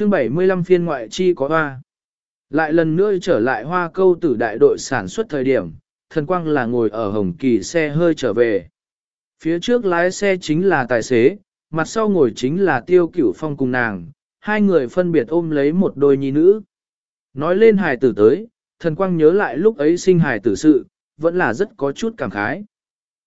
chương 75 phiên ngoại chi có hoa. Lại lần nữa trở lại hoa câu tử đại đội sản xuất thời điểm, thần quang là ngồi ở hồng kỳ xe hơi trở về. Phía trước lái xe chính là tài xế, mặt sau ngồi chính là tiêu cửu phong cùng nàng, hai người phân biệt ôm lấy một đôi nhi nữ. Nói lên hài tử tới, thần quang nhớ lại lúc ấy sinh hài tử sự, vẫn là rất có chút cảm khái.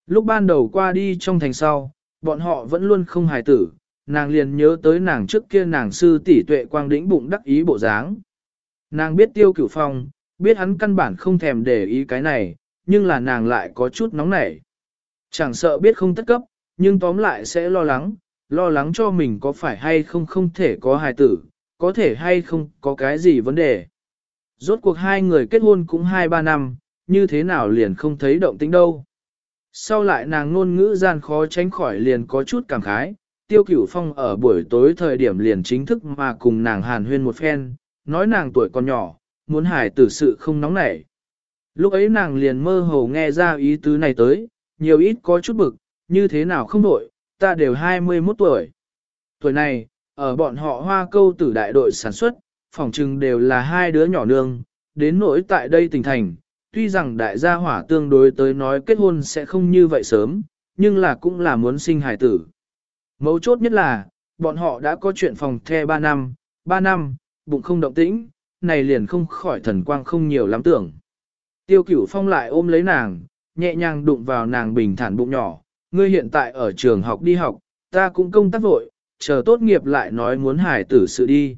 Lúc ban đầu qua đi trong thành sau, bọn họ vẫn luôn không hài tử, nàng liền nhớ tới nàng trước kia nàng sư tỷ tuệ quang đĩnh bụng đắc ý bộ dáng. Nàng biết tiêu cửu phong, biết hắn căn bản không thèm để ý cái này, nhưng là nàng lại có chút nóng nảy. Chẳng sợ biết không tất cấp, nhưng tóm lại sẽ lo lắng, lo lắng cho mình có phải hay không không thể có hài tử, có thể hay không có cái gì vấn đề. Rốt cuộc hai người kết hôn cũng 2-3 năm, như thế nào liền không thấy động tĩnh đâu. Sau lại nàng ngôn ngữ gian khó tránh khỏi liền có chút cảm khái, tiêu cửu phong ở buổi tối thời điểm liền chính thức mà cùng nàng hàn huyên một phen, nói nàng tuổi còn nhỏ, muốn hài tử sự không nóng nảy. Lúc ấy nàng liền mơ hồ nghe ra ý tứ này tới, nhiều ít có chút bực, như thế nào không đổi, ta đều 21 tuổi. Tuổi này, ở bọn họ hoa câu tử đại đội sản xuất, phòng trừng đều là hai đứa nhỏ nương, đến nỗi tại đây tỉnh thành, tuy rằng đại gia hỏa tương đối tới nói kết hôn sẽ không như vậy sớm, nhưng là cũng là muốn sinh hài tử. Mấu chốt nhất là, bọn họ đã có chuyện phòng the 3 năm, 3 năm, bụng không động tĩnh, này liền không khỏi thần quang không nhiều lắm tưởng. Tiêu cửu phong lại ôm lấy nàng, nhẹ nhàng đụng vào nàng bình thản bụng nhỏ, ngươi hiện tại ở trường học đi học, ta cũng công tác vội, chờ tốt nghiệp lại nói muốn hải tử sự đi.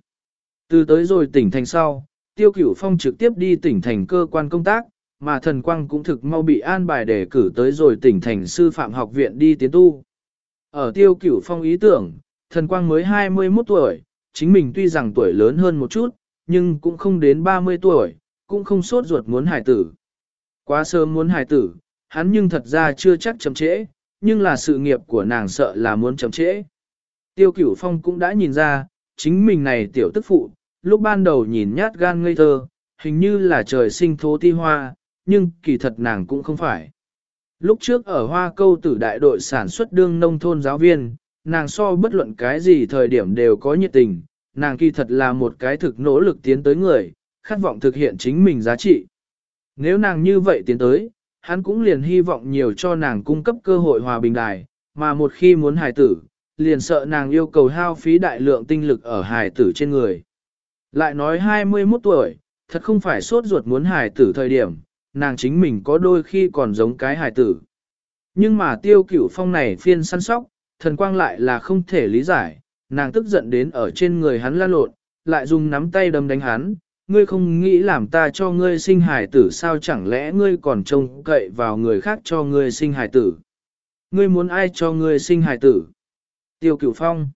Từ tới rồi tỉnh thành sau, tiêu cửu phong trực tiếp đi tỉnh thành cơ quan công tác, mà thần quang cũng thực mau bị an bài để cử tới rồi tỉnh thành sư phạm học viện đi tiến tu. Ở tiêu cửu phong ý tưởng, thần quang mới 21 tuổi, chính mình tuy rằng tuổi lớn hơn một chút, nhưng cũng không đến 30 tuổi, cũng không sốt ruột muốn hải tử. Quá sớm muốn hải tử, hắn nhưng thật ra chưa chắc chậm trễ, nhưng là sự nghiệp của nàng sợ là muốn chậm trễ. Tiêu cửu phong cũng đã nhìn ra, chính mình này tiểu tức phụ, lúc ban đầu nhìn nhát gan ngây thơ, hình như là trời sinh thố ti hoa, nhưng kỳ thật nàng cũng không phải. Lúc trước ở hoa câu tử đại đội sản xuất đương nông thôn giáo viên, nàng so bất luận cái gì thời điểm đều có nhiệt tình, nàng kỳ thật là một cái thực nỗ lực tiến tới người, khát vọng thực hiện chính mình giá trị. Nếu nàng như vậy tiến tới, hắn cũng liền hy vọng nhiều cho nàng cung cấp cơ hội hòa bình đài, mà một khi muốn hài tử, liền sợ nàng yêu cầu hao phí đại lượng tinh lực ở hài tử trên người. Lại nói 21 tuổi, thật không phải sốt ruột muốn hài tử thời điểm, nàng chính mình có đôi khi còn giống cái hài tử. Nhưng mà tiêu cửu phong này phiên săn sóc, thần quang lại là không thể lý giải, nàng tức giận đến ở trên người hắn lan lộn, lại dùng nắm tay đâm đánh hắn, ngươi không nghĩ làm ta cho ngươi sinh hài tử sao chẳng lẽ ngươi còn trông cậy vào người khác cho ngươi sinh hài tử. Ngươi muốn ai cho ngươi sinh hài tử? Tiêu cửu phong.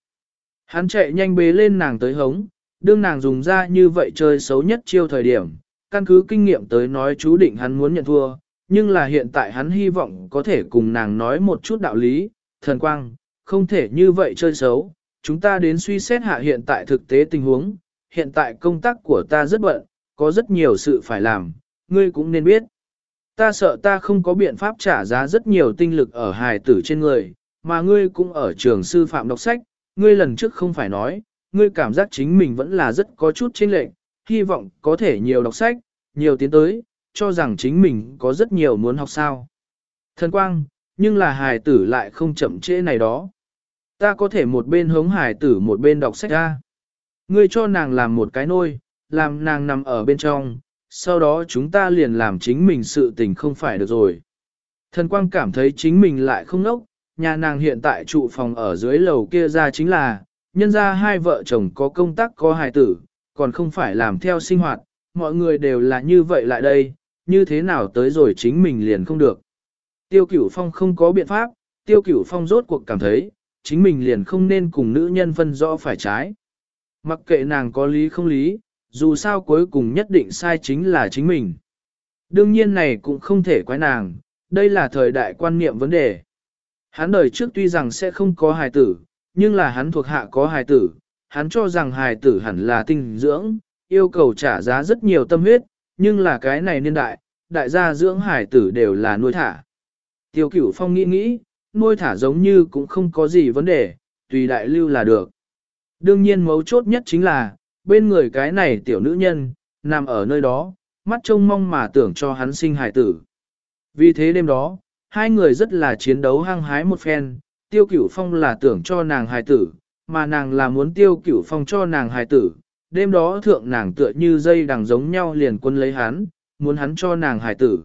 Hắn chạy nhanh bế lên nàng tới hống, đương nàng dùng ra như vậy chơi xấu nhất chiêu thời điểm, căn cứ kinh nghiệm tới nói chú định hắn muốn nhận thua, nhưng là hiện tại hắn hy vọng có thể cùng nàng nói một chút đạo lý, thần quang, không thể như vậy chơi xấu, chúng ta đến suy xét hạ hiện tại thực tế tình huống, hiện tại công tác của ta rất bận, có rất nhiều sự phải làm, ngươi cũng nên biết. Ta sợ ta không có biện pháp trả giá rất nhiều tinh lực ở hài tử trên người, mà ngươi cũng ở trường sư phạm đọc sách, ngươi lần trước không phải nói, ngươi cảm giác chính mình vẫn là rất có chút chênh lệch, hy vọng có thể nhiều đọc sách, nhiều tiến tới, cho rằng chính mình có rất nhiều muốn học sao. Thần quang, nhưng là hài tử lại không chậm trễ này đó. Ta có thể một bên hống hài tử một bên đọc sách ra. Ngươi cho nàng làm một cái nôi, làm nàng nằm ở bên trong, sau đó chúng ta liền làm chính mình sự tình không phải được rồi. Thần quang cảm thấy chính mình lại không nốc, nhà nàng hiện tại trụ phòng ở dưới lầu kia ra chính là, nhân ra hai vợ chồng có công tác có hài tử, còn không phải làm theo sinh hoạt, mọi người đều là như vậy lại đây, như thế nào tới rồi chính mình liền không được. Tiêu cửu phong không có biện pháp, tiêu cửu phong rốt cuộc cảm thấy, chính mình liền không nên cùng nữ nhân phân rõ phải trái. Mặc kệ nàng có lý không lý, dù sao cuối cùng nhất định sai chính là chính mình. Đương nhiên này cũng không thể quái nàng, đây là thời đại quan niệm vấn đề. Hắn đời trước tuy rằng sẽ không có hài tử, nhưng là hắn thuộc hạ có hài tử, hắn cho rằng hài tử hẳn là tinh dưỡng, yêu cầu trả giá rất nhiều tâm huyết, nhưng là cái này niên đại, đại gia dưỡng hài tử đều là nuôi thả. Tiêu cửu phong nghĩ nghĩ, nuôi thả giống như cũng không có gì vấn đề, tùy đại lưu là được. Đương nhiên mấu chốt nhất chính là, bên người cái này tiểu nữ nhân, nằm ở nơi đó, mắt trông mong mà tưởng cho hắn sinh hài tử. Vì thế đêm đó, hai người rất là chiến đấu hăng hái một phen, tiêu cửu phong là tưởng cho nàng hài tử, mà nàng là muốn tiêu cửu phong cho nàng hài tử. Đêm đó thượng nàng tựa như dây đằng giống nhau liền quân lấy hắn, muốn hắn cho nàng hài tử.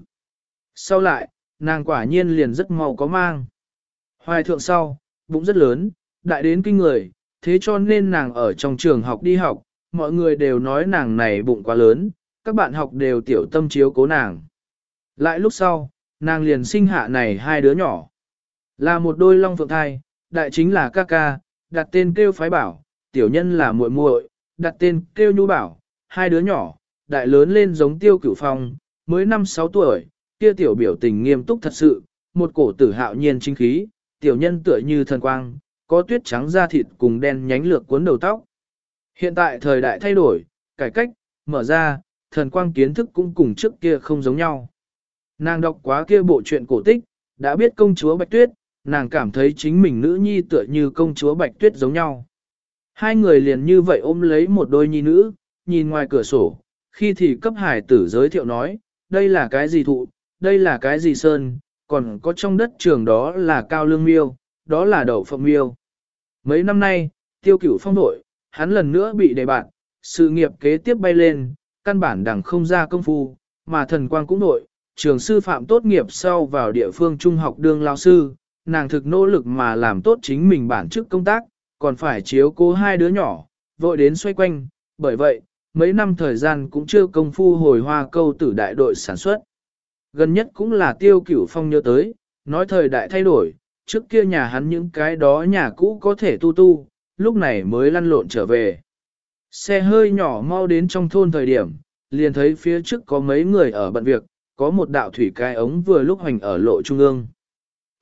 Sau lại, nàng quả nhiên liền rất mau có mang. Hoài thượng sau, bụng rất lớn, đại đến kinh người, thế cho nên nàng ở trong trường học đi học, mọi người đều nói nàng này bụng quá lớn, các bạn học đều tiểu tâm chiếu cố nàng. Lại lúc sau, nàng liền sinh hạ này hai đứa nhỏ. Là một đôi long phượng thai, đại chính là ca ca, đặt tên kêu phái bảo, tiểu nhân là muội muội, đặt tên kêu nhu bảo, hai đứa nhỏ, đại lớn lên giống tiêu cửu phong, mới 5-6 tuổi, kia tiểu biểu tình nghiêm túc thật sự, một cổ tử hạo nhiên chính khí, tiểu nhân tựa như thần quang, có tuyết trắng da thịt cùng đen nhánh lược cuốn đầu tóc. Hiện tại thời đại thay đổi, cải cách, mở ra, thần quang kiến thức cũng cùng trước kia không giống nhau. Nàng đọc quá kia bộ truyện cổ tích, đã biết công chúa Bạch Tuyết, nàng cảm thấy chính mình nữ nhi tựa như công chúa Bạch Tuyết giống nhau. Hai người liền như vậy ôm lấy một đôi nhi nữ, nhìn ngoài cửa sổ, khi thì cấp hải tử giới thiệu nói, đây là cái gì thụ, đây là cái gì sơn, còn có trong đất trường đó là cao lương miêu, đó là đậu phộng miêu. Mấy năm nay, tiêu cửu phong nội, hắn lần nữa bị đề bạt, sự nghiệp kế tiếp bay lên, căn bản đẳng không ra công phu, mà thần quang cũng nội, trường sư phạm tốt nghiệp sau vào địa phương trung học đương lao sư, nàng thực nỗ lực mà làm tốt chính mình bản chức công tác, còn phải chiếu cố hai đứa nhỏ, vội đến xoay quanh, bởi vậy, mấy năm thời gian cũng chưa công phu hồi hoa câu tử đại đội sản xuất. Gần nhất cũng là tiêu cửu phong nhớ tới, nói thời đại thay đổi, trước kia nhà hắn những cái đó nhà cũ có thể tu tu, lúc này mới lăn lộn trở về. Xe hơi nhỏ mau đến trong thôn thời điểm, liền thấy phía trước có mấy người ở bận việc, có một đạo thủy cai ống vừa lúc hành ở lộ trung ương.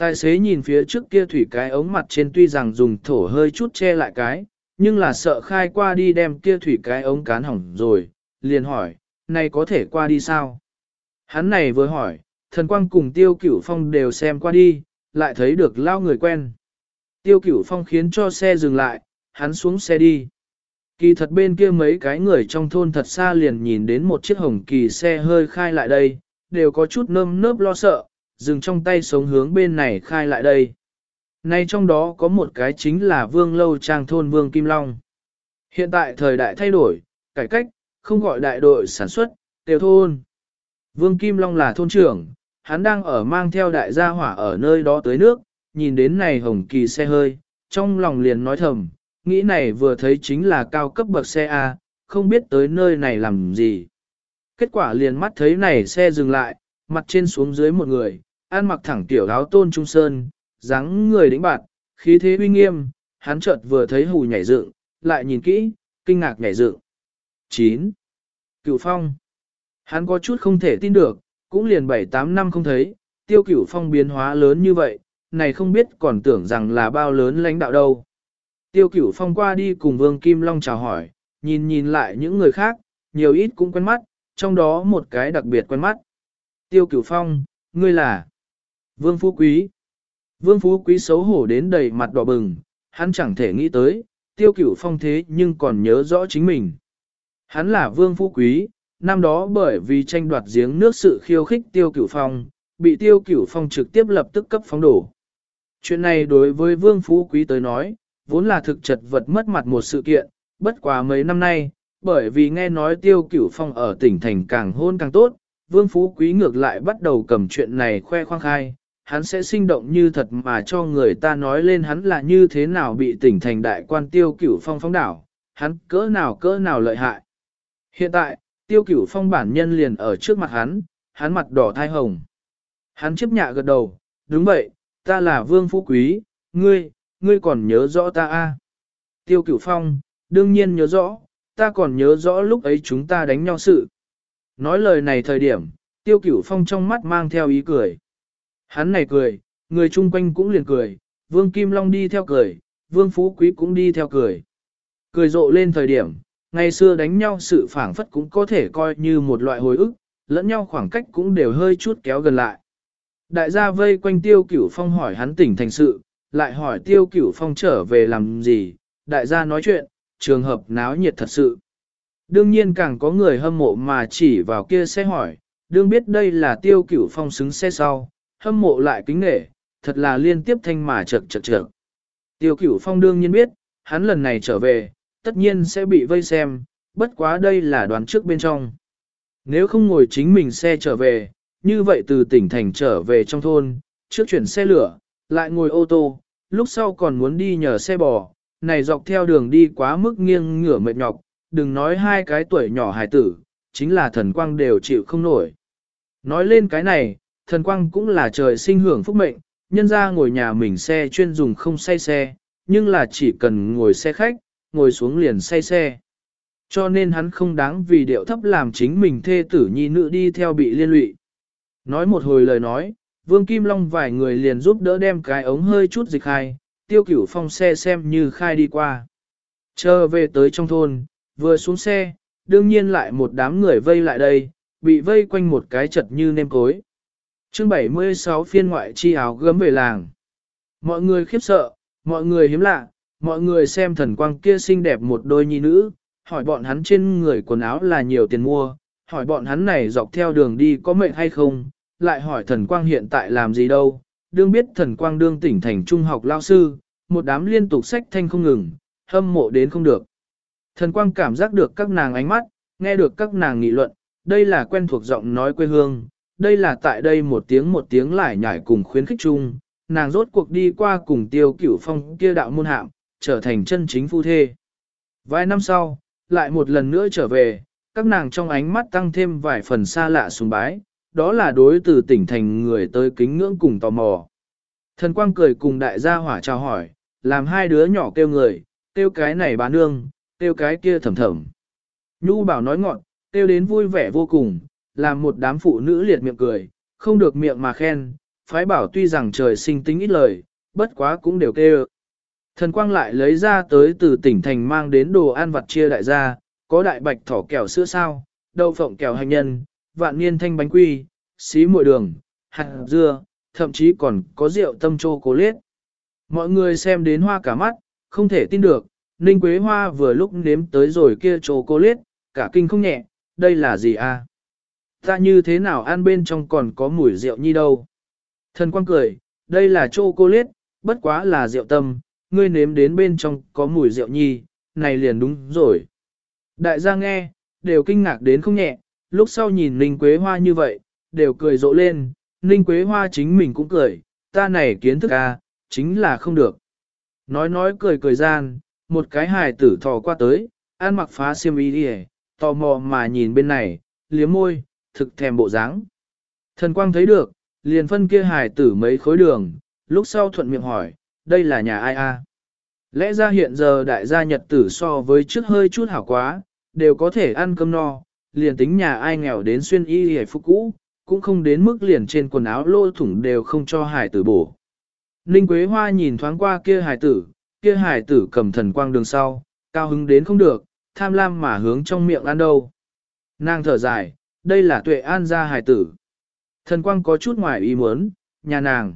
Tài xế nhìn phía trước kia thủy cái ống mặt trên tuy rằng dùng thổ hơi chút che lại cái, nhưng là sợ khai qua đi đem kia thủy cái ống cán hỏng rồi, liền hỏi, này có thể qua đi sao? Hắn này vừa hỏi, thần quang cùng tiêu cửu phong đều xem qua đi, lại thấy được lao người quen. Tiêu cửu phong khiến cho xe dừng lại, hắn xuống xe đi. Kỳ thật bên kia mấy cái người trong thôn thật xa liền nhìn đến một chiếc hồng kỳ xe hơi khai lại đây, đều có chút nơm nớp lo sợ, dừng trong tay sống hướng bên này khai lại đây. Nay trong đó có một cái chính là vương lâu trang thôn vương Kim Long. Hiện tại thời đại thay đổi, cải cách, không gọi đại đội sản xuất, tiểu thôn. Vương Kim Long là thôn trưởng, hắn đang ở mang theo đại gia hỏa ở nơi đó tới nước, nhìn đến này hồng kỳ xe hơi, trong lòng liền nói thầm, nghĩ này vừa thấy chính là cao cấp bậc xe A, không biết tới nơi này làm gì. Kết quả liền mắt thấy này xe dừng lại, mặt trên xuống dưới một người, ăn mặc thẳng tiểu áo tôn trung sơn, dáng người đĩnh bạt, khí thế uy nghiêm, hắn chợt vừa thấy hù nhảy dựng, lại nhìn kỹ, kinh ngạc nhảy dựng. 9. Cửu Phong Hắn có chút không thể tin được, cũng liền 7-8 năm không thấy, tiêu cửu phong biến hóa lớn như vậy, này không biết còn tưởng rằng là bao lớn lãnh đạo đâu. Tiêu cửu phong qua đi cùng Vương Kim Long chào hỏi, nhìn nhìn lại những người khác, nhiều ít cũng quen mắt, trong đó một cái đặc biệt quen mắt. Tiêu cửu phong, ngươi là Vương Phú Quý. Vương Phú Quý xấu hổ đến đầy mặt đỏ bừng, hắn chẳng thể nghĩ tới, tiêu cửu phong thế nhưng còn nhớ rõ chính mình. Hắn là Vương Phú Quý, năm đó bởi vì tranh đoạt giếng nước sự khiêu khích tiêu cửu phong, bị tiêu cửu phong trực tiếp lập tức cấp phóng đổ. Chuyện này đối với Vương Phú Quý tới nói, vốn là thực chật vật mất mặt một sự kiện, bất quá mấy năm nay, bởi vì nghe nói tiêu cửu phong ở tỉnh thành càng hôn càng tốt, Vương Phú Quý ngược lại bắt đầu cầm chuyện này khoe khoang khai, hắn sẽ sinh động như thật mà cho người ta nói lên hắn là như thế nào bị tỉnh thành đại quan tiêu cửu phong phóng đảo, hắn cỡ nào cỡ nào lợi hại. Hiện tại, tiêu cửu phong bản nhân liền ở trước mặt hắn, hắn mặt đỏ thai hồng. Hắn chấp nhạ gật đầu, đúng vậy, ta là Vương Phú Quý, ngươi, ngươi còn nhớ rõ ta a? Tiêu cửu phong, đương nhiên nhớ rõ, ta còn nhớ rõ lúc ấy chúng ta đánh nhau sự. Nói lời này thời điểm, tiêu cửu phong trong mắt mang theo ý cười. Hắn này cười, người chung quanh cũng liền cười, Vương Kim Long đi theo cười, Vương Phú Quý cũng đi theo cười. Cười rộ lên thời điểm, ngày xưa đánh nhau sự phảng phất cũng có thể coi như một loại hồi ức, lẫn nhau khoảng cách cũng đều hơi chút kéo gần lại. Đại gia vây quanh tiêu cửu phong hỏi hắn tỉnh thành sự, lại hỏi tiêu cửu phong trở về làm gì, đại gia nói chuyện, trường hợp náo nhiệt thật sự. Đương nhiên càng có người hâm mộ mà chỉ vào kia xe hỏi, đương biết đây là tiêu cửu phong xứng xe sau, hâm mộ lại kính nghệ, thật là liên tiếp thanh mà chật chật chật. Tiêu cửu phong đương nhiên biết, hắn lần này trở về, tất nhiên sẽ bị vây xem, bất quá đây là đoán trước bên trong. Nếu không ngồi chính mình xe trở về, như vậy từ tỉnh thành trở về trong thôn, trước chuyển xe lửa, lại ngồi ô tô, lúc sau còn muốn đi nhờ xe bò, này dọc theo đường đi quá mức nghiêng ngửa mệt nhọc, đừng nói hai cái tuổi nhỏ hài tử, chính là thần quang đều chịu không nổi. Nói lên cái này, thần quang cũng là trời sinh hưởng phúc mệnh, nhân ra ngồi nhà mình xe chuyên dùng không say xe, nhưng là chỉ cần ngồi xe khách, ngồi xuống liền say xe. Cho nên hắn không đáng vì điệu thấp làm chính mình thê tử nhi nữ đi theo bị liên lụy. Nói một hồi lời nói, Vương Kim Long vài người liền giúp đỡ đem cái ống hơi chút dịch khai, tiêu cửu phong xe xem như khai đi qua. Chờ về tới trong thôn, vừa xuống xe, đương nhiên lại một đám người vây lại đây, bị vây quanh một cái chật như nêm cối. chương 76 phiên ngoại chi áo gấm về làng. Mọi người khiếp sợ, mọi người hiếm lạ, mọi người xem thần quang kia xinh đẹp một đôi nhi nữ, hỏi bọn hắn trên người quần áo là nhiều tiền mua, hỏi bọn hắn này dọc theo đường đi có mệnh hay không, lại hỏi thần quang hiện tại làm gì đâu, đương biết thần quang đương tỉnh thành trung học lao sư, một đám liên tục sách thanh không ngừng, hâm mộ đến không được. Thần quang cảm giác được các nàng ánh mắt, nghe được các nàng nghị luận, đây là quen thuộc giọng nói quê hương, đây là tại đây một tiếng một tiếng lại nhảy cùng khuyến khích chung, nàng rốt cuộc đi qua cùng tiêu cửu phong kia đạo môn hạm, trở thành chân chính phu thê. Vài năm sau, lại một lần nữa trở về, các nàng trong ánh mắt tăng thêm vài phần xa lạ sùng bái, đó là đối từ tỉnh thành người tới kính ngưỡng cùng tò mò. Thần quang cười cùng đại gia hỏa chào hỏi, làm hai đứa nhỏ kêu người, kêu cái này bán nương, kêu cái kia thầm thầm. Nhu bảo nói ngọn, kêu đến vui vẻ vô cùng, làm một đám phụ nữ liệt miệng cười, không được miệng mà khen, phái bảo tuy rằng trời sinh tính ít lời, bất quá cũng đều kêu. Thần quang lại lấy ra tới từ tỉnh thành mang đến đồ ăn vặt chia đại gia, có đại bạch thỏ kẹo sữa sao, đậu phộng kẹo hành nhân, vạn niên thanh bánh quy, xí muội đường, hạt dưa, thậm chí còn có rượu tâm chô cố lết. Mọi người xem đến hoa cả mắt, không thể tin được, Ninh Quế Hoa vừa lúc nếm tới rồi kia chô Cô liết, cả kinh không nhẹ, đây là gì a? À? Ta như thế nào ăn bên trong còn có mùi rượu nhi đâu? Thần quang cười, đây là chô cô liết, bất quá là rượu tâm, ngươi nếm đến bên trong có mùi rượu nhi, này liền đúng rồi. Đại gia nghe, đều kinh ngạc đến không nhẹ, lúc sau nhìn Ninh Quế Hoa như vậy, đều cười rộ lên, Ninh Quế Hoa chính mình cũng cười, ta này kiến thức à, chính là không được. Nói nói cười cười gian, một cái hài tử thò qua tới, ăn mặc phá xiêm y đi tò mò mà nhìn bên này, liếm môi, thực thèm bộ dáng. Thần quang thấy được, liền phân kia hài tử mấy khối đường, lúc sau thuận miệng hỏi, đây là nhà ai a? Lẽ ra hiện giờ đại gia nhật tử so với trước hơi chút hảo quá, đều có thể ăn cơm no, liền tính nhà ai nghèo đến xuyên y hề phúc cũ, cũng không đến mức liền trên quần áo lô thủng đều không cho hải tử bổ. Ninh Quế Hoa nhìn thoáng qua kia hải tử, kia hải tử cầm thần quang đường sau, cao hứng đến không được, tham lam mà hướng trong miệng ăn đâu. Nàng thở dài, đây là tuệ an gia hải tử. Thần quang có chút ngoài ý muốn, nhà nàng.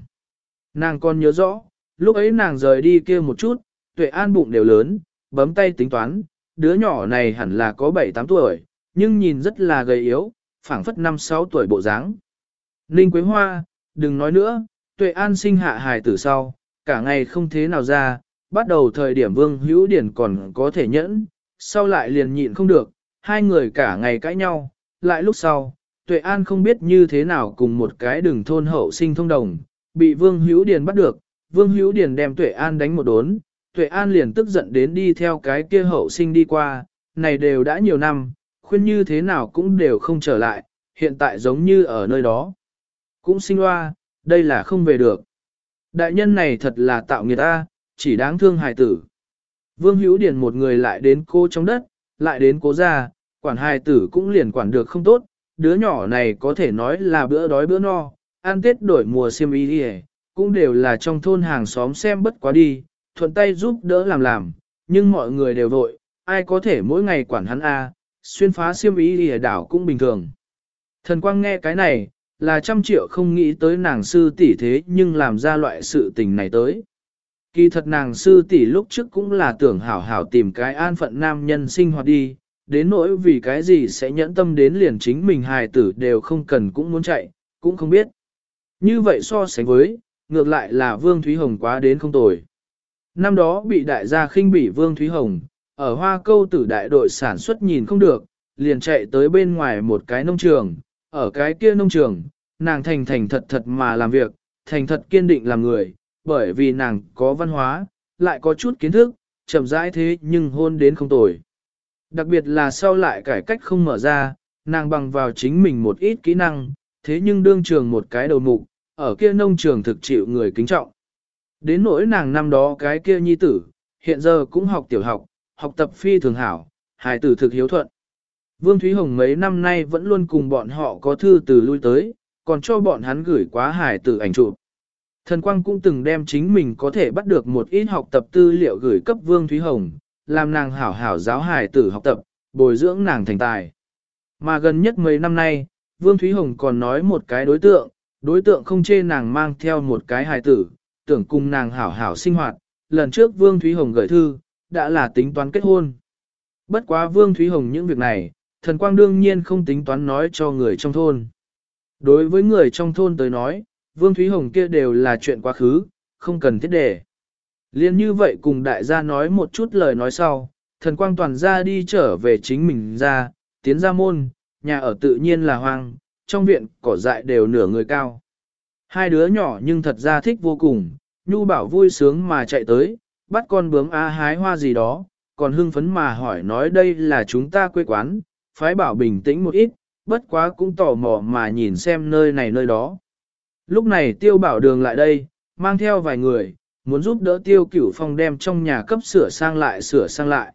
Nàng còn nhớ rõ, lúc ấy nàng rời đi kia một chút, tuệ an bụng đều lớn, bấm tay tính toán, đứa nhỏ này hẳn là có 7-8 tuổi, nhưng nhìn rất là gầy yếu, phảng phất 5-6 tuổi bộ dáng. Ninh Quế Hoa, đừng nói nữa, tuệ an sinh hạ hài tử sau, cả ngày không thế nào ra, bắt đầu thời điểm vương hữu điển còn có thể nhẫn, sau lại liền nhịn không được, hai người cả ngày cãi nhau, lại lúc sau, tuệ an không biết như thế nào cùng một cái đường thôn hậu sinh thông đồng, bị vương hữu điển bắt được, vương hữu điển đem tuệ an đánh một đốn, tuệ an liền tức giận đến đi theo cái kia hậu sinh đi qua, này đều đã nhiều năm, khuyên như thế nào cũng đều không trở lại, hiện tại giống như ở nơi đó. Cũng sinh loa, đây là không về được. Đại nhân này thật là tạo nghiệt ta, chỉ đáng thương hài tử. Vương Hữu Điền một người lại đến cô trong đất, lại đến cố ra quản hài tử cũng liền quản được không tốt, đứa nhỏ này có thể nói là bữa đói bữa no, ăn tết đổi mùa xiêm y đi cũng đều là trong thôn hàng xóm xem bất quá đi, thuận tay giúp đỡ làm làm, nhưng mọi người đều vội, ai có thể mỗi ngày quản hắn a, xuyên phá xiêm y đi đảo cũng bình thường. Thần quang nghe cái này, là trăm triệu không nghĩ tới nàng sư tỷ thế nhưng làm ra loại sự tình này tới. Kỳ thật nàng sư tỷ lúc trước cũng là tưởng hảo hảo tìm cái an phận nam nhân sinh hoạt đi, đến nỗi vì cái gì sẽ nhẫn tâm đến liền chính mình hài tử đều không cần cũng muốn chạy, cũng không biết. Như vậy so sánh với, ngược lại là Vương Thúy Hồng quá đến không tồi. Năm đó bị đại gia khinh bỉ Vương Thúy Hồng, ở hoa câu tử đại đội sản xuất nhìn không được, liền chạy tới bên ngoài một cái nông trường, ở cái kia nông trường, nàng thành thành thật thật mà làm việc, thành thật kiên định làm người, bởi vì nàng có văn hóa, lại có chút kiến thức, chậm rãi thế nhưng hôn đến không tồi. Đặc biệt là sau lại cải cách không mở ra, nàng bằng vào chính mình một ít kỹ năng, thế nhưng đương trường một cái đầu mục, ở kia nông trường thực chịu người kính trọng. Đến nỗi nàng năm đó cái kia nhi tử, hiện giờ cũng học tiểu học, học tập phi thường hảo, hài tử thực hiếu thuận. Vương Thúy Hồng mấy năm nay vẫn luôn cùng bọn họ có thư từ lui tới, còn cho bọn hắn gửi quá hài tử ảnh chụp. Thần Quang cũng từng đem chính mình có thể bắt được một ít học tập tư liệu gửi cấp Vương Thúy Hồng, làm nàng hảo hảo giáo hài tử học tập, bồi dưỡng nàng thành tài. Mà gần nhất mấy năm nay, Vương Thúy Hồng còn nói một cái đối tượng, đối tượng không chê nàng mang theo một cái hài tử, tưởng cùng nàng hảo hảo sinh hoạt. Lần trước Vương Thúy Hồng gửi thư, đã là tính toán kết hôn. Bất quá Vương Thúy Hồng những việc này, thần quang đương nhiên không tính toán nói cho người trong thôn. Đối với người trong thôn tới nói, Vương Thúy Hồng kia đều là chuyện quá khứ, không cần thiết để. Liên như vậy cùng đại gia nói một chút lời nói sau, thần quang toàn ra đi trở về chính mình ra, tiến ra môn, nhà ở tự nhiên là hoang, trong viện cỏ dại đều nửa người cao. Hai đứa nhỏ nhưng thật ra thích vô cùng, Nhu bảo vui sướng mà chạy tới, bắt con bướm á hái hoa gì đó, còn hưng phấn mà hỏi nói đây là chúng ta quê quán, phái bảo bình tĩnh một ít, bất quá cũng tò mò mà nhìn xem nơi này nơi đó. Lúc này tiêu bảo đường lại đây, mang theo vài người, muốn giúp đỡ tiêu cửu phong đem trong nhà cấp sửa sang lại sửa sang lại.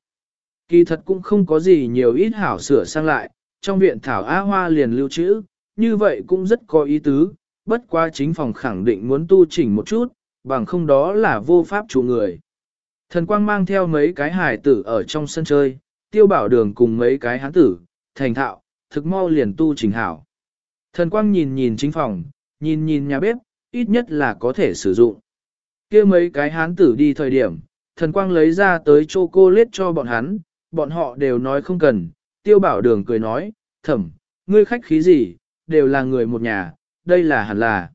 Kỳ thật cũng không có gì nhiều ít hảo sửa sang lại, trong viện thảo á hoa liền lưu trữ, như vậy cũng rất có ý tứ, bất quá chính phòng khẳng định muốn tu chỉnh một chút, bằng không đó là vô pháp chủ người. Thần quang mang theo mấy cái hải tử ở trong sân chơi, tiêu bảo đường cùng mấy cái hán tử, thành thạo, thực mau liền tu chỉnh hảo. Thần quang nhìn nhìn chính phòng, nhìn nhìn nhà bếp, ít nhất là có thể sử dụng. kia mấy cái hán tử đi thời điểm, thần quang lấy ra tới châu cô lết cho bọn hắn, bọn họ đều nói không cần, tiêu bảo đường cười nói, thẩm, ngươi khách khí gì, đều là người một nhà, đây là hẳn là.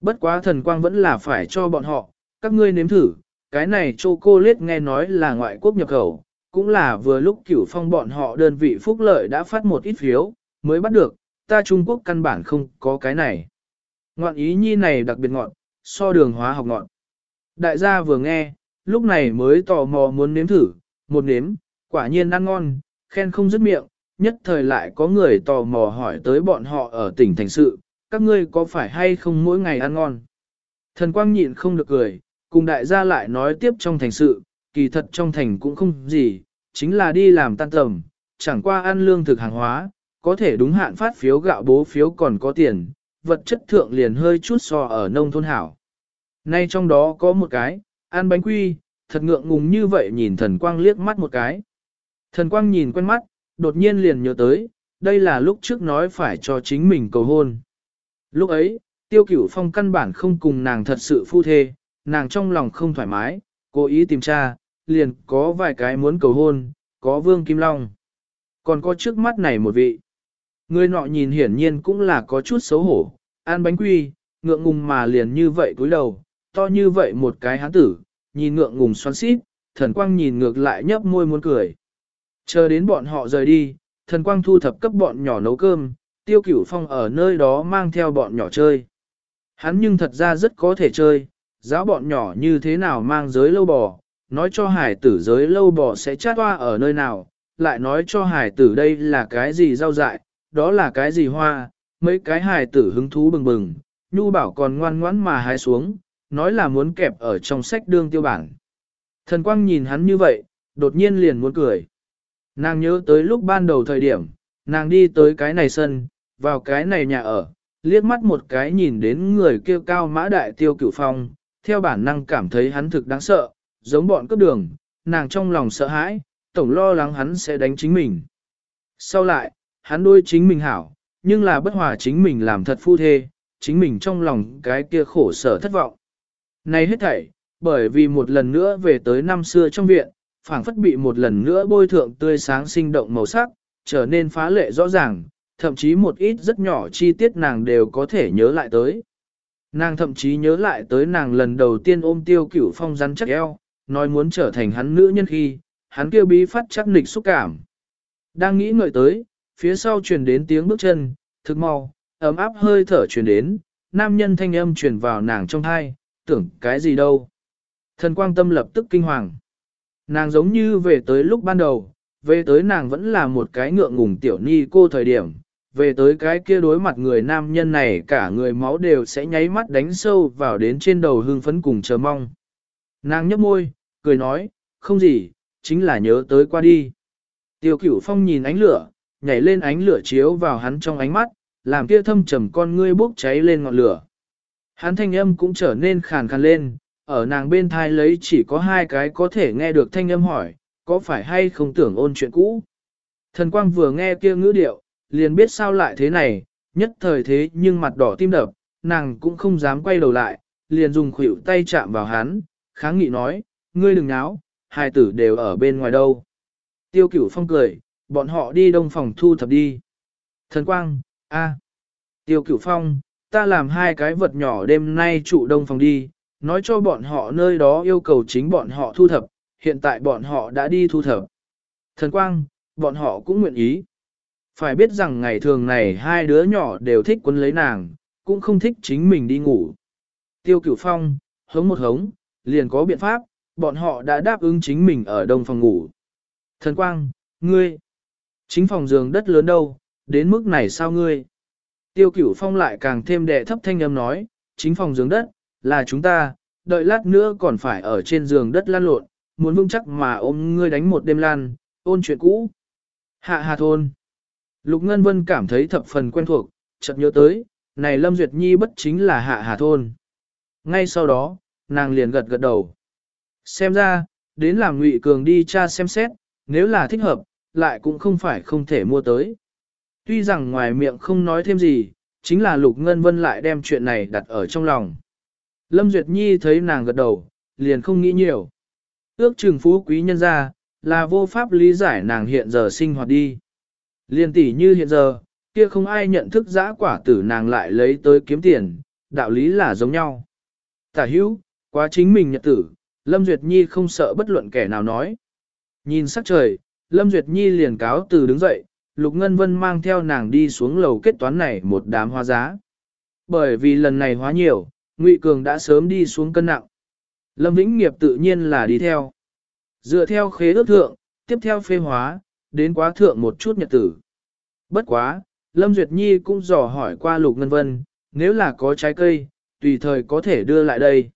Bất quá thần quang vẫn là phải cho bọn họ, các ngươi nếm thử, cái này châu cô lết nghe nói là ngoại quốc nhập khẩu, cũng là vừa lúc cửu phong bọn họ đơn vị phúc lợi đã phát một ít phiếu, mới bắt được, ta Trung Quốc căn bản không có cái này. Ngọn ý nhi này đặc biệt ngọn, so đường hóa học ngọn. Đại gia vừa nghe, lúc này mới tò mò muốn nếm thử, một nếm, quả nhiên ăn ngon, khen không dứt miệng, nhất thời lại có người tò mò hỏi tới bọn họ ở tỉnh thành sự, các ngươi có phải hay không mỗi ngày ăn ngon. Thần quang nhịn không được cười, cùng đại gia lại nói tiếp trong thành sự, kỳ thật trong thành cũng không gì, chính là đi làm tan tầm, chẳng qua ăn lương thực hàng hóa, có thể đúng hạn phát phiếu gạo bố phiếu còn có tiền, vật chất thượng liền hơi chút so ở nông thôn hảo. Nay trong đó có một cái, ăn bánh quy, thật ngượng ngùng như vậy nhìn thần quang liếc mắt một cái. Thần quang nhìn quen mắt, đột nhiên liền nhớ tới, đây là lúc trước nói phải cho chính mình cầu hôn. Lúc ấy, tiêu cửu phong căn bản không cùng nàng thật sự phu thê, nàng trong lòng không thoải mái, cố ý tìm tra, liền có vài cái muốn cầu hôn, có vương kim long. Còn có trước mắt này một vị. Người nọ nhìn hiển nhiên cũng là có chút xấu hổ, ăn bánh quy, ngượng ngùng mà liền như vậy cúi đầu, to như vậy một cái hán tử, nhìn ngượng ngùng xoắn xít, thần quang nhìn ngược lại nhấp môi muốn cười. Chờ đến bọn họ rời đi, thần quang thu thập cấp bọn nhỏ nấu cơm, tiêu cửu phong ở nơi đó mang theo bọn nhỏ chơi. Hắn nhưng thật ra rất có thể chơi, giáo bọn nhỏ như thế nào mang giới lâu bò, nói cho hải tử giới lâu bò sẽ chát toa ở nơi nào, lại nói cho hải tử đây là cái gì rau dại, đó là cái gì hoa, mấy cái hài tử hứng thú bừng bừng, nhu bảo còn ngoan ngoãn mà hái xuống, nói là muốn kẹp ở trong sách đương tiêu bản. Thần quang nhìn hắn như vậy, đột nhiên liền muốn cười. Nàng nhớ tới lúc ban đầu thời điểm, nàng đi tới cái này sân, vào cái này nhà ở, liếc mắt một cái nhìn đến người kêu cao mã đại tiêu cửu phong, theo bản năng cảm thấy hắn thực đáng sợ, giống bọn cấp đường, nàng trong lòng sợ hãi, tổng lo lắng hắn sẽ đánh chính mình. Sau lại, hắn đôi chính mình hảo, nhưng là bất hòa chính mình làm thật phu thê, chính mình trong lòng cái kia khổ sở thất vọng. Này hết thảy, bởi vì một lần nữa về tới năm xưa trong viện, phảng phất bị một lần nữa bôi thượng tươi sáng sinh động màu sắc, trở nên phá lệ rõ ràng, thậm chí một ít rất nhỏ chi tiết nàng đều có thể nhớ lại tới. Nàng thậm chí nhớ lại tới nàng lần đầu tiên ôm tiêu cửu phong rắn chắc eo, nói muốn trở thành hắn nữ nhân khi, hắn kêu bí phát chắc nịch xúc cảm. Đang nghĩ ngợi tới, phía sau truyền đến tiếng bước chân, thực mau, ấm áp hơi thở truyền đến, nam nhân thanh âm truyền vào nàng trong thai, tưởng cái gì đâu. Thần quang tâm lập tức kinh hoàng. Nàng giống như về tới lúc ban đầu, về tới nàng vẫn là một cái ngượng ngùng tiểu ni cô thời điểm, về tới cái kia đối mặt người nam nhân này cả người máu đều sẽ nháy mắt đánh sâu vào đến trên đầu hương phấn cùng chờ mong. Nàng nhấp môi, cười nói, không gì, chính là nhớ tới qua đi. Tiêu cửu phong nhìn ánh lửa, nhảy lên ánh lửa chiếu vào hắn trong ánh mắt, làm kia thâm trầm con ngươi bốc cháy lên ngọn lửa. Hắn thanh âm cũng trở nên khàn khàn lên, ở nàng bên thai lấy chỉ có hai cái có thể nghe được thanh âm hỏi, có phải hay không tưởng ôn chuyện cũ. Thần quang vừa nghe kia ngữ điệu, liền biết sao lại thế này, nhất thời thế nhưng mặt đỏ tim đập, nàng cũng không dám quay đầu lại, liền dùng khuỷu tay chạm vào hắn, kháng nghị nói, ngươi đừng náo, hai tử đều ở bên ngoài đâu. Tiêu cửu phong cười, bọn họ đi đông phòng thu thập đi. Thần quang, a, Tiêu cửu phong, ta làm hai cái vật nhỏ đêm nay trụ đông phòng đi, nói cho bọn họ nơi đó yêu cầu chính bọn họ thu thập, hiện tại bọn họ đã đi thu thập. Thần quang, bọn họ cũng nguyện ý. Phải biết rằng ngày thường này hai đứa nhỏ đều thích quấn lấy nàng, cũng không thích chính mình đi ngủ. Tiêu cửu phong, hống một hống, liền có biện pháp, bọn họ đã đáp ứng chính mình ở đông phòng ngủ. Thần quang, ngươi, chính phòng giường đất lớn đâu, đến mức này sao ngươi? Tiêu cửu phong lại càng thêm đệ thấp thanh âm nói, chính phòng giường đất, là chúng ta, đợi lát nữa còn phải ở trên giường đất lan lộn, muốn vững chắc mà ôm ngươi đánh một đêm lan, ôn chuyện cũ. Hạ hà thôn. Lục Ngân Vân cảm thấy thập phần quen thuộc, chợt nhớ tới, này Lâm Duyệt Nhi bất chính là hạ hà thôn. Ngay sau đó, nàng liền gật gật đầu. Xem ra, đến làm ngụy cường đi cha xem xét, nếu là thích hợp, lại cũng không phải không thể mua tới. Tuy rằng ngoài miệng không nói thêm gì, chính là Lục Ngân Vân lại đem chuyện này đặt ở trong lòng. Lâm Duyệt Nhi thấy nàng gật đầu, liền không nghĩ nhiều. Ước chừng phú quý nhân ra, là vô pháp lý giải nàng hiện giờ sinh hoạt đi. Liên tỷ như hiện giờ, kia không ai nhận thức giã quả tử nàng lại lấy tới kiếm tiền, đạo lý là giống nhau. Tả hữu, quá chính mình nhật tử, Lâm Duyệt Nhi không sợ bất luận kẻ nào nói. Nhìn sắc trời, Lâm Duyệt Nhi liền cáo từ đứng dậy, Lục Ngân Vân mang theo nàng đi xuống lầu kết toán này một đám hóa giá. Bởi vì lần này hóa nhiều, Ngụy Cường đã sớm đi xuống cân nặng. Lâm Vĩnh Nghiệp tự nhiên là đi theo. Dựa theo khế ước thượng, tiếp theo phê hóa, đến quá thượng một chút nhật tử. Bất quá, Lâm Duyệt Nhi cũng dò hỏi qua Lục Ngân Vân, nếu là có trái cây, tùy thời có thể đưa lại đây.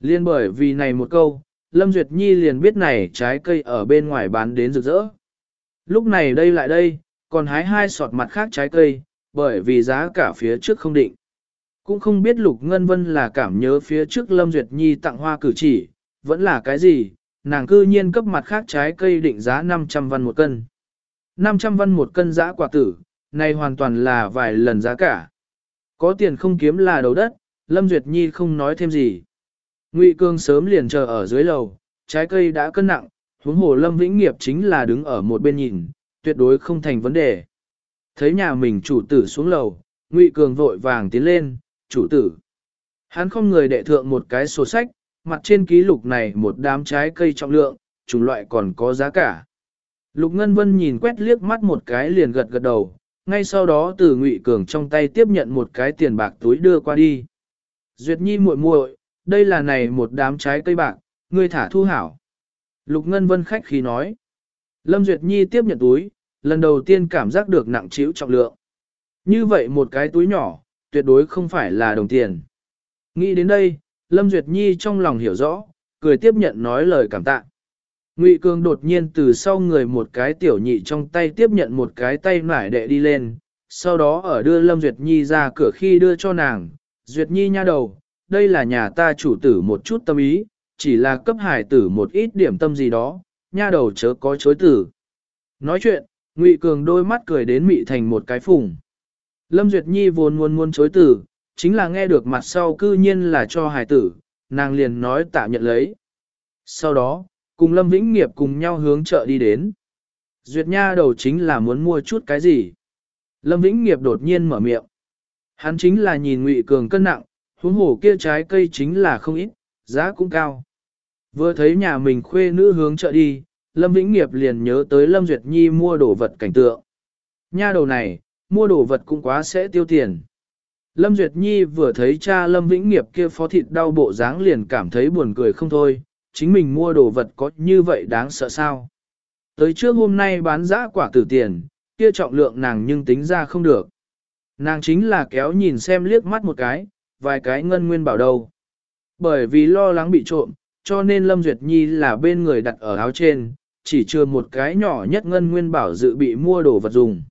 Liên bởi vì này một câu, Lâm Duyệt Nhi liền biết này trái cây ở bên ngoài bán đến rực rỡ. Lúc này đây lại đây, còn hái hai sọt mặt khác trái cây, bởi vì giá cả phía trước không định. Cũng không biết Lục Ngân Vân là cảm nhớ phía trước Lâm Duyệt Nhi tặng hoa cử chỉ, vẫn là cái gì, nàng cư nhiên cấp mặt khác trái cây định giá 500 văn một cân. 500 văn một cân giá quả tử, này hoàn toàn là vài lần giá cả. Có tiền không kiếm là đầu đất, Lâm Duyệt Nhi không nói thêm gì. Ngụy Cương sớm liền chờ ở dưới lầu, trái cây đã cân nặng, huống hồ Lâm Vĩnh Nghiệp chính là đứng ở một bên nhìn, tuyệt đối không thành vấn đề. Thấy nhà mình chủ tử xuống lầu, Ngụy Cường vội vàng tiến lên, chủ tử. Hắn không người đệ thượng một cái sổ sách, mặt trên ký lục này một đám trái cây trọng lượng, chủng loại còn có giá cả. Lục Ngân Vân nhìn quét liếc mắt một cái liền gật gật đầu, ngay sau đó từ Ngụy Cường trong tay tiếp nhận một cái tiền bạc túi đưa qua đi. Duyệt Nhi muội muội, đây là này một đám trái cây bạc, ngươi thả thu hảo. Lục Ngân Vân khách khí nói. Lâm Duyệt Nhi tiếp nhận túi, lần đầu tiên cảm giác được nặng trĩu trọng lượng. Như vậy một cái túi nhỏ, tuyệt đối không phải là đồng tiền. Nghĩ đến đây, Lâm Duyệt Nhi trong lòng hiểu rõ, cười tiếp nhận nói lời cảm tạ. Ngụy Cương đột nhiên từ sau người một cái tiểu nhị trong tay tiếp nhận một cái tay nải đệ đi lên, sau đó ở đưa Lâm Duyệt Nhi ra cửa khi đưa cho nàng, Duyệt Nhi nha đầu, đây là nhà ta chủ tử một chút tâm ý, chỉ là cấp hải tử một ít điểm tâm gì đó, nha đầu chớ có chối tử. Nói chuyện, Ngụy Cường đôi mắt cười đến mị thành một cái phùng. Lâm Duyệt Nhi vốn muốn muốn chối tử, chính là nghe được mặt sau cư nhiên là cho hải tử, nàng liền nói tạm nhận lấy. Sau đó, cùng Lâm Vĩnh Nghiệp cùng nhau hướng chợ đi đến. Duyệt Nha đầu chính là muốn mua chút cái gì. Lâm Vĩnh Nghiệp đột nhiên mở miệng. Hắn chính là nhìn Ngụy Cường cân nặng, huống hồ kia trái cây chính là không ít, giá cũng cao. Vừa thấy nhà mình khuê nữ hướng chợ đi, Lâm Vĩnh Nghiệp liền nhớ tới Lâm Duyệt Nhi mua đồ vật cảnh tượng. Nha đầu này, mua đồ vật cũng quá sẽ tiêu tiền. Lâm Duyệt Nhi vừa thấy cha Lâm Vĩnh Nghiệp kia phó thịt đau bộ dáng liền cảm thấy buồn cười không thôi, chính mình mua đồ vật có như vậy đáng sợ sao. Tới trước hôm nay bán giã quả tử tiền, kia trọng lượng nàng nhưng tính ra không được. Nàng chính là kéo nhìn xem liếc mắt một cái, vài cái ngân nguyên bảo đâu. Bởi vì lo lắng bị trộm, cho nên Lâm Duyệt Nhi là bên người đặt ở áo trên, chỉ chưa một cái nhỏ nhất ngân nguyên bảo dự bị mua đồ vật dùng.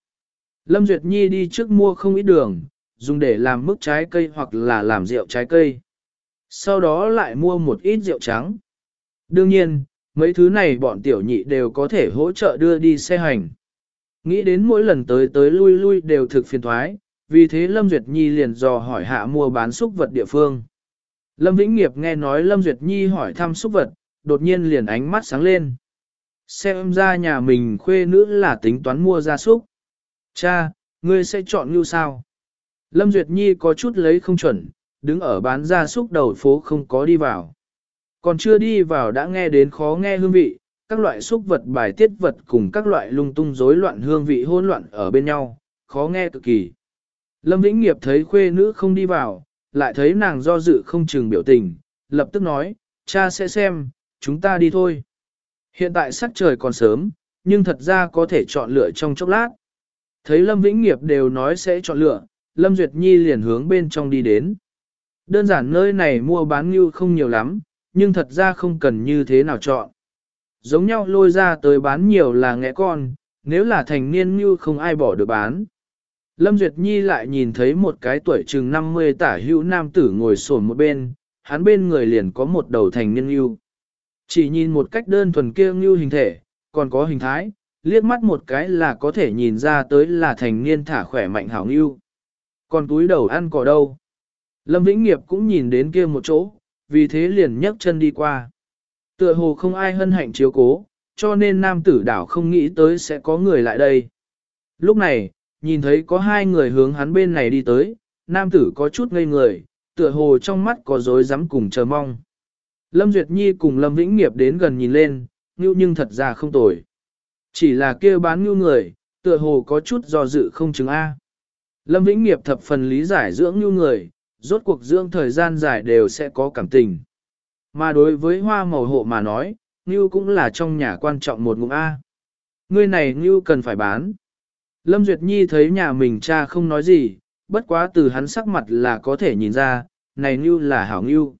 Lâm Duyệt Nhi đi trước mua không ít đường, dùng để làm mức trái cây hoặc là làm rượu trái cây. Sau đó lại mua một ít rượu trắng. Đương nhiên, mấy thứ này bọn tiểu nhị đều có thể hỗ trợ đưa đi xe hành. Nghĩ đến mỗi lần tới tới lui lui đều thực phiền thoái, vì thế Lâm Duyệt Nhi liền dò hỏi hạ mua bán xúc vật địa phương. Lâm Vĩnh Nghiệp nghe nói Lâm Duyệt Nhi hỏi thăm xúc vật, đột nhiên liền ánh mắt sáng lên. Xem ra nhà mình khuê nữ là tính toán mua gia súc. Cha, ngươi sẽ chọn như sao? Lâm Duyệt Nhi có chút lấy không chuẩn, đứng ở bán gia súc đầu phố không có đi vào. Còn chưa đi vào đã nghe đến khó nghe hương vị, các loại xúc vật bài tiết vật cùng các loại lung tung rối loạn hương vị hỗn loạn ở bên nhau, khó nghe cực kỳ. Lâm Vĩnh Nghiệp thấy khuê nữ không đi vào, lại thấy nàng do dự không chừng biểu tình, lập tức nói, cha sẽ xem, chúng ta đi thôi. Hiện tại sắc trời còn sớm, nhưng thật ra có thể chọn lựa trong chốc lát. Thấy Lâm Vĩnh Nghiệp đều nói sẽ chọn lựa, Lâm Duyệt Nhi liền hướng bên trong đi đến. Đơn giản nơi này mua bán như không nhiều lắm, nhưng thật ra không cần như thế nào chọn. Giống nhau lôi ra tới bán nhiều là ngẽ con, nếu là thành niên như không ai bỏ được bán. Lâm Duyệt Nhi lại nhìn thấy một cái tuổi chừng 50 tả hữu nam tử ngồi sổn một bên, hắn bên người liền có một đầu thành niên yêu, Chỉ nhìn một cách đơn thuần kia như hình thể, còn có hình thái, liếc mắt một cái là có thể nhìn ra tới là thành niên thả khỏe mạnh hảo ngưu. Còn túi đầu ăn cỏ đâu? Lâm Vĩnh Nghiệp cũng nhìn đến kia một chỗ, vì thế liền nhấc chân đi qua. Tựa hồ không ai hân hạnh chiếu cố, cho nên nam tử đảo không nghĩ tới sẽ có người lại đây. Lúc này, nhìn thấy có hai người hướng hắn bên này đi tới, nam tử có chút ngây người, tựa hồ trong mắt có dối rắm cùng chờ mong. Lâm Duyệt Nhi cùng Lâm Vĩnh Nghiệp đến gần nhìn lên, ngưu nhưng thật ra không tồi. Chỉ là kêu bán ngưu người, tựa hồ có chút do dự không chứng A. Lâm Vĩnh Nghiệp thập phần lý giải dưỡng ngưu người, rốt cuộc dưỡng thời gian dài đều sẽ có cảm tình. Mà đối với hoa màu hộ mà nói, ngưu cũng là trong nhà quan trọng một ngụm A. Ngươi này ngưu cần phải bán. Lâm Duyệt Nhi thấy nhà mình cha không nói gì, bất quá từ hắn sắc mặt là có thể nhìn ra, này ngưu là hảo ngưu.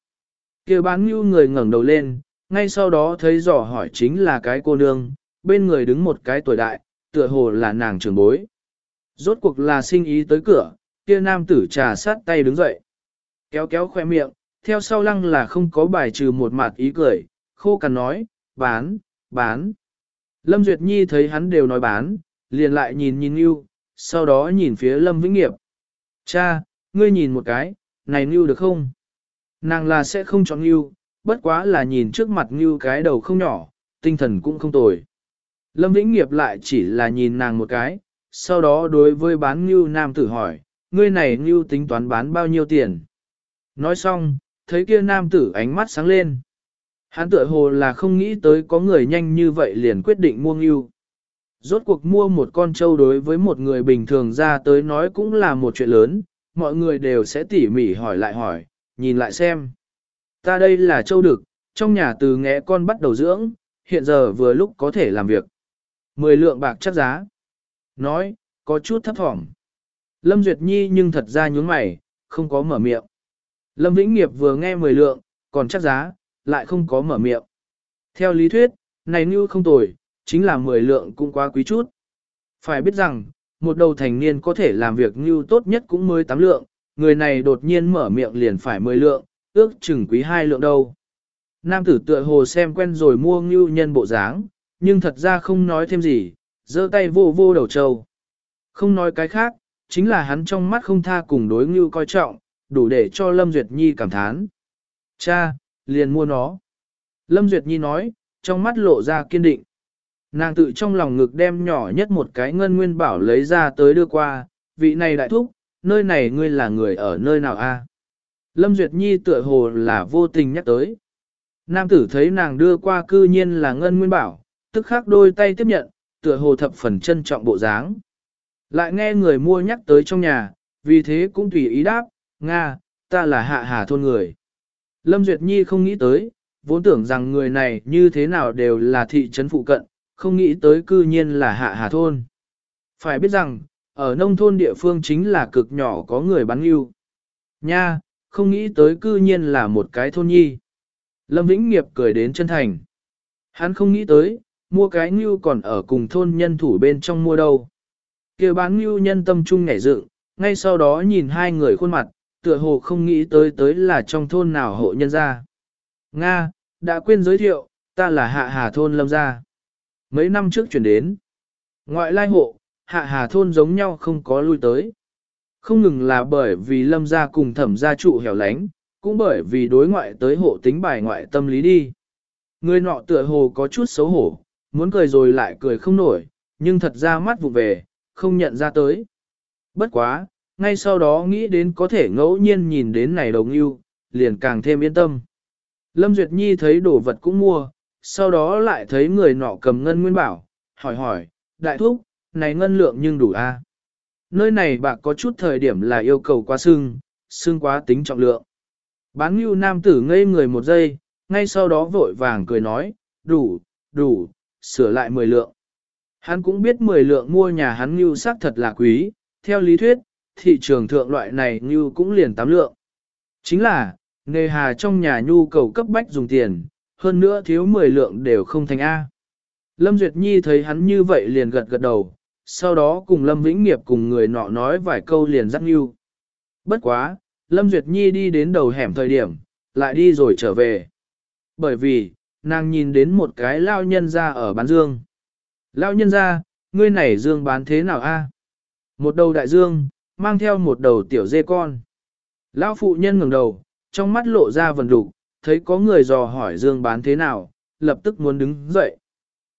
kia bán ngưu người ngẩng đầu lên, ngay sau đó thấy dò hỏi chính là cái cô nương, bên người đứng một cái tuổi đại, tựa hồ là nàng trưởng bối. Rốt cuộc là sinh ý tới cửa, kia nam tử trà sát tay đứng dậy. Kéo kéo khoe miệng, theo sau lăng là không có bài trừ một mặt ý cười, khô cằn nói, bán, bán. Lâm Duyệt Nhi thấy hắn đều nói bán, liền lại nhìn nhìn Ngưu, sau đó nhìn phía Lâm Vĩnh Nghiệp. Cha, ngươi nhìn một cái, này Ngưu được không? Nàng là sẽ không chọn Ngưu, bất quá là nhìn trước mặt Ngưu cái đầu không nhỏ, tinh thần cũng không tồi. Lâm Vĩnh Nghiệp lại chỉ là nhìn nàng một cái, sau đó đối với bán Ngưu nam tử hỏi, ngươi này Ngưu tính toán bán bao nhiêu tiền? Nói xong, thấy kia nam tử ánh mắt sáng lên. Hắn tựa hồ là không nghĩ tới có người nhanh như vậy liền quyết định mua Ngưu. Rốt cuộc mua một con trâu đối với một người bình thường ra tới nói cũng là một chuyện lớn, mọi người đều sẽ tỉ mỉ hỏi lại hỏi, nhìn lại xem. Ta đây là trâu đực, trong nhà từ ngẽ con bắt đầu dưỡng, hiện giờ vừa lúc có thể làm việc. Mười lượng bạc chắc giá. Nói, có chút thấp thỏm. Lâm Duyệt Nhi nhưng thật ra nhún mày, không có mở miệng. Lâm Vĩnh Nghiệp vừa nghe mười lượng, còn chắc giá, lại không có mở miệng. Theo lý thuyết, này như không tồi, chính là 10 lượng cũng quá quý chút. Phải biết rằng, một đầu thành niên có thể làm việc như tốt nhất cũng mới 8 lượng, người này đột nhiên mở miệng liền phải 10 lượng, ước chừng quý 2 lượng đâu. Nam tử tựa hồ xem quen rồi mua ngưu nhân bộ dáng, nhưng thật ra không nói thêm gì, giơ tay vô vô đầu trâu. Không nói cái khác, chính là hắn trong mắt không tha cùng đối ngưu coi trọng, đủ để cho Lâm Duyệt Nhi cảm thán. Cha, liền mua nó. Lâm Duyệt Nhi nói, trong mắt lộ ra kiên định. Nàng tự trong lòng ngực đem nhỏ nhất một cái ngân nguyên bảo lấy ra tới đưa qua, vị này đại thúc, nơi này ngươi là người ở nơi nào a? Lâm Duyệt Nhi tựa hồ là vô tình nhắc tới. Nam tử thấy nàng đưa qua cư nhiên là ngân nguyên bảo, tức khắc đôi tay tiếp nhận, tựa hồ thập phần trân trọng bộ dáng. Lại nghe người mua nhắc tới trong nhà, vì thế cũng tùy ý đáp, Nga, ta là hạ hà thôn người. Lâm Duyệt Nhi không nghĩ tới, vốn tưởng rằng người này như thế nào đều là thị trấn phụ cận, không nghĩ tới cư nhiên là hạ hà thôn. Phải biết rằng, ở nông thôn địa phương chính là cực nhỏ có người bán yêu. Nha, không nghĩ tới cư nhiên là một cái thôn nhi. Lâm Vĩnh Nghiệp cười đến chân thành. Hắn không nghĩ tới, mua cái ngưu còn ở cùng thôn nhân thủ bên trong mua đâu. kia bán ngưu nhân tâm trung nhảy dựng, ngay sau đó nhìn hai người khuôn mặt, tựa hồ không nghĩ tới tới là trong thôn nào hộ nhân gia. Nga, đã quên giới thiệu, ta là hạ hà thôn lâm gia. Mấy năm trước chuyển đến, ngoại lai hộ, hạ hà thôn giống nhau không có lui tới. Không ngừng là bởi vì lâm gia cùng thẩm gia trụ hẻo lánh, cũng bởi vì đối ngoại tới hộ tính bài ngoại tâm lý đi. Người nọ tựa hồ có chút xấu hổ, muốn cười rồi lại cười không nổi, nhưng thật ra mắt vụ về, không nhận ra tới. Bất quá, ngay sau đó nghĩ đến có thể ngẫu nhiên nhìn đến này đồng yêu, liền càng thêm yên tâm. Lâm Duyệt Nhi thấy đồ vật cũng mua, sau đó lại thấy người nọ cầm ngân nguyên bảo, hỏi hỏi, đại thúc, này ngân lượng nhưng đủ a à? Nơi này bạc có chút thời điểm là yêu cầu quá sưng, sưng quá tính trọng lượng. Bán ngưu nam tử ngây người một giây, ngay sau đó vội vàng cười nói, đủ, đủ, sửa lại 10 lượng. Hắn cũng biết 10 lượng mua nhà hắn ngưu xác thật là quý, theo lý thuyết, thị trường thượng loại này ngưu cũng liền 8 lượng. Chính là, nghề hà trong nhà nhu cầu cấp bách dùng tiền, hơn nữa thiếu 10 lượng đều không thành A. Lâm Duyệt Nhi thấy hắn như vậy liền gật gật đầu, sau đó cùng Lâm Vĩnh Nghiệp cùng người nọ nói vài câu liền dắt nhu. Bất quá, Lâm Duyệt Nhi đi đến đầu hẻm thời điểm, lại đi rồi trở về. Bởi vì, nàng nhìn đến một cái lao nhân ra ở bán dương. Lao nhân ra, ngươi này dương bán thế nào a? Một đầu đại dương, mang theo một đầu tiểu dê con. Lão phụ nhân ngẩng đầu, trong mắt lộ ra vần đục, thấy có người dò hỏi dương bán thế nào, lập tức muốn đứng dậy.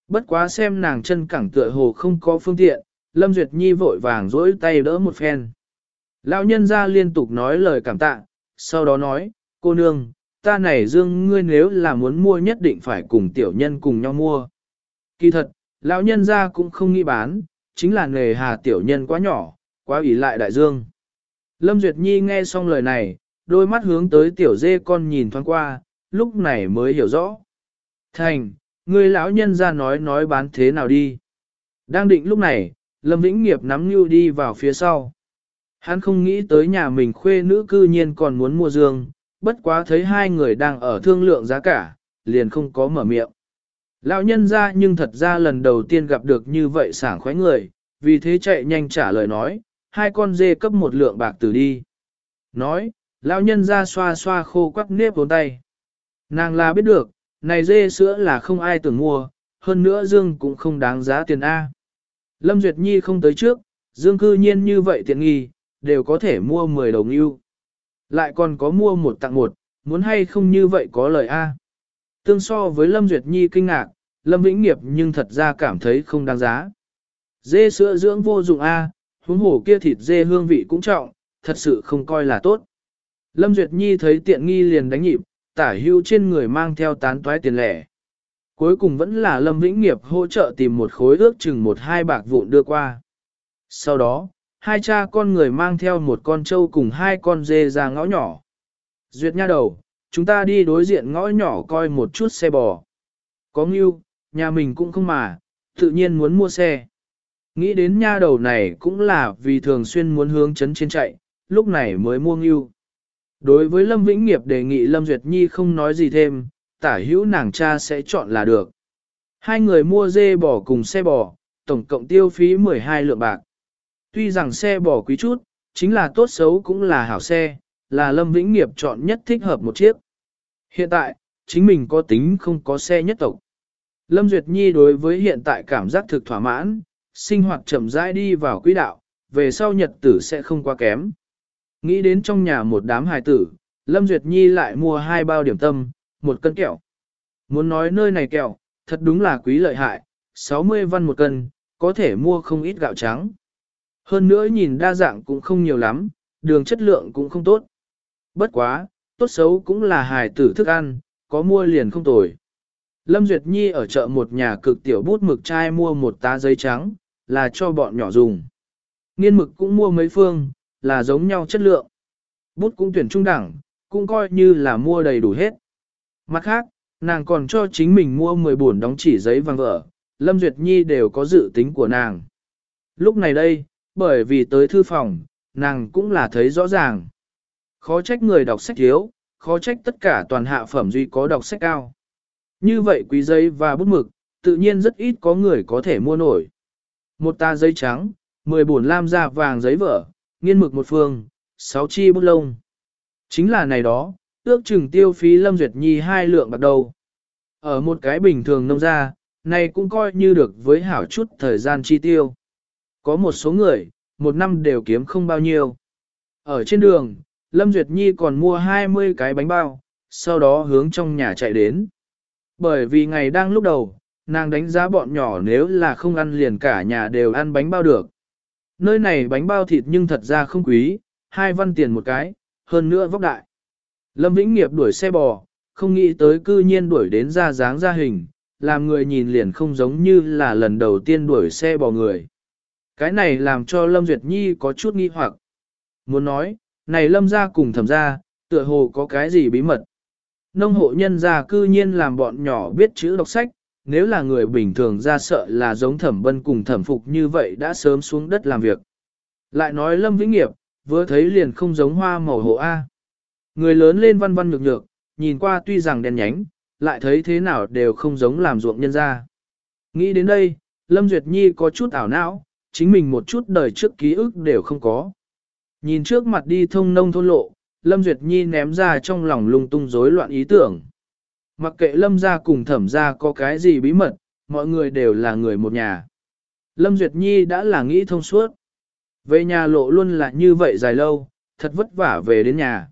Bất quá xem nàng chân cẳng tựa hồ không có phương tiện, Lâm Duyệt Nhi vội vàng dỗi tay đỡ một phen. Lão nhân ra liên tục nói lời cảm tạ, sau đó nói, cô nương, ta này dương ngươi nếu là muốn mua nhất định phải cùng tiểu nhân cùng nhau mua. Kỳ thật, lão nhân ra cũng không nghĩ bán, chính là nghề hà tiểu nhân quá nhỏ, quá ủy lại đại dương. Lâm Duyệt Nhi nghe xong lời này, đôi mắt hướng tới tiểu dê con nhìn thoáng qua, lúc này mới hiểu rõ. Thành, người lão nhân ra nói nói bán thế nào đi. Đang định lúc này, Lâm Vĩnh Nghiệp nắm nhu đi vào phía sau. Hắn không nghĩ tới nhà mình khuê nữ cư nhiên còn muốn mua dương, bất quá thấy hai người đang ở thương lượng giá cả, liền không có mở miệng. Lão nhân ra nhưng thật ra lần đầu tiên gặp được như vậy sảng khoái người, vì thế chạy nhanh trả lời nói, hai con dê cấp một lượng bạc từ đi. Nói, lão nhân ra xoa xoa khô quắc nếp vốn tay. Nàng là biết được, này dê sữa là không ai tưởng mua, hơn nữa Dương cũng không đáng giá tiền A. Lâm Duyệt Nhi không tới trước, Dương cư nhiên như vậy tiện nghi, đều có thể mua 10 đồng yêu. Lại còn có mua một tặng một, muốn hay không như vậy có lời A. Tương so với Lâm Duyệt Nhi kinh ngạc, Lâm Vĩnh Nghiệp nhưng thật ra cảm thấy không đáng giá. Dê sữa dưỡng vô dụng A, huống hổ kia thịt dê hương vị cũng trọng, thật sự không coi là tốt. Lâm Duyệt Nhi thấy tiện nghi liền đánh nhịp, tả hưu trên người mang theo tán toái tiền lẻ. Cuối cùng vẫn là Lâm Vĩnh Nghiệp hỗ trợ tìm một khối ước chừng một hai bạc vụn đưa qua. Sau đó, hai cha con người mang theo một con trâu cùng hai con dê ra ngõ nhỏ. Duyệt nha đầu, chúng ta đi đối diện ngõ nhỏ coi một chút xe bò. Có ngưu, nhà mình cũng không mà, tự nhiên muốn mua xe. Nghĩ đến nha đầu này cũng là vì thường xuyên muốn hướng chấn trên chạy, lúc này mới mua ngưu. Đối với Lâm Vĩnh Nghiệp đề nghị Lâm Duyệt Nhi không nói gì thêm, tả hữu nàng cha sẽ chọn là được. Hai người mua dê bò cùng xe bò, tổng cộng tiêu phí 12 lượng bạc. Tuy rằng xe bò quý chút, chính là tốt xấu cũng là hảo xe, là Lâm Vĩnh Nghiệp chọn nhất thích hợp một chiếc. Hiện tại, chính mình có tính không có xe nhất tộc. Lâm Duyệt Nhi đối với hiện tại cảm giác thực thỏa mãn, sinh hoạt chậm rãi đi vào quỹ đạo, về sau nhật tử sẽ không quá kém. Nghĩ đến trong nhà một đám hài tử, Lâm Duyệt Nhi lại mua hai bao điểm tâm, một cân kẹo. Muốn nói nơi này kẹo, thật đúng là quý lợi hại, 60 văn một cân, có thể mua không ít gạo trắng. Hơn nữa nhìn đa dạng cũng không nhiều lắm, đường chất lượng cũng không tốt. Bất quá, tốt xấu cũng là hài tử thức ăn, có mua liền không tồi. Lâm Duyệt Nhi ở chợ một nhà cực tiểu bút mực chai mua một tá giấy trắng, là cho bọn nhỏ dùng. Nghiên mực cũng mua mấy phương, là giống nhau chất lượng. Bút cũng tuyển trung đẳng, cũng coi như là mua đầy đủ hết. Mặt khác, nàng còn cho chính mình mua 10 buồn đóng chỉ giấy vàng vỡ, Lâm Duyệt Nhi đều có dự tính của nàng. Lúc này đây, bởi vì tới thư phòng, nàng cũng là thấy rõ ràng. Khó trách người đọc sách thiếu, khó trách tất cả toàn hạ phẩm duy có đọc sách cao. Như vậy quý giấy và bút mực, tự nhiên rất ít có người có thể mua nổi. Một ta giấy trắng, 10 buồn lam da vàng giấy vở, nghiên mực một phương, sáu chi bút lông. Chính là này đó, ước chừng tiêu phí Lâm Duyệt Nhi hai lượng bạc đầu. Ở một cái bình thường nông gia, này cũng coi như được với hảo chút thời gian chi tiêu. Có một số người, một năm đều kiếm không bao nhiêu. Ở trên đường, Lâm Duyệt Nhi còn mua 20 cái bánh bao, sau đó hướng trong nhà chạy đến. Bởi vì ngày đang lúc đầu, nàng đánh giá bọn nhỏ nếu là không ăn liền cả nhà đều ăn bánh bao được. Nơi này bánh bao thịt nhưng thật ra không quý, hai văn tiền một cái, hơn nữa vóc đại. Lâm Vĩnh Nghiệp đuổi xe bò, không nghĩ tới cư nhiên đuổi đến ra dáng ra hình, làm người nhìn liền không giống như là lần đầu tiên đuổi xe bò người. Cái này làm cho Lâm Duyệt Nhi có chút nghi hoặc. Muốn nói, này Lâm ra cùng thẩm ra, tựa hồ có cái gì bí mật. Nông hộ nhân gia cư nhiên làm bọn nhỏ biết chữ đọc sách, nếu là người bình thường ra sợ là giống thẩm bân cùng thẩm phục như vậy đã sớm xuống đất làm việc. Lại nói Lâm Vĩnh Nghiệp, vừa thấy liền không giống hoa màu hộ A. Người lớn lên văn văn nhược nhược, nhìn qua tuy rằng đen nhánh, lại thấy thế nào đều không giống làm ruộng nhân ra. Nghĩ đến đây, Lâm Duyệt Nhi có chút ảo não, chính mình một chút đời trước ký ức đều không có. Nhìn trước mặt đi thông nông thôn lộ, Lâm Duyệt Nhi ném ra trong lòng lung tung rối loạn ý tưởng. Mặc kệ Lâm gia cùng thẩm gia có cái gì bí mật, mọi người đều là người một nhà. Lâm Duyệt Nhi đã là nghĩ thông suốt. Về nhà lộ luôn là như vậy dài lâu, thật vất vả về đến nhà.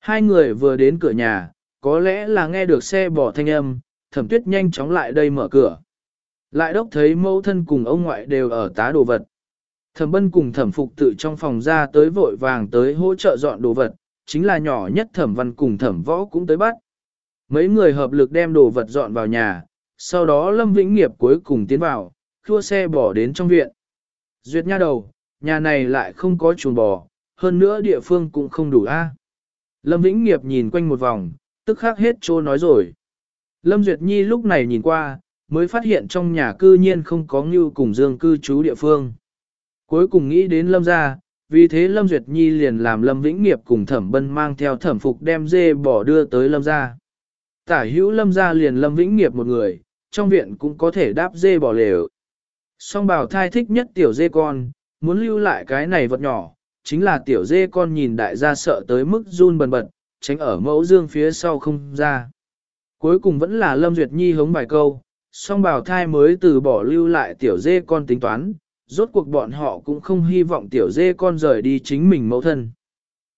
Hai người vừa đến cửa nhà, có lẽ là nghe được xe bỏ thanh âm, thẩm tuyết nhanh chóng lại đây mở cửa. Lại đốc thấy mẫu thân cùng ông ngoại đều ở tá đồ vật. Thẩm bân cùng thẩm phục tự trong phòng ra tới vội vàng tới hỗ trợ dọn đồ vật, chính là nhỏ nhất thẩm văn cùng thẩm võ cũng tới bắt. Mấy người hợp lực đem đồ vật dọn vào nhà, sau đó Lâm Vĩnh Nghiệp cuối cùng tiến vào, khua xe bỏ đến trong viện. Duyệt nha đầu, nhà này lại không có chuồng bò, hơn nữa địa phương cũng không đủ a. Lâm Vĩnh Nghiệp nhìn quanh một vòng, tức khắc hết trô nói rồi. Lâm Duyệt Nhi lúc này nhìn qua, mới phát hiện trong nhà cư nhiên không có ngưu cùng dương cư trú địa phương. Cuối cùng nghĩ đến Lâm gia, vì thế Lâm Duyệt Nhi liền làm Lâm Vĩnh Nghiệp cùng thẩm bân mang theo thẩm phục đem dê bỏ đưa tới Lâm gia. Tả hữu Lâm ra liền Lâm Vĩnh Nghiệp một người, trong viện cũng có thể đáp dê bỏ lều. Song bảo thai thích nhất tiểu dê con, muốn lưu lại cái này vật nhỏ, chính là tiểu dê con nhìn đại gia sợ tới mức run bần bật, tránh ở mẫu dương phía sau không ra. Cuối cùng vẫn là Lâm Duyệt Nhi hống bài câu, song bảo thai mới từ bỏ lưu lại tiểu dê con tính toán, rốt cuộc bọn họ cũng không hy vọng tiểu dê con rời đi chính mình mẫu thân.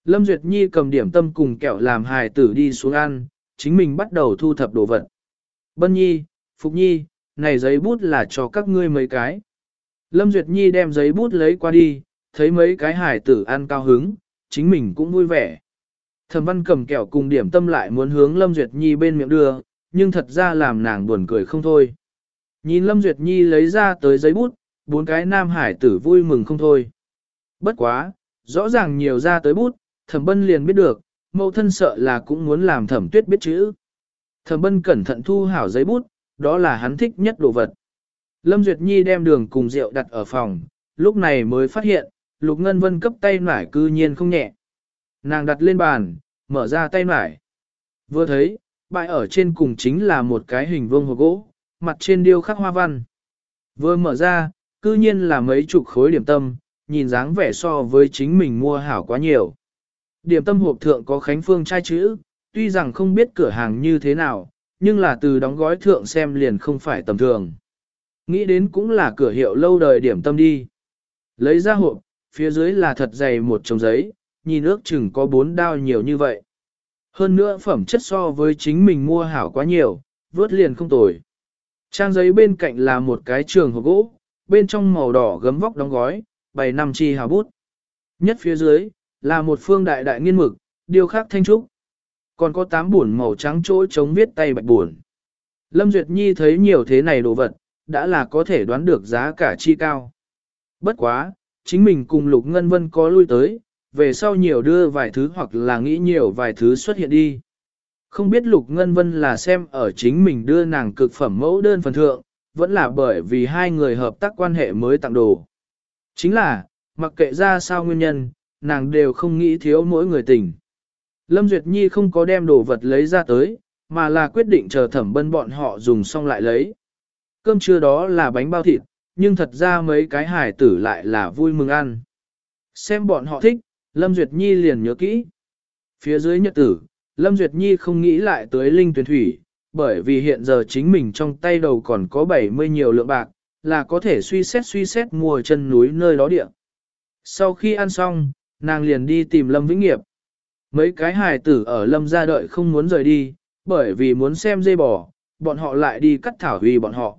Lâm Duyệt Nhi cầm điểm tâm cùng kẹo làm hài tử đi xuống ăn, chính mình bắt đầu thu thập đồ vật. Bân Nhi, Phục Nhi, này giấy bút là cho các ngươi mấy cái. Lâm Duyệt Nhi đem giấy bút lấy qua đi, thấy mấy cái hải tử ăn cao hứng, chính mình cũng vui vẻ. Thẩm văn cầm kẹo cùng điểm tâm lại muốn hướng Lâm Duyệt Nhi bên miệng đưa, nhưng thật ra làm nàng buồn cười không thôi. Nhìn Lâm Duyệt Nhi lấy ra tới giấy bút, bốn cái nam hải tử vui mừng không thôi. Bất quá, rõ ràng nhiều ra tới bút, thẩm bân liền biết được, mẫu thân sợ là cũng muốn làm thẩm tuyết biết chữ. Thẩm bân cẩn thận thu hảo giấy bút, đó là hắn thích nhất đồ vật. Lâm Duyệt Nhi đem đường cùng rượu đặt ở phòng, lúc này mới phát hiện, Lục Ngân Vân cấp tay nải cư nhiên không nhẹ. Nàng đặt lên bàn, mở ra tay nải. Vừa thấy, bãi ở trên cùng chính là một cái hình vuông hộp gỗ, mặt trên điêu khắc hoa văn. Vừa mở ra, cư nhiên là mấy chục khối điểm tâm, nhìn dáng vẻ so với chính mình mua hảo quá nhiều. Điểm tâm hộp thượng có Khánh Phương trai chữ, tuy rằng không biết cửa hàng như thế nào, nhưng là từ đóng gói thượng xem liền không phải tầm thường. Nghĩ đến cũng là cửa hiệu lâu đời điểm tâm đi. Lấy ra hộp, phía dưới là thật dày một chồng giấy, nhìn ước chừng có bốn đao nhiều như vậy. Hơn nữa phẩm chất so với chính mình mua hảo quá nhiều, vớt liền không tồi. Trang giấy bên cạnh là một cái trường hộp gỗ, bên trong màu đỏ gấm vóc đóng gói, bày năm chi hào bút. Nhất phía dưới, là một phương đại đại nghiên mực, điều khác thanh trúc. Còn có tám buồn màu trắng chỗ chống viết tay bạch buồn. Lâm Duyệt Nhi thấy nhiều thế này đồ vật, đã là có thể đoán được giá cả chi cao. Bất quá, chính mình cùng Lục Ngân Vân có lui tới, về sau nhiều đưa vài thứ hoặc là nghĩ nhiều vài thứ xuất hiện đi. Không biết Lục Ngân Vân là xem ở chính mình đưa nàng cực phẩm mẫu đơn phần thượng, vẫn là bởi vì hai người hợp tác quan hệ mới tặng đồ. Chính là, mặc kệ ra sao nguyên nhân, nàng đều không nghĩ thiếu mỗi người tình. Lâm Duyệt Nhi không có đem đồ vật lấy ra tới, mà là quyết định chờ thẩm bân bọn họ dùng xong lại lấy. Cơm trưa đó là bánh bao thịt, nhưng thật ra mấy cái hải tử lại là vui mừng ăn. Xem bọn họ thích, Lâm Duyệt Nhi liền nhớ kỹ. Phía dưới nhật tử, Lâm Duyệt Nhi không nghĩ lại tới linh Tuyền thủy, bởi vì hiện giờ chính mình trong tay đầu còn có 70 nhiều lượng bạc, là có thể suy xét suy xét mua chân núi nơi đó địa. Sau khi ăn xong, nàng liền đi tìm Lâm Vĩnh Nghiệp. Mấy cái hài tử ở Lâm ra đợi không muốn rời đi, bởi vì muốn xem dây bò, bọn họ lại đi cắt thảo huy bọn họ.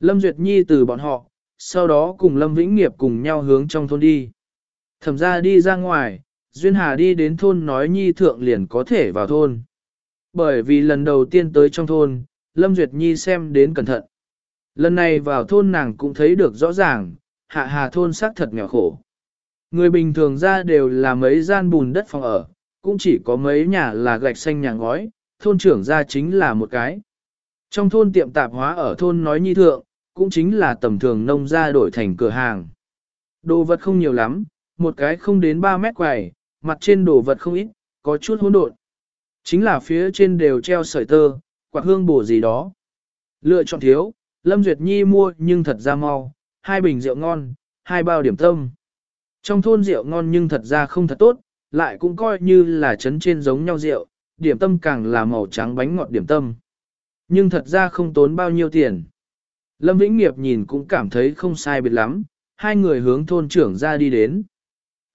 Lâm Duyệt Nhi từ bọn họ, sau đó cùng Lâm Vĩnh Nghiệp cùng nhau hướng trong thôn đi. Thẩm ra đi ra ngoài, Duyên Hà đi đến thôn nói Nhi thượng liền có thể vào thôn. Bởi vì lần đầu tiên tới trong thôn, Lâm Duyệt Nhi xem đến cẩn thận. Lần này vào thôn nàng cũng thấy được rõ ràng, hạ hà thôn xác thật nghèo khổ. Người bình thường ra đều là mấy gian bùn đất phòng ở, cũng chỉ có mấy nhà là gạch xanh nhà ngói, thôn trưởng ra chính là một cái. Trong thôn tiệm tạp hóa ở thôn nói nhi thượng, cũng chính là tầm thường nông ra đổi thành cửa hàng. Đồ vật không nhiều lắm, một cái không đến 3 mét quầy, mặt trên đồ vật không ít, có chút hỗn độn. Chính là phía trên đều treo sợi tơ, quạt hương bổ gì đó. Lựa chọn thiếu, Lâm Duyệt Nhi mua nhưng thật ra mau, hai bình rượu ngon, hai bao điểm tâm. Trong thôn rượu ngon nhưng thật ra không thật tốt, lại cũng coi như là chấn trên giống nhau rượu, điểm tâm càng là màu trắng bánh ngọt điểm tâm. Nhưng thật ra không tốn bao nhiêu tiền. Lâm Vĩnh Nghiệp nhìn cũng cảm thấy không sai biệt lắm, hai người hướng thôn trưởng ra đi đến.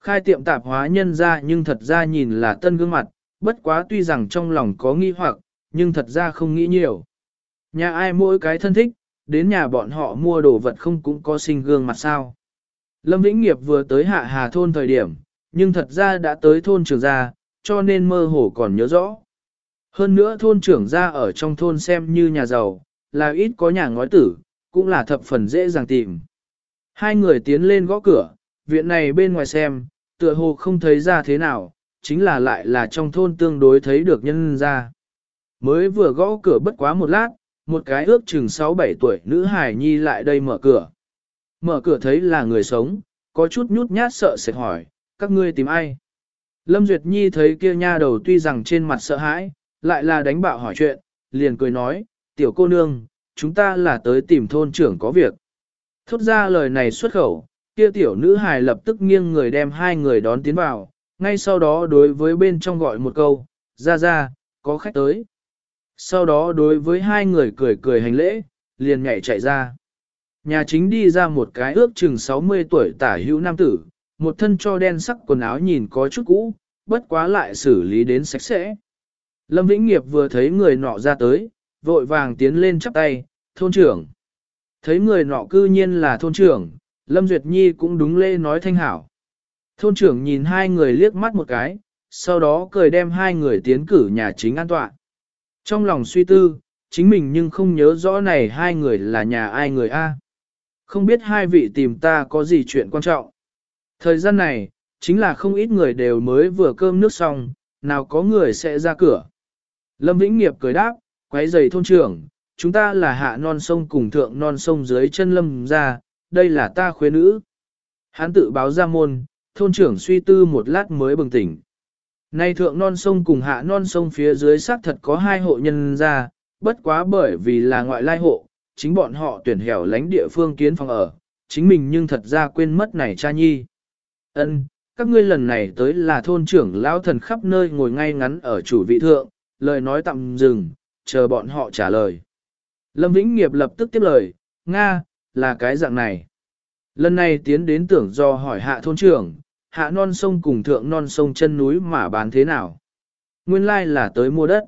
Khai tiệm tạp hóa nhân ra nhưng thật ra nhìn là tân gương mặt, bất quá tuy rằng trong lòng có nghi hoặc, nhưng thật ra không nghĩ nhiều. Nhà ai mỗi cái thân thích, đến nhà bọn họ mua đồ vật không cũng có sinh gương mặt sao. Lâm Vĩnh Nghiệp vừa tới hạ hà thôn thời điểm, nhưng thật ra đã tới thôn trưởng gia, cho nên mơ hồ còn nhớ rõ. Hơn nữa thôn trưởng gia ở trong thôn xem như nhà giàu, là ít có nhà ngói tử, cũng là thập phần dễ dàng tìm. Hai người tiến lên gõ cửa, viện này bên ngoài xem, tựa hồ không thấy ra thế nào, chính là lại là trong thôn tương đối thấy được nhân ra. Mới vừa gõ cửa bất quá một lát, một cái ước chừng 6-7 tuổi nữ hài nhi lại đây mở cửa. Mở cửa thấy là người sống, có chút nhút nhát sợ sẽ hỏi, các ngươi tìm ai? Lâm Duyệt Nhi thấy kia nha đầu tuy rằng trên mặt sợ hãi, lại là đánh bạo hỏi chuyện, liền cười nói, tiểu cô nương, chúng ta là tới tìm thôn trưởng có việc. Thốt ra lời này xuất khẩu, kia tiểu nữ hài lập tức nghiêng người đem hai người đón tiến vào, ngay sau đó đối với bên trong gọi một câu, ra ra, có khách tới. Sau đó đối với hai người cười cười hành lễ, liền nhảy chạy ra. Nhà chính đi ra một cái ước chừng 60 tuổi tả hữu nam tử, một thân cho đen sắc quần áo nhìn có chút cũ, bất quá lại xử lý đến sạch sẽ. Lâm Vĩnh Nghiệp vừa thấy người nọ ra tới, vội vàng tiến lên chắp tay, thôn trưởng. Thấy người nọ cư nhiên là thôn trưởng, Lâm Duyệt Nhi cũng đúng lê nói thanh hảo. Thôn trưởng nhìn hai người liếc mắt một cái, sau đó cười đem hai người tiến cử nhà chính an toàn. Trong lòng suy tư, chính mình nhưng không nhớ rõ này hai người là nhà ai người A. Không biết hai vị tìm ta có gì chuyện quan trọng. Thời gian này, chính là không ít người đều mới vừa cơm nước xong, nào có người sẽ ra cửa. Lâm Vĩnh Nghiệp cười đáp, quấy giày thôn trưởng, chúng ta là hạ non sông cùng thượng non sông dưới chân lâm ra, đây là ta khuê nữ. Hán tự báo ra môn, thôn trưởng suy tư một lát mới bừng tỉnh. Nay thượng non sông cùng hạ non sông phía dưới xác thật có hai hộ nhân ra, bất quá bởi vì là ngoại lai hộ, chính bọn họ tuyển hẻo lánh địa phương kiến phòng ở, chính mình nhưng thật ra quên mất này cha nhi. Ân, các ngươi lần này tới là thôn trưởng lão thần khắp nơi ngồi ngay ngắn ở chủ vị thượng, lời nói tạm dừng, chờ bọn họ trả lời. Lâm Vĩnh Nghiệp lập tức tiếp lời, Nga, là cái dạng này. Lần này tiến đến tưởng do hỏi hạ thôn trưởng, hạ non sông cùng thượng non sông chân núi mà bán thế nào. Nguyên lai like là tới mua đất.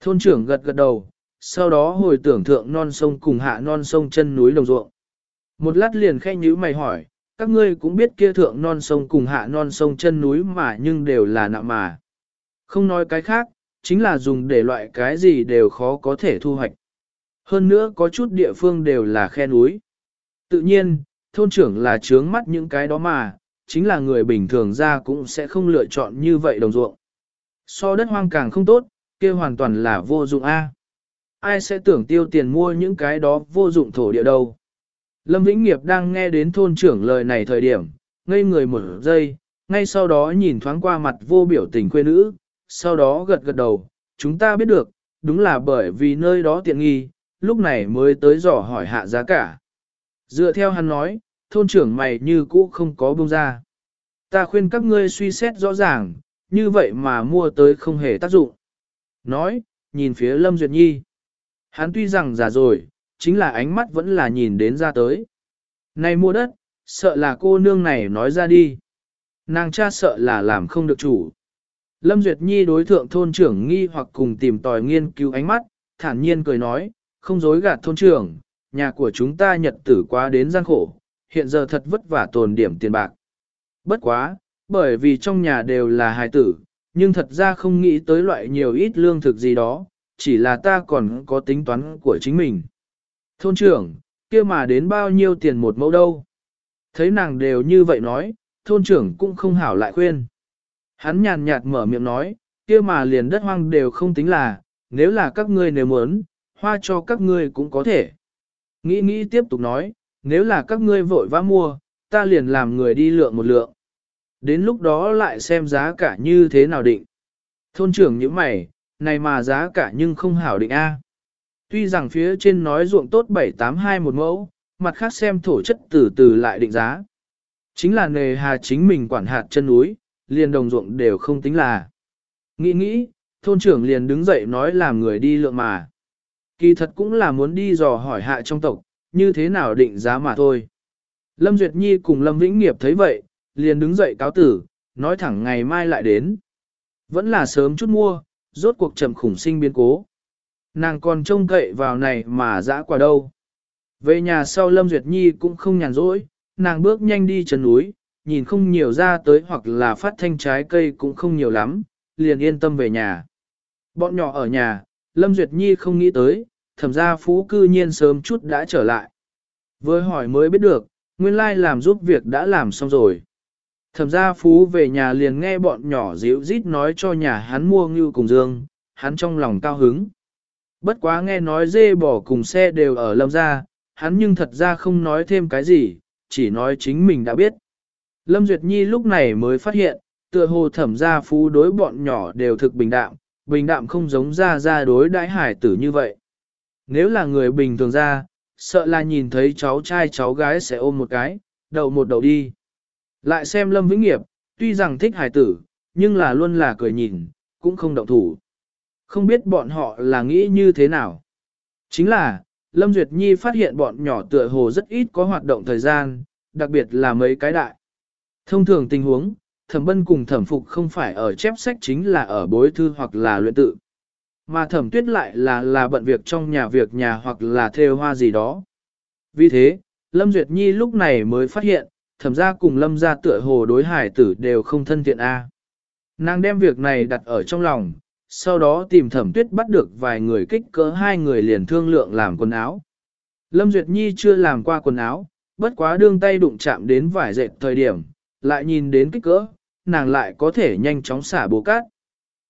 Thôn trưởng gật gật đầu, sau đó hồi tưởng thượng non sông cùng hạ non sông chân núi đồng ruộng. Một lát liền khẽ nhíu mày hỏi, các ngươi cũng biết kia thượng non sông cùng hạ non sông chân núi mà nhưng đều là nạm mà. Không nói cái khác, chính là dùng để loại cái gì đều khó có thể thu hoạch. Hơn nữa có chút địa phương đều là khe núi. Tự nhiên, thôn trưởng là trướng mắt những cái đó mà, chính là người bình thường ra cũng sẽ không lựa chọn như vậy đồng ruộng. So đất hoang càng không tốt, kia hoàn toàn là vô dụng A. Ai sẽ tưởng tiêu tiền mua những cái đó vô dụng thổ địa đâu. Lâm Vĩnh Nghiệp đang nghe đến thôn trưởng lời này thời điểm, ngây người một giây, ngay sau đó nhìn thoáng qua mặt vô biểu tình quê nữ, sau đó gật gật đầu, chúng ta biết được, đúng là bởi vì nơi đó tiện nghi, lúc này mới tới dò hỏi hạ giá cả. Dựa theo hắn nói, thôn trưởng mày như cũ không có bông ra. Ta khuyên các ngươi suy xét rõ ràng, như vậy mà mua tới không hề tác dụng. Nói, nhìn phía Lâm Duyệt Nhi. Hắn tuy rằng già rồi, chính là ánh mắt vẫn là nhìn đến ra tới. Này mua đất, sợ là cô nương này nói ra đi. Nàng cha sợ là làm không được chủ. Lâm Duyệt Nhi đối thượng thôn trưởng nghi hoặc cùng tìm tòi nghiên cứu ánh mắt, thản nhiên cười nói, không dối gạt thôn trưởng, nhà của chúng ta nhật tử quá đến gian khổ, hiện giờ thật vất vả tồn điểm tiền bạc. Bất quá, bởi vì trong nhà đều là hài tử, nhưng thật ra không nghĩ tới loại nhiều ít lương thực gì đó, chỉ là ta còn có tính toán của chính mình. Thôn trưởng, kia mà đến bao nhiêu tiền một mẫu đâu? Thấy nàng đều như vậy nói, thôn trưởng cũng không hảo lại khuyên. Hắn nhàn nhạt mở miệng nói, kia mà liền đất hoang đều không tính là, nếu là các ngươi nếu muốn, hoa cho các ngươi cũng có thể. Nghĩ nghĩ tiếp tục nói, nếu là các ngươi vội vã mua, ta liền làm người đi lượng một lượng. Đến lúc đó lại xem giá cả như thế nào định. Thôn trưởng như mày, này mà giá cả nhưng không hảo định A. Tuy rằng phía trên nói ruộng tốt 782 một mẫu, mặt khác xem thổ chất từ từ lại định giá. Chính là nề hà chính mình quản hạt chân núi, liền đồng ruộng đều không tính là. Nghĩ nghĩ, thôn trưởng liền đứng dậy nói làm người đi lượng mà. Kỳ thật cũng là muốn đi dò hỏi hạ trong tộc, như thế nào định giá mà thôi. Lâm Duyệt Nhi cùng Lâm Vĩnh Nghiệp thấy vậy, liền đứng dậy cáo tử, nói thẳng ngày mai lại đến. Vẫn là sớm chút mua, rốt cuộc chậm khủng sinh biến cố. Nàng còn trông cậy vào này mà dã quả đâu. Về nhà sau Lâm Duyệt Nhi cũng không nhàn rỗi, nàng bước nhanh đi chân núi, nhìn không nhiều ra tới hoặc là phát thanh trái cây cũng không nhiều lắm, liền yên tâm về nhà. Bọn nhỏ ở nhà, Lâm Duyệt Nhi không nghĩ tới, thẩm gia phú cư nhiên sớm chút đã trở lại. Với hỏi mới biết được, nguyên lai làm giúp việc đã làm xong rồi. Thẩm gia phú về nhà liền nghe bọn nhỏ dịu rít nói cho nhà hắn mua ngưu cùng dương, hắn trong lòng cao hứng. Bất quá nghe nói dê bỏ cùng xe đều ở lâm gia, hắn nhưng thật ra không nói thêm cái gì, chỉ nói chính mình đã biết. Lâm Duyệt Nhi lúc này mới phát hiện, tựa hồ thẩm gia phú đối bọn nhỏ đều thực bình đạm, bình đạm không giống ra ra đối đãi hải tử như vậy. Nếu là người bình thường ra, sợ là nhìn thấy cháu trai cháu gái sẽ ôm một cái, đậu một đầu đi. Lại xem Lâm Vĩnh Nghiệp, tuy rằng thích hải tử, nhưng là luôn là cười nhìn, cũng không động thủ. Không biết bọn họ là nghĩ như thế nào. Chính là, Lâm Duyệt Nhi phát hiện bọn nhỏ tựa hồ rất ít có hoạt động thời gian, đặc biệt là mấy cái đại. Thông thường tình huống, thẩm bân cùng thẩm phục không phải ở chép sách chính là ở bối thư hoặc là luyện tự. Mà thẩm tuyết lại là là bận việc trong nhà việc nhà hoặc là theo hoa gì đó. Vì thế, Lâm Duyệt Nhi lúc này mới phát hiện, thẩm ra cùng Lâm ra tựa hồ đối hải tử đều không thân thiện A. Nàng đem việc này đặt ở trong lòng, sau đó tìm thẩm tuyết bắt được vài người kích cỡ hai người liền thương lượng làm quần áo. Lâm Duyệt Nhi chưa làm qua quần áo, bất quá đương tay đụng chạm đến vải dệt thời điểm, lại nhìn đến kích cỡ, nàng lại có thể nhanh chóng xả bố cát.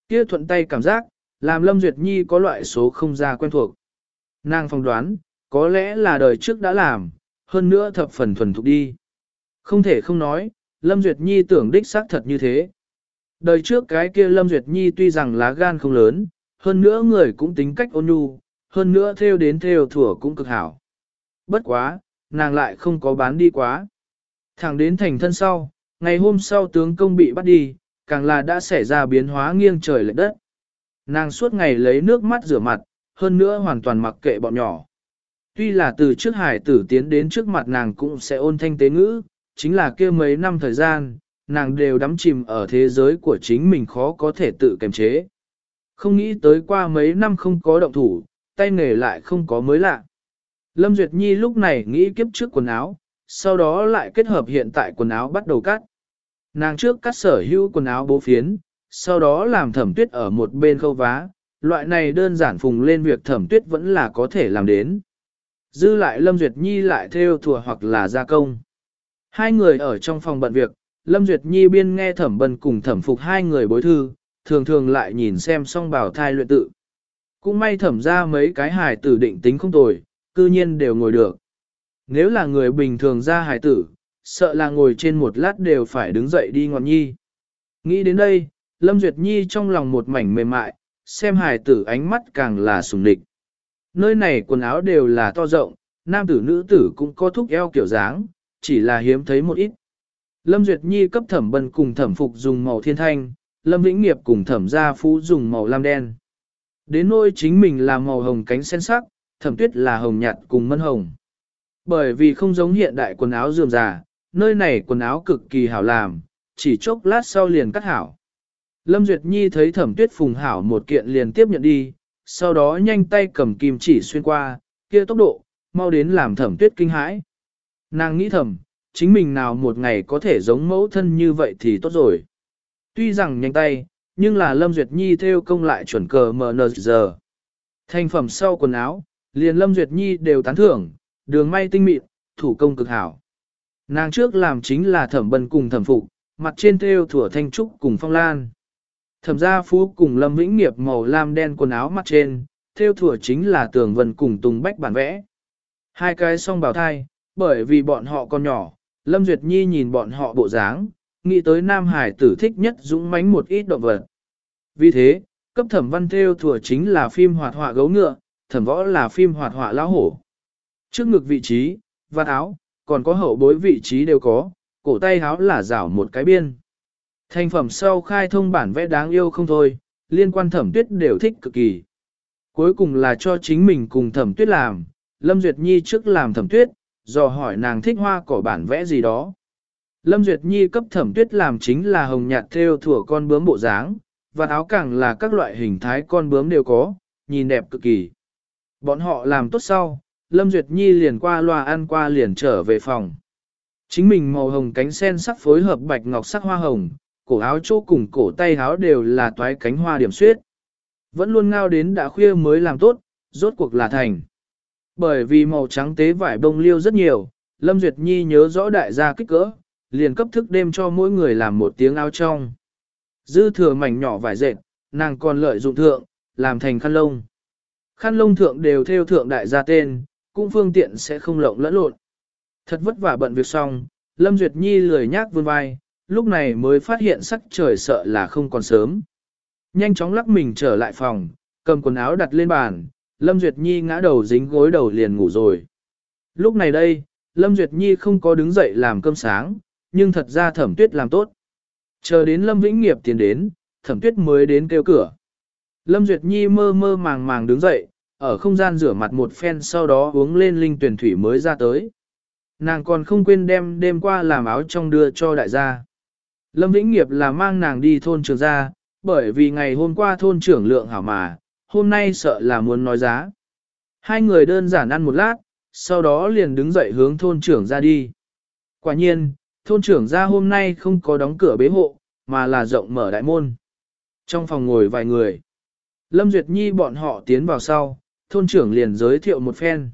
Kia thuận tay cảm giác, làm Lâm Duyệt Nhi có loại số không ra quen thuộc. Nàng phong đoán, có lẽ là đời trước đã làm, hơn nữa thập phần thuần thục đi. Không thể không nói, Lâm Duyệt Nhi tưởng đích xác thật như thế. Đời trước cái kia Lâm Duyệt Nhi tuy rằng lá gan không lớn, hơn nữa người cũng tính cách ôn nhu, hơn nữa theo đến theo thủa cũng cực hảo. Bất quá, nàng lại không có bán đi quá. Thẳng đến thành thân sau, ngày hôm sau tướng công bị bắt đi, càng là đã xảy ra biến hóa nghiêng trời lệch đất. Nàng suốt ngày lấy nước mắt rửa mặt, hơn nữa hoàn toàn mặc kệ bọn nhỏ. Tuy là từ trước hải tử tiến đến trước mặt nàng cũng sẽ ôn thanh tế ngữ, chính là kia mấy năm thời gian, nàng đều đắm chìm ở thế giới của chính mình khó có thể tự kiềm chế. Không nghĩ tới qua mấy năm không có động thủ, tay nghề lại không có mới lạ. Lâm Duyệt Nhi lúc này nghĩ kiếp trước quần áo, sau đó lại kết hợp hiện tại quần áo bắt đầu cắt. Nàng trước cắt sở hữu quần áo bố phiến, sau đó làm thẩm tuyết ở một bên khâu vá, loại này đơn giản phùng lên việc thẩm tuyết vẫn là có thể làm đến. Dư lại Lâm Duyệt Nhi lại theo thùa hoặc là gia công. Hai người ở trong phòng bận việc, Lâm Duyệt Nhi biên nghe thẩm bần cùng thẩm phục hai người bối thư, thường thường lại nhìn xem Song bảo thai luyện tự. Cũng may thẩm ra mấy cái hài tử định tính không tồi, cư nhiên đều ngồi được. Nếu là người bình thường ra hài tử, sợ là ngồi trên một lát đều phải đứng dậy đi ngọn nhi. Nghĩ đến đây, Lâm Duyệt Nhi trong lòng một mảnh mềm mại, xem hài tử ánh mắt càng là sùng địch. Nơi này quần áo đều là to rộng, nam tử nữ tử cũng có thúc eo kiểu dáng, chỉ là hiếm thấy một ít. Lâm Duyệt Nhi cấp thẩm bần cùng thẩm phục dùng màu thiên thanh, Lâm Vĩnh Nghiệp cùng thẩm gia phú dùng màu lam đen. Đến nôi chính mình là màu hồng cánh sen sắc, thẩm tuyết là hồng nhạt cùng mân hồng. Bởi vì không giống hiện đại quần áo dườm già, nơi này quần áo cực kỳ hảo làm, chỉ chốc lát sau liền cắt hảo. Lâm Duyệt Nhi thấy thẩm tuyết phùng hảo một kiện liền tiếp nhận đi, sau đó nhanh tay cầm kim chỉ xuyên qua, kia tốc độ, mau đến làm thẩm tuyết kinh hãi. Nàng nghĩ thầm, chính mình nào một ngày có thể giống mẫu thân như vậy thì tốt rồi. Tuy rằng nhanh tay, nhưng là Lâm Duyệt Nhi theo công lại chuẩn cờ MN giờ. Thành phẩm sau quần áo, liền Lâm Duyệt Nhi đều tán thưởng, đường may tinh mịn, thủ công cực hảo. Nàng trước làm chính là thẩm bần cùng thẩm phụ, mặt trên theo thủa thanh trúc cùng phong lan. Thẩm gia phú cùng Lâm Vĩnh Nghiệp màu lam đen quần áo mặt trên, theo thủa chính là tường vân cùng tùng bách bản vẽ. Hai cái song bảo thai, bởi vì bọn họ còn nhỏ, Lâm Duyệt Nhi nhìn bọn họ bộ dáng, nghĩ tới Nam Hải tử thích nhất dũng mãnh một ít động vật. Vì thế, cấp thẩm văn theo thủa chính là phim hoạt họa gấu ngựa, thẩm võ là phim hoạt họa lão hổ. Trước ngực vị trí, vạt áo, còn có hậu bối vị trí đều có, cổ tay áo là rảo một cái biên. Thành phẩm sau khai thông bản vẽ đáng yêu không thôi, liên quan thẩm tuyết đều thích cực kỳ. Cuối cùng là cho chính mình cùng thẩm tuyết làm, Lâm Duyệt Nhi trước làm thẩm tuyết, dò hỏi nàng thích hoa cỏ bản vẽ gì đó. Lâm Duyệt Nhi cấp thẩm tuyết làm chính là hồng nhạt theo thủa con bướm bộ dáng, và áo càng là các loại hình thái con bướm đều có, nhìn đẹp cực kỳ. Bọn họ làm tốt sau, Lâm Duyệt Nhi liền qua loa ăn qua liền trở về phòng. Chính mình màu hồng cánh sen sắc phối hợp bạch ngọc sắc hoa hồng, cổ áo chỗ cùng cổ tay áo đều là toái cánh hoa điểm xuyết. Vẫn luôn ngao đến đã khuya mới làm tốt, rốt cuộc là thành. Bởi vì màu trắng tế vải bông liêu rất nhiều, Lâm Duyệt Nhi nhớ rõ đại gia kích cỡ, liền cấp thức đêm cho mỗi người làm một tiếng áo trong. Dư thừa mảnh nhỏ vải dệt, nàng còn lợi dụng thượng, làm thành khăn lông. Khăn lông thượng đều theo thượng đại gia tên, cũng phương tiện sẽ không lộng lẫn lộn. Thật vất vả bận việc xong, Lâm Duyệt Nhi lười nhác vươn vai, lúc này mới phát hiện sắc trời sợ là không còn sớm. Nhanh chóng lắc mình trở lại phòng, cầm quần áo đặt lên bàn, Lâm Duyệt Nhi ngã đầu dính gối đầu liền ngủ rồi. Lúc này đây, Lâm Duyệt Nhi không có đứng dậy làm cơm sáng, nhưng thật ra thẩm tuyết làm tốt. Chờ đến Lâm Vĩnh Nghiệp tiến đến, thẩm tuyết mới đến kêu cửa. Lâm Duyệt Nhi mơ mơ màng màng đứng dậy, ở không gian rửa mặt một phen sau đó uống lên linh tuyển thủy mới ra tới. Nàng còn không quên đem đêm qua làm áo trong đưa cho đại gia. Lâm Vĩnh Nghiệp là mang nàng đi thôn trường ra, bởi vì ngày hôm qua thôn trưởng lượng hảo mà, hôm nay sợ là muốn nói giá. Hai người đơn giản ăn một lát, sau đó liền đứng dậy hướng thôn trưởng ra đi. Quả nhiên, thôn trưởng ra hôm nay không có đóng cửa bế hộ, mà là rộng mở đại môn. Trong phòng ngồi vài người. Lâm Duyệt Nhi bọn họ tiến vào sau, thôn trưởng liền giới thiệu một phen.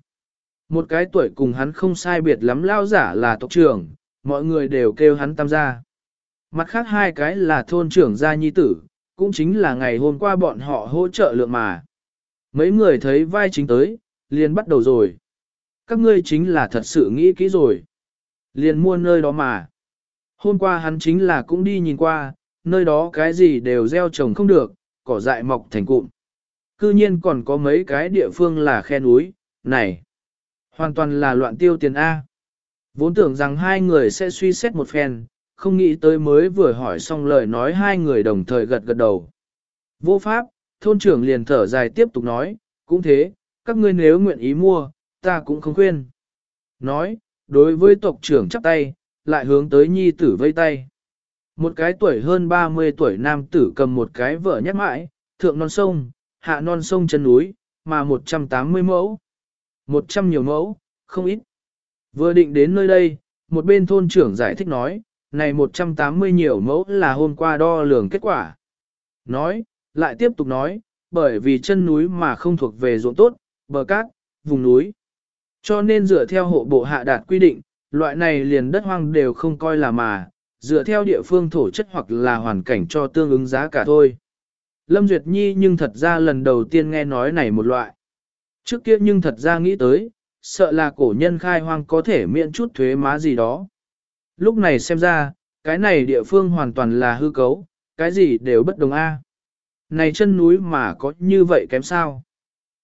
Một cái tuổi cùng hắn không sai biệt lắm lao giả là tộc trưởng, mọi người đều kêu hắn tam gia. Mặt khác hai cái là thôn trưởng gia nhi tử, cũng chính là ngày hôm qua bọn họ hỗ trợ lượng mà. Mấy người thấy vai chính tới, liền bắt đầu rồi. Các ngươi chính là thật sự nghĩ kỹ rồi. Liền mua nơi đó mà. Hôm qua hắn chính là cũng đi nhìn qua, nơi đó cái gì đều gieo trồng không được, cỏ dại mọc thành cụm. Cư nhiên còn có mấy cái địa phương là khe núi, này. Hoàn toàn là loạn tiêu tiền A. Vốn tưởng rằng hai người sẽ suy xét một phen, không nghĩ tới mới vừa hỏi xong lời nói hai người đồng thời gật gật đầu. Vô pháp, thôn trưởng liền thở dài tiếp tục nói, cũng thế, các ngươi nếu nguyện ý mua, ta cũng không khuyên. Nói, đối với tộc trưởng chắp tay, lại hướng tới nhi tử vây tay. Một cái tuổi hơn 30 tuổi nam tử cầm một cái vợ nhắc mãi, thượng non sông, hạ non sông chân núi, mà 180 mẫu. 100 nhiều mẫu, không ít. Vừa định đến nơi đây, một bên thôn trưởng giải thích nói, này 180 nhiều mẫu là hôm qua đo lường kết quả. Nói, lại tiếp tục nói, bởi vì chân núi mà không thuộc về ruộng tốt, bờ cát, vùng núi. Cho nên dựa theo hộ bộ hạ đạt quy định, loại này liền đất hoang đều không coi là mà, dựa theo địa phương thổ chất hoặc là hoàn cảnh cho tương ứng giá cả thôi. Lâm Duyệt Nhi nhưng thật ra lần đầu tiên nghe nói này một loại. Trước kia nhưng thật ra nghĩ tới, sợ là cổ nhân khai hoang có thể miễn chút thuế má gì đó. Lúc này xem ra, cái này địa phương hoàn toàn là hư cấu, cái gì đều bất đồng a. Này chân núi mà có như vậy kém sao?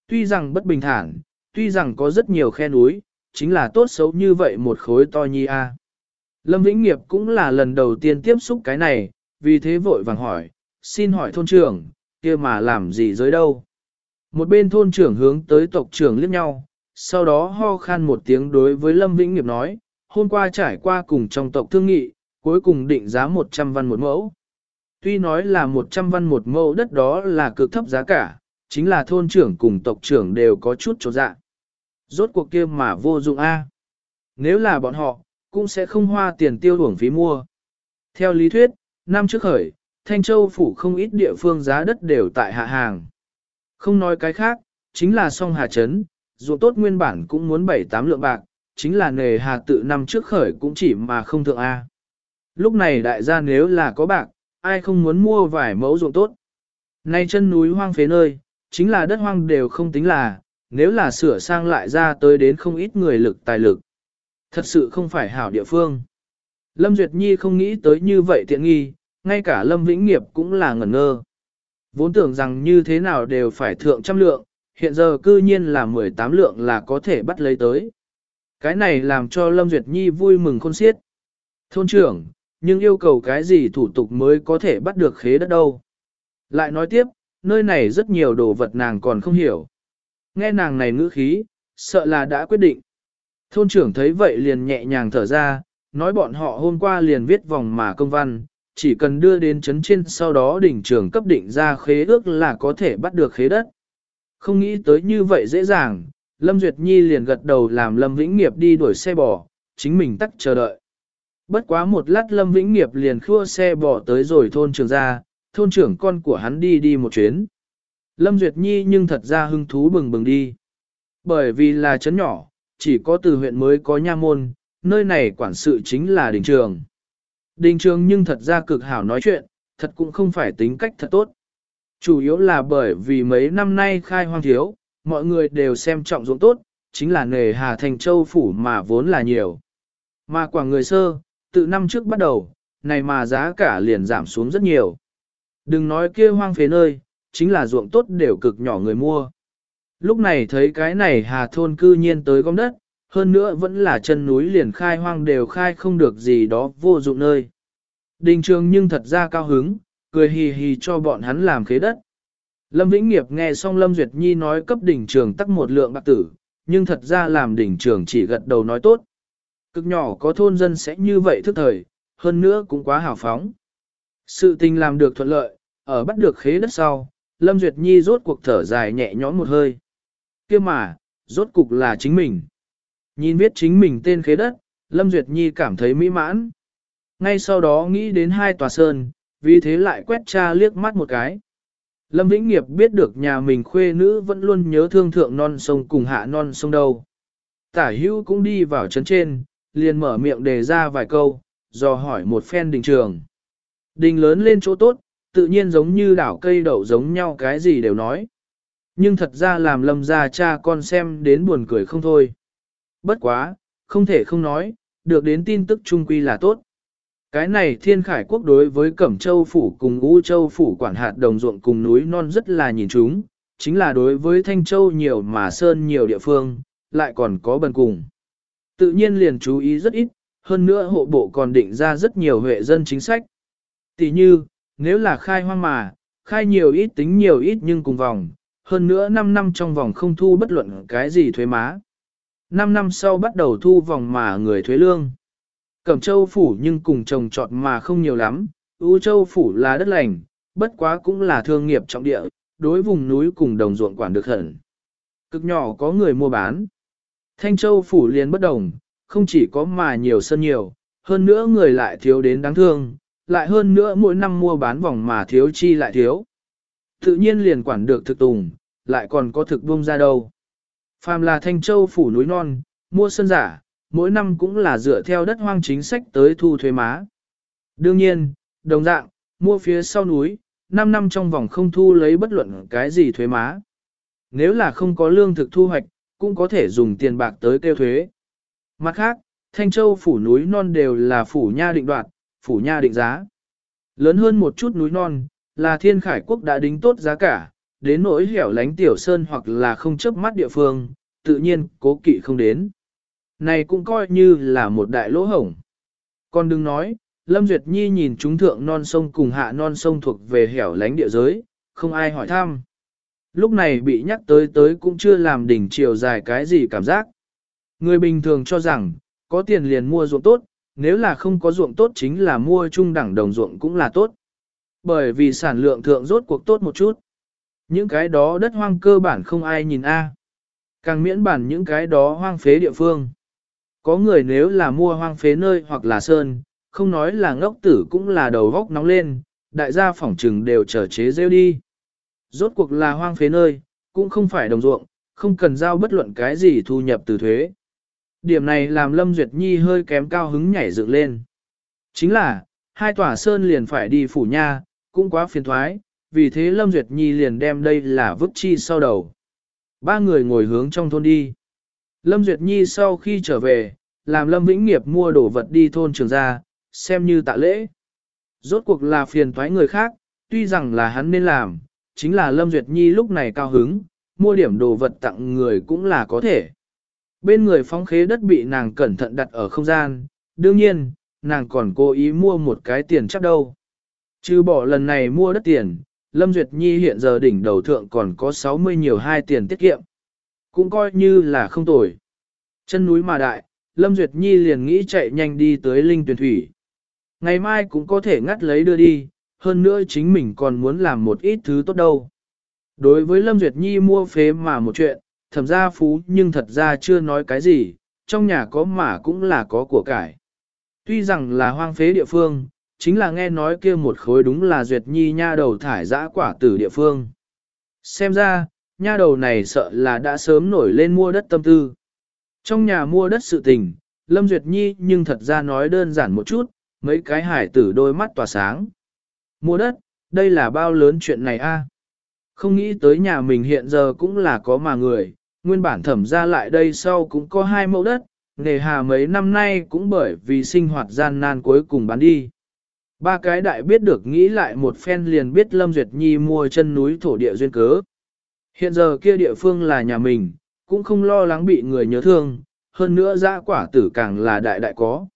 Tuy rằng bất bình thản, tuy rằng có rất nhiều khe núi, chính là tốt xấu như vậy một khối to nhi a. Lâm Vĩnh Nghiệp cũng là lần đầu tiên tiếp xúc cái này, vì thế vội vàng hỏi, xin hỏi thôn trưởng, kia mà làm gì dưới đâu? Một bên thôn trưởng hướng tới tộc trưởng liếc nhau, sau đó ho khan một tiếng đối với Lâm Vĩnh Nghiệp nói, hôm qua trải qua cùng trong tộc thương nghị, cuối cùng định giá 100 văn một mẫu. Tuy nói là 100 văn một mẫu đất đó là cực thấp giá cả, chính là thôn trưởng cùng tộc trưởng đều có chút chỗ dạ. Rốt cuộc kia mà vô dụng A. Nếu là bọn họ, cũng sẽ không hoa tiền tiêu uổng phí mua. Theo lý thuyết, năm trước khởi, Thanh Châu phủ không ít địa phương giá đất đều tại hạ hàng. Không nói cái khác, chính là song hà trấn, dù tốt nguyên bản cũng muốn 7-8 lượng bạc, chính là nề hà tự năm trước khởi cũng chỉ mà không thượng A. Lúc này đại gia nếu là có bạc, ai không muốn mua vài mẫu ruộng tốt. Nay chân núi hoang phế nơi, chính là đất hoang đều không tính là, nếu là sửa sang lại ra tới đến không ít người lực tài lực. Thật sự không phải hảo địa phương. Lâm Duyệt Nhi không nghĩ tới như vậy tiện nghi, ngay cả Lâm Vĩnh Nghiệp cũng là ngẩn ngơ. Vốn tưởng rằng như thế nào đều phải thượng trăm lượng, hiện giờ cư nhiên là 18 lượng là có thể bắt lấy tới. Cái này làm cho Lâm Duyệt Nhi vui mừng khôn xiết. Thôn trưởng, nhưng yêu cầu cái gì thủ tục mới có thể bắt được khế đất đâu. Lại nói tiếp, nơi này rất nhiều đồ vật nàng còn không hiểu. Nghe nàng này ngữ khí, sợ là đã quyết định. Thôn trưởng thấy vậy liền nhẹ nhàng thở ra, nói bọn họ hôm qua liền viết vòng mà công văn, chỉ cần đưa đến chấn trên sau đó đỉnh trưởng cấp định ra khế ước là có thể bắt được khế đất. Không nghĩ tới như vậy dễ dàng, Lâm Duyệt Nhi liền gật đầu làm Lâm Vĩnh Nghiệp đi đuổi xe bò, chính mình tắt chờ đợi. Bất quá một lát Lâm Vĩnh Nghiệp liền khua xe bò tới rồi thôn trưởng ra, thôn trưởng con của hắn đi đi một chuyến. Lâm Duyệt Nhi nhưng thật ra hưng thú bừng bừng đi. Bởi vì là chấn nhỏ, chỉ có từ huyện mới có nha môn, nơi này quản sự chính là đình trường. Đình trường nhưng thật ra cực hảo nói chuyện, thật cũng không phải tính cách thật tốt. Chủ yếu là bởi vì mấy năm nay khai hoang thiếu, mọi người đều xem trọng ruộng tốt, chính là nghề Hà Thành Châu phủ mà vốn là nhiều. Mà quả người sơ, từ năm trước bắt đầu, này mà giá cả liền giảm xuống rất nhiều. Đừng nói kia hoang phế nơi, chính là ruộng tốt đều cực nhỏ người mua. Lúc này thấy cái này hà thôn cư nhiên tới gom đất, hơn nữa vẫn là chân núi liền khai hoang đều khai không được gì đó vô dụng nơi. Đình trường nhưng thật ra cao hứng, cười hì hì cho bọn hắn làm khế đất. Lâm Vĩnh Nghiệp nghe xong Lâm Duyệt Nhi nói cấp đỉnh trường tắc một lượng bạc tử, nhưng thật ra làm đỉnh trường chỉ gật đầu nói tốt. Cực nhỏ có thôn dân sẽ như vậy thức thời, hơn nữa cũng quá hào phóng. Sự tình làm được thuận lợi, ở bắt được khế đất sau, Lâm Duyệt Nhi rốt cuộc thở dài nhẹ nhõm một hơi. kia mà, rốt cục là chính mình. Nhìn viết chính mình tên khế đất, Lâm Duyệt Nhi cảm thấy mỹ mãn. Ngay sau đó nghĩ đến hai tòa sơn, vì thế lại quét cha liếc mắt một cái. Lâm Vĩnh Nghiệp biết được nhà mình khuê nữ vẫn luôn nhớ thương thượng non sông cùng hạ non sông đâu. Tả hữu cũng đi vào trấn trên, liền mở miệng đề ra vài câu, dò hỏi một phen đình trường. Đình lớn lên chỗ tốt, tự nhiên giống như đảo cây đậu giống nhau cái gì đều nói. Nhưng thật ra làm lâm ra cha con xem đến buồn cười không thôi. Bất quá, không thể không nói, được đến tin tức trung quy là tốt. Cái này thiên khải quốc đối với Cẩm Châu Phủ cùng U Châu Phủ quản hạt đồng ruộng cùng núi non rất là nhìn chúng, chính là đối với Thanh Châu nhiều mà sơn nhiều địa phương, lại còn có bần cùng. Tự nhiên liền chú ý rất ít, hơn nữa hộ bộ còn định ra rất nhiều huệ dân chính sách. Tỷ như, nếu là khai hoang mà, khai nhiều ít tính nhiều ít nhưng cùng vòng, hơn nữa 5 năm trong vòng không thu bất luận cái gì thuế má. 5 năm sau bắt đầu thu vòng mà người thuế lương. Cẩm châu phủ nhưng cùng trồng trọt mà không nhiều lắm, U châu phủ là đất lành, bất quá cũng là thương nghiệp trọng địa, đối vùng núi cùng đồng ruộng quản được hẳn. Cực nhỏ có người mua bán. Thanh Châu phủ liền bất đồng, không chỉ có mà nhiều sân nhiều, hơn nữa người lại thiếu đến đáng thương, lại hơn nữa mỗi năm mua bán vòng mà thiếu chi lại thiếu. Tự nhiên liền quản được thực tùng, lại còn có thực buông ra đâu. Phàm là Thanh Châu phủ núi non, mua sân giả, mỗi năm cũng là dựa theo đất hoang chính sách tới thu thuế má. Đương nhiên, đồng dạng, mua phía sau núi, 5 năm trong vòng không thu lấy bất luận cái gì thuế má. Nếu là không có lương thực thu hoạch, cũng có thể dùng tiền bạc tới kêu thuế. Mặt khác, Thanh Châu phủ núi non đều là phủ nha định đoạt, phủ nha định giá. Lớn hơn một chút núi non, là thiên khải quốc đã đính tốt giá cả, đến nỗi hẻo lánh tiểu sơn hoặc là không chấp mắt địa phương, tự nhiên cố kỵ không đến. Này cũng coi như là một đại lỗ hổng. Còn đừng nói, Lâm Duyệt Nhi nhìn chúng thượng non sông cùng hạ non sông thuộc về hẻo lánh địa giới, không ai hỏi thăm. Lúc này bị nhắc tới tới cũng chưa làm đỉnh chiều dài cái gì cảm giác. Người bình thường cho rằng, có tiền liền mua ruộng tốt, nếu là không có ruộng tốt chính là mua trung đẳng đồng ruộng cũng là tốt. Bởi vì sản lượng thượng rốt cuộc tốt một chút. Những cái đó đất hoang cơ bản không ai nhìn a. Càng miễn bản những cái đó hoang phế địa phương. Có người nếu là mua hoang phế nơi hoặc là sơn, không nói là ngốc tử cũng là đầu vóc nóng lên, đại gia phỏng trừng đều trở chế rêu đi. Rốt cuộc là hoang phế nơi, cũng không phải đồng ruộng, không cần giao bất luận cái gì thu nhập từ thuế. Điểm này làm Lâm Duyệt Nhi hơi kém cao hứng nhảy dựng lên. Chính là, hai tòa sơn liền phải đi phủ nha, cũng quá phiền thoái, vì thế Lâm Duyệt Nhi liền đem đây là vứt chi sau đầu. Ba người ngồi hướng trong thôn đi. Lâm Duyệt Nhi sau khi trở về, làm Lâm Vĩnh Nghiệp mua đồ vật đi thôn trường ra, xem như tạ lễ. Rốt cuộc là phiền thoái người khác, tuy rằng là hắn nên làm, chính là Lâm Duyệt Nhi lúc này cao hứng, mua điểm đồ vật tặng người cũng là có thể. Bên người phóng khế đất bị nàng cẩn thận đặt ở không gian, đương nhiên, nàng còn cố ý mua một cái tiền chắc đâu. Chứ bỏ lần này mua đất tiền, Lâm Duyệt Nhi hiện giờ đỉnh đầu thượng còn có 60 nhiều hai tiền tiết kiệm. Cũng coi như là không tồi. Chân núi mà đại, Lâm Duyệt Nhi liền nghĩ chạy nhanh đi tới Linh Tuyền Thủy. Ngày mai cũng có thể ngắt lấy đưa đi, hơn nữa chính mình còn muốn làm một ít thứ tốt đâu. Đối với Lâm Duyệt Nhi mua phế mà một chuyện, thẩm gia phú nhưng thật ra chưa nói cái gì, trong nhà có mà cũng là có của cải. Tuy rằng là hoang phế địa phương, chính là nghe nói kia một khối đúng là Duyệt Nhi nha đầu thải dã quả tử địa phương. Xem ra, nha đầu này sợ là đã sớm nổi lên mua đất tâm tư. Trong nhà mua đất sự tình, Lâm Duyệt Nhi nhưng thật ra nói đơn giản một chút, mấy cái hải tử đôi mắt tỏa sáng. Mua đất, đây là bao lớn chuyện này a? Không nghĩ tới nhà mình hiện giờ cũng là có mà người, nguyên bản thẩm ra lại đây sau cũng có hai mẫu đất, nghề hà mấy năm nay cũng bởi vì sinh hoạt gian nan cuối cùng bán đi. Ba cái đại biết được nghĩ lại một phen liền biết Lâm Duyệt Nhi mua chân núi thổ địa duyên cớ. Hiện giờ kia địa phương là nhà mình, cũng không lo lắng bị người nhớ thương, hơn nữa dã quả tử càng là đại đại có.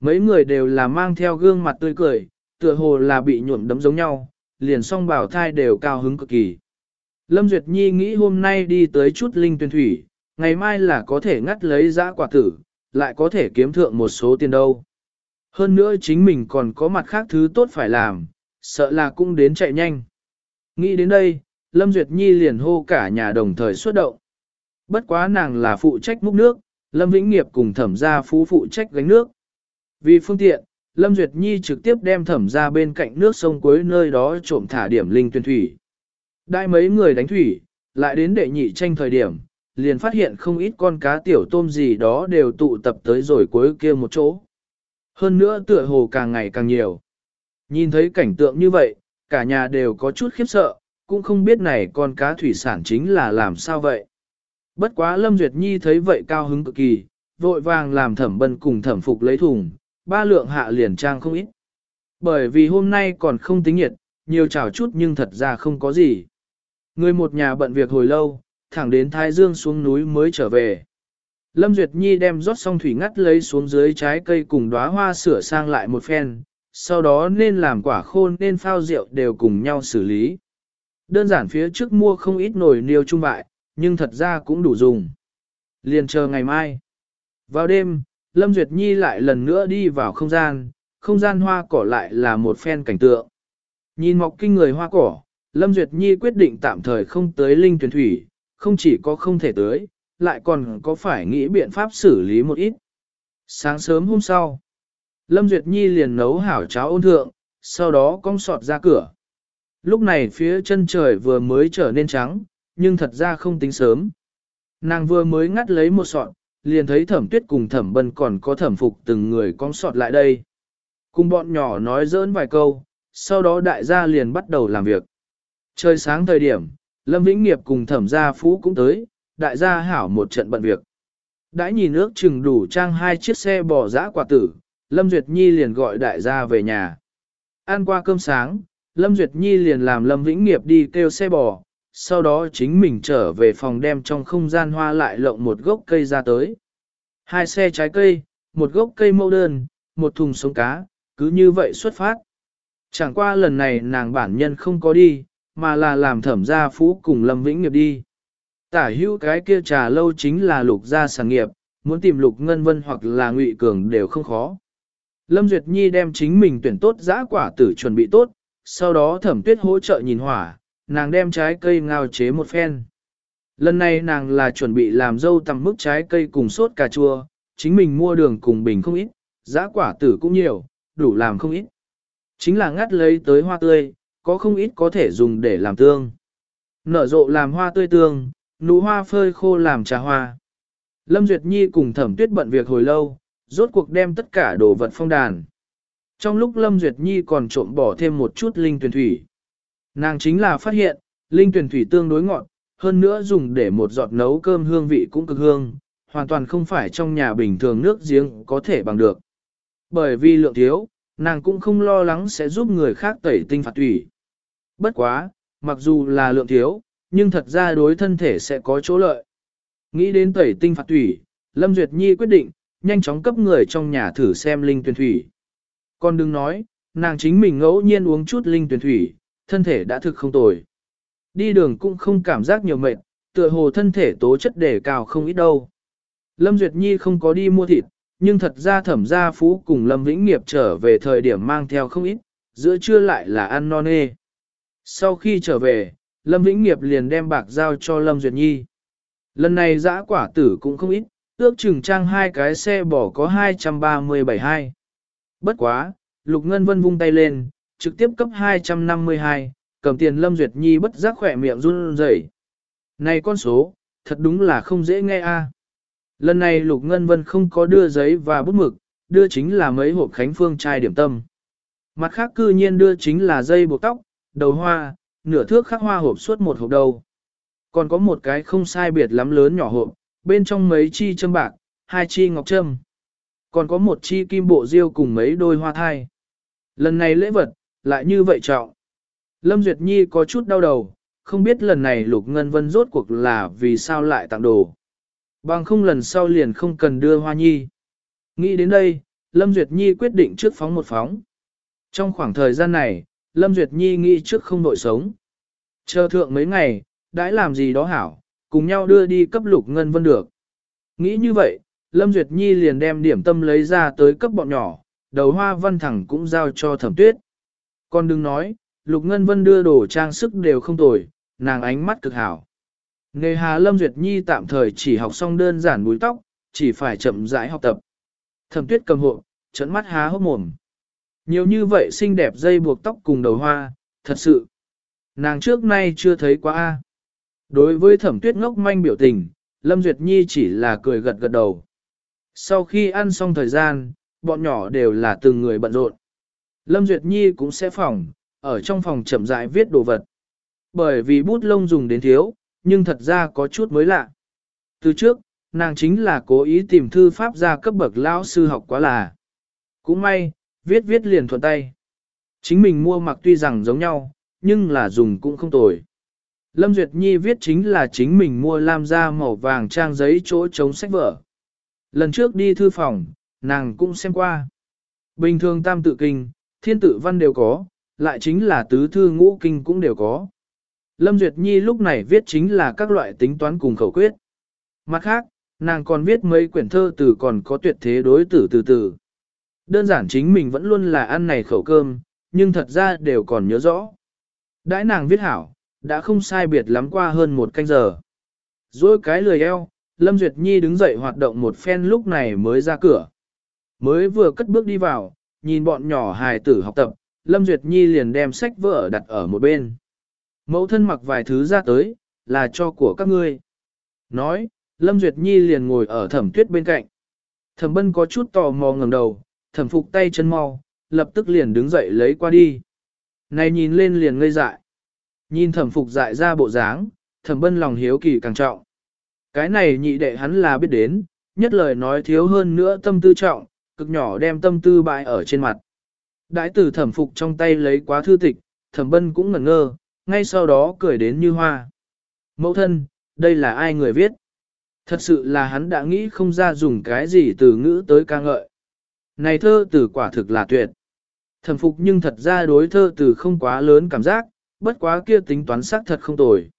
Mấy người đều là mang theo gương mặt tươi cười, tựa hồ là bị nhuộm đấm giống nhau, liền song bảo thai đều cao hứng cực kỳ. Lâm Duyệt Nhi nghĩ hôm nay đi tới chút linh tuyên thủy, ngày mai là có thể ngắt lấy dã quả tử, lại có thể kiếm thượng một số tiền đâu. Hơn nữa chính mình còn có mặt khác thứ tốt phải làm, sợ là cũng đến chạy nhanh. Nghĩ đến đây, Lâm Duyệt Nhi liền hô cả nhà đồng thời xuất động. Bất quá nàng là phụ trách múc nước, Lâm Vĩnh Nghiệp cùng thẩm gia phú phụ trách gánh nước. Vì phương tiện, Lâm Duyệt Nhi trực tiếp đem thẩm ra bên cạnh nước sông cuối nơi đó trộm thả điểm linh tuyên thủy. Đại mấy người đánh thủy, lại đến đệ nhị tranh thời điểm, liền phát hiện không ít con cá tiểu tôm gì đó đều tụ tập tới rồi cuối kia một chỗ. Hơn nữa tựa hồ càng ngày càng nhiều. Nhìn thấy cảnh tượng như vậy, cả nhà đều có chút khiếp sợ, cũng không biết này con cá thủy sản chính là làm sao vậy. Bất quá Lâm Duyệt Nhi thấy vậy cao hứng cực kỳ, vội vàng làm thẩm bân cùng thẩm phục lấy thùng, ba lượng hạ liền trang không ít. Bởi vì hôm nay còn không tính nhiệt, nhiều chảo chút nhưng thật ra không có gì. Người một nhà bận việc hồi lâu, thẳng đến Thái Dương xuống núi mới trở về. Lâm Duyệt Nhi đem rót xong thủy ngắt lấy xuống dưới trái cây cùng đóa hoa sửa sang lại một phen, sau đó nên làm quả khô nên phao rượu đều cùng nhau xử lý. Đơn giản phía trước mua không ít nồi niêu trung bại, nhưng thật ra cũng đủ dùng. Liền chờ ngày mai. Vào đêm, Lâm Duyệt Nhi lại lần nữa đi vào không gian, không gian hoa cỏ lại là một phen cảnh tượng. Nhìn mọc kinh người hoa cỏ, Lâm Duyệt Nhi quyết định tạm thời không tới linh tuyển thủy, không chỉ có không thể tới, lại còn có phải nghĩ biện pháp xử lý một ít. Sáng sớm hôm sau, Lâm Duyệt Nhi liền nấu hảo cháo ôn thượng, sau đó cong sọt ra cửa. Lúc này phía chân trời vừa mới trở nên trắng, nhưng thật ra không tính sớm. Nàng vừa mới ngắt lấy một sọt, liền thấy thẩm tuyết cùng thẩm bân còn có thẩm phục từng người con sọt lại đây. Cùng bọn nhỏ nói dỡn vài câu, sau đó đại gia liền bắt đầu làm việc. Trời sáng thời điểm, Lâm Vĩnh Nghiệp cùng thẩm gia phú cũng tới, đại gia hảo một trận bận việc. Đã nhìn ước chừng đủ trang hai chiếc xe bò dã quả tử, Lâm Duyệt Nhi liền gọi đại gia về nhà. Ăn qua cơm sáng, Lâm Duyệt Nhi liền làm Lâm Vĩnh Nghiệp đi kêu xe bò, sau đó chính mình trở về phòng đem trong không gian hoa lại lộng một gốc cây ra tới. Hai xe trái cây, một gốc cây mẫu đơn, một thùng sống cá, cứ như vậy xuất phát. Chẳng qua lần này nàng bản nhân không có đi, mà là làm thẩm gia phú cùng Lâm Vĩnh Nghiệp đi. Tả hữu cái kia trà lâu chính là lục gia sản nghiệp, muốn tìm lục ngân vân hoặc là ngụy cường đều không khó. Lâm Duyệt Nhi đem chính mình tuyển tốt giã quả tử chuẩn bị tốt, sau đó thẩm tuyết hỗ trợ nhìn hỏa, nàng đem trái cây ngao chế một phen. Lần này nàng là chuẩn bị làm dâu tầm mức trái cây cùng sốt cà chua, chính mình mua đường cùng bình không ít, giá quả tử cũng nhiều, đủ làm không ít. Chính là ngắt lấy tới hoa tươi, có không ít có thể dùng để làm tương. Nở rộ làm hoa tươi tương, nụ hoa phơi khô làm trà hoa. Lâm Duyệt Nhi cùng thẩm tuyết bận việc hồi lâu, rốt cuộc đem tất cả đồ vật phong đàn. Trong lúc Lâm Duyệt Nhi còn trộm bỏ thêm một chút linh tuyển thủy. Nàng chính là phát hiện, linh tuyển thủy tương đối ngọt, hơn nữa dùng để một giọt nấu cơm hương vị cũng cực hương, hoàn toàn không phải trong nhà bình thường nước giếng có thể bằng được. Bởi vì lượng thiếu, nàng cũng không lo lắng sẽ giúp người khác tẩy tinh phạt thủy. Bất quá, mặc dù là lượng thiếu, nhưng thật ra đối thân thể sẽ có chỗ lợi. Nghĩ đến tẩy tinh phạt thủy, Lâm Duyệt Nhi quyết định, nhanh chóng cấp người trong nhà thử xem linh tuyển thủy. Còn đừng nói, nàng chính mình ngẫu nhiên uống chút linh tuyển thủy, thân thể đã thực không tồi. Đi đường cũng không cảm giác nhiều mệt, tựa hồ thân thể tố chất đề cao không ít đâu. Lâm Duyệt Nhi không có đi mua thịt, nhưng thật ra thẩm gia phú cùng Lâm Vĩnh Nghiệp trở về thời điểm mang theo không ít, giữa trưa lại là ăn non nê. Sau khi trở về, Lâm Vĩnh Nghiệp liền đem bạc giao cho Lâm Duyệt Nhi. Lần này giã quả tử cũng không ít, ước chừng trang hai cái xe bỏ có 237 hai. Bất quá, Lục Ngân Vân vung tay lên, trực tiếp cấp 252, cầm tiền Lâm Duyệt Nhi bất giác khỏe miệng run rẩy. Này con số, thật đúng là không dễ nghe a. Lần này Lục Ngân Vân không có đưa giấy và bút mực, đưa chính là mấy hộp Khánh Phương trai điểm tâm. Mặt khác cư nhiên đưa chính là dây buộc tóc, đầu hoa, nửa thước khắc hoa hộp suốt một hộp đầu. Còn có một cái không sai biệt lắm lớn nhỏ hộp, bên trong mấy chi châm bạc, hai chi ngọc châm. Còn có một chi kim bộ diêu cùng mấy đôi hoa thai. Lần này lễ vật, lại như vậy trọng. Lâm Duyệt Nhi có chút đau đầu, không biết lần này Lục Ngân Vân rốt cuộc là vì sao lại tặng đồ. Bằng không lần sau liền không cần đưa Hoa Nhi. Nghĩ đến đây, Lâm Duyệt Nhi quyết định trước phóng một phóng. Trong khoảng thời gian này, Lâm Duyệt Nhi nghĩ trước không nội sống. Chờ thượng mấy ngày, đãi làm gì đó hảo, cùng nhau đưa đi cấp Lục Ngân Vân được. Nghĩ như vậy, Lâm Duyệt Nhi liền đem điểm tâm lấy ra tới cấp bọn nhỏ, đầu hoa văn thẳng cũng giao cho thẩm tuyết. Còn đừng nói, Lục Ngân Vân đưa đồ trang sức đều không tồi, nàng ánh mắt cực hảo. Nghề Hà Lâm Duyệt Nhi tạm thời chỉ học xong đơn giản búi tóc, chỉ phải chậm rãi học tập. Thẩm tuyết cầm hộ, trận mắt há hốc mồm. Nhiều như vậy xinh đẹp dây buộc tóc cùng đầu hoa, thật sự. Nàng trước nay chưa thấy quá a. Đối với thẩm tuyết ngốc manh biểu tình, Lâm Duyệt Nhi chỉ là cười gật gật đầu. Sau khi ăn xong thời gian, bọn nhỏ đều là từng người bận rộn. Lâm Duyệt Nhi cũng sẽ phòng, ở trong phòng chậm rãi viết đồ vật. Bởi vì bút lông dùng đến thiếu, nhưng thật ra có chút mới lạ. Từ trước, nàng chính là cố ý tìm thư pháp ra cấp bậc lão sư học quá là. Cũng may, viết viết liền thuận tay. Chính mình mua mặc tuy rằng giống nhau, nhưng là dùng cũng không tồi. Lâm Duyệt Nhi viết chính là chính mình mua lam da màu vàng trang giấy chỗ chống sách vở. Lần trước đi thư phòng, nàng cũng xem qua. Bình thường tam tự kinh, thiên tự văn đều có, lại chính là tứ thư ngũ kinh cũng đều có. Lâm Duyệt Nhi lúc này viết chính là các loại tính toán cùng khẩu quyết. Mặt khác, nàng còn viết mấy quyển thơ từ còn có tuyệt thế đối tử từ từ. Đơn giản chính mình vẫn luôn là ăn này khẩu cơm, nhưng thật ra đều còn nhớ rõ. Đãi nàng viết hảo, đã không sai biệt lắm qua hơn một canh giờ. Rồi cái lười eo, Lâm Duyệt Nhi đứng dậy hoạt động một phen lúc này mới ra cửa. Mới vừa cất bước đi vào, nhìn bọn nhỏ hài tử học tập, Lâm Duyệt Nhi liền đem sách vở đặt ở một bên. Mẫu thân mặc vài thứ ra tới, là cho của các ngươi. Nói, Lâm Duyệt Nhi liền ngồi ở thẩm tuyết bên cạnh. Thẩm bân có chút tò mò ngẩng đầu, thẩm phục tay chân mau, lập tức liền đứng dậy lấy qua đi. Này nhìn lên liền ngây dại. Nhìn thẩm phục dại ra bộ dáng, thẩm bân lòng hiếu kỳ càng trọng. Cái này nhị đệ hắn là biết đến, nhất lời nói thiếu hơn nữa tâm tư trọng, cực nhỏ đem tâm tư bại ở trên mặt. Đãi tử thẩm phục trong tay lấy quá thư tịch, thẩm bân cũng ngẩn ngơ, ngay sau đó cười đến như hoa. Mẫu thân, đây là ai người viết? Thật sự là hắn đã nghĩ không ra dùng cái gì từ ngữ tới ca ngợi. Này thơ từ quả thực là tuyệt. Thẩm phục nhưng thật ra đối thơ từ không quá lớn cảm giác, bất quá kia tính toán xác thật không tồi.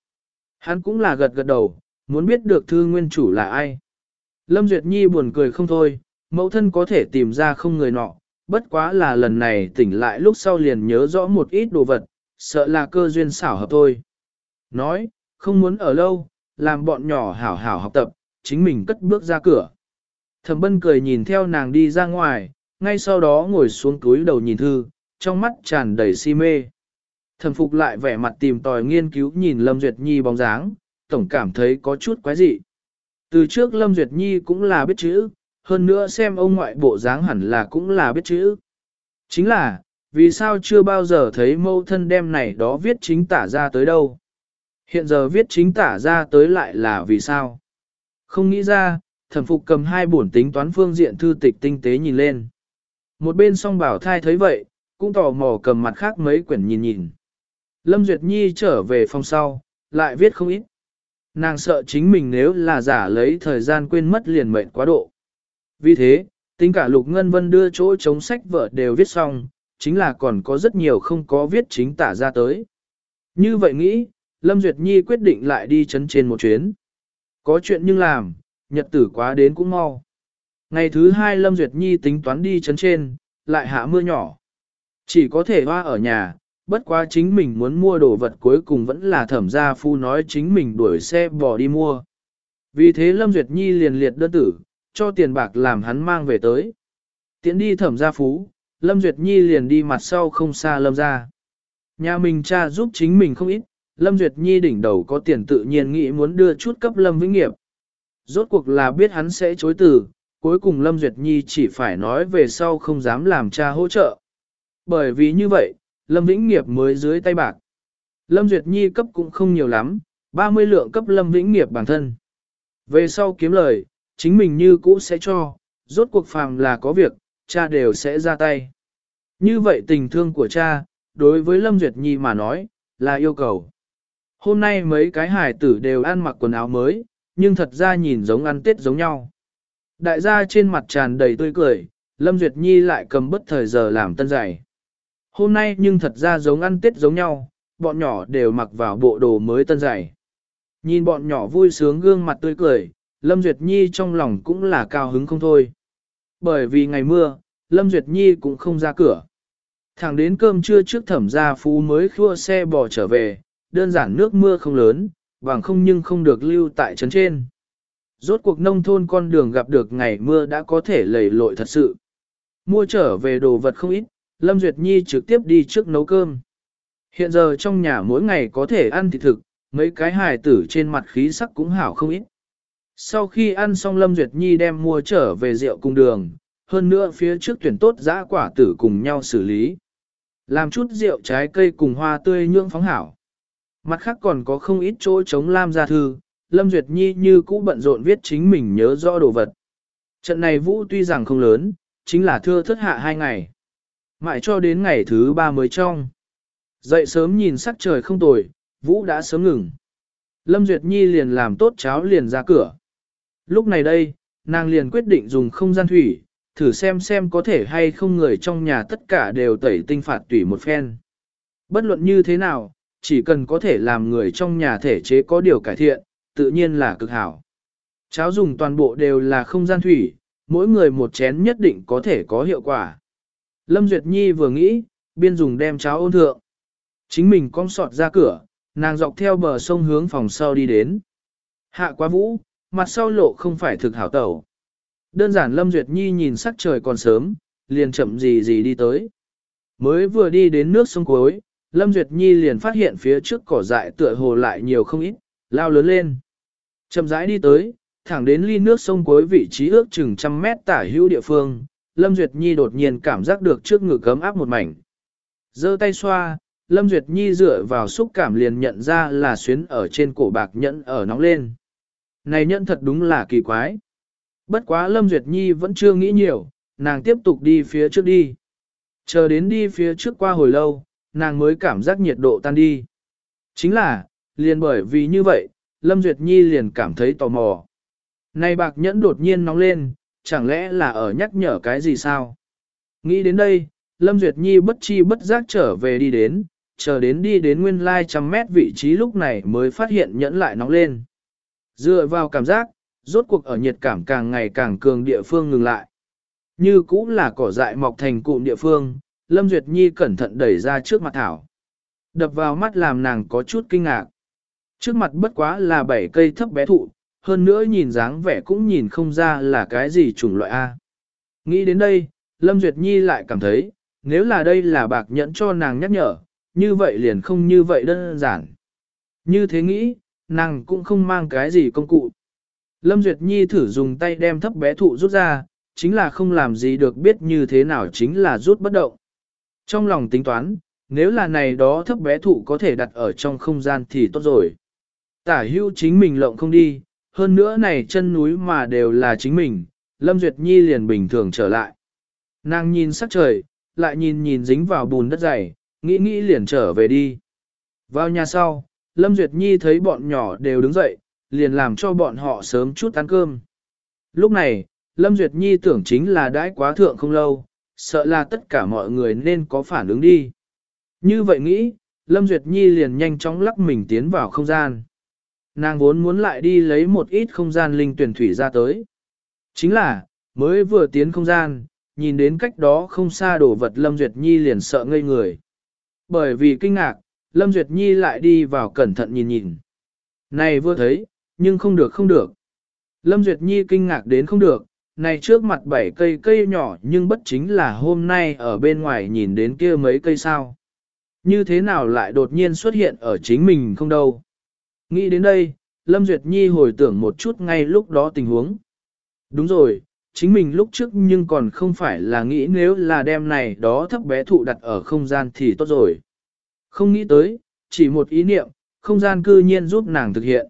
Hắn cũng là gật gật đầu, muốn biết được thư nguyên chủ là ai. Lâm Duyệt Nhi buồn cười không thôi, mẫu thân có thể tìm ra không người nọ, bất quá là lần này tỉnh lại lúc sau liền nhớ rõ một ít đồ vật, sợ là cơ duyên xảo hợp thôi. Nói, không muốn ở lâu, làm bọn nhỏ hảo hảo học tập, chính mình cất bước ra cửa. Thẩm bân cười nhìn theo nàng đi ra ngoài, ngay sau đó ngồi xuống túi đầu nhìn thư, trong mắt tràn đầy si mê. Thẩm phục lại vẻ mặt tìm tòi nghiên cứu nhìn Lâm Duyệt Nhi bóng dáng, tổng cảm thấy có chút quái dị. Từ trước Lâm Duyệt Nhi cũng là biết chữ, hơn nữa xem ông ngoại bộ dáng hẳn là cũng là biết chữ. Chính là, vì sao chưa bao giờ thấy mâu thân đem này đó viết chính tả ra tới đâu. Hiện giờ viết chính tả ra tới lại là vì sao? Không nghĩ ra, thẩm phục cầm hai bổn tính toán phương diện thư tịch tinh tế nhìn lên. Một bên song bảo thai thấy vậy, cũng tò mò cầm mặt khác mấy quyển nhìn nhìn. Lâm Duyệt Nhi trở về phòng sau, lại viết không ít. Nàng sợ chính mình nếu là giả lấy thời gian quên mất liền mệnh quá độ. Vì thế, tính cả Lục Ngân Vân đưa chỗ chống sách vợ đều viết xong, chính là còn có rất nhiều không có viết chính tả ra tới. Như vậy nghĩ, Lâm Duyệt Nhi quyết định lại đi chấn trên một chuyến. Có chuyện nhưng làm, nhật tử quá đến cũng mau. Ngày thứ hai Lâm Duyệt Nhi tính toán đi chấn trên, lại hạ mưa nhỏ. Chỉ có thể hoa ở nhà, bất quá chính mình muốn mua đồ vật cuối cùng vẫn là thẩm gia phu nói chính mình đuổi xe bỏ đi mua. Vì thế Lâm Duyệt Nhi liền liệt đơn tử, cho tiền bạc làm hắn mang về tới. Tiến đi thẩm gia phú, Lâm Duyệt Nhi liền đi mặt sau không xa Lâm gia. Nhà mình cha giúp chính mình không ít, Lâm Duyệt Nhi đỉnh đầu có tiền tự nhiên nghĩ muốn đưa chút cấp Lâm Vĩnh Nghiệp. Rốt cuộc là biết hắn sẽ chối từ, cuối cùng Lâm Duyệt Nhi chỉ phải nói về sau không dám làm cha hỗ trợ. Bởi vì như vậy, Lâm Vĩnh Nghiệp mới dưới tay bạc. Lâm Duyệt Nhi cấp cũng không nhiều lắm, 30 lượng cấp Lâm Vĩnh Nghiệp bản thân. Về sau kiếm lời, chính mình như cũ sẽ cho, rốt cuộc phàm là có việc, cha đều sẽ ra tay. Như vậy tình thương của cha, đối với Lâm Duyệt Nhi mà nói, là yêu cầu. Hôm nay mấy cái hải tử đều ăn mặc quần áo mới, nhưng thật ra nhìn giống ăn tết giống nhau. Đại gia trên mặt tràn đầy tươi cười, Lâm Duyệt Nhi lại cầm bất thời giờ làm tân giày. Hôm nay nhưng thật ra giống ăn tết giống nhau, bọn nhỏ đều mặc vào bộ đồ mới tân dày. Nhìn bọn nhỏ vui sướng gương mặt tươi cười, Lâm Duyệt Nhi trong lòng cũng là cao hứng không thôi. Bởi vì ngày mưa, Lâm Duyệt Nhi cũng không ra cửa. Thẳng đến cơm trưa trước thẩm gia phú mới khua xe bò trở về, đơn giản nước mưa không lớn, vàng không nhưng không được lưu tại trấn trên. Rốt cuộc nông thôn con đường gặp được ngày mưa đã có thể lầy lội thật sự. Mua trở về đồ vật không ít, Lâm Duyệt Nhi trực tiếp đi trước nấu cơm. Hiện giờ trong nhà mỗi ngày có thể ăn thịt thực, mấy cái hài tử trên mặt khí sắc cũng hảo không ít. Sau khi ăn xong Lâm Duyệt Nhi đem mua trở về rượu cùng đường, hơn nữa phía trước tuyển tốt giã quả tử cùng nhau xử lý. Làm chút rượu trái cây cùng hoa tươi nhưỡng phóng hảo. Mặt khác còn có không ít chỗ chống Lam gia thư, Lâm Duyệt Nhi như cũ bận rộn viết chính mình nhớ rõ đồ vật. Trận này vũ tuy rằng không lớn, chính là thưa thất hạ hai ngày. Mãi cho đến ngày thứ ba mới trong. Dậy sớm nhìn sắc trời không tồi, vũ đã sớm ngừng. Lâm Duyệt Nhi liền làm tốt cháo liền ra cửa. Lúc này đây, nàng liền quyết định dùng không gian thủy, thử xem xem có thể hay không người trong nhà tất cả đều tẩy tinh phạt tủy một phen. Bất luận như thế nào, chỉ cần có thể làm người trong nhà thể chế có điều cải thiện, tự nhiên là cực hảo. Cháo dùng toàn bộ đều là không gian thủy, mỗi người một chén nhất định có thể có hiệu quả. Lâm Duyệt Nhi vừa nghĩ, biên dùng đem cháo ôn thượng. Chính mình cong sọt ra cửa, nàng dọc theo bờ sông hướng phòng sau đi đến. Hạ quá vũ, mặt sau lộ không phải thực hảo tẩu. Đơn giản Lâm Duyệt Nhi nhìn sắc trời còn sớm, liền chậm gì gì đi tới. Mới vừa đi đến nước sông cuối, Lâm Duyệt Nhi liền phát hiện phía trước cỏ dại tựa hồ lại nhiều không ít, lao lớn lên. Chậm rãi đi tới, thẳng đến ly nước sông cuối vị trí ước chừng trăm mét tả hữu địa phương, Lâm Duyệt Nhi đột nhiên cảm giác được trước ngực cấm áp một mảnh. giơ tay xoa, Lâm Duyệt Nhi dựa vào xúc cảm liền nhận ra là xuyến ở trên cổ bạc nhẫn ở nóng lên. Này nhẫn thật đúng là kỳ quái. Bất quá Lâm Duyệt Nhi vẫn chưa nghĩ nhiều, nàng tiếp tục đi phía trước đi. Chờ đến đi phía trước qua hồi lâu, nàng mới cảm giác nhiệt độ tan đi. Chính là, liền bởi vì như vậy, Lâm Duyệt Nhi liền cảm thấy tò mò. Này bạc nhẫn đột nhiên nóng lên, chẳng lẽ là ở nhắc nhở cái gì sao? Nghĩ đến đây, Lâm Duyệt Nhi bất chi bất giác trở về đi đến, chờ đến đi đến nguyên lai trăm mét vị trí lúc này mới phát hiện nhẫn lại nóng lên. Dựa vào cảm giác, rốt cuộc ở nhiệt cảm càng ngày càng cường địa phương ngừng lại. Như cũng là cỏ dại mọc thành cụm địa phương, Lâm Duyệt Nhi cẩn thận đẩy ra trước mặt Thảo. Đập vào mắt làm nàng có chút kinh ngạc. Trước mặt bất quá là bảy cây thấp bé thụ, hơn nữa nhìn dáng vẻ cũng nhìn không ra là cái gì chủng loại A. Nghĩ đến đây, Lâm Duyệt Nhi lại cảm thấy, nếu là đây là bạc nhẫn cho nàng nhắc nhở, như vậy liền không như vậy đơn giản. Như thế nghĩ, nàng cũng không mang cái gì công cụ. Lâm Duyệt Nhi thử dùng tay đem thấp bé thụ rút ra, chính là không làm gì được biết như thế nào chính là rút bất động. Trong lòng tính toán, nếu là này đó thấp bé thụ có thể đặt ở trong không gian thì tốt rồi. Tả hưu chính mình lộng không đi, hơn nữa này chân núi mà đều là chính mình, Lâm Duyệt Nhi liền bình thường trở lại. Nàng nhìn sắc trời, lại nhìn nhìn dính vào bùn đất dày, nghĩ nghĩ liền trở về đi. Vào nhà sau, Lâm Duyệt Nhi thấy bọn nhỏ đều đứng dậy, liền làm cho bọn họ sớm chút ăn cơm. Lúc này, Lâm Duyệt Nhi tưởng chính là đãi quá thượng không lâu, sợ là tất cả mọi người nên có phản ứng đi. Như vậy nghĩ, Lâm Duyệt Nhi liền nhanh chóng lắc mình tiến vào không gian. Nàng vốn muốn lại đi lấy một ít không gian linh tuyển thủy ra tới. Chính là, mới vừa tiến không gian, nhìn đến cách đó không xa đổ vật Lâm Duyệt Nhi liền sợ ngây người. Bởi vì kinh ngạc, Lâm Duyệt Nhi lại đi vào cẩn thận nhìn nhìn. Này vừa thấy, nhưng không được không được. Lâm Duyệt Nhi kinh ngạc đến không được, này trước mặt bảy cây cây nhỏ nhưng bất chính là hôm nay ở bên ngoài nhìn đến kia mấy cây sao. Như thế nào lại đột nhiên xuất hiện ở chính mình không đâu. Nghĩ đến đây, Lâm Duyệt Nhi hồi tưởng một chút ngay lúc đó tình huống. Đúng rồi, chính mình lúc trước nhưng còn không phải là nghĩ nếu là đem này đó thấp bé thụ đặt ở không gian thì tốt rồi. Không nghĩ tới, chỉ một ý niệm, không gian cư nhiên giúp nàng thực hiện.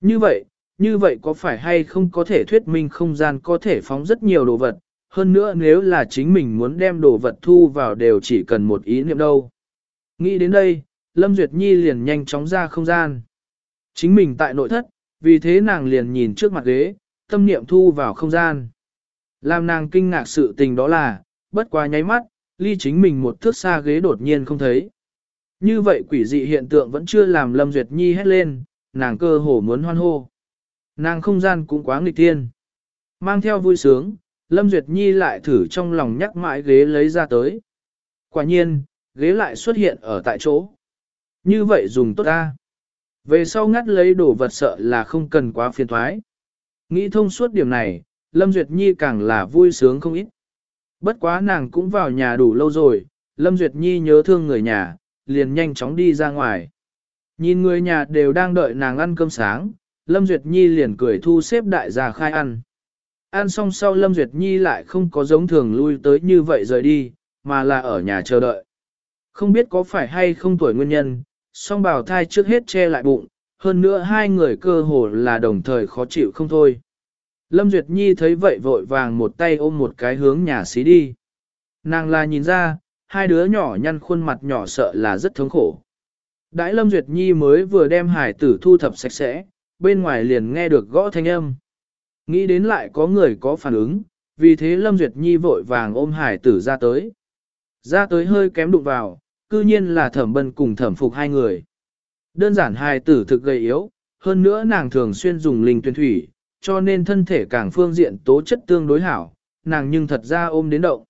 Như vậy, như vậy có phải hay không có thể thuyết minh không gian có thể phóng rất nhiều đồ vật, hơn nữa nếu là chính mình muốn đem đồ vật thu vào đều chỉ cần một ý niệm đâu. Nghĩ đến đây, Lâm Duyệt Nhi liền nhanh chóng ra không gian. Chính mình tại nội thất, vì thế nàng liền nhìn trước mặt ghế, tâm niệm thu vào không gian. Làm nàng kinh ngạc sự tình đó là, bất quá nháy mắt, ly chính mình một thước xa ghế đột nhiên không thấy. Như vậy quỷ dị hiện tượng vẫn chưa làm Lâm Duyệt Nhi hét lên, nàng cơ hồ muốn hoan hô. Nàng không gian cũng quá nghịch thiên. Mang theo vui sướng, Lâm Duyệt Nhi lại thử trong lòng nhắc mãi ghế lấy ra tới. Quả nhiên, ghế lại xuất hiện ở tại chỗ. Như vậy dùng tốt ta. Về sau ngắt lấy đồ vật sợ là không cần quá phiền thoái. Nghĩ thông suốt điểm này, Lâm Duyệt Nhi càng là vui sướng không ít. Bất quá nàng cũng vào nhà đủ lâu rồi, Lâm Duyệt Nhi nhớ thương người nhà, liền nhanh chóng đi ra ngoài. Nhìn người nhà đều đang đợi nàng ăn cơm sáng, Lâm Duyệt Nhi liền cười thu xếp đại gia khai ăn. Ăn xong sau Lâm Duyệt Nhi lại không có giống thường lui tới như vậy rời đi, mà là ở nhà chờ đợi. Không biết có phải hay không tuổi nguyên nhân, song bào thai trước hết che lại bụng, hơn nữa hai người cơ hồ là đồng thời khó chịu không thôi. Lâm Duyệt Nhi thấy vậy vội vàng một tay ôm một cái hướng nhà xí đi. Nàng là nhìn ra, hai đứa nhỏ nhăn khuôn mặt nhỏ sợ là rất thống khổ. Đãi Lâm Duyệt Nhi mới vừa đem hải tử thu thập sạch sẽ, bên ngoài liền nghe được gõ thanh âm. Nghĩ đến lại có người có phản ứng, vì thế Lâm Duyệt Nhi vội vàng ôm hải tử ra tới. Ra tới hơi kém đụng vào, cư nhiên là thẩm bân cùng thẩm phục hai người. Đơn giản hai tử thực gầy yếu, hơn nữa nàng thường xuyên dùng linh tuyên thủy, cho nên thân thể càng phương diện tố chất tương đối hảo, nàng nhưng thật ra ôm đến động.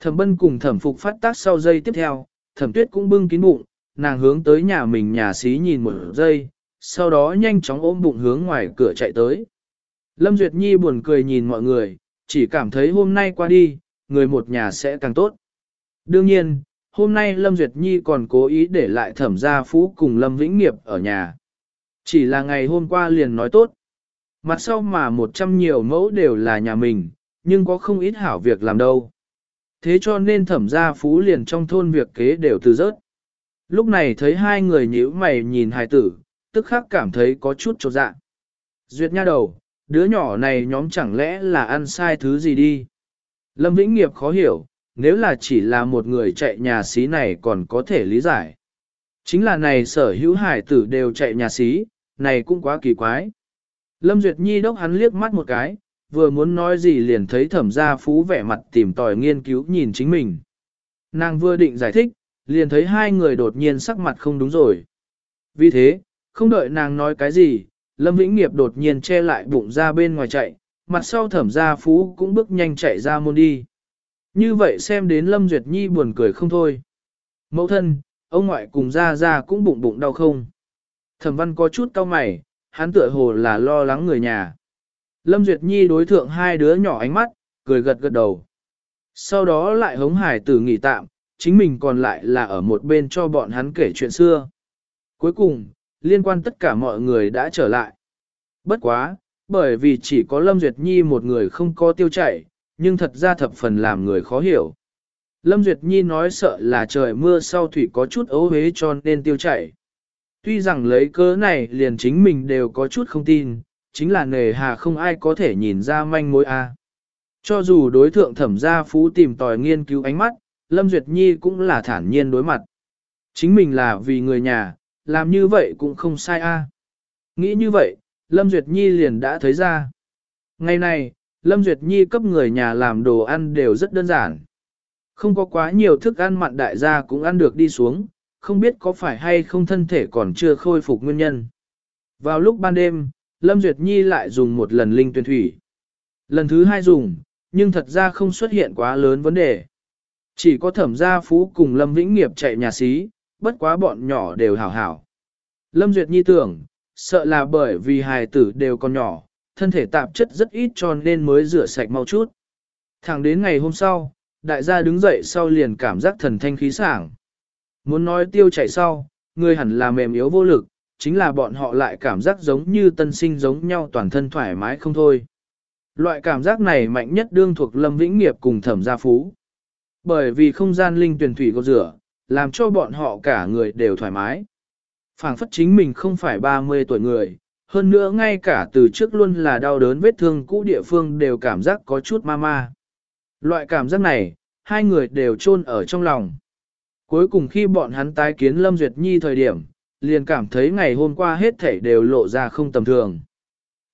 Thẩm bân cùng thẩm phục phát tác sau giây tiếp theo, thẩm tuyết cũng bưng kín bụng, nàng hướng tới nhà mình nhà xí nhìn một giây, sau đó nhanh chóng ôm bụng hướng ngoài cửa chạy tới. Lâm Duyệt Nhi buồn cười nhìn mọi người, chỉ cảm thấy hôm nay qua đi, người một nhà sẽ càng tốt. Đương nhiên, hôm nay Lâm Duyệt Nhi còn cố ý để lại thẩm gia phú cùng Lâm Vĩnh Nghiệp ở nhà. Chỉ là ngày hôm qua liền nói tốt. Mặt sau mà một trăm nhiều mẫu đều là nhà mình, nhưng có không ít hảo việc làm đâu. Thế cho nên thẩm gia phú liền trong thôn việc kế đều từ rớt. Lúc này thấy hai người nhíu mày nhìn hài tử, tức khắc cảm thấy có chút trột dạ. Duyệt nha đầu, đứa nhỏ này nhóm chẳng lẽ là ăn sai thứ gì đi. Lâm Vĩnh Nghiệp khó hiểu, nếu là chỉ là một người chạy nhà xí này còn có thể lý giải. Chính là này sở hữu hải tử đều chạy nhà xí, này cũng quá kỳ quái. Lâm Duyệt Nhi đốc hắn liếc mắt một cái, vừa muốn nói gì liền thấy thẩm gia phú vẻ mặt tìm tòi nghiên cứu nhìn chính mình. Nàng vừa định giải thích, liền thấy hai người đột nhiên sắc mặt không đúng rồi. Vì thế, không đợi nàng nói cái gì, Lâm Vĩnh Nghiệp đột nhiên che lại bụng ra bên ngoài chạy, mặt sau thẩm gia phú cũng bước nhanh chạy ra môn đi. Như vậy xem đến Lâm Duyệt Nhi buồn cười không thôi. Mẫu thân, ông ngoại cùng ra ra cũng bụng bụng đau không. Thẩm văn có chút cau mày, hắn tựa hồ là lo lắng người nhà. Lâm Duyệt Nhi đối thượng hai đứa nhỏ ánh mắt, cười gật gật đầu. Sau đó lại hống hải tử nghỉ tạm, chính mình còn lại là ở một bên cho bọn hắn kể chuyện xưa. Cuối cùng, liên quan tất cả mọi người đã trở lại. Bất quá, bởi vì chỉ có Lâm Duyệt Nhi một người không có tiêu chảy, nhưng thật ra thập phần làm người khó hiểu. Lâm Duyệt Nhi nói sợ là trời mưa sau thủy có chút ấu hế cho nên tiêu chảy. Tuy rằng lấy cớ này liền chính mình đều có chút không tin, chính là nề hà không ai có thể nhìn ra manh mối a. Cho dù đối thượng thẩm gia phú tìm tòi nghiên cứu ánh mắt, Lâm Duyệt Nhi cũng là thản nhiên đối mặt. Chính mình là vì người nhà, làm như vậy cũng không sai a. Nghĩ như vậy, Lâm Duyệt Nhi liền đã thấy ra. Ngày này, Lâm Duyệt Nhi cấp người nhà làm đồ ăn đều rất đơn giản. Không có quá nhiều thức ăn mặn đại gia cũng ăn được đi xuống, không biết có phải hay không thân thể còn chưa khôi phục nguyên nhân. Vào lúc ban đêm, Lâm Duyệt Nhi lại dùng một lần linh tuyển thủy. Lần thứ hai dùng, nhưng thật ra không xuất hiện quá lớn vấn đề. Chỉ có thẩm gia phú cùng Lâm Vĩnh Nghiệp chạy nhà xí, bất quá bọn nhỏ đều hảo hảo. Lâm Duyệt Nhi tưởng, sợ là bởi vì hài tử đều còn nhỏ, thân thể tạp chất rất ít cho nên mới rửa sạch mau chút. Thẳng đến ngày hôm sau, đại gia đứng dậy sau liền cảm giác thần thanh khí sảng. Muốn nói tiêu chảy sau, người hẳn là mềm yếu vô lực, chính là bọn họ lại cảm giác giống như tân sinh giống nhau toàn thân thoải mái không thôi. Loại cảm giác này mạnh nhất đương thuộc Lâm Vĩnh Nghiệp cùng Thẩm Gia Phú. Bởi vì không gian linh tuyển thủy có rửa, làm cho bọn họ cả người đều thoải mái. phảng phất chính mình không phải 30 tuổi người, hơn nữa ngay cả từ trước luôn là đau đớn vết thương cũ địa phương đều cảm giác có chút ma ma. Loại cảm giác này, hai người đều chôn ở trong lòng. Cuối cùng khi bọn hắn tái kiến Lâm Duyệt Nhi thời điểm, liền cảm thấy ngày hôm qua hết thảy đều lộ ra không tầm thường.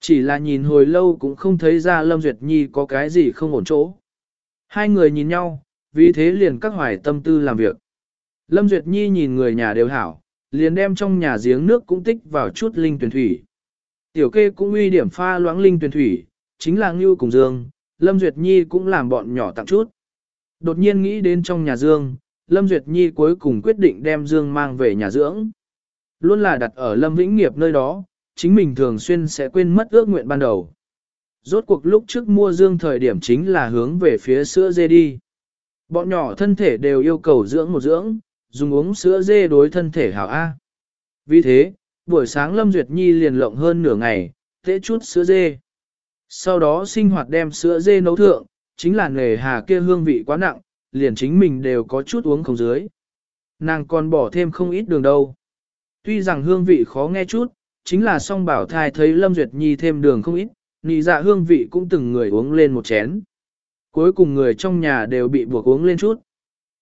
Chỉ là nhìn hồi lâu cũng không thấy ra Lâm Duyệt Nhi có cái gì không ổn chỗ. Hai người nhìn nhau, vì thế liền các hoài tâm tư làm việc. Lâm Duyệt Nhi nhìn người nhà đều hảo, liền đem trong nhà giếng nước cũng tích vào chút linh tuyển thủy. Tiểu kê cũng uy điểm pha loãng linh tuyển thủy, chính là Ngưu cùng Dương, Lâm Duyệt Nhi cũng làm bọn nhỏ tặng chút. Đột nhiên nghĩ đến trong nhà Dương, Lâm Duyệt Nhi cuối cùng quyết định đem Dương mang về nhà dưỡng. Luôn là đặt ở Lâm Vĩnh Nghiệp nơi đó, chính mình thường xuyên sẽ quên mất ước nguyện ban đầu. Rốt cuộc lúc trước mua Dương thời điểm chính là hướng về phía sữa dê đi. Bọn nhỏ thân thể đều yêu cầu dưỡng một dưỡng, dùng uống sữa dê đối thân thể hảo A. Vì thế, buổi sáng Lâm Duyệt Nhi liền lộng hơn nửa ngày, tế chút sữa dê. Sau đó sinh hoạt đem sữa dê nấu thượng, chính là nghề hà kia hương vị quá nặng, liền chính mình đều có chút uống không dưới. Nàng còn bỏ thêm không ít đường đâu. Tuy rằng hương vị khó nghe chút, chính là song bảo thai thấy Lâm Duyệt Nhi thêm đường không ít, nị dạ hương vị cũng từng người uống lên một chén. Cuối cùng người trong nhà đều bị buộc uống lên chút.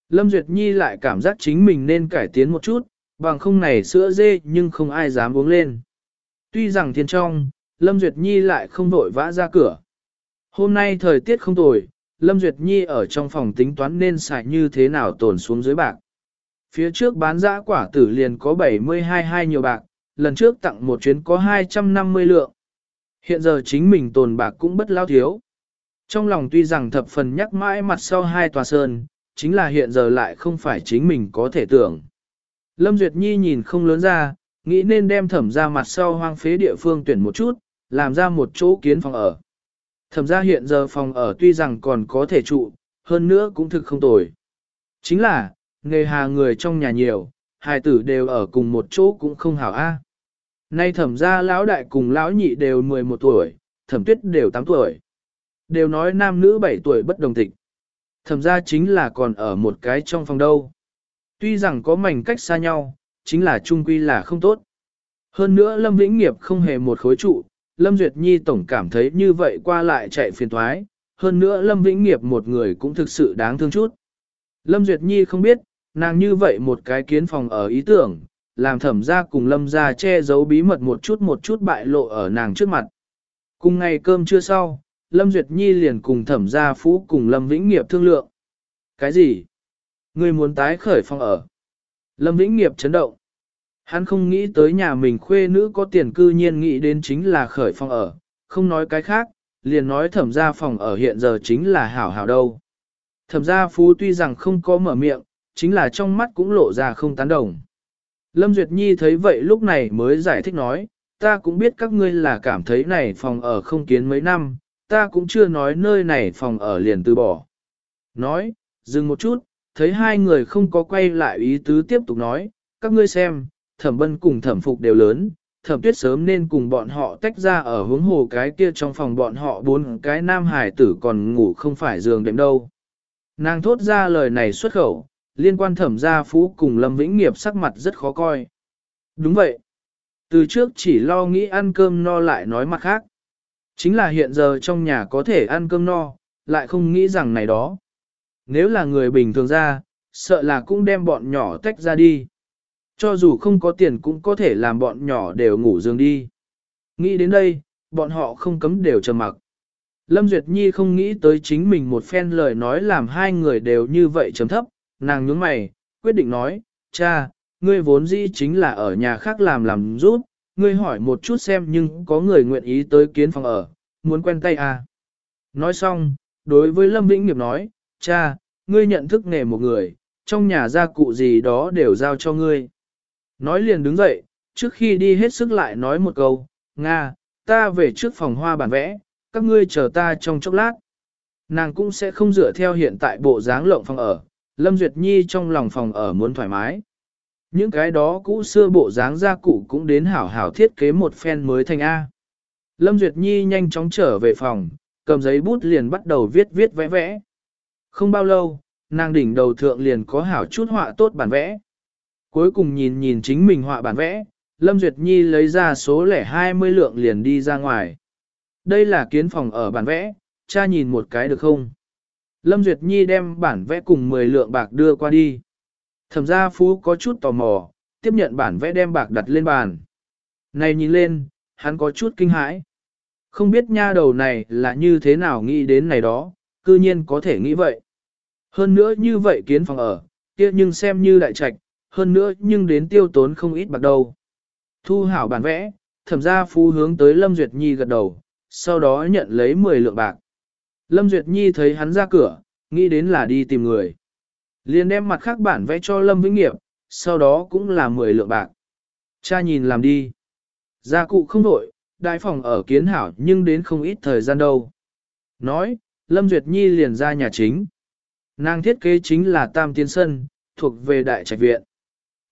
Lâm Duyệt Nhi lại cảm giác chính mình nên cải tiến một chút, bằng không này sữa dê nhưng không ai dám uống lên. Tuy rằng thiên trong, Lâm Duyệt Nhi lại không vội vã ra cửa. Hôm nay thời tiết không tồi, Lâm Duyệt Nhi ở trong phòng tính toán nên xài như thế nào tồn xuống dưới bạc. Phía trước bán giã quả tử liền có 72 hai nhiều bạc, lần trước tặng một chuyến có 250 lượng. Hiện giờ chính mình tồn bạc cũng bất lao thiếu. Trong lòng tuy rằng thập phần nhắc mãi mặt sau hai tòa sơn, chính là hiện giờ lại không phải chính mình có thể tưởng. Lâm Duyệt Nhi nhìn không lớn ra, Nghĩ nên đem thẩm ra mặt sau hoang phế địa phương tuyển một chút, làm ra một chỗ kiến phòng ở. Thẩm ra hiện giờ phòng ở tuy rằng còn có thể trụ, hơn nữa cũng thực không tồi. Chính là, nghề hà người trong nhà nhiều, hai tử đều ở cùng một chỗ cũng không hảo a. Nay thẩm ra lão đại cùng lão nhị đều 11 tuổi, thẩm tuyết đều 8 tuổi. Đều nói nam nữ 7 tuổi bất đồng tịch. Thẩm ra chính là còn ở một cái trong phòng đâu. Tuy rằng có mảnh cách xa nhau, chính là chung quy là không tốt. Hơn nữa Lâm Vĩnh Nghiệp không hề một khối trụ, Lâm Duyệt Nhi tổng cảm thấy như vậy qua lại chạy phiền thoái, hơn nữa Lâm Vĩnh Nghiệp một người cũng thực sự đáng thương chút. Lâm Duyệt Nhi không biết, nàng như vậy một cái kiến phòng ở ý tưởng, làm thẩm ra cùng Lâm ra che giấu bí mật một chút một chút bại lộ ở nàng trước mặt. Cùng ngày cơm trưa sau, Lâm Duyệt Nhi liền cùng thẩm gia phú cùng Lâm Vĩnh Nghiệp thương lượng. Cái gì? Ngươi muốn tái khởi phòng ở. Lâm Vĩnh Nghiệp chấn động. Hắn không nghĩ tới nhà mình khuê nữ có tiền cư nhiên nghĩ đến chính là khởi phòng ở, không nói cái khác, liền nói thẩm gia phòng ở hiện giờ chính là hảo hảo đâu. Thẩm gia phú tuy rằng không có mở miệng, chính là trong mắt cũng lộ ra không tán đồng. Lâm Duyệt Nhi thấy vậy lúc này mới giải thích nói, ta cũng biết các ngươi là cảm thấy này phòng ở không kiến mấy năm, ta cũng chưa nói nơi này phòng ở liền từ bỏ. Nói, dừng một chút, thấy hai người không có quay lại ý tứ tiếp tục nói, các ngươi xem, thẩm bân cùng thẩm phục đều lớn, thẩm tuyết sớm nên cùng bọn họ tách ra ở hướng hồ cái kia trong phòng bọn họ bốn cái nam hải tử còn ngủ không phải giường đệm đâu. Nàng thốt ra lời này xuất khẩu, liên quan thẩm gia phú cùng Lâm Vĩnh Nghiệp sắc mặt rất khó coi. Đúng vậy. Từ trước chỉ lo nghĩ ăn cơm no lại nói mặt khác. Chính là hiện giờ trong nhà có thể ăn cơm no, lại không nghĩ rằng này đó. Nếu là người bình thường ra, sợ là cũng đem bọn nhỏ tách ra đi. Cho dù không có tiền cũng có thể làm bọn nhỏ đều ngủ giường đi. Nghĩ đến đây, bọn họ không cấm đều trầm mặc. Lâm Duyệt Nhi không nghĩ tới chính mình một phen lời nói làm hai người đều như vậy chấm thấp, nàng nhướng mày, quyết định nói, cha, ngươi vốn dĩ chính là ở nhà khác làm làm rút, ngươi hỏi một chút xem nhưng có người nguyện ý tới kiến phòng ở, muốn quen tay à. Nói xong, đối với Lâm Vĩnh Nghiệp nói, cha, ngươi nhận thức nghề một người, trong nhà gia cụ gì đó đều giao cho ngươi. Nói liền đứng dậy, trước khi đi hết sức lại nói một câu, Nga, ta về trước phòng hoa bản vẽ, các ngươi chờ ta trong chốc lát. Nàng cũng sẽ không dựa theo hiện tại bộ dáng lộng phòng ở, Lâm Duyệt Nhi trong lòng phòng ở muốn thoải mái. Những cái đó cũ xưa bộ dáng gia cụ cũng đến hảo hảo thiết kế một phen mới thành A. Lâm Duyệt Nhi nhanh chóng trở về phòng, cầm giấy bút liền bắt đầu viết viết vẽ vẽ. Không bao lâu, nàng đỉnh đầu thượng liền có hảo chút họa tốt bản vẽ. Cuối cùng nhìn nhìn chính mình họa bản vẽ, Lâm Duyệt Nhi lấy ra số lẻ 20 lượng liền đi ra ngoài. Đây là kiến phòng ở bản vẽ, cha nhìn một cái được không? Lâm Duyệt Nhi đem bản vẽ cùng 10 lượng bạc đưa qua đi. Thẩm gia phú có chút tò mò, tiếp nhận bản vẽ đem bạc đặt lên bàn. Này nhìn lên, hắn có chút kinh hãi. Không biết nha đầu này là như thế nào nghĩ đến này đó, cư nhiên có thể nghĩ vậy. Hơn nữa như vậy kiến phòng ở, kia nhưng xem như đại trạch, hơn nữa nhưng đến tiêu tốn không ít bạc đâu. Thu hảo bản vẽ, thẩm gia phú hướng tới Lâm Duyệt Nhi gật đầu, sau đó nhận lấy 10 lượng bạc. Lâm Duyệt Nhi thấy hắn ra cửa, nghĩ đến là đi tìm người. liền đem mặt khác bản vẽ cho Lâm Vĩnh Nghiệp, sau đó cũng là 10 lượng bạc. Cha nhìn làm đi. Gia cụ không đổi, đại phòng ở kiến hảo nhưng đến không ít thời gian đâu. Nói, Lâm Duyệt Nhi liền ra nhà chính. Nàng thiết kế chính là tam tiến sân, thuộc về đại trạch viện.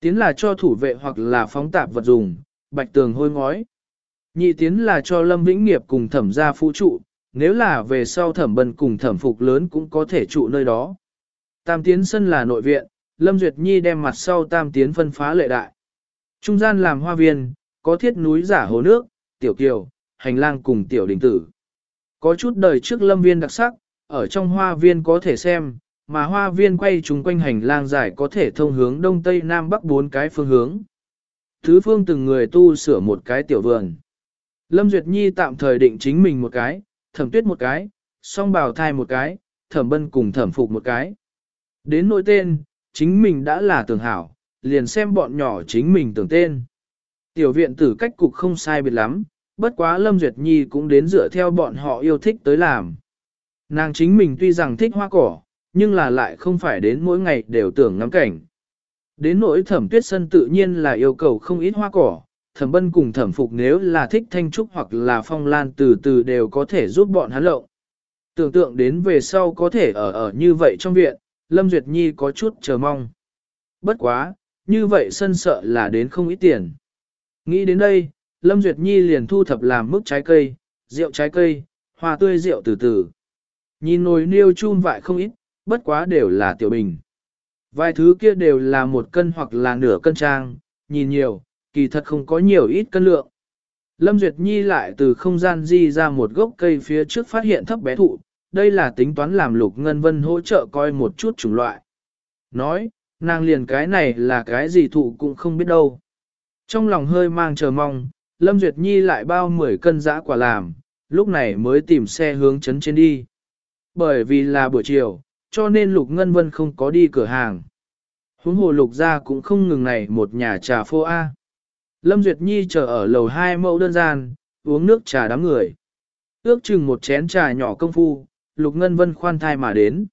Tiến là cho thủ vệ hoặc là phóng tạp vật dùng, bạch tường hôi ngói. Nhị tiến là cho Lâm Vĩnh Nghiệp cùng thẩm gia phụ trụ, nếu là về sau thẩm bần cùng thẩm phục lớn cũng có thể trụ nơi đó. Tam tiến sân là nội viện, Lâm Duyệt Nhi đem mặt sau tam tiến phân phá lệ đại. Trung gian làm hoa viên, có thiết núi giả hồ nước, tiểu kiều, hành lang cùng tiểu đình tử. Có chút đời trước lâm viên đặc sắc, ở trong hoa viên có thể xem, mà hoa viên quay trùng quanh hành lang dài có thể thông hướng đông tây nam bắc bốn cái phương hướng. Thứ phương từng người tu sửa một cái tiểu vườn. Lâm Duyệt Nhi tạm thời định chính mình một cái, thẩm tuyết một cái, song bào thai một cái, thẩm bân cùng thẩm phục một cái. Đến nỗi tên, chính mình đã là tưởng hảo, liền xem bọn nhỏ chính mình tưởng tên. Tiểu viện tử cách cục không sai biệt lắm, bất quá Lâm Duyệt Nhi cũng đến dựa theo bọn họ yêu thích tới làm. Nàng chính mình tuy rằng thích hoa cỏ, nhưng là lại không phải đến mỗi ngày đều tưởng ngắm cảnh. Đến nỗi thẩm tuyết sân tự nhiên là yêu cầu không ít hoa cỏ, thẩm bân cùng thẩm phục nếu là thích thanh trúc hoặc là phong lan từ từ đều có thể giúp bọn hắn lộng. Tưởng tượng đến về sau có thể ở ở như vậy trong viện, Lâm Duyệt Nhi có chút chờ mong. Bất quá, như vậy sân sợ là đến không ít tiền. Nghĩ đến đây, Lâm Duyệt Nhi liền thu thập làm mức trái cây, rượu trái cây, hoa tươi rượu từ từ. Nhìn nồi niêu chun vại không ít, bất quá đều là tiểu bình. Vài thứ kia đều là một cân hoặc là nửa cân trang, nhìn nhiều, kỳ thật không có nhiều ít cân lượng. Lâm Duyệt Nhi lại từ không gian di ra một gốc cây phía trước phát hiện thấp bé thụ, đây là tính toán làm lục ngân vân hỗ trợ coi một chút chủng loại. Nói, nàng liền cái này là cái gì thụ cũng không biết đâu. Trong lòng hơi mang chờ mong, Lâm Duyệt Nhi lại bao 10 cân giã quả làm, lúc này mới tìm xe hướng chấn trên đi. Bởi vì là buổi chiều, cho nên Lục Ngân Vân không có đi cửa hàng. Huống hồ Lục ra cũng không ngừng này một nhà trà phô A. Lâm Duyệt Nhi chờ ở lầu hai mẫu đơn gian, uống nước trà đám người. Ước chừng một chén trà nhỏ công phu, Lục Ngân Vân khoan thai mà đến.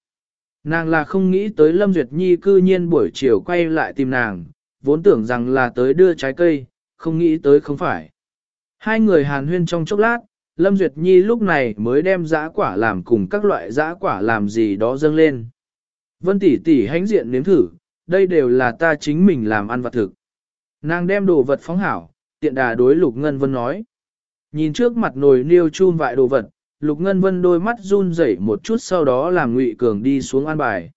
Nàng là không nghĩ tới Lâm Duyệt Nhi cư nhiên buổi chiều quay lại tìm nàng, vốn tưởng rằng là tới đưa trái cây, không nghĩ tới không phải. Hai người hàn huyên trong chốc lát, Lâm Duyệt Nhi lúc này mới đem giã quả làm cùng các loại giã quả làm gì đó dâng lên. Vân tỷ tỷ hãnh diện nếm thử, đây đều là ta chính mình làm ăn vật thực. Nàng đem đồ vật phóng hảo, tiện đà đối Lục Ngân Vân nói. Nhìn trước mặt nồi niêu chun vại đồ vật, Lục Ngân Vân đôi mắt run rẩy một chút sau đó làm Ngụy Cường đi xuống an bài.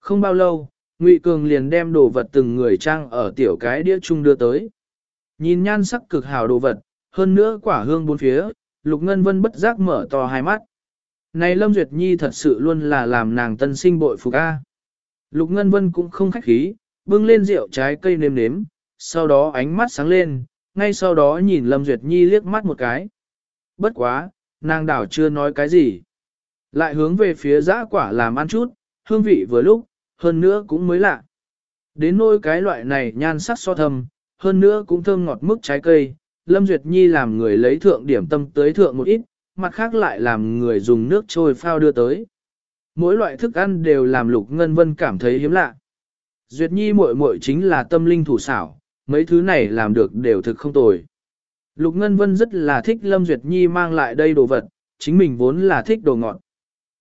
Không bao lâu, Ngụy Cường liền đem đồ vật từng người trang ở tiểu cái đĩa chung đưa tới. Nhìn nhan sắc cực hảo đồ vật, hơn nữa quả hương bốn phía, Lục Ngân Vân bất giác mở to hai mắt. Này Lâm Duyệt Nhi thật sự luôn là làm nàng tân sinh bội phục A. Lục Ngân Vân cũng không khách khí, bưng lên rượu trái cây nêm nếm, sau đó ánh mắt sáng lên, ngay sau đó nhìn Lâm Duyệt Nhi liếc mắt một cái. Bất quá, nàng đảo chưa nói cái gì. Lại hướng về phía giã quả làm ăn chút, hương vị vừa lúc, hơn nữa cũng mới lạ. Đến nôi cái loại này nhan sắc so thầm, hơn nữa cũng thơm ngọt mức trái cây, Lâm Duyệt Nhi làm người lấy thượng điểm tâm tới thượng một ít, mặt khác lại làm người dùng nước trôi phao đưa tới. Mỗi loại thức ăn đều làm Lục Ngân Vân cảm thấy hiếm lạ. Duyệt Nhi muội muội chính là tâm linh thủ xảo, mấy thứ này làm được đều thực không tồi. Lục Ngân Vân rất là thích Lâm Duyệt Nhi mang lại đây đồ vật, chính mình vốn là thích đồ ngọt.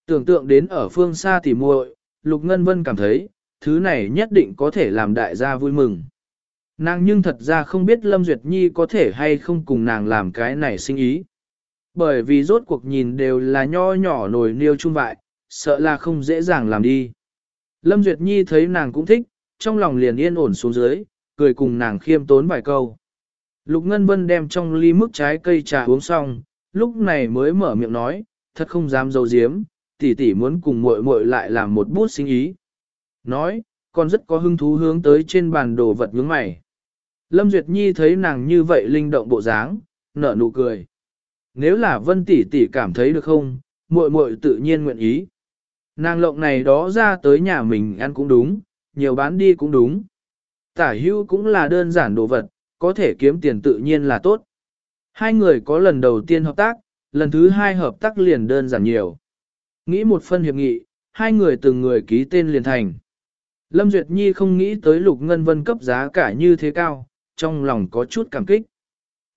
Tưởng tượng đến ở phương xa thì muội, Lục Ngân Vân cảm thấy, thứ này nhất định có thể làm đại gia vui mừng. Nàng nhưng thật ra không biết Lâm Duyệt Nhi có thể hay không cùng nàng làm cái này sinh ý. Bởi vì rốt cuộc nhìn đều là nho nhỏ nổi niêu chung vại, sợ là không dễ dàng làm đi. Lâm Duyệt Nhi thấy nàng cũng thích, trong lòng liền yên ổn xuống dưới, cười cùng nàng khiêm tốn vài câu. Lục Ngân Vân đem trong ly mức trái cây trà uống xong, lúc này mới mở miệng nói, thật không dám dấu diếm, tỷ tỷ muốn cùng muội muội lại làm một bút sinh ý. Nói, còn rất có hứng thú hướng tới trên bàn đồ vật nhướng mày. Lâm Duyệt Nhi thấy nàng như vậy linh động bộ dáng, nở nụ cười. Nếu là Vân tỷ tỷ cảm thấy được không, muội muội tự nhiên nguyện ý. Nàng lộng này đó ra tới nhà mình ăn cũng đúng, nhiều bán đi cũng đúng. Tả hưu cũng là đơn giản đồ vật, có thể kiếm tiền tự nhiên là tốt. Hai người có lần đầu tiên hợp tác, lần thứ hai hợp tác liền đơn giản nhiều. Nghĩ một phân hiệp nghị, hai người từng người ký tên liền thành. Lâm Duyệt Nhi không nghĩ tới Lục Ngân Vân cấp giá cả như thế cao, trong lòng có chút cảm kích.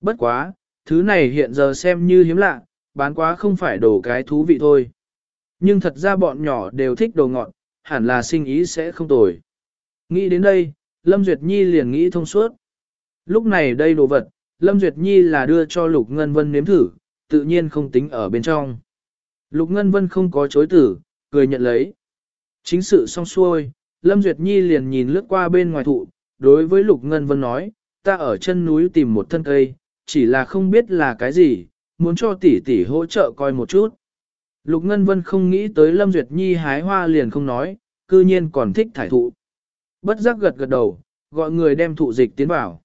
Bất quá, thứ này hiện giờ xem như hiếm lạ, bán quá không phải đồ cái thú vị thôi. Nhưng thật ra bọn nhỏ đều thích đồ ngọt, hẳn là sinh ý sẽ không tồi. Nghĩ đến đây, Lâm Duyệt Nhi liền nghĩ thông suốt. Lúc này đây đồ vật, Lâm Duyệt Nhi là đưa cho Lục Ngân Vân nếm thử, tự nhiên không tính ở bên trong. Lục Ngân Vân không có chối tử, cười nhận lấy. Chính sự xong xuôi, Lâm Duyệt Nhi liền nhìn lướt qua bên ngoài thụ, đối với Lục Ngân Vân nói, ta ở chân núi tìm một thân cây, chỉ là không biết là cái gì, muốn cho tỷ tỷ hỗ trợ coi một chút. Lục Ngân Vân không nghĩ tới Lâm Duyệt Nhi hái hoa liền không nói, cư nhiên còn thích thải thụ. Bất giác gật gật đầu, gọi người đem thụ dịch tiến vào.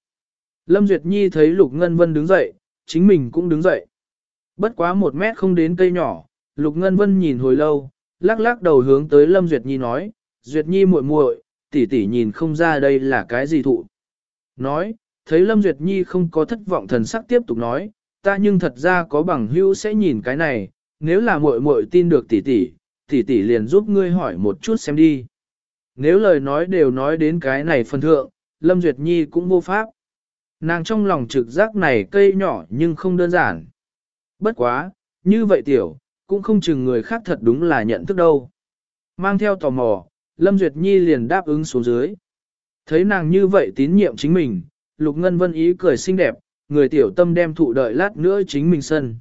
Lâm Duyệt Nhi thấy Lục Ngân Vân đứng dậy, chính mình cũng đứng dậy. Bất quá một mét không đến cây nhỏ, Lục Ngân Vân nhìn hồi lâu, lắc lắc đầu hướng tới Lâm Duyệt Nhi nói, Duyệt Nhi muội muội, tỷ tỷ nhìn không ra đây là cái gì thụ. Nói, thấy Lâm Duyệt Nhi không có thất vọng thần sắc tiếp tục nói, ta nhưng thật ra có bằng hữu sẽ nhìn cái này, nếu là muội muội tin được tỷ tỷ, tỷ tỷ liền giúp ngươi hỏi một chút xem đi. Nếu lời nói đều nói đến cái này phần thượng, Lâm Duyệt Nhi cũng vô pháp. Nàng trong lòng trực giác này cây nhỏ nhưng không đơn giản. Bất quá, như vậy tiểu, cũng không chừng người khác thật đúng là nhận thức đâu. Mang theo tò mò, Lâm Duyệt Nhi liền đáp ứng xuống dưới. Thấy nàng như vậy tín nhiệm chính mình, Lục Ngân Vân ý cười xinh đẹp, người tiểu tâm đem thụ đợi lát nữa chính mình sân.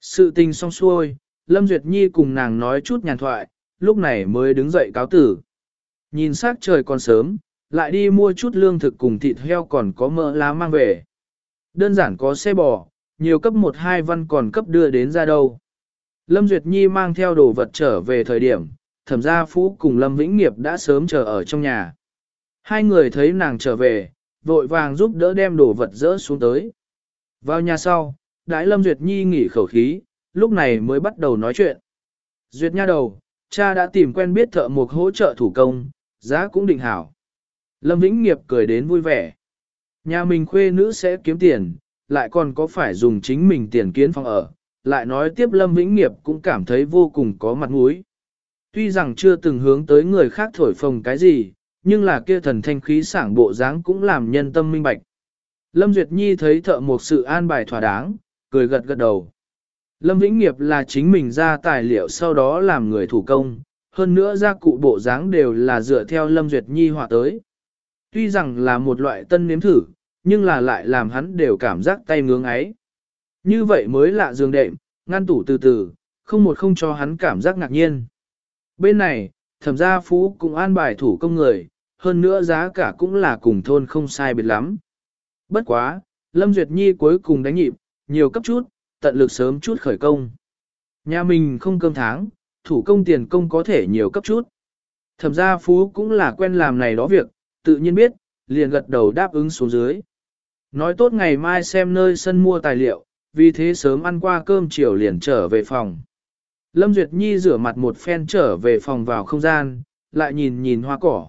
Sự tình xong xuôi, Lâm Duyệt Nhi cùng nàng nói chút nhàn thoại, lúc này mới đứng dậy cáo tử. Nhìn sắc trời còn sớm, lại đi mua chút lương thực cùng thịt heo còn có mỡ lá mang về. Đơn giản có xe bò, nhiều cấp một hai văn còn cấp đưa đến ra đâu. Lâm Duyệt Nhi mang theo đồ vật trở về thời điểm, thẩm gia phú cùng Lâm Vĩnh Nghiệp đã sớm chờ ở trong nhà. Hai người thấy nàng trở về, vội vàng giúp đỡ đem đồ vật dỡ xuống tới. Vào nhà sau, Đại Lâm Duyệt Nhi nghỉ khẩu khí, lúc này mới bắt đầu nói chuyện. Duyệt nha đầu, cha đã tìm quen biết thợ mộc hỗ trợ thủ công, giá cũng định hảo. Lâm Vĩnh Nghiệp cười đến vui vẻ. Nhà mình khuê nữ sẽ kiếm tiền, lại còn có phải dùng chính mình tiền kiến phòng ở, lại nói tiếp Lâm Vĩnh Nghiệp cũng cảm thấy vô cùng có mặt mũi. Tuy rằng chưa từng hướng tới người khác thổi phồng cái gì, nhưng là kia thần thanh khí sảng bộ dáng cũng làm nhân tâm minh bạch. Lâm Duyệt Nhi thấy thợ một sự an bài thỏa đáng, cười gật gật đầu. Lâm Vĩnh Nghiệp là chính mình ra tài liệu sau đó làm người thủ công, hơn nữa gia cụ bộ dáng đều là dựa theo Lâm Duyệt Nhi họa tới. Tuy rằng là một loại tân nếm thử, nhưng là lại làm hắn đều cảm giác tay ngưỡng ấy. Như vậy mới lạ giường đệm, ngăn tủ từ từ, không một không cho hắn cảm giác ngạc nhiên. Bên này, thẩm gia phú cũng an bài thủ công người, hơn nữa giá cả cũng là cùng thôn không sai biệt lắm. Bất quá, Lâm Duyệt Nhi cuối cùng đánh nhịp, nhiều cấp chút, tận lực sớm chút khởi công. Nhà mình không cơm tháng, thủ công tiền công có thể nhiều cấp chút. Thẩm gia phú cũng là quen làm này đó việc, tự nhiên biết, liền gật đầu đáp ứng xuống dưới. Nói tốt ngày mai xem nơi sân mua tài liệu, vì thế sớm ăn qua cơm chiều liền trở về phòng. Lâm Duyệt Nhi rửa mặt một phen trở về phòng vào không gian, lại nhìn nhìn hoa cỏ.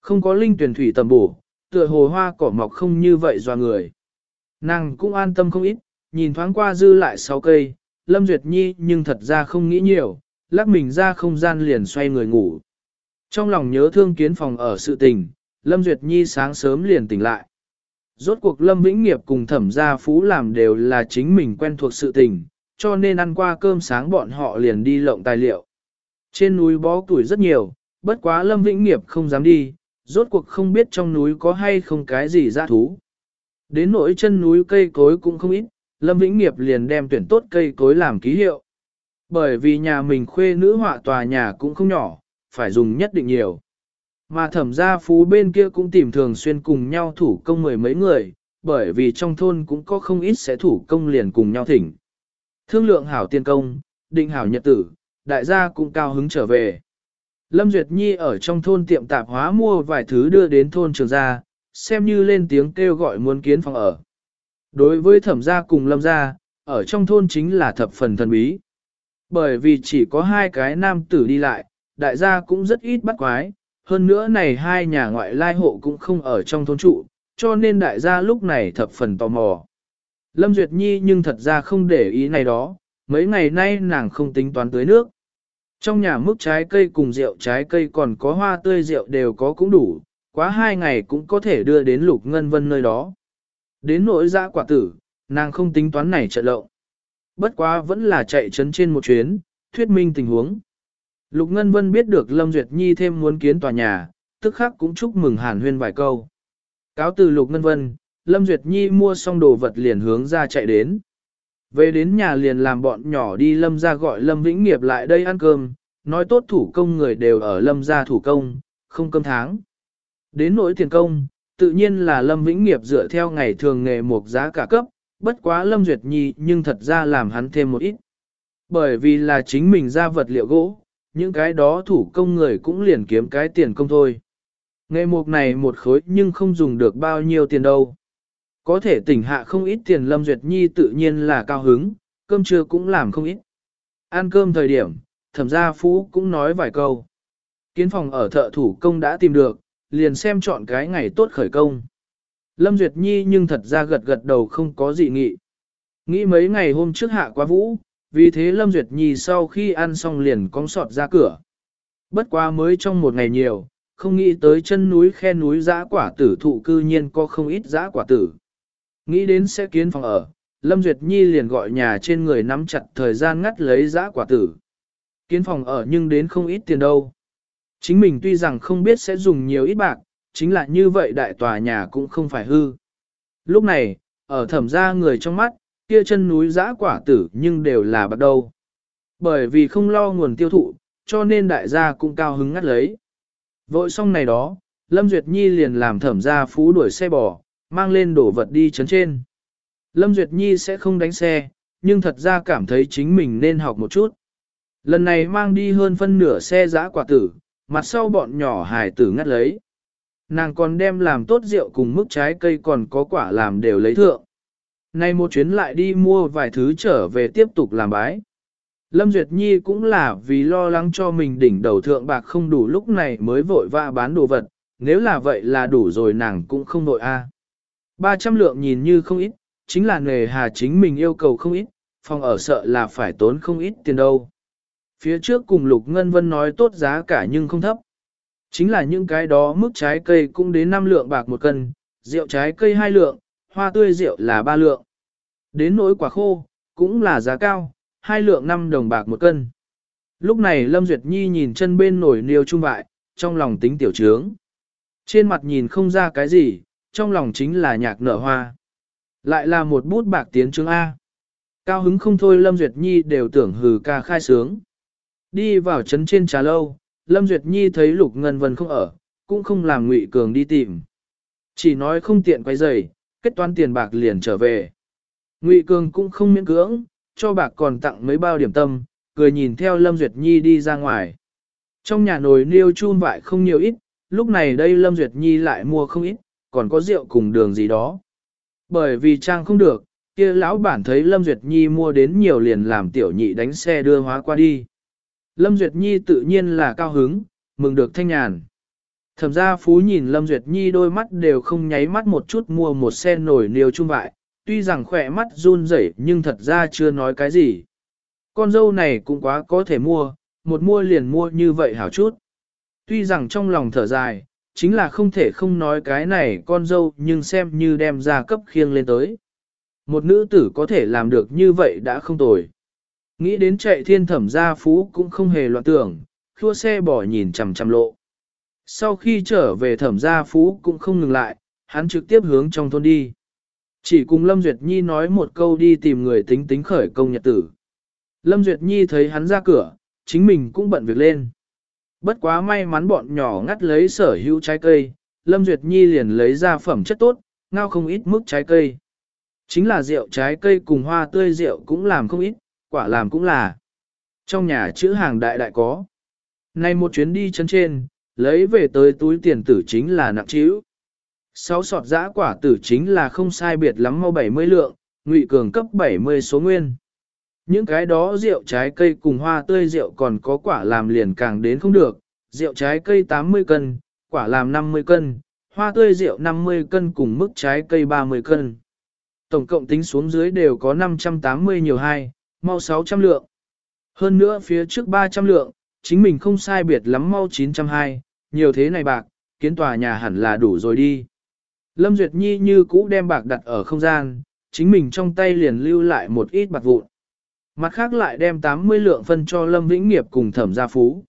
Không có linh tuyển thủy tầm bổ, tựa hồ hoa cỏ mọc không như vậy doa người. Nàng cũng an tâm không ít, nhìn thoáng qua dư lại sáu cây, Lâm Duyệt Nhi nhưng thật ra không nghĩ nhiều, lắc mình ra không gian liền xoay người ngủ. Trong lòng nhớ thương kiến phòng ở sự tình, Lâm Duyệt Nhi sáng sớm liền tỉnh lại. Rốt cuộc Lâm Vĩnh Nghiệp cùng thẩm gia phú làm đều là chính mình quen thuộc sự tình, cho nên ăn qua cơm sáng bọn họ liền đi lộng tài liệu. Trên núi bó tuổi rất nhiều, bất quá Lâm Vĩnh Nghiệp không dám đi, rốt cuộc không biết trong núi có hay không cái gì ra thú. Đến nỗi chân núi cây cối cũng không ít, Lâm Vĩnh Nghiệp liền đem tuyển tốt cây cối làm ký hiệu. Bởi vì nhà mình khuê nữ họa tòa nhà cũng không nhỏ, phải dùng nhất định nhiều. Mà thẩm gia phú bên kia cũng tìm thường xuyên cùng nhau thủ công mười mấy người, bởi vì trong thôn cũng có không ít sẽ thủ công liền cùng nhau thỉnh. Thương lượng hảo tiên công, định hảo nhật tử, đại gia cũng cao hứng trở về. Lâm Duyệt Nhi ở trong thôn tiệm tạp hóa mua vài thứ đưa đến thôn trường gia, xem như lên tiếng kêu gọi muốn kiến phòng ở. Đối với thẩm gia cùng lâm gia, ở trong thôn chính là thập phần thần bí. Bởi vì chỉ có hai cái nam tử đi lại, đại gia cũng rất ít bắt quái, hơn nữa này hai nhà ngoại lai hộ cũng không ở trong thôn trụ, cho nên đại gia lúc này thập phần tò mò. Lâm Duyệt Nhi nhưng thật ra không để ý này đó, mấy ngày nay nàng không tính toán tưới nước. Trong nhà mức trái cây cùng rượu trái cây còn có hoa tươi rượu đều có cũng đủ, quá hai ngày cũng có thể đưa đến lục ngân vân nơi đó. Đến nỗi dã quả tử, nàng không tính toán này trận lộng. Bất quá vẫn là chạy trấn trên một chuyến, thuyết minh tình huống. Lục Ngân Vân biết được Lâm Duyệt Nhi thêm muốn kiến tòa nhà, tức khắc cũng chúc mừng Hàn Huyên vài câu. Cáo từ Lục Ngân Vân, Lâm Duyệt Nhi mua xong đồ vật liền hướng ra chạy đến. Về đến nhà liền làm bọn nhỏ đi Lâm ra gọi Lâm Vĩnh Nghiệp lại đây ăn cơm, nói tốt thủ công người đều ở Lâm ra thủ công, không cơm tháng. Đến nỗi tiền công, tự nhiên là Lâm Vĩnh Nghiệp dựa theo ngày thường nghề một giá cả cấp, bất quá Lâm Duyệt Nhi nhưng thật ra làm hắn thêm một ít. Bởi vì là chính mình ra vật liệu gỗ, những cái đó thủ công người cũng liền kiếm cái tiền công thôi. Nghề mục này một khối nhưng không dùng được bao nhiêu tiền đâu. Có thể tỉnh hạ không ít tiền Lâm Duyệt Nhi tự nhiên là cao hứng, cơm trưa cũng làm không ít. Ăn cơm thời điểm, thẩm gia phú cũng nói vài câu. Kiến phòng ở thợ thủ công đã tìm được, liền xem chọn cái ngày tốt khởi công. Lâm Duyệt Nhi nhưng thật ra gật gật đầu không có gì nghị. Nghĩ mấy ngày hôm trước hạ quá vũ, vì thế Lâm Duyệt Nhi sau khi ăn xong liền cong sọt ra cửa. Bất quá mới trong một ngày nhiều, không nghĩ tới chân núi khe núi giã quả tử thụ cư nhiên có không ít giã quả tử. Nghĩ đến sẽ kiến phòng ở, Lâm Duyệt Nhi liền gọi nhà trên người nắm chặt thời gian ngắt lấy giã quả tử. Kiến phòng ở nhưng đến không ít tiền đâu. Chính mình tuy rằng không biết sẽ dùng nhiều ít bạc, chính là như vậy đại tòa nhà cũng không phải hư. Lúc này, ở thẩm ra người trong mắt, kia chân núi giã quả tử nhưng đều là bắt đầu. Bởi vì không lo nguồn tiêu thụ, cho nên đại gia cũng cao hứng ngắt lấy. Vội xong này đó, Lâm Duyệt Nhi liền làm thẩm ra phú đuổi xe bò, mang lên đổ vật đi chấn trên. Lâm Duyệt Nhi sẽ không đánh xe, nhưng thật ra cảm thấy chính mình nên học một chút. Lần này mang đi hơn phân nửa xe giã quả tử, mặt sau bọn nhỏ hài tử ngắt lấy. Nàng còn đem làm tốt rượu cùng mức trái cây còn có quả làm đều lấy thượng. Nay một chuyến lại đi mua vài thứ trở về tiếp tục làm bái. Lâm Duyệt Nhi cũng là vì lo lắng cho mình đỉnh đầu thượng bạc không đủ lúc này mới vội vã bán đồ vật, nếu là vậy là đủ rồi nàng cũng không nội a. À. 300 lượng nhìn như không ít, chính là nghề hà chính mình yêu cầu không ít, phòng ở sợ là phải tốn không ít tiền đâu. Phía trước cùng Lục Ngân Vân nói tốt giá cả nhưng không thấp. Chính là những cái đó mức trái cây cũng đến 5 lượng bạc một cân, rượu trái cây 2 lượng, hoa tươi rượu là 3 lượng. Đến nỗi quả khô, cũng là giá cao, 2 lượng 5 đồng bạc một cân. Lúc này Lâm Duyệt Nhi nhìn chân bên nổi niêu trung vại, trong lòng tính tiểu trướng. Trên mặt nhìn không ra cái gì, trong lòng chính là nhạc nở hoa. Lại là một bút bạc tiến chương A. Cao hứng không thôi Lâm Duyệt Nhi đều tưởng hừ ca khai sướng. Đi vào trấn trên trà lâu, Lâm Duyệt Nhi thấy Lục Ngân Vân không ở, cũng không làm Ngụy Cường đi tìm. Chỉ nói không tiện quay giày, kết toán tiền bạc liền trở về. Ngụy Cường cũng không miễn cưỡng, cho bạc còn tặng mấy bao điểm tâm, cười nhìn theo Lâm Duyệt Nhi đi ra ngoài. Trong nhà nồi niêu chun vại không nhiều ít, lúc này đây Lâm Duyệt Nhi lại mua không ít, còn có rượu cùng đường gì đó. Bởi vì trang không được, kia lão bản thấy Lâm Duyệt Nhi mua đến nhiều liền làm tiểu nhị đánh xe đưa hóa qua đi. Lâm Duyệt Nhi tự nhiên là cao hứng, mừng được thanh nhàn. Thẩm gia phú nhìn Lâm Duyệt Nhi đôi mắt đều không nháy mắt một chút mua một xe nổi niêu trung vại, tuy rằng khỏe mắt run rẩy nhưng thật ra chưa nói cái gì. Con dâu này cũng quá có thể mua, một mua liền mua như vậy hảo chút. Tuy rằng trong lòng thở dài, chính là không thể không nói cái này con dâu nhưng xem như đem ra cấp khiêng lên tới. Một nữ tử có thể làm được như vậy đã không tồi. Nghĩ đến chạy thiên thẩm gia phú cũng không hề loạn tưởng, khua xe bỏ nhìn chằm chằm lộ. Sau khi trở về thẩm gia phú cũng không ngừng lại, hắn trực tiếp hướng trong thôn đi. Chỉ cùng Lâm Duyệt Nhi nói một câu đi tìm người tính tính khởi công nhật tử. Lâm Duyệt Nhi thấy hắn ra cửa, chính mình cũng bận việc lên. Bất quá may mắn bọn nhỏ ngắt lấy sở hữu trái cây, Lâm Duyệt Nhi liền lấy ra phẩm chất tốt, ngao không ít mức trái cây. Chính là rượu trái cây cùng hoa tươi rượu cũng làm không ít, quả làm cũng là. Trong nhà chữ hàng đại đại có. nay một chuyến đi chân trên, lấy về tới túi tiền tử chính là nặng chiếu Sáu sọt giã quả tử chính là không sai biệt lắm mau 70 lượng, ngụy cường cấp 70 số nguyên. Những cái đó rượu trái cây cùng hoa tươi rượu còn có quả làm liền càng đến không được, rượu trái cây 80 cân, quả làm 50 cân, hoa tươi rượu 50 cân cùng mức trái cây 30 cân. Tổng cộng tính xuống dưới đều có 580 nhiều hai, mau 600 lượng. Hơn nữa phía trước 300 lượng, chính mình không sai biệt lắm mau 920, nhiều thế này bạc, kiến tòa nhà hẳn là đủ rồi đi. Lâm Duyệt Nhi như cũ đem bạc đặt ở không gian, chính mình trong tay liền lưu lại một ít bạc vụn. Mặt khác lại đem 80 lượng phân cho Lâm Vĩnh Nghiệp cùng thẩm gia phú.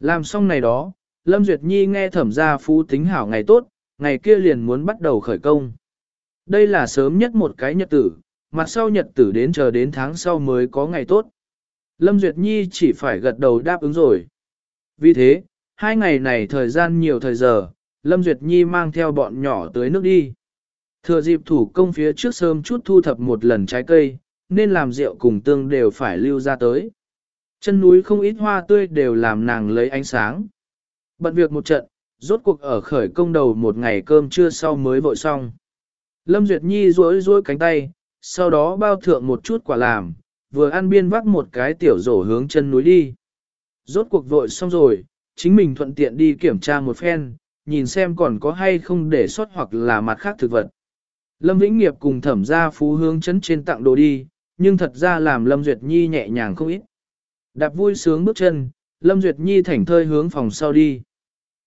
Làm xong này đó, Lâm Duyệt Nhi nghe thẩm gia phú tính hảo ngày tốt, ngày kia liền muốn bắt đầu khởi công. Đây là sớm nhất một cái nhật tử, mặt sau nhật tử đến chờ đến tháng sau mới có ngày tốt. Lâm Duyệt Nhi chỉ phải gật đầu đáp ứng rồi. Vì thế, hai ngày này thời gian nhiều thời giờ, Lâm Duyệt Nhi mang theo bọn nhỏ tới nước đi. Thừa dịp thủ công phía trước sớm chút thu thập một lần trái cây, nên làm rượu cùng tương đều phải lưu ra tới. Chân núi không ít hoa tươi đều làm nàng lấy ánh sáng. Bận việc một trận, rốt cuộc ở khởi công đầu một ngày cơm trưa sau mới vội xong. Lâm Duyệt Nhi duỗi duỗi cánh tay, sau đó bao thượng một chút quả làm, vừa ăn biên vác một cái tiểu rổ hướng chân núi đi. Rốt cuộc vội xong rồi, chính mình thuận tiện đi kiểm tra một phen, nhìn xem còn có hay không để sót hoặc là mặt khác thực vật. Lâm Vĩnh Nghiệp cùng thẩm gia phú hướng chấn trên tặng đồ đi, nhưng thật ra làm Lâm Duyệt Nhi nhẹ nhàng không ít. Đạp vui sướng bước chân, Lâm Duyệt Nhi thảnh thơi hướng phòng sau đi.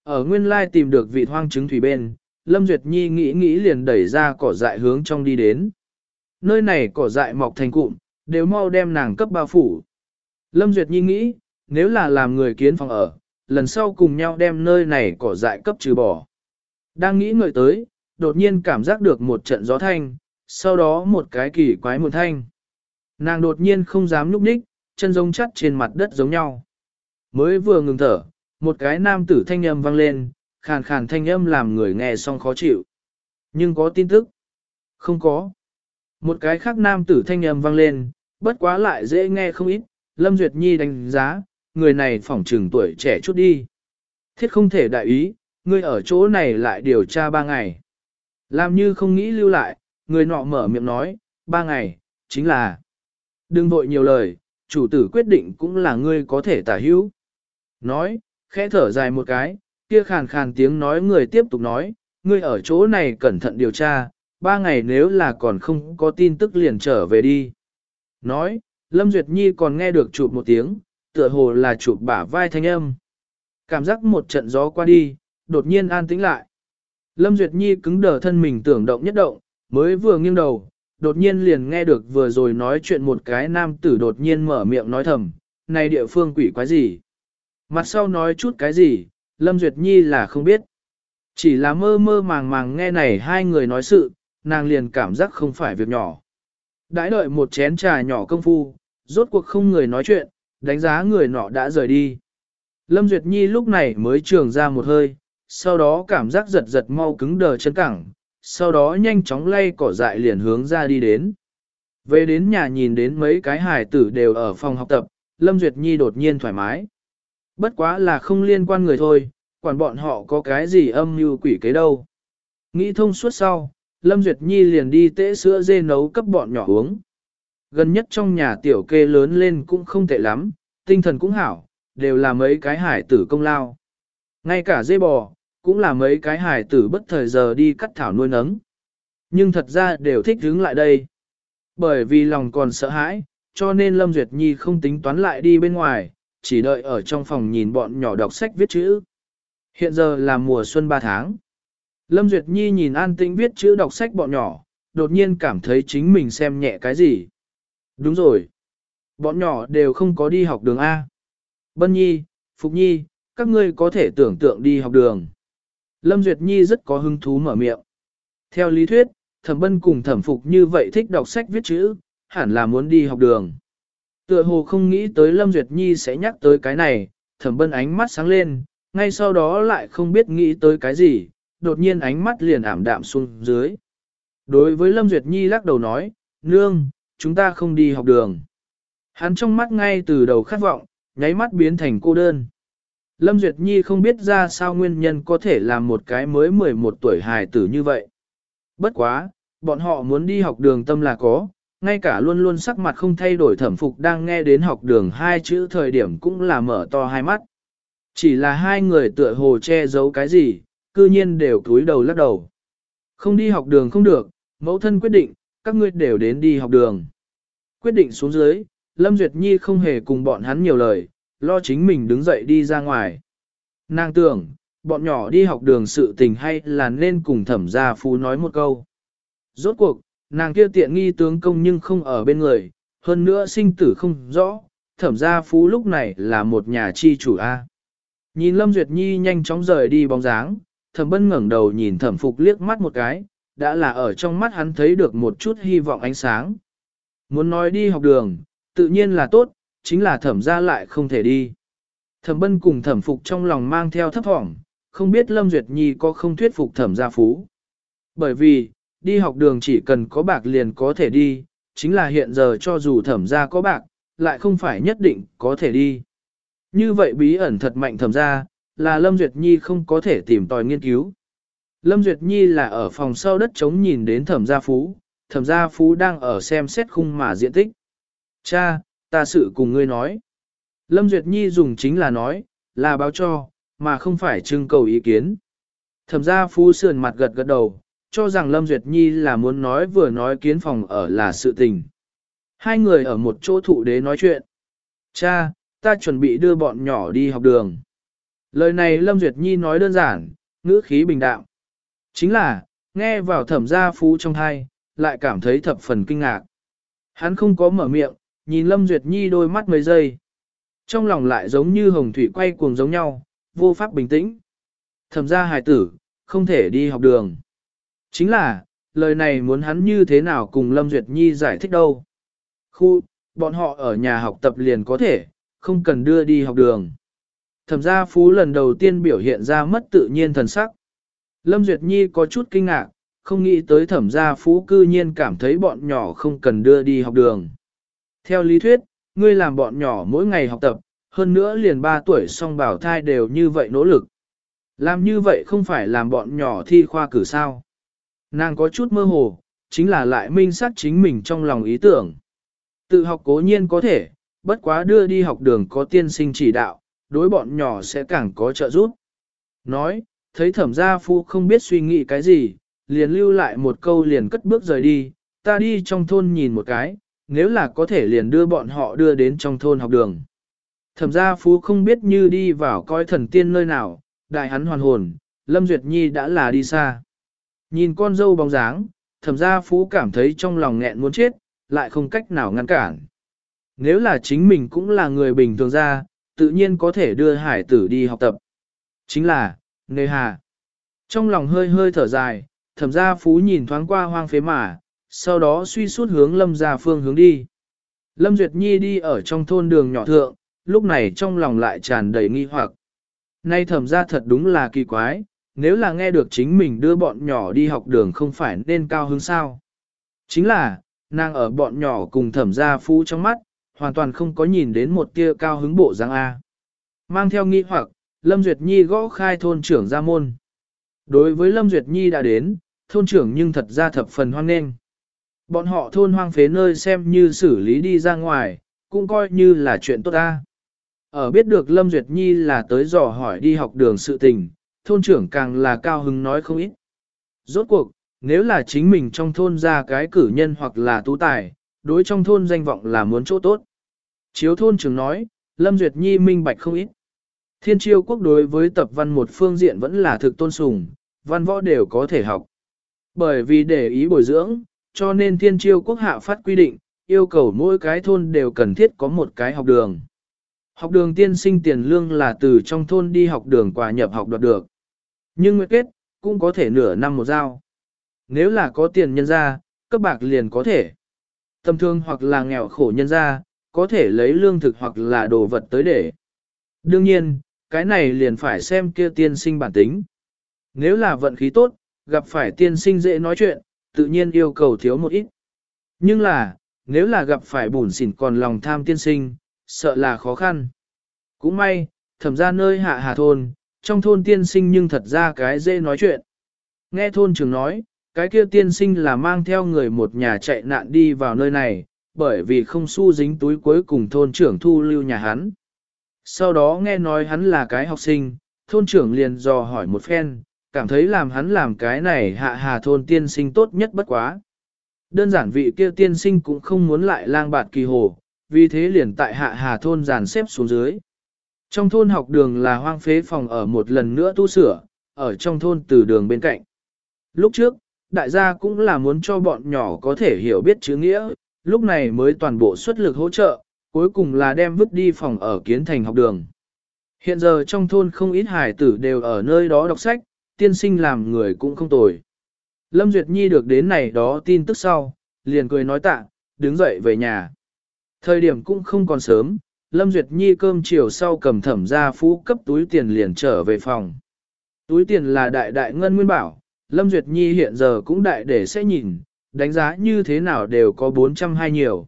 Ở nguyên lai tìm được vị hoang trứng thủy bên, Lâm Duyệt Nhi nghĩ nghĩ liền đẩy ra cỏ dại hướng trong đi đến. Nơi này cỏ dại mọc thành cụm, đều mau đem nàng cấp bao phủ. Lâm Duyệt Nhi nghĩ, nếu là làm người kiến phòng ở, lần sau cùng nhau đem nơi này cỏ dại cấp trừ bỏ. Đang nghĩ người tới, đột nhiên cảm giác được một trận gió thanh, sau đó một cái kỳ quái một thanh. Nàng đột nhiên không dám nhúc nhích, chân giống chắt trên mặt đất giống nhau. Mới vừa ngừng thở, một cái nam tử thanh âm vang lên, khàn khàn thanh âm làm người nghe xong khó chịu. Nhưng có tin tức? Không có. Một cái khác nam tử thanh âm vang lên, bất quá lại dễ nghe không ít, Lâm Duyệt Nhi đánh giá, người này phỏng trừng tuổi trẻ chút đi. Thiết không thể đại ý, người ở chỗ này lại điều tra ba ngày. Làm như không nghĩ lưu lại, người nọ mở miệng nói, ba ngày, chính là. Đừng vội nhiều lời, chủ tử quyết định cũng là ngươi có thể tả hữu. Nói, khẽ thở dài một cái, kia khàn khàn tiếng nói người tiếp tục nói, ngươi ở chỗ này cẩn thận điều tra, ba ngày nếu là còn không có tin tức liền trở về đi. Nói, Lâm Duyệt Nhi còn nghe được chụp một tiếng, tựa hồ là chụp bả vai thanh âm. Cảm giác một trận gió qua đi, đột nhiên an tĩnh lại. Lâm Duyệt Nhi cứng đờ thân mình tưởng động nhất động, mới vừa nghiêng đầu, đột nhiên liền nghe được vừa rồi nói chuyện một cái nam tử đột nhiên mở miệng nói thầm, này địa phương quỷ quái gì? Mặt sau nói chút cái gì, Lâm Duyệt Nhi là không biết. Chỉ là mơ mơ màng màng nghe này hai người nói sự, nàng liền cảm giác không phải việc nhỏ. Đãi đợi một chén trà nhỏ công phu, rốt cuộc không người nói chuyện, đánh giá người nọ đã rời đi. Lâm Duyệt Nhi lúc này mới trường ra một hơi, sau đó cảm giác giật giật mau cứng đờ chân cẳng, sau đó nhanh chóng lay cỏ dại liền hướng ra đi đến. Về đến nhà nhìn đến mấy cái hài tử đều ở phòng học tập, Lâm Duyệt Nhi đột nhiên thoải mái. Bất quá là không liên quan người thôi, quản bọn họ có cái gì âm mưu quỷ kế đâu. Nghĩ thông suốt sau, Lâm Duyệt Nhi liền đi tễ sữa dê nấu cấp bọn nhỏ uống. Gần nhất trong nhà tiểu kê lớn lên cũng không tệ lắm, tinh thần cũng hảo, đều là mấy cái hải tử công lao. Ngay cả dê bò, cũng là mấy cái hài tử bất thời giờ đi cắt thảo nuôi nấng. Nhưng thật ra đều thích hướng lại đây. Bởi vì lòng còn sợ hãi, cho nên Lâm Duyệt Nhi không tính toán lại đi bên ngoài, chỉ đợi ở trong phòng nhìn bọn nhỏ đọc sách viết chữ. Hiện giờ là mùa xuân 3 tháng. Lâm Duyệt Nhi nhìn an tĩnh viết chữ đọc sách bọn nhỏ, đột nhiên cảm thấy chính mình xem nhẹ cái gì. Đúng rồi. Bọn nhỏ đều không có đi học đường A. Bân Nhi, Phục Nhi, các ngươi có thể tưởng tượng đi học đường. Lâm Duyệt Nhi rất có hứng thú mở miệng. Theo lý thuyết, thẩm bân cùng thẩm phục như vậy thích đọc sách viết chữ, hẳn là muốn đi học đường. Tựa hồ không nghĩ tới Lâm Duyệt Nhi sẽ nhắc tới cái này, thẩm bân ánh mắt sáng lên, ngay sau đó lại không biết nghĩ tới cái gì, đột nhiên ánh mắt liền ảm đạm xuống dưới. Đối với Lâm Duyệt Nhi lắc đầu nói, nương, chúng ta không đi học đường. Hắn trong mắt ngay từ đầu khát vọng, nháy mắt biến thành cô đơn. Lâm Duyệt Nhi không biết ra sao nguyên nhân có thể làm một cái mới 11 tuổi hài tử như vậy. Bất quá, bọn họ muốn đi học đường tâm là có, ngay cả luôn luôn sắc mặt không thay đổi thẩm phục đang nghe đến học đường hai chữ thời điểm cũng là mở to hai mắt. Chỉ là hai người tựa hồ che giấu cái gì, cư nhiên đều cúi đầu lắc đầu. Không đi học đường không được, mẫu thân quyết định, các ngươi đều đến đi học đường. Quyết định xuống dưới, Lâm Duyệt Nhi không hề cùng bọn hắn nhiều lời, lo chính mình đứng dậy đi ra ngoài. Nàng tưởng, bọn nhỏ đi học đường sự tình hay là nên cùng thẩm gia phú nói một câu. Rốt cuộc, nàng kia tiện nghi tướng công nhưng không ở bên người, hơn nữa sinh tử không rõ, thẩm gia phú lúc này là một nhà chi chủ A. Nhìn Lâm Duyệt Nhi nhanh chóng rời đi bóng dáng, thẩm bân ngẩng đầu nhìn thẩm phục liếc mắt một cái, đã là ở trong mắt hắn thấy được một chút hy vọng ánh sáng. Muốn nói đi học đường, tự nhiên là tốt, chính là thẩm ra lại không thể đi. Thẩm bân cùng thẩm phục trong lòng mang theo thấp thỏm, không biết Lâm Duyệt Nhi có không thuyết phục thẩm gia phú. Bởi vì, đi học đường chỉ cần có bạc liền có thể đi, chính là hiện giờ cho dù thẩm gia có bạc, lại không phải nhất định có thể đi. Như vậy bí ẩn thật mạnh thẩm gia, là Lâm Duyệt Nhi không có thể tìm tòi nghiên cứu. Lâm Duyệt Nhi là ở phòng sau đất trống nhìn đến thẩm gia phú, thẩm gia phú đang ở xem xét khung mà diện tích. Cha, ta sự cùng ngươi nói. Lâm Duyệt Nhi dùng chính là nói, là báo cho, mà không phải trưng cầu ý kiến. Thẩm gia phú sườn mặt gật gật đầu, cho rằng Lâm Duyệt Nhi là muốn nói vừa nói kiến phòng ở là sự tình. Hai người ở một chỗ thụ đế nói chuyện. Cha, ta chuẩn bị đưa bọn nhỏ đi học đường. Lời này Lâm Duyệt Nhi nói đơn giản, ngữ khí bình đạm. Chính là, nghe vào thẩm gia phú trong thai, lại cảm thấy thập phần kinh ngạc. Hắn không có mở miệng, nhìn Lâm Duyệt Nhi đôi mắt mấy giây. Trong lòng lại giống như hồng thủy quay cuồng giống nhau, vô pháp bình tĩnh. Thẩm gia hài tử, không thể đi học đường. Chính là, lời này muốn hắn như thế nào cùng Lâm Duyệt Nhi giải thích đâu. Khu, bọn họ ở nhà học tập liền có thể, không cần đưa đi học đường. Thẩm gia phú lần đầu tiên biểu hiện ra mất tự nhiên thần sắc. Lâm Duyệt Nhi có chút kinh ngạc, không nghĩ tới thẩm gia phú cư nhiên cảm thấy bọn nhỏ không cần đưa đi học đường. Theo lý thuyết, ngươi làm bọn nhỏ mỗi ngày học tập, hơn nữa liền 3 tuổi song bảo thai đều như vậy nỗ lực. Làm như vậy không phải làm bọn nhỏ thi khoa cử sao. Nàng có chút mơ hồ, chính là lại minh sát chính mình trong lòng ý tưởng. Tự học cố nhiên có thể, bất quá đưa đi học đường có tiên sinh chỉ đạo, đối bọn nhỏ sẽ càng có trợ giúp. Nói, thấy thẩm gia phu không biết suy nghĩ cái gì, liền lưu lại một câu liền cất bước rời đi, ta đi trong thôn nhìn một cái, nếu là có thể liền đưa bọn họ đưa đến trong thôn học đường. Thẩm gia phú không biết như đi vào coi thần tiên nơi nào, đại hắn hoàn hồn, Lâm Duyệt Nhi đã là đi xa. Nhìn con dâu bóng dáng, thẩm gia phú cảm thấy trong lòng nghẹn muốn chết, lại không cách nào ngăn cản. Nếu là chính mình cũng là người bình thường ra, tự nhiên có thể đưa hải tử đi học tập. Chính là, nề hà. Trong lòng hơi hơi thở dài, thẩm gia phú nhìn thoáng qua hoang phế mà, sau đó suy suốt hướng lâm ra phương hướng đi. Lâm Duyệt Nhi đi ở trong thôn đường nhỏ thượng, lúc này trong lòng lại tràn đầy nghi hoặc. Nay thẩm gia thật đúng là kỳ quái, nếu là nghe được chính mình đưa bọn nhỏ đi học đường không phải nên cao hứng sao. Chính là, nàng ở bọn nhỏ cùng thẩm gia phú trong mắt, hoàn toàn không có nhìn đến một tia cao hứng bộ dáng A. Mang theo nghi hoặc, Lâm Duyệt Nhi gõ khai thôn trưởng ra môn. Đối với Lâm Duyệt Nhi đã đến, thôn trưởng nhưng thật ra thập phần hoan nghênh. Bọn họ thôn hoang phế nơi xem như xử lý đi ra ngoài, cũng coi như là chuyện tốt ta. Ở biết được Lâm Duyệt Nhi là tới dò hỏi đi học đường sự tình, thôn trưởng càng là cao hứng nói không ít. Rốt cuộc, nếu là chính mình trong thôn ra cái cử nhân hoặc là tú tài, đối trong thôn danh vọng là muốn chỗ tốt. Chiếu thôn trưởng nói, Lâm Duyệt Nhi minh bạch không ít. Thiên triêu quốc đối với tập văn một phương diện vẫn là thực tôn sùng, văn võ đều có thể học. Bởi vì để ý bồi dưỡng, cho nên thiên Chiêu quốc hạ phát quy định, yêu cầu mỗi cái thôn đều cần thiết có một cái học đường. Học đường tiên sinh tiền lương là từ trong thôn đi học đường quà nhập học đoạt được. Nhưng nguyện kết, cũng có thể nửa năm một giao. Nếu là có tiền nhân ra, cấp bạc liền có thể. Tâm thương hoặc là nghèo khổ nhân ra, có thể lấy lương thực hoặc là đồ vật tới để. Đương nhiên, cái này liền phải xem kia tiên sinh bản tính. Nếu là vận khí tốt, gặp phải tiên sinh dễ nói chuyện, tự nhiên yêu cầu thiếu một ít. Nhưng là, nếu là gặp phải bùn xỉn còn lòng tham tiên sinh, sợ là khó khăn. Cũng may, thẩm ra nơi hạ hà thôn, trong thôn tiên sinh nhưng thật ra cái dễ nói chuyện. Nghe thôn trưởng nói, cái kia tiên sinh là mang theo người một nhà chạy nạn đi vào nơi này, bởi vì không su dính túi cuối cùng thôn trưởng thu lưu nhà hắn. Sau đó nghe nói hắn là cái học sinh, thôn trưởng liền dò hỏi một phen, cảm thấy làm hắn làm cái này hạ hà thôn tiên sinh tốt nhất bất quá. Đơn giản vị kia tiên sinh cũng không muốn lại lang bạt kỳ hồ, vì thế liền tại hạ hà thôn dàn xếp xuống dưới. Trong thôn học đường là hoang phế phòng ở một lần nữa tu sửa, ở trong thôn từ đường bên cạnh. Lúc trước, đại gia cũng là muốn cho bọn nhỏ có thể hiểu biết chữ nghĩa, lúc này mới toàn bộ xuất lực hỗ trợ, cuối cùng là đem vứt đi phòng ở kiến thành học đường. Hiện giờ trong thôn không ít hải tử đều ở nơi đó đọc sách, tiên sinh làm người cũng không tồi. Lâm Duyệt Nhi được đến này đó tin tức sau, liền cười nói tạ, đứng dậy về nhà. Thời điểm cũng không còn sớm, Lâm Duyệt Nhi cơm chiều sau cầm thẩm ra phú cấp túi tiền liền trở về phòng. Túi tiền là đại đại ngân nguyên bảo, Lâm Duyệt Nhi hiện giờ cũng đại để sẽ nhìn, đánh giá như thế nào đều có 400 hay nhiều.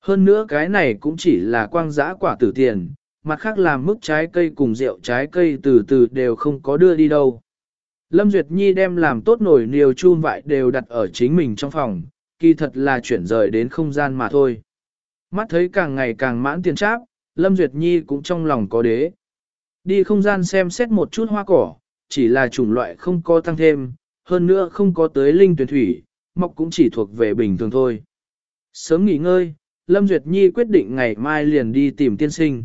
Hơn nữa cái này cũng chỉ là quang giã quả tử tiền, mặt khác làm mức trái cây cùng rượu trái cây từ từ đều không có đưa đi đâu. Lâm Duyệt Nhi đem làm tốt nổi niều chun vại đều đặt ở chính mình trong phòng, kỳ thật là chuyển rời đến không gian mà thôi. Mắt thấy càng ngày càng mãn tiền tráp, Lâm Duyệt Nhi cũng trong lòng có đế. Đi không gian xem xét một chút hoa cỏ, chỉ là chủng loại không có tăng thêm, hơn nữa không có tới linh tuyển thủy, mọc cũng chỉ thuộc về bình thường thôi. Sớm nghỉ ngơi, Lâm Duyệt Nhi quyết định ngày mai liền đi tìm tiên sinh.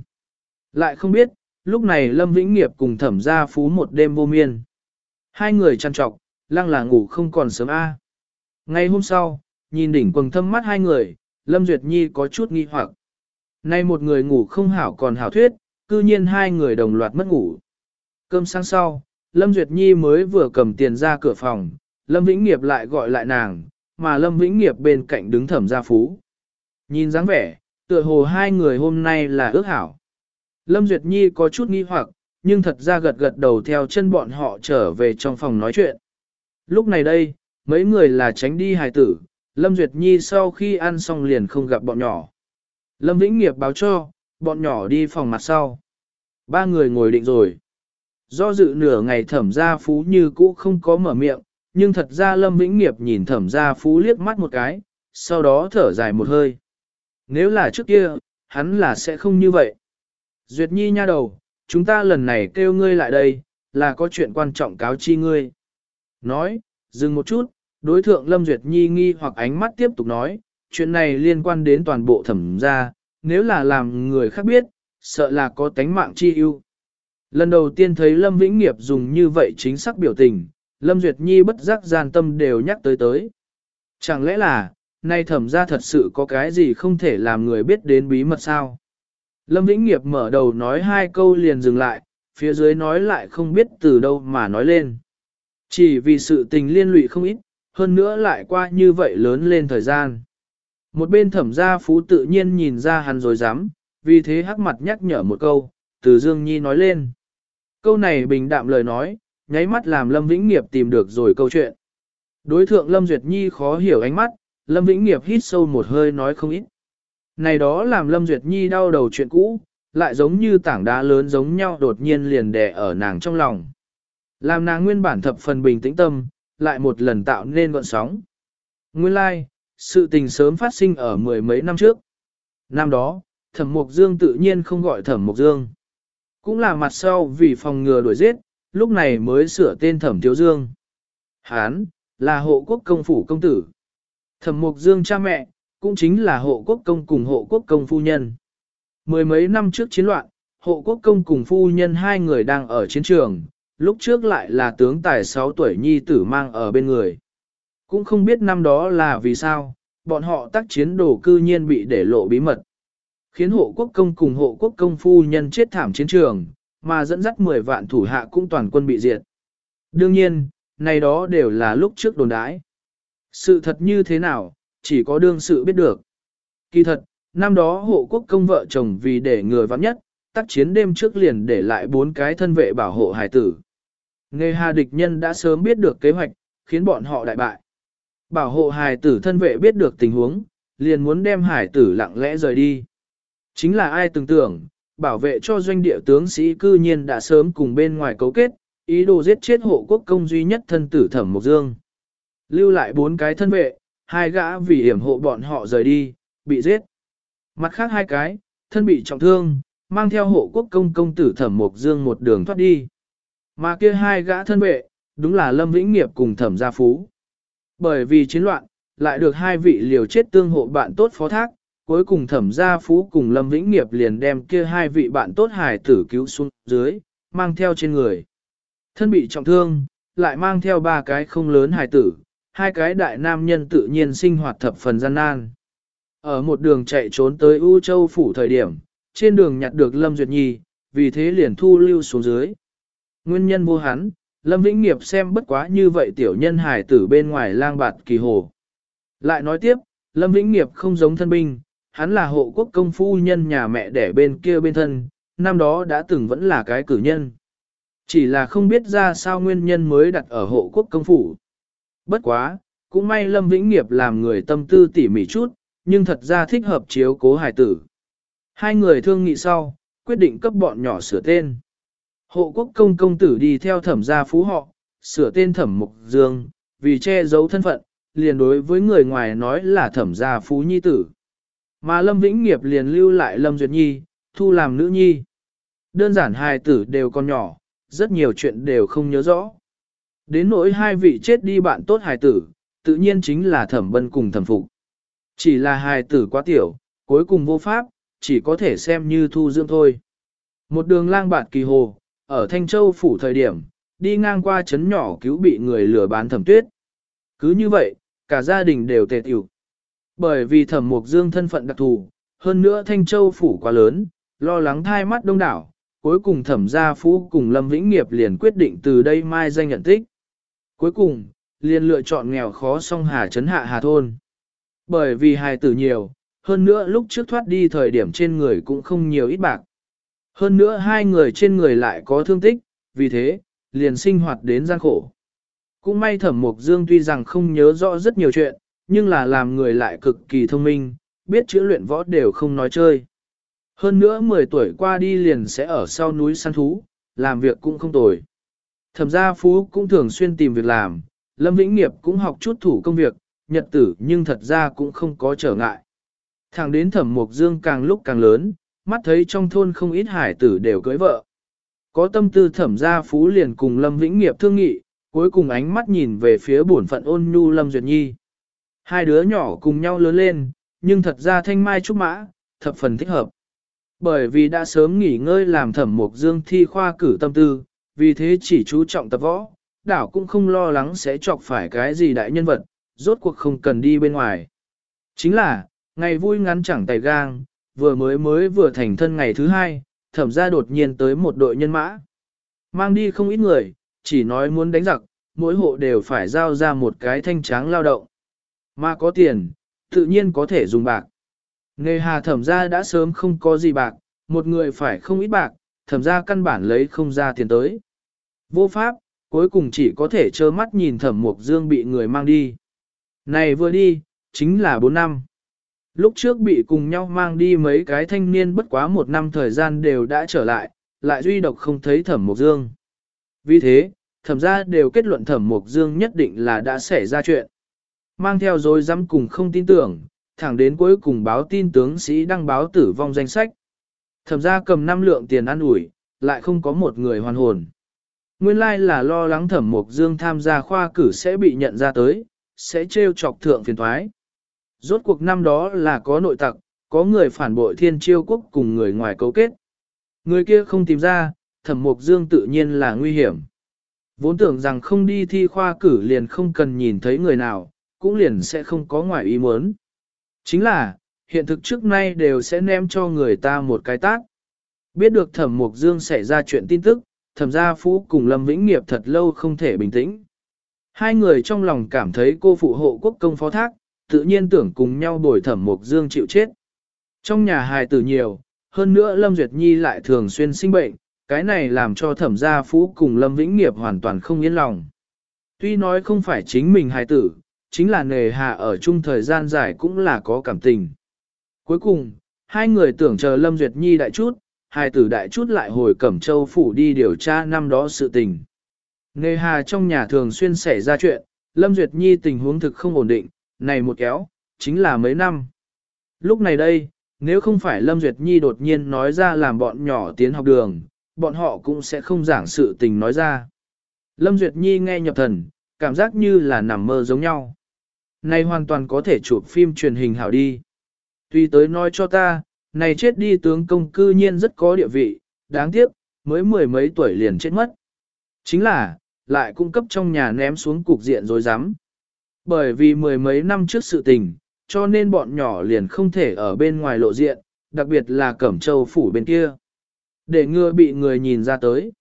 Lại không biết, lúc này Lâm Vĩnh Nghiệp cùng thẩm gia phú một đêm vô miên. Hai người chăn trọc, lăng là ngủ không còn sớm a. Ngày hôm sau, nhìn đỉnh quầng thâm mắt hai người, Lâm Duyệt Nhi có chút nghi hoặc. Nay một người ngủ không hảo còn hảo thuyết, cư nhiên hai người đồng loạt mất ngủ. Cơm sáng sau, Lâm Duyệt Nhi mới vừa cầm tiền ra cửa phòng, Lâm Vĩnh Nghiệp lại gọi lại nàng, mà Lâm Vĩnh Nghiệp bên cạnh đứng thẩm gia phú. Nhìn dáng vẻ, tựa hồ hai người hôm nay là ước hảo. Lâm Duyệt Nhi có chút nghi hoặc, nhưng thật ra gật gật đầu theo chân bọn họ trở về trong phòng nói chuyện. Lúc này đây, mấy người là tránh đi hài tử, Lâm Duyệt Nhi sau khi ăn xong liền không gặp bọn nhỏ. Lâm Vĩnh Nghiệp báo cho, bọn nhỏ đi phòng mặt sau. Ba người ngồi định rồi. Do dự nửa ngày thẩm gia phú như cũ không có mở miệng, nhưng thật ra Lâm Vĩnh Nghiệp nhìn thẩm gia phú liếc mắt một cái, sau đó thở dài một hơi. Nếu là trước kia, hắn là sẽ không như vậy. Duyệt Nhi nha đầu, chúng ta lần này kêu ngươi lại đây, là có chuyện quan trọng cáo chi ngươi. Nói, dừng một chút, đối thượng Lâm Duyệt Nhi nghi hoặc ánh mắt tiếp tục nói, chuyện này liên quan đến toàn bộ thẩm gia, nếu là làm người khác biết, sợ là có tánh mạng chi ưu. Lần đầu tiên thấy Lâm Vĩnh Nghiệp dùng như vậy chính xác biểu tình, Lâm Duyệt Nhi bất giác gian tâm đều nhắc tới tới. Chẳng lẽ là, nay thẩm ra thật sự có cái gì không thể làm người biết đến bí mật sao? Lâm Vĩnh Nghiệp mở đầu nói hai câu liền dừng lại, phía dưới nói lại không biết từ đâu mà nói lên. Chỉ vì sự tình liên lụy không ít, hơn nữa lại qua như vậy lớn lên thời gian. Một bên thẩm gia phú tự nhiên nhìn ra hắn rồi dám, vì thế hắc mặt nhắc nhở một câu, từ Dương Nhi nói lên. Câu này bình đạm lời nói, nháy mắt làm Lâm Vĩnh Nghiệp tìm được rồi câu chuyện. Đối thượng Lâm Duyệt Nhi khó hiểu ánh mắt, Lâm Vĩnh Nghiệp hít sâu một hơi nói không ít. Này đó làm Lâm Duyệt Nhi đau đầu chuyện cũ, lại giống như tảng đá lớn giống nhau đột nhiên liền đè ở nàng trong lòng. Làm nàng nguyên bản thập phần bình tĩnh tâm, lại một lần tạo nên gọn sóng. Nguyên lai, like, sự tình sớm phát sinh ở mười mấy năm trước. Năm đó, Thẩm Mục Dương tự nhiên không gọi Thẩm Mục Dương. Cũng là mặt sau vì phòng ngừa đuổi giết, lúc này mới sửa tên Thẩm Thiếu Dương. Hán, là hộ quốc công phủ công tử. Thẩm Mục Dương cha mẹ, cũng chính là hộ quốc công cùng hộ quốc công phu nhân. Mười mấy năm trước chiến loạn, hộ quốc công cùng phu nhân hai người đang ở chiến trường, lúc trước lại là tướng tài 6 tuổi nhi tử mang ở bên người. Cũng không biết năm đó là vì sao, bọn họ tác chiến đồ cư nhiên bị để lộ bí mật. Khiến hộ quốc công cùng hộ quốc công phu nhân chết thảm chiến trường, mà dẫn dắt 10 vạn thủ hạ cũng toàn quân bị diệt. Đương nhiên, này đó đều là lúc trước đồn đãi. Sự thật như thế nào, chỉ có đương sự biết được. Kỳ thật, năm đó hộ quốc công vợ chồng vì để người vắng nhất, tác chiến đêm trước liền để lại bốn cái thân vệ bảo hộ hải tử. Nghề hà địch nhân đã sớm biết được kế hoạch, khiến bọn họ đại bại. Bảo hộ hải tử thân vệ biết được tình huống, liền muốn đem hải tử lặng lẽ rời đi. Chính là ai từng tưởng, bảo vệ cho doanh địa tướng sĩ cư nhiên đã sớm cùng bên ngoài cấu kết, ý đồ giết chết hộ quốc công duy nhất thân tử thẩm Mộc Dương. Lưu lại bốn cái thân vệ, hai gã vì hiểm hộ bọn họ rời đi, bị giết. Mặt khác hai cái, thân bị trọng thương, mang theo hộ quốc công công tử thẩm Mộc Dương một đường thoát đi. Mà kia hai gã thân vệ, đúng là Lâm Vĩnh Nghiệp cùng thẩm gia phú. Bởi vì chiến loạn, lại được hai vị liều chết tương hộ bạn tốt phó thác, cuối cùng thẩm gia phú cùng Lâm Vĩnh Nghiệp liền đem kia hai vị bạn tốt hài tử cứu xuống dưới, mang theo trên người. Thân bị trọng thương, lại mang theo ba cái không lớn hài tử, hai cái đại nam nhân tự nhiên sinh hoạt thập phần gian nan. Ở một đường chạy trốn tới U Châu Phủ thời điểm, trên đường nhặt được Lâm Duyệt Nhi, vì thế liền thu lưu xuống dưới. Nguyên nhân vô hắn, Lâm Vĩnh Nghiệp xem bất quá như vậy tiểu nhân hài tử bên ngoài lang bạt kỳ hồ. Lại nói tiếp, Lâm Vĩnh Nghiệp không giống thân binh, hắn là hộ quốc công phu nhân nhà mẹ đẻ bên kia bên thân, năm đó đã từng vẫn là cái cử nhân. Chỉ là không biết ra sao nguyên nhân mới đặt ở hộ quốc công phủ. Bất quá, cũng may Lâm Vĩnh Nghiệp làm người tâm tư tỉ mỉ chút, nhưng thật ra thích hợp chiếu cố hài tử. Hai người thương nghị sau, quyết định cấp bọn nhỏ sửa tên. Hộ quốc công công tử đi theo thẩm gia phú họ, sửa tên thẩm mục dương, vì che giấu thân phận, liền đối với người ngoài nói là thẩm gia phú nhi tử. Mà Lâm Vĩnh Nghiệp liền lưu lại Lâm Duyệt Nhi, thu làm nữ nhi. Đơn giản hai tử đều còn nhỏ, rất nhiều chuyện đều không nhớ rõ. Đến nỗi hai vị chết đi bạn tốt hài tử, tự nhiên chính là thẩm bân cùng thẩm phục. Chỉ là hài tử quá tiểu, cuối cùng vô pháp, chỉ có thể xem như thu dưỡng thôi. Một đường lang bạt kỳ hồ, ở Thanh Châu phủ thời điểm, đi ngang qua trấn nhỏ cứu bị người lừa bán thẩm tuyết. Cứ như vậy, cả gia đình đều tề tiểu. Bởi vì thẩm mục dương thân phận đặc thù, hơn nữa Thanh Châu phủ quá lớn, lo lắng thai mắt đông đảo, cuối cùng thẩm gia phú cùng Lâm Vĩnh Nghiệp liền quyết định từ đây mai danh nhận tích. Cuối cùng, liền lựa chọn nghèo khó song hà trấn hạ hà thôn. Bởi vì hài tử nhiều, hơn nữa lúc trước thoát đi thời điểm trên người cũng không nhiều ít bạc. Hơn nữa hai người trên người lại có thương tích, vì thế, liền sinh hoạt đến gian khổ. Cũng may thẩm mục dương tuy rằng không nhớ rõ rất nhiều chuyện, nhưng là làm người lại cực kỳ thông minh, biết chữ luyện võ đều không nói chơi. Hơn nữa 10 tuổi qua đi liền sẽ ở sau núi săn thú, làm việc cũng không tồi. Thẩm gia phú cũng thường xuyên tìm việc làm, Lâm Vĩnh Nghiệp cũng học chút thủ công việc, nhật tử nhưng thật ra cũng không có trở ngại. Thẳng đến thẩm mục dương càng lúc càng lớn, mắt thấy trong thôn không ít hải tử đều cưới vợ. Có tâm tư thẩm gia phú liền cùng Lâm Vĩnh Nghiệp thương nghị, cuối cùng ánh mắt nhìn về phía bổn phận ôn nhu Lâm Duyệt Nhi. Hai đứa nhỏ cùng nhau lớn lên, nhưng thật ra thanh mai trúc mã, thập phần thích hợp. Bởi vì đã sớm nghỉ ngơi làm thẩm mục dương thi khoa cử tâm tư, vì thế chỉ chú trọng tập võ, đảo cũng không lo lắng sẽ chọc phải cái gì đại nhân vật, rốt cuộc không cần đi bên ngoài. Chính là, ngày vui ngắn chẳng tay gang, vừa mới mới vừa thành thân ngày thứ hai, thẩm ra đột nhiên tới một đội nhân mã. Mang đi không ít người, chỉ nói muốn đánh giặc, mỗi hộ đều phải giao ra một cái thanh tráng lao động. Mà có tiền, tự nhiên có thể dùng bạc. Nghề hà thẩm ra đã sớm không có gì bạc, một người phải không ít bạc, thẩm ra căn bản lấy không ra tiền tới. Vô pháp, cuối cùng chỉ có thể trơ mắt nhìn thẩm mục dương bị người mang đi. Này vừa đi, chính là 4 năm. Lúc trước bị cùng nhau mang đi mấy cái thanh niên bất quá một năm thời gian đều đã trở lại, lại duy độc không thấy thẩm mục dương. Vì thế, thẩm ra đều kết luận thẩm mục dương nhất định là đã xảy ra chuyện. Mang theo dối dám cùng không tin tưởng, thẳng đến cuối cùng báo tin tướng sĩ đăng báo tử vong danh sách. Thẩm ra cầm 5 lượng tiền ăn ủi, lại không có một người hoàn hồn. Nguyên lai là lo lắng thẩm mục dương tham gia khoa cử sẽ bị nhận ra tới, sẽ trêu chọc thượng phiền thoái. Rốt cuộc năm đó là có nội tặc, có người phản bội thiên chiêu quốc cùng người ngoài cấu kết. Người kia không tìm ra, thẩm mục dương tự nhiên là nguy hiểm. Vốn tưởng rằng không đi thi khoa cử liền không cần nhìn thấy người nào, cũng liền sẽ không có ngoài ý muốn. Chính là, hiện thực trước nay đều sẽ ném cho người ta một cái tác. Biết được thẩm mục dương xảy ra chuyện tin tức, thẩm gia phú cùng Lâm Vĩnh Nghiệp thật lâu không thể bình tĩnh. Hai người trong lòng cảm thấy cô phụ hộ quốc công phó thác, tự nhiên tưởng cùng nhau bồi thẩm mục dương chịu chết. Trong nhà hài tử nhiều, hơn nữa Lâm Duyệt Nhi lại thường xuyên sinh bệnh, cái này làm cho thẩm gia phú cùng Lâm Vĩnh Nghiệp hoàn toàn không yên lòng. Tuy nói không phải chính mình hài tử, chính là nề hạ ở chung thời gian dài cũng là có cảm tình. Cuối cùng, hai người tưởng chờ Lâm Duyệt Nhi đại chút, hai tử đại chút lại hồi Cẩm Châu Phủ đi điều tra năm đó sự tình. Nghề hà trong nhà thường xuyên xảy ra chuyện, Lâm Duyệt Nhi tình huống thực không ổn định, này một kéo, chính là mấy năm. Lúc này đây, nếu không phải Lâm Duyệt Nhi đột nhiên nói ra làm bọn nhỏ tiến học đường, bọn họ cũng sẽ không giảng sự tình nói ra. Lâm Duyệt Nhi nghe nhập thần, cảm giác như là nằm mơ giống nhau. Này hoàn toàn có thể chụp phim truyền hình hảo đi. Tuy tới nói cho ta, này chết đi tướng công cư nhiên rất có địa vị, đáng tiếc, mới mười mấy tuổi liền chết mất. Chính là, lại cung cấp trong nhà ném xuống cục diện rồi dám. Bởi vì mười mấy năm trước sự tình, cho nên bọn nhỏ liền không thể ở bên ngoài lộ diện, đặc biệt là Cẩm Châu phủ bên kia. Để ngừa bị người nhìn ra tới.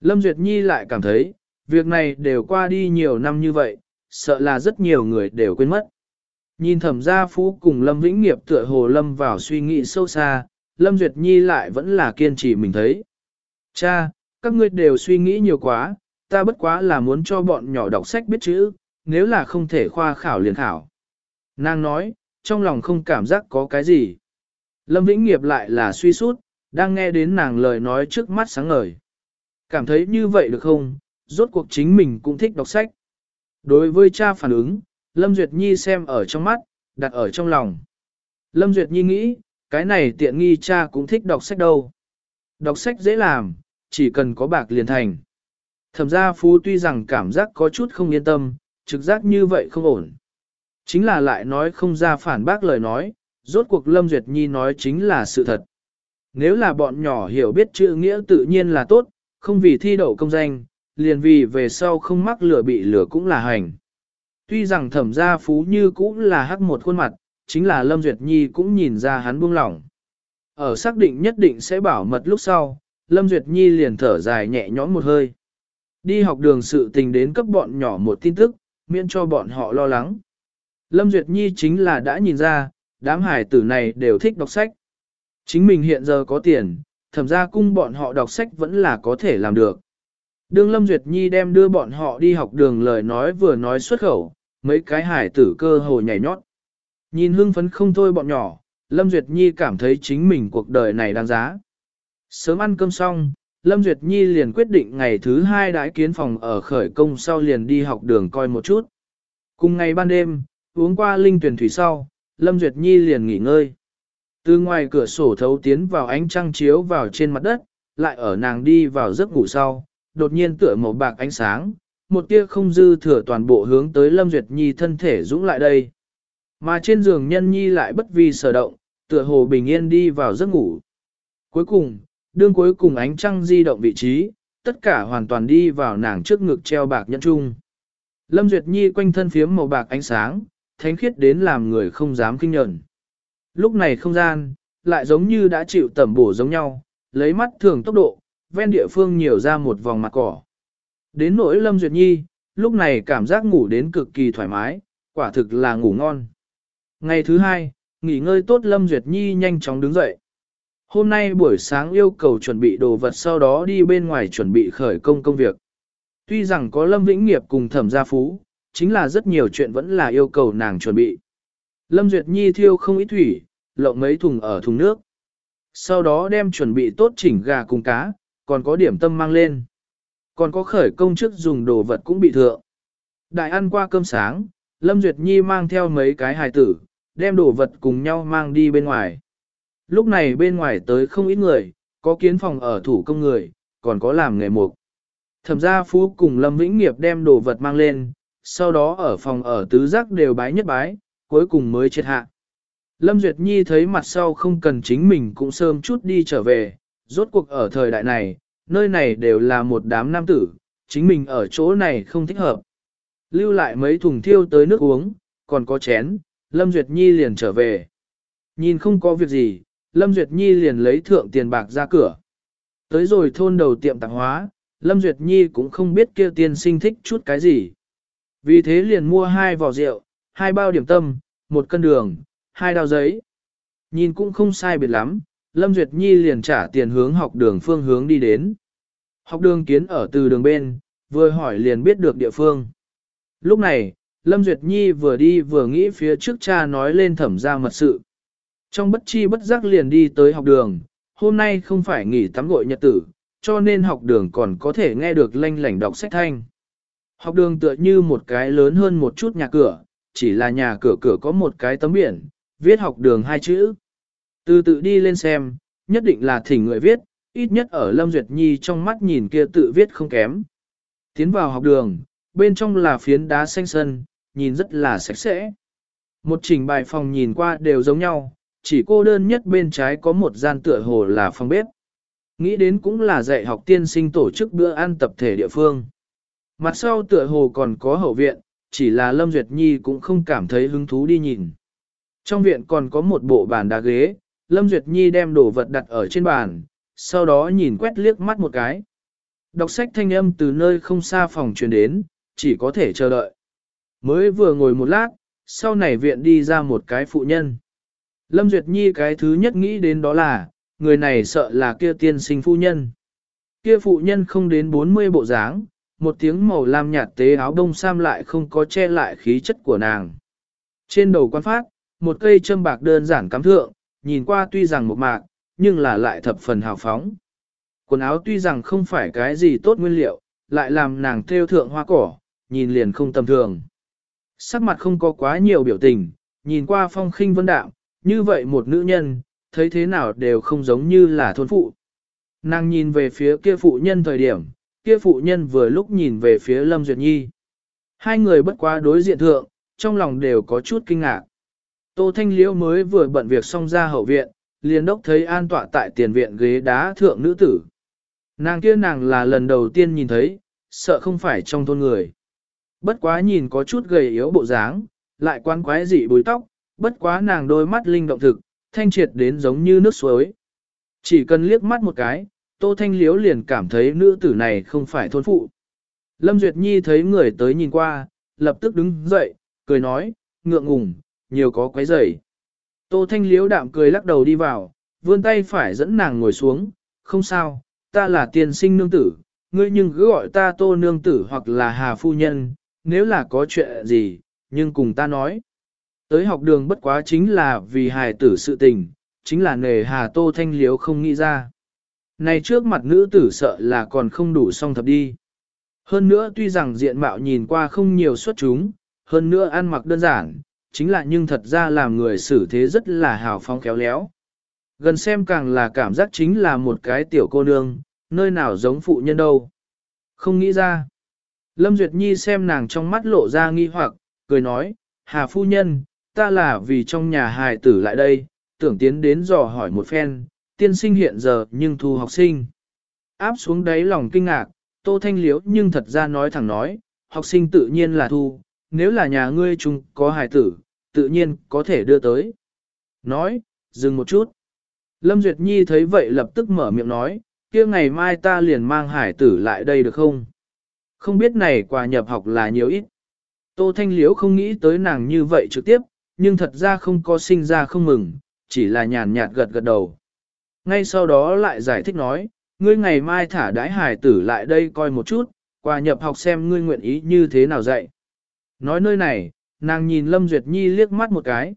Lâm Duyệt Nhi lại cảm thấy, việc này đều qua đi nhiều năm như vậy, sợ là rất nhiều người đều quên mất. Nhìn thẩm gia phú cùng Lâm Vĩnh Nghiệp tựa hồ Lâm vào suy nghĩ sâu xa, Lâm Duyệt Nhi lại vẫn là kiên trì mình thấy. Cha, các ngươi đều suy nghĩ nhiều quá, ta bất quá là muốn cho bọn nhỏ đọc sách biết chữ, nếu là không thể khoa khảo liền khảo. Nàng nói, trong lòng không cảm giác có cái gì. Lâm Vĩnh Nghiệp lại là suy sút, đang nghe đến nàng lời nói trước mắt sáng ngời. Cảm thấy như vậy được không, rốt cuộc chính mình cũng thích đọc sách. Đối với cha phản ứng, Lâm Duyệt Nhi xem ở trong mắt, đặt ở trong lòng. Lâm Duyệt Nhi nghĩ, cái này tiện nghi cha cũng thích đọc sách đâu. Đọc sách dễ làm, chỉ cần có bạc liền thành. Thẩm gia phú tuy rằng cảm giác có chút không yên tâm, trực giác như vậy không ổn. Chính là lại nói không ra phản bác lời nói, rốt cuộc Lâm Duyệt Nhi nói chính là sự thật. Nếu là bọn nhỏ hiểu biết chữ nghĩa tự nhiên là tốt, không vì thi đậu công danh, liền vì về sau không mắc lửa bị lửa cũng là hành. Tuy rằng thẩm gia phú như cũng là hắc một khuôn mặt, chính là Lâm Duyệt Nhi cũng nhìn ra hắn buông lỏng. Ở xác định nhất định sẽ bảo mật lúc sau, Lâm Duyệt Nhi liền thở dài nhẹ nhõm một hơi. Đi học đường sự tình đến cấp bọn nhỏ một tin tức, miễn cho bọn họ lo lắng. Lâm Duyệt Nhi chính là đã nhìn ra, đám hải tử này đều thích đọc sách. Chính mình hiện giờ có tiền, thẩm ra cung bọn họ đọc sách vẫn là có thể làm được. Đường Lâm Duyệt Nhi đem đưa bọn họ đi học đường lời nói vừa nói xuất khẩu, mấy cái hải tử cơ hồ nhảy nhót. Nhìn hưng phấn không thôi bọn nhỏ, Lâm Duyệt Nhi cảm thấy chính mình cuộc đời này đáng giá. Sớm ăn cơm xong, Lâm Duyệt Nhi liền quyết định ngày thứ hai đãi kiến phòng ở khởi công sau liền đi học đường coi một chút. Cùng ngày ban đêm, uống qua linh tuyển thủy sau, Lâm Duyệt Nhi liền nghỉ ngơi. Từ ngoài cửa sổ thấu tiến vào ánh trăng chiếu vào trên mặt đất, lại ở nàng đi vào giấc ngủ sau, đột nhiên tựa màu bạc ánh sáng, một tia không dư thừa toàn bộ hướng tới Lâm Duyệt Nhi thân thể dũng lại đây. Mà trên giường nhân nhi lại bất vi sở động, tựa hồ bình yên đi vào giấc ngủ. Cuối cùng, đương cuối cùng ánh trăng di động vị trí, tất cả hoàn toàn đi vào nàng trước ngực treo bạc nhẫn trung. Lâm Duyệt Nhi quanh thân phiếm màu bạc ánh sáng, thánh khiết đến làm người không dám kinh nhận. Lúc này không gian, lại giống như đã chịu tẩm bổ giống nhau, lấy mắt thường tốc độ, ven địa phương nhiều ra một vòng mặt cỏ. Đến nỗi Lâm Duyệt Nhi, lúc này cảm giác ngủ đến cực kỳ thoải mái, quả thực là ngủ ngon. Ngày thứ hai, nghỉ ngơi tốt Lâm Duyệt Nhi nhanh chóng đứng dậy. Hôm nay buổi sáng yêu cầu chuẩn bị đồ vật sau đó đi bên ngoài chuẩn bị khởi công công việc. Tuy rằng có Lâm Vĩnh Nghiệp cùng thẩm gia phú, chính là rất nhiều chuyện vẫn là yêu cầu nàng chuẩn bị. Lâm Duyệt Nhi thiêu không ít thủy, lộng mấy thùng ở thùng nước. Sau đó đem chuẩn bị tốt chỉnh gà cùng cá, còn có điểm tâm mang lên. Còn có khởi công chức dùng đồ vật cũng bị thượng. Đại ăn qua cơm sáng, Lâm Duyệt Nhi mang theo mấy cái hài tử, đem đồ vật cùng nhau mang đi bên ngoài. Lúc này bên ngoài tới không ít người, có kiến phòng ở thủ công người, còn có làm nghề mục. Thẩm gia phú cùng Lâm Vĩnh Nghiệp đem đồ vật mang lên, sau đó ở phòng ở tứ giác đều bái nhất bái, cuối cùng mới chết hạ. Lâm Duyệt Nhi thấy mặt sau không cần chính mình cũng sớm chút đi trở về, rốt cuộc ở thời đại này, nơi này đều là một đám nam tử, chính mình ở chỗ này không thích hợp. Lưu lại mấy thùng thiêu tới nước uống, còn có chén, Lâm Duyệt Nhi liền trở về. Nhìn không có việc gì, Lâm Duyệt Nhi liền lấy thượng tiền bạc ra cửa. Tới rồi thôn đầu tiệm tạp hóa, Lâm Duyệt Nhi cũng không biết kia tiên sinh thích chút cái gì. Vì thế liền mua hai vỏ rượu, hai bao điểm tâm, một cân đường, hai đao giấy. Nhìn cũng không sai biệt lắm, Lâm Duyệt Nhi liền trả tiền hướng học đường phương hướng đi đến. Học đường kiến ở từ đường bên, vừa hỏi liền biết được địa phương. Lúc này, Lâm Duyệt Nhi vừa đi vừa nghĩ phía trước cha nói lên thẩm ra mật sự. Trong bất chi bất giác liền đi tới học đường, hôm nay không phải nghỉ tắm gội nhật tử, cho nên học đường còn có thể nghe được lanh lảnh đọc sách thanh. Học đường tựa như một cái lớn hơn một chút nhà cửa, chỉ là nhà cửa cửa có một cái tấm biển, viết học đường hai chữ. Từ tự đi lên xem, nhất định là thỉnh người viết, ít nhất ở Lâm Duyệt Nhi trong mắt nhìn kia tự viết không kém. Tiến vào học đường, bên trong là phiến đá xanh sân, nhìn rất là sạch sẽ. Một trình bài phòng nhìn qua đều giống nhau, chỉ cô đơn nhất bên trái có một gian tựa hồ là phòng bếp. Nghĩ đến cũng là dạy học tiên sinh tổ chức bữa ăn tập thể địa phương. Mặt sau tựa hồ còn có hậu viện, chỉ là Lâm Duyệt Nhi cũng không cảm thấy hứng thú đi nhìn. Trong viện còn có một bộ bàn đá ghế, Lâm Duyệt Nhi đem đồ vật đặt ở trên bàn, sau đó nhìn quét liếc mắt một cái. Đọc sách thanh âm từ nơi không xa phòng truyền đến, chỉ có thể chờ đợi. Mới vừa ngồi một lát, sau này viện đi ra một cái phụ nhân. Lâm Duyệt Nhi cái thứ nhất nghĩ đến đó là, người này sợ là kia tiên sinh phu nhân. Kia phụ nhân không đến 40 bộ dáng, một tiếng màu lam nhạt tế áo đông sam lại không có che lại khí chất của nàng. Trên đầu quan phát, một cây châm bạc đơn giản cắm thượng, nhìn qua tuy rằng một mạc, nhưng là lại thập phần hào phóng. Quần áo tuy rằng không phải cái gì tốt nguyên liệu, lại làm nàng theo thượng hoa cỏ, nhìn liền không tầm thường. Sắc mặt không có quá nhiều biểu tình, nhìn qua phong khinh vân đạm, như vậy một nữ nhân, thấy thế nào đều không giống như là thôn phụ. Nàng nhìn về phía kia phụ nhân thời điểm, kia phụ nhân vừa lúc nhìn về phía Lâm Duyệt Nhi. Hai người bất quá đối diện thượng, trong lòng đều có chút kinh ngạc. Tô Thanh Liễu mới vừa bận việc xong ra hậu viện, liền đốc thấy an tọa tại tiền viện ghế đá thượng nữ tử. Nàng kia nàng là lần đầu tiên nhìn thấy, sợ không phải trong thôn người. Bất quá nhìn có chút gầy yếu bộ dáng, lại quan quái dị bùi tóc, bất quá nàng đôi mắt linh động thực, thanh triệt đến giống như nước suối. Chỉ cần liếc mắt một cái, Tô Thanh Liếu liền cảm thấy nữ tử này không phải thôn phụ. Lâm Duyệt Nhi thấy người tới nhìn qua, lập tức đứng dậy, cười nói, ngượng ngùng, nhiều có quấy rầy. Tô Thanh Liếu đạm cười lắc đầu đi vào, vươn tay phải dẫn nàng ngồi xuống, không sao, ta là tiền sinh nương tử, ngươi nhưng cứ gọi ta Tô nương tử hoặc là Hà phu nhân, nếu là có chuyện gì, nhưng cùng ta nói. Tới học đường bất quá chính là vì hài tử sự tình, chính là nề Hà Tô Thanh Liếu không nghĩ ra. Này trước mặt nữ tử sợ là còn không đủ song thập đi. Hơn nữa tuy rằng diện mạo nhìn qua không nhiều xuất chúng, hơn nữa ăn mặc đơn giản, chính là nhưng thật ra làm người xử thế rất là hào phóng khéo léo. Gần xem càng là cảm giác chính là một cái tiểu cô nương, nơi nào giống phụ nhân đâu. Không nghĩ ra. Lâm Duyệt Nhi xem nàng trong mắt lộ ra nghi hoặc, cười nói, Hà phu nhân, ta là vì trong nhà hài tử lại đây, tưởng tiến đến dò hỏi một phen, tiên sinh hiện giờ nhưng thu học sinh. Áp xuống đáy lòng kinh ngạc, Tô Thanh Liếu nhưng thật ra nói thẳng nói, học sinh tự nhiên là thu, nếu là nhà ngươi chung có hài tử, tự nhiên có thể đưa tới. Nói, dừng một chút. Lâm Duyệt Nhi thấy vậy lập tức mở miệng nói, kia ngày mai ta liền mang hải tử lại đây được không? Không biết này quà nhập học là nhiều ít. Tô Thanh liễu không nghĩ tới nàng như vậy trực tiếp, nhưng thật ra không có sinh ra không mừng, chỉ là nhàn nhạt gật gật đầu. Ngay sau đó lại giải thích nói, ngươi ngày mai thả đái hải tử lại đây coi một chút, quà nhập học xem ngươi nguyện ý như thế nào dạy. Nói nơi này, nàng nhìn Lâm Duyệt Nhi liếc mắt một cái.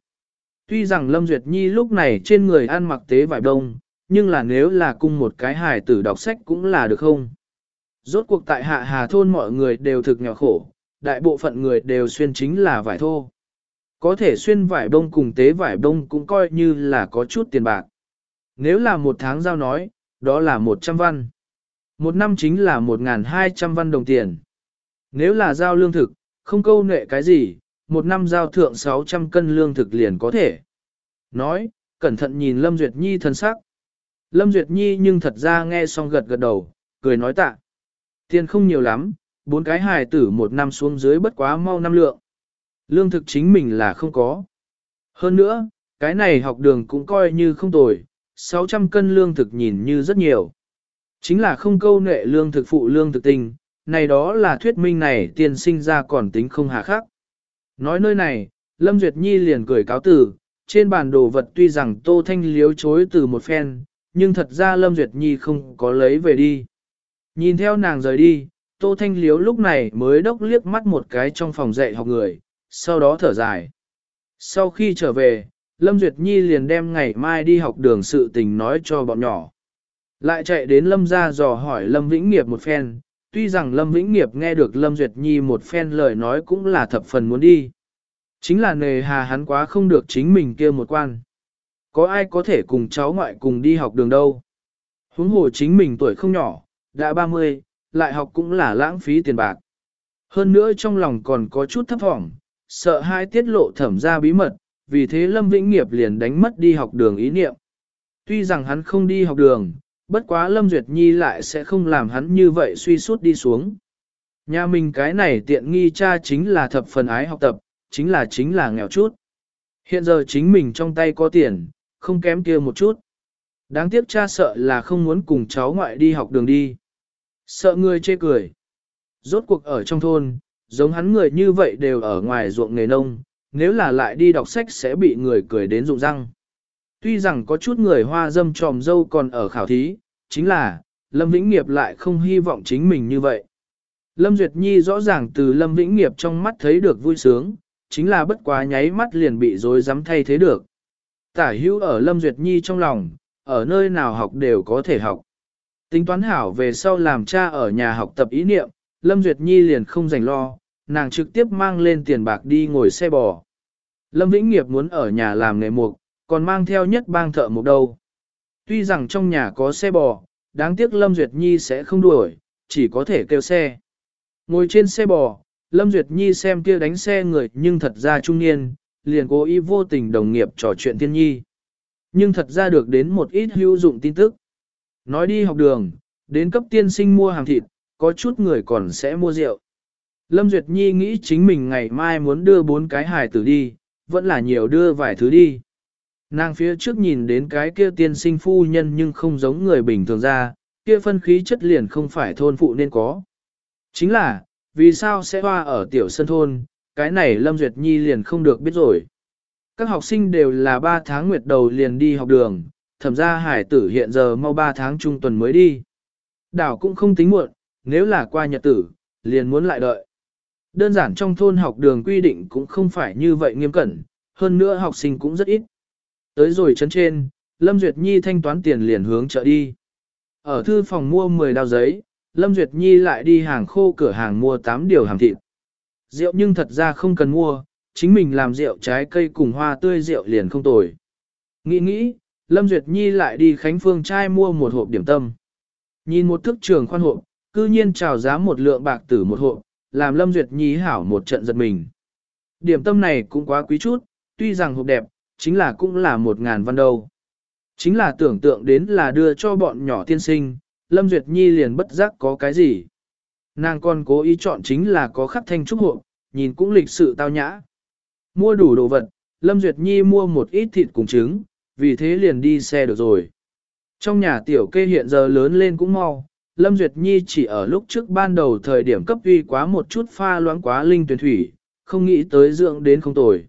Tuy rằng Lâm Duyệt Nhi lúc này trên người ăn mặc tế vải đông, nhưng là nếu là cung một cái hài tử đọc sách cũng là được không? Rốt cuộc tại hạ hà thôn mọi người đều thực nghèo khổ, đại bộ phận người đều xuyên chính là vải thô. Có thể xuyên vải đông cùng tế vải đông cũng coi như là có chút tiền bạc. Nếu là một tháng giao nói, đó là 100 văn. Một năm chính là 1.200 văn đồng tiền. Nếu là giao lương thực, không câu nệ cái gì, một năm giao thượng 600 cân lương thực liền có thể. Nói, cẩn thận nhìn Lâm Duyệt Nhi thân sắc. Lâm Duyệt Nhi nhưng thật ra nghe xong gật gật đầu, cười nói tạ. Tiền không nhiều lắm, bốn cái hài tử một năm xuống dưới bất quá mau năm lượng. Lương thực chính mình là không có. Hơn nữa, cái này học đường cũng coi như không tồi, 600 cân lương thực nhìn như rất nhiều. Chính là không câu nệ lương thực phụ lương thực tình, này đó là thuyết minh này tiền sinh ra còn tính không hà khắc. Nói nơi này, Lâm Duyệt Nhi liền cười cáo tử, trên bàn đồ vật tuy rằng Tô Thanh liếu chối từ một phen, nhưng thật ra Lâm Duyệt Nhi không có lấy về đi. Nhìn theo nàng rời đi, Tô Thanh liếu lúc này mới đốc liếc mắt một cái trong phòng dạy học người, sau đó thở dài. Sau khi trở về, Lâm Duyệt Nhi liền đem ngày mai đi học đường sự tình nói cho bọn nhỏ. Lại chạy đến Lâm ra dò hỏi Lâm Vĩnh Nghiệp một phen, tuy rằng Lâm Vĩnh Nghiệp nghe được Lâm Duyệt Nhi một phen lời nói cũng là thập phần muốn đi. Chính là nề hà hắn quá không được chính mình kia một quan. Có ai có thể cùng cháu ngoại cùng đi học đường đâu. Huống hồ chính mình tuổi không nhỏ, đã 30, lại học cũng là lãng phí tiền bạc. Hơn nữa trong lòng còn có chút thấp thỏm, sợ hai tiết lộ thẩm ra bí mật, vì thế Lâm Vĩnh Nghiệp liền đánh mất đi học đường ý niệm. Tuy rằng hắn không đi học đường, bất quá Lâm Duyệt Nhi lại sẽ không làm hắn như vậy suy suốt đi xuống. Nhà mình cái này tiện nghi cha chính là thập phần ái học tập, chính là chính là nghèo chút. Hiện giờ chính mình trong tay có tiền, không kém kia một chút. Đáng tiếc cha sợ là không muốn cùng cháu ngoại đi học đường đi. Sợ người chê cười. Rốt cuộc ở trong thôn, giống hắn người như vậy đều ở ngoài ruộng nghề nông, nếu là lại đi đọc sách sẽ bị người cười đến rụng răng. Tuy rằng có chút người hoa dâm tròm dâu còn ở khảo thí, chính là, Lâm Vĩnh Nghiệp lại không hy vọng chính mình như vậy. Lâm Duyệt Nhi rõ ràng từ Lâm Vĩnh Nghiệp trong mắt thấy được vui sướng, chính là bất quá nháy mắt liền bị dối dám thay thế được. Tả hữu ở Lâm Duyệt Nhi trong lòng, ở nơi nào học đều có thể học. Tính toán hảo về sau làm cha ở nhà học tập ý niệm, Lâm Duyệt Nhi liền không dành lo, nàng trực tiếp mang lên tiền bạc đi ngồi xe bò. Lâm Vĩnh Nghiệp muốn ở nhà làm nghề mục, còn mang theo nhất bang thợ một đâu. Tuy rằng trong nhà có xe bò, đáng tiếc Lâm Duyệt Nhi sẽ không đuổi, chỉ có thể kêu xe. Ngồi trên xe bò, Lâm Duyệt Nhi xem kia đánh xe người nhưng thật ra trung niên, liền cố ý vô tình đồng nghiệp trò chuyện thiên nhi. Nhưng thật ra được đến một ít hữu dụng tin tức. Nói đi học đường, đến cấp tiên sinh mua hàng thịt, có chút người còn sẽ mua rượu. Lâm Duyệt Nhi nghĩ chính mình ngày mai muốn đưa bốn cái hài tử đi, vẫn là nhiều đưa vài thứ đi. Nàng phía trước nhìn đến cái kia tiên sinh phu nhân nhưng không giống người bình thường ra, kia phân khí chất liền không phải thôn phụ nên có. Chính là, vì sao sẽ hoa ở tiểu sân thôn, cái này Lâm Duyệt Nhi liền không được biết rồi. Các học sinh đều là 3 tháng nguyệt đầu liền đi học đường, thẩm ra hải tử hiện giờ mau 3 tháng trung tuần mới đi. Đảo cũng không tính muộn, nếu là qua nhật tử, liền muốn lại đợi. Đơn giản trong thôn học đường quy định cũng không phải như vậy nghiêm cẩn, hơn nữa học sinh cũng rất ít. Tới rồi chấn trên, Lâm Duyệt Nhi thanh toán tiền liền hướng chợ đi. Ở thư phòng mua 10 đao giấy, Lâm Duyệt Nhi lại đi hàng khô cửa hàng mua 8 điều hàm thịt. Rượu nhưng thật ra không cần mua, chính mình làm rượu trái cây cùng hoa tươi rượu liền không tồi. Nghĩ nghĩ, Lâm Duyệt Nhi lại đi Khánh Phương trai mua một hộp điểm tâm. Nhìn một thức trường khoan hộp, cư nhiên trào giá một lượng bạc tử một hộp, làm Lâm Duyệt Nhi hảo một trận giật mình. Điểm tâm này cũng quá quý chút, tuy rằng hộp đẹp, chính là cũng là một ngàn văn đâu. Chính là tưởng tượng đến là đưa cho bọn nhỏ tiên sinh, Lâm Duyệt Nhi liền bất giác có cái gì. Nàng còn cố ý chọn chính là có khắc thanh trúc hộ, nhìn cũng lịch sự tao nhã. Mua đủ đồ vật, Lâm Duyệt Nhi mua một ít thịt cùng trứng, vì thế liền đi xe được rồi. Trong nhà tiểu kê hiện giờ lớn lên cũng mau, Lâm Duyệt Nhi chỉ ở lúc trước ban đầu thời điểm cấp uy quá một chút pha loãng quá linh tuyển thủy, không nghĩ tới dưỡng đến không tồi.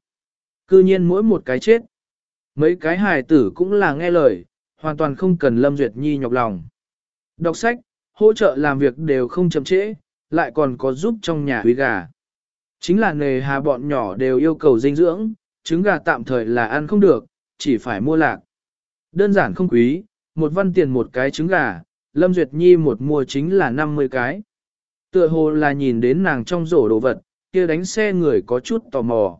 Cư nhiên mỗi một cái chết. Mấy cái hài tử cũng là nghe lời, hoàn toàn không cần Lâm Duyệt Nhi nhọc lòng. Đọc sách, hỗ trợ làm việc đều không chậm trễ, lại còn có giúp trong nhà quý gà. Chính là nề hà bọn nhỏ đều yêu cầu dinh dưỡng, trứng gà tạm thời là ăn không được, chỉ phải mua lạc. Đơn giản không quý, một văn tiền một cái trứng gà, Lâm Duyệt Nhi một mua chính là 50 cái. Tựa hồ là nhìn đến nàng trong rổ đồ vật, kia đánh xe người có chút tò mò.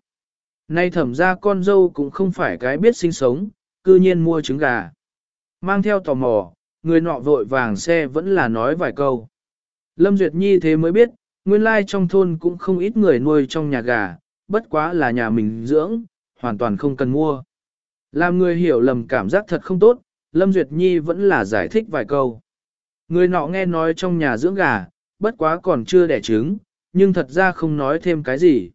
Nay thẩm ra con dâu cũng không phải cái biết sinh sống, cư nhiên mua trứng gà. Mang theo tò mò, người nọ vội vàng xe vẫn là nói vài câu. Lâm Duyệt Nhi thế mới biết, nguyên lai trong thôn cũng không ít người nuôi trong nhà gà, bất quá là nhà mình dưỡng, hoàn toàn không cần mua. Làm người hiểu lầm cảm giác thật không tốt, Lâm Duyệt Nhi vẫn là giải thích vài câu. Người nọ nghe nói trong nhà dưỡng gà, bất quá còn chưa đẻ trứng, nhưng thật ra không nói thêm cái gì.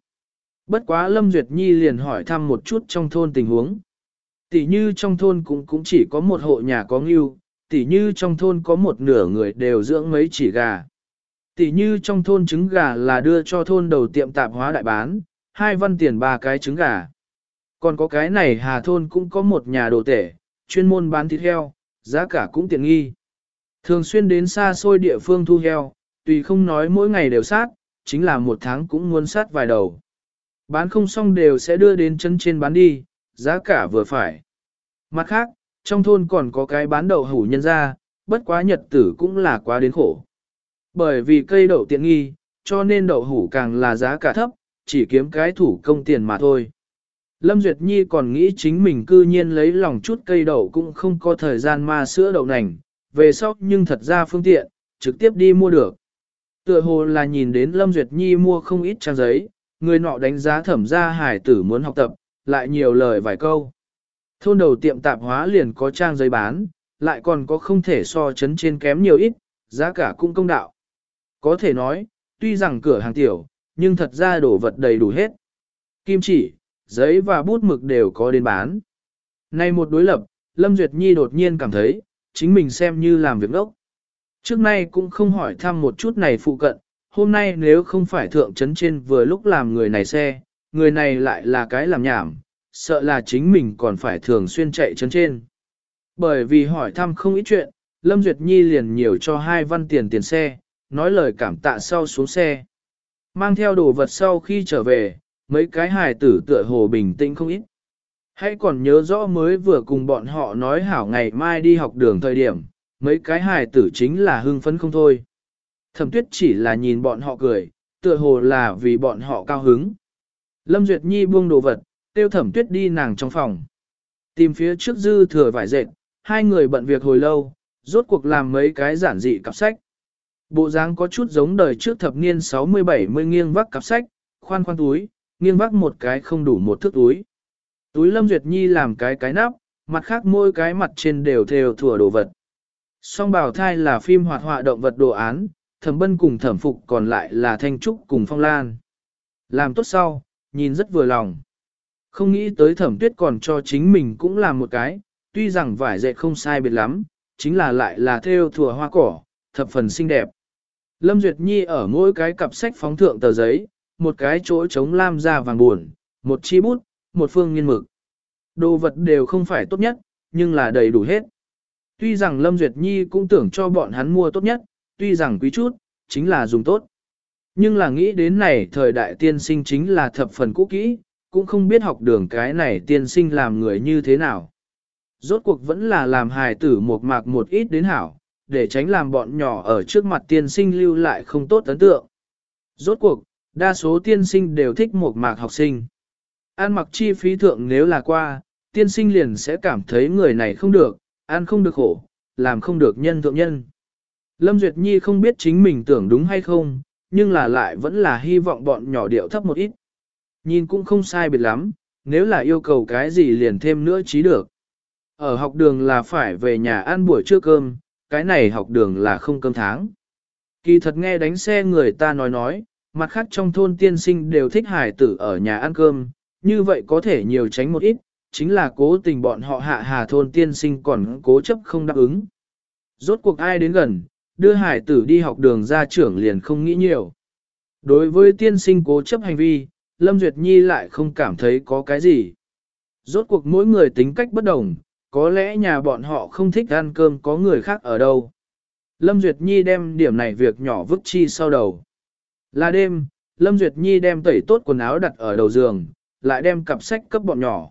Bất quá Lâm Duyệt Nhi liền hỏi thăm một chút trong thôn tình huống. Tỷ như trong thôn cũng cũng chỉ có một hộ nhà có ngưu, tỷ như trong thôn có một nửa người đều dưỡng mấy chỉ gà. Tỷ như trong thôn trứng gà là đưa cho thôn đầu tiệm tạp hóa đại bán, hai văn tiền ba cái trứng gà. Còn có cái này hà thôn cũng có một nhà đồ tể, chuyên môn bán thịt heo, giá cả cũng tiện nghi. Thường xuyên đến xa xôi địa phương thu heo, tùy không nói mỗi ngày đều sát, chính là một tháng cũng muốn sát vài đầu. Bán không xong đều sẽ đưa đến chân trên bán đi, giá cả vừa phải. Mặt khác, trong thôn còn có cái bán đậu hủ nhân ra, bất quá nhật tử cũng là quá đến khổ. Bởi vì cây đậu tiện nghi, cho nên đậu hủ càng là giá cả thấp, chỉ kiếm cái thủ công tiền mà thôi. Lâm Duyệt Nhi còn nghĩ chính mình cư nhiên lấy lòng chút cây đậu cũng không có thời gian ma sữa đậu nành, về sau nhưng thật ra phương tiện, trực tiếp đi mua được. Tựa hồ là nhìn đến Lâm Duyệt Nhi mua không ít trang giấy, người nọ đánh giá thẩm gia hải tử muốn học tập, lại nhiều lời vài câu. Thôn đầu tiệm tạp hóa liền có trang giấy bán, lại còn có không thể so chấn trên kém nhiều ít, giá cả cũng công đạo. Có thể nói, tuy rằng cửa hàng tiểu, nhưng thật ra đổ vật đầy đủ hết. Kim chỉ, giấy và bút mực đều có đến bán. Nay một đối lập, Lâm Duyệt Nhi đột nhiên cảm thấy, chính mình xem như làm việc đốc. Trước nay cũng không hỏi thăm một chút này phụ cận, hôm nay nếu không phải thượng trấn trên vừa lúc làm người này xe, người này lại là cái làm nhảm, sợ là chính mình còn phải thường xuyên chạy trấn trên. Bởi vì hỏi thăm không ít chuyện, Lâm Duyệt Nhi liền nhiều cho hai văn tiền tiền xe, nói lời cảm tạ sau xuống xe. Mang theo đồ vật sau khi trở về, mấy cái hài tử tựa hồ bình tĩnh không ít. Hãy còn nhớ rõ mới vừa cùng bọn họ nói hảo ngày mai đi học đường thời điểm, mấy cái hài tử chính là hưng phấn không thôi. Thẩm tuyết chỉ là nhìn bọn họ cười, tựa hồ là vì bọn họ cao hứng. Lâm Duyệt Nhi buông đồ vật, tiêu thẩm tuyết đi nàng trong phòng. Tìm phía trước dư thừa vải dệt, hai người bận việc hồi lâu, rốt cuộc làm mấy cái giản dị cặp sách. Bộ dáng có chút giống đời trước thập niên 60-70 nghiêng vác cặp sách, khoan khoan túi, nghiêng vác một cái không đủ một thước túi. Túi Lâm Duyệt Nhi làm cái cái nắp, mặt khác mỗi cái mặt trên đều theo thủa đồ vật. Song bào thai là phim hoạt họa động vật đồ án, thẩm bân cùng thẩm phục còn lại là thanh trúc cùng phong lan. Làm tốt sau, nhìn rất vừa lòng. Không nghĩ tới thẩm tuyết còn cho chính mình cũng làm một cái, tuy rằng vải dệt không sai biệt lắm, chính là lại là theo thùa hoa cỏ, thập phần xinh đẹp. Lâm Duyệt Nhi ở mỗi cái cặp sách phóng thượng tờ giấy, một cái chỗ trống lam da vàng buồn, một chi bút, một phương nghiên mực. Đồ vật đều không phải tốt nhất, nhưng là đầy đủ hết. Tuy rằng Lâm Duyệt Nhi cũng tưởng cho bọn hắn mua tốt nhất, tuy rằng quý chút, chính là dùng tốt. Nhưng là nghĩ đến này thời đại tiên sinh chính là thập phần cũ kỹ, cũng không biết học đường cái này tiên sinh làm người như thế nào. Rốt cuộc vẫn là làm hài tử một mạc một ít đến hảo, để tránh làm bọn nhỏ ở trước mặt tiên sinh lưu lại không tốt ấn tượng. Rốt cuộc, đa số tiên sinh đều thích một mạc học sinh. An mặc chi phí thượng nếu là qua, tiên sinh liền sẽ cảm thấy người này không được, ăn không được khổ, làm không được nhân thượng nhân. Lâm Duyệt Nhi không biết chính mình tưởng đúng hay không, nhưng là lại vẫn là hy vọng bọn nhỏ điệu thấp một ít. Nhìn cũng không sai biệt lắm, nếu là yêu cầu cái gì liền thêm nữa chí được. Ở học đường là phải về nhà ăn buổi trưa cơm, cái này học đường là không cơm tháng. Kỳ thật nghe đánh xe người ta nói nói, mặt khác trong thôn tiên sinh đều thích hải tử ở nhà ăn cơm, như vậy có thể nhiều tránh một ít, chính là cố tình bọn họ hạ hà thôn tiên sinh còn cố chấp không đáp ứng. Rốt cuộc ai đến gần, đưa hải tử đi học đường ra trưởng liền không nghĩ nhiều. Đối với tiên sinh cố chấp hành vi, Lâm Duyệt Nhi lại không cảm thấy có cái gì. Rốt cuộc mỗi người tính cách bất đồng, có lẽ nhà bọn họ không thích ăn cơm có người khác ở đâu. Lâm Duyệt Nhi đem điểm này việc nhỏ vứt chi sau đầu. Là đêm, Lâm Duyệt Nhi đem tẩy tốt quần áo đặt ở đầu giường, lại đem cặp sách cấp bọn nhỏ.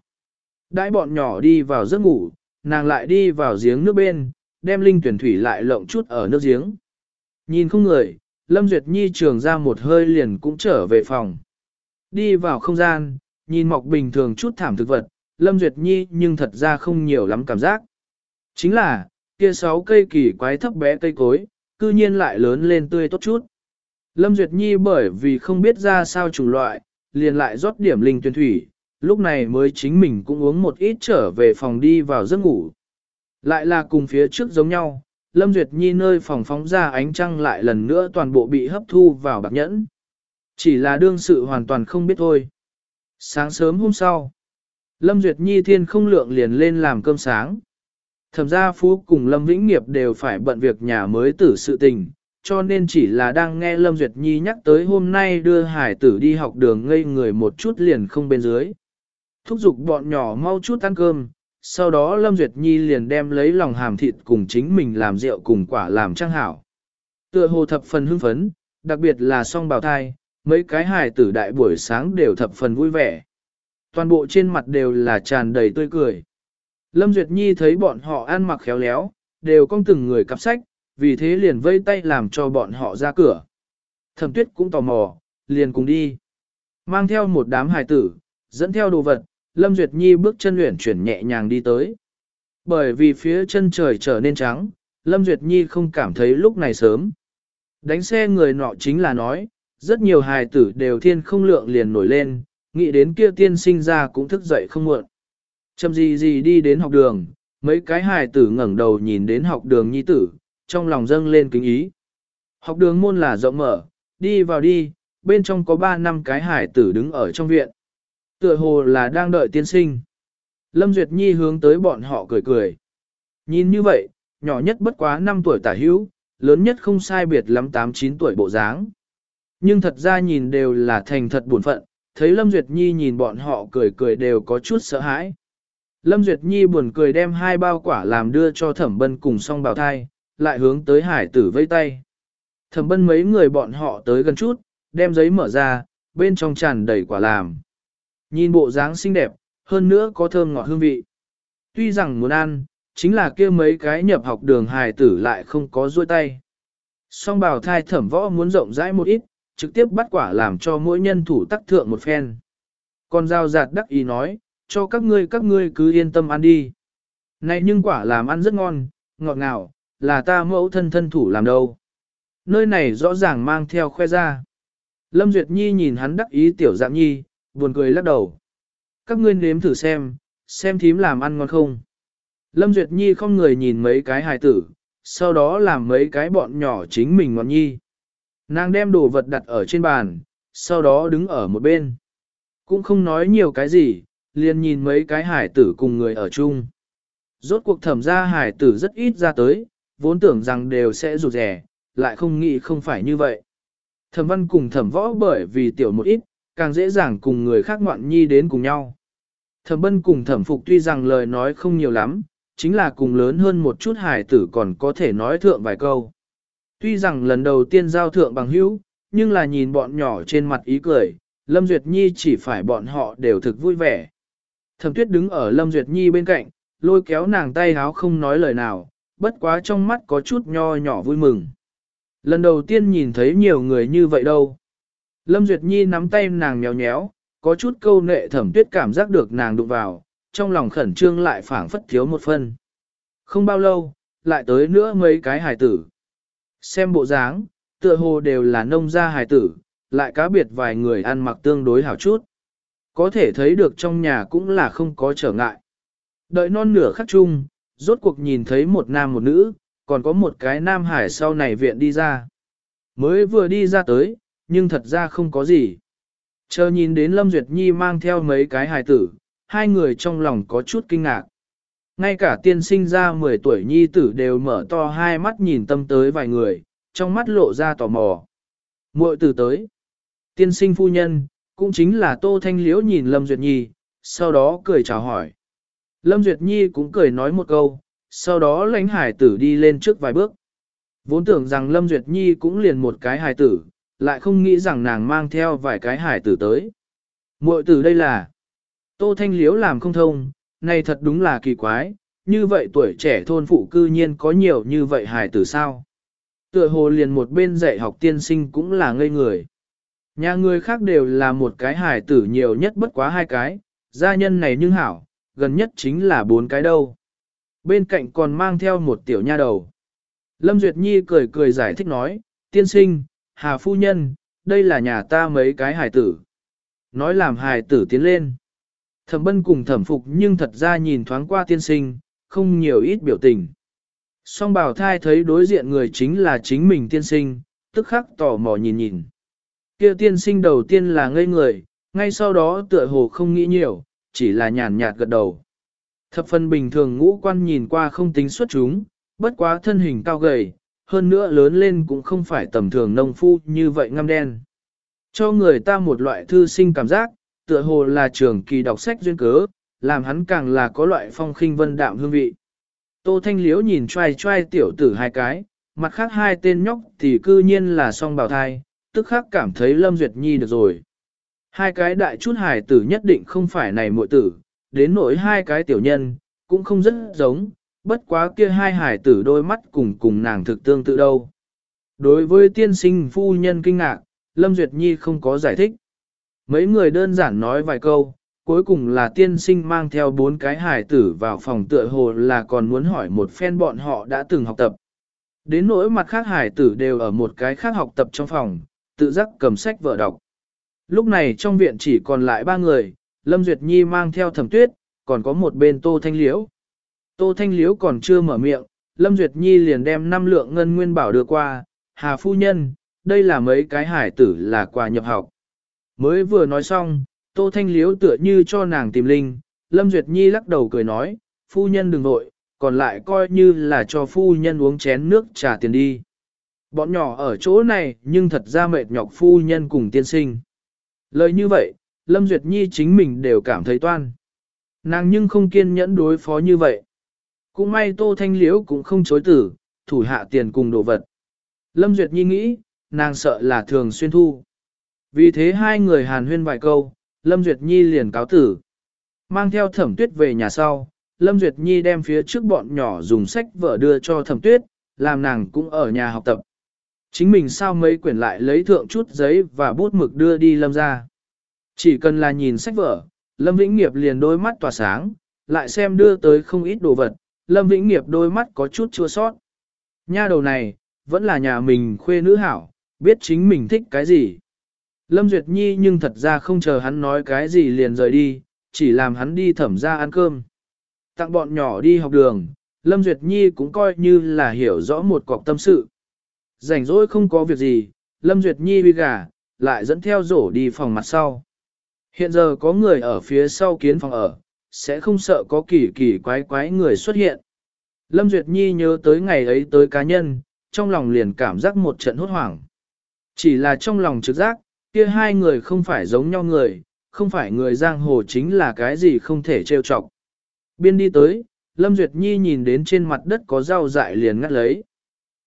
Đãi bọn nhỏ đi vào giấc ngủ, nàng lại đi vào giếng nước bên, đem linh tuyển thủy lại lộng chút ở nước giếng. Nhìn không người, Lâm Duyệt Nhi trường ra một hơi liền cũng trở về phòng. Đi vào không gian, nhìn mọc bình thường chút thảm thực vật, Lâm Duyệt Nhi nhưng thật ra không nhiều lắm cảm giác. Chính là, kia sáu cây kỳ quái thấp bé cây cối, cư nhiên lại lớn lên tươi tốt chút. Lâm Duyệt Nhi bởi vì không biết ra sao chủng loại, liền lại rót điểm linh tuyển thủy, lúc này mới chính mình cũng uống một ít trở về phòng đi vào giấc ngủ. Lại là cùng phía trước giống nhau, Lâm Duyệt Nhi nơi phòng phóng ra ánh trăng lại lần nữa toàn bộ bị hấp thu vào bạc nhẫn. Chỉ là đương sự hoàn toàn không biết thôi. Sáng sớm hôm sau, Lâm Duyệt Nhi thiên không lượng liền lên làm cơm sáng. Thẩm gia Phú cùng Lâm Vĩnh Nghiệp đều phải bận việc nhà mới tử sự tình, cho nên chỉ là đang nghe Lâm Duyệt Nhi nhắc tới hôm nay đưa hải tử đi học đường ngây người một chút liền không bên dưới. Thúc giục bọn nhỏ mau chút ăn cơm, sau đó Lâm Duyệt Nhi liền đem lấy lòng hàm thịt cùng chính mình làm rượu cùng quả làm trang hảo. Tựa hồ thập phần hưng phấn, đặc biệt là song bào thai, mấy cái hài tử đại buổi sáng đều thập phần vui vẻ. Toàn bộ trên mặt đều là tràn đầy tươi cười. Lâm Duyệt Nhi thấy bọn họ ăn mặc khéo léo, đều cong từng người cặp sách, vì thế liền vây tay làm cho bọn họ ra cửa. Thẩm tuyết cũng tò mò, liền cùng đi. Mang theo một đám hài tử, dẫn theo đồ vật, Lâm Duyệt Nhi bước chân luyện chuyển nhẹ nhàng đi tới. Bởi vì phía chân trời trở nên trắng, Lâm Duyệt Nhi không cảm thấy lúc này sớm. Đánh xe người nọ chính là nói, rất nhiều hài tử đều thiên không lượng liền nổi lên, nghĩ đến kia tiên sinh ra cũng thức dậy không muộn. Chầm gì gì đi đến học đường, mấy cái hài tử ngẩng đầu nhìn đến học đường nhi tử, trong lòng dâng lên kính ý. Học đường môn là rộng mở, đi vào đi, bên trong có ba năm cái hài tử đứng ở trong viện. Tựa hồ là đang đợi tiên sinh. Lâm Duyệt Nhi hướng tới bọn họ cười cười. Nhìn như vậy, nhỏ nhất bất quá 5 tuổi tả hữu, lớn nhất không sai biệt lắm 8-9 tuổi bộ dáng. Nhưng thật ra nhìn đều là thành thật buồn phận, thấy Lâm Duyệt Nhi nhìn bọn họ cười cười đều có chút sợ hãi. Lâm Duyệt Nhi buồn cười đem hai bao quả làm đưa cho thẩm bân cùng song bào thai, lại hướng tới hải tử vây tay. Thẩm bân mấy người bọn họ tới gần chút, đem giấy mở ra, bên trong tràn đầy quả làm. Nhìn bộ dáng xinh đẹp, hơn nữa có thơm ngọt hương vị. Tuy rằng muốn ăn, chính là kia mấy cái nhập học đường hài tử lại không có duỗi tay. Song bào thai thẩm võ muốn rộng rãi một ít, trực tiếp bắt quả làm cho mỗi nhân thủ tắc thượng một phen. Còn giao giạt đắc ý nói, cho các ngươi các ngươi cứ yên tâm ăn đi. Này nhưng quả làm ăn rất ngon, ngọt ngào, là ta mẫu thân thân thủ làm đâu. Nơi này rõ ràng mang theo khoe ra. Lâm Duyệt Nhi nhìn hắn đắc ý tiểu dạng nhi, buồn cười lắc đầu. Các ngươi nếm thử xem, xem thím làm ăn ngon không. Lâm Duyệt Nhi không người nhìn mấy cái hài tử, sau đó làm mấy cái bọn nhỏ chính mình ngọn nhi. Nàng đem đồ vật đặt ở trên bàn, sau đó đứng ở một bên. Cũng không nói nhiều cái gì, liền nhìn mấy cái hải tử cùng người ở chung. Rốt cuộc thẩm ra hải tử rất ít ra tới, vốn tưởng rằng đều sẽ rụt rẻ, lại không nghĩ không phải như vậy. Thẩm văn cùng thẩm võ bởi vì tiểu một ít, càng dễ dàng cùng người khác ngoạn nhi đến cùng nhau. Thẩm bân cùng thẩm phục tuy rằng lời nói không nhiều lắm, chính là cùng lớn hơn một chút hải tử còn có thể nói thượng vài câu. Tuy rằng lần đầu tiên giao thượng bằng hữu, nhưng là nhìn bọn nhỏ trên mặt ý cười, Lâm Duyệt Nhi chỉ phải bọn họ đều thực vui vẻ. Thẩm tuyết đứng ở Lâm Duyệt Nhi bên cạnh, lôi kéo nàng tay háo không nói lời nào, bất quá trong mắt có chút nho nhỏ vui mừng. Lần đầu tiên nhìn thấy nhiều người như vậy đâu. Lâm Duyệt Nhi nắm tay nàng nhéo nhéo, có chút câu nệ thẩm tuyết cảm giác được nàng đụng vào, trong lòng khẩn trương lại phảng phất thiếu một phân. Không bao lâu, lại tới nữa mấy cái hài tử. Xem bộ dáng, tựa hồ đều là nông gia hài tử, lại cá biệt vài người ăn mặc tương đối hảo chút. Có thể thấy được trong nhà cũng là không có trở ngại. Đợi non nửa khắc chung, rốt cuộc nhìn thấy một nam một nữ, còn có một cái nam hải sau này viện đi ra. Mới vừa đi ra tới, nhưng thật ra không có gì. Chờ nhìn đến Lâm Duyệt Nhi mang theo mấy cái hài tử, hai người trong lòng có chút kinh ngạc. Ngay cả tiên sinh ra 10 tuổi nhi tử đều mở to hai mắt nhìn tâm tới vài người, trong mắt lộ ra tò mò. Muội tử tới. Tiên sinh phu nhân, cũng chính là Tô Thanh Liễu nhìn Lâm Duyệt Nhi, sau đó cười chào hỏi. Lâm Duyệt Nhi cũng cười nói một câu, sau đó lãnh hải tử đi lên trước vài bước. Vốn tưởng rằng Lâm Duyệt Nhi cũng liền một cái hài tử, lại không nghĩ rằng nàng mang theo vài cái hải tử tới. Muội tử đây là Tô Thanh Liễu làm không thông, này thật đúng là kỳ quái, như vậy tuổi trẻ thôn phụ cư nhiên có nhiều như vậy hài tử sao. Tựa hồ liền một bên dạy học tiên sinh cũng là ngây người. Nhà người khác đều là một cái hài tử nhiều nhất bất quá hai cái, gia nhân này nhưng hảo, gần nhất chính là bốn cái đâu. Bên cạnh còn mang theo một tiểu nha đầu. Lâm Duyệt Nhi cười cười giải thích nói, tiên sinh, hà phu nhân, đây là nhà ta mấy cái hài tử. Nói làm hài tử tiến lên. Thẩm bân cùng thẩm phục nhưng thật ra nhìn thoáng qua tiên sinh, không nhiều ít biểu tình. Song bảo thai thấy đối diện người chính là chính mình tiên sinh, tức khắc tò mò nhìn nhìn. Kia tiên sinh đầu tiên là ngây người, ngay sau đó tựa hồ không nghĩ nhiều, chỉ là nhàn nhạt gật đầu. Thập phần bình thường ngũ quan nhìn qua không tính xuất chúng, bất quá thân hình cao gầy, hơn nữa lớn lên cũng không phải tầm thường nông phu như vậy ngăm đen. Cho người ta một loại thư sinh cảm giác, tựa hồ là trường kỳ đọc sách duyên cớ, làm hắn càng là có loại phong khinh vân đạm hương vị. Tô Thanh Liễu nhìn trai trai tiểu tử hai cái, mặt khác hai tên nhóc thì cư nhiên là song bào thai, tức khắc cảm thấy Lâm Duyệt Nhi được rồi. Hai cái đại chút hài tử nhất định không phải này muội tử, đến nỗi hai cái tiểu nhân, cũng không rất giống, bất quá kia hai hải tử đôi mắt cùng cùng nàng thực tương tự đâu. Đối với tiên sinh phu nhân kinh ngạc, Lâm Duyệt Nhi không có giải thích. Mấy người đơn giản nói vài câu, cuối cùng là tiên sinh mang theo bốn cái hải tử vào phòng tựa hồ là còn muốn hỏi một phen bọn họ đã từng học tập. Đến nỗi mặt khác hải tử đều ở một cái khác học tập trong phòng, tự giác cầm sách vợ đọc. Lúc này trong viện chỉ còn lại ba người, Lâm Duyệt Nhi mang theo thẩm tuyết, còn có một bên Tô Thanh Liễu. Tô Thanh Liễu còn chưa mở miệng, Lâm Duyệt Nhi liền đem năm lượng ngân nguyên bảo đưa qua, Hà Phu Nhân, đây là mấy cái hải tử là quà nhập học. Mới vừa nói xong, Tô Thanh Liễu tựa như cho nàng tìm linh, Lâm Duyệt Nhi lắc đầu cười nói, phu nhân đừng vội, còn lại coi như là cho phu nhân uống chén nước trả tiền đi. Bọn nhỏ ở chỗ này nhưng thật ra mệt nhọc phu nhân cùng tiên sinh. Lời như vậy, Lâm Duyệt Nhi chính mình đều cảm thấy toan. Nàng nhưng không kiên nhẫn đối phó như vậy. Cũng may Tô Thanh Liễu cũng không chối tử, thủ hạ tiền cùng đồ vật. Lâm Duyệt Nhi nghĩ, nàng sợ là thường xuyên thu. Vì thế hai người hàn huyên vài câu, Lâm Duyệt Nhi liền cáo tử. Mang theo thẩm tuyết về nhà sau, Lâm Duyệt Nhi đem phía trước bọn nhỏ dùng sách vở đưa cho thẩm tuyết, làm nàng cũng ở nhà học tập. Chính mình sao mấy quyển lại lấy thượng chút giấy và bút mực đưa đi Lâm ra. Chỉ cần là nhìn sách vở, Lâm Vĩnh Nghiệp liền đôi mắt tỏa sáng, lại xem đưa tới không ít đồ vật, Lâm Vĩnh Nghiệp đôi mắt có chút chua sót. Nha đầu này, vẫn là nhà mình khuê nữ hảo, biết chính mình thích cái gì. Lâm Duyệt Nhi nhưng thật ra không chờ hắn nói cái gì liền rời đi, chỉ làm hắn đi thẩm ra ăn cơm. tặng bọn nhỏ đi học đường, Lâm Duyệt Nhi cũng coi như là hiểu rõ một cọc tâm sự. Rảnh rỗi không có việc gì, Lâm Duyệt Nhi bị gà, lại dẫn theo rổ đi phòng mặt sau. Hiện giờ có người ở phía sau kiến phòng ở, sẽ không sợ có kỳ kỳ quái quái người xuất hiện. Lâm Duyệt Nhi nhớ tới ngày ấy tới cá nhân, trong lòng liền cảm giác một trận hốt hoảng. Chỉ là trong lòng trực giác, kia hai người không phải giống nhau người, không phải người giang hồ chính là cái gì không thể trêu chọc. Biên đi tới, Lâm Duyệt Nhi nhìn đến trên mặt đất có rau dại liền ngắt lấy.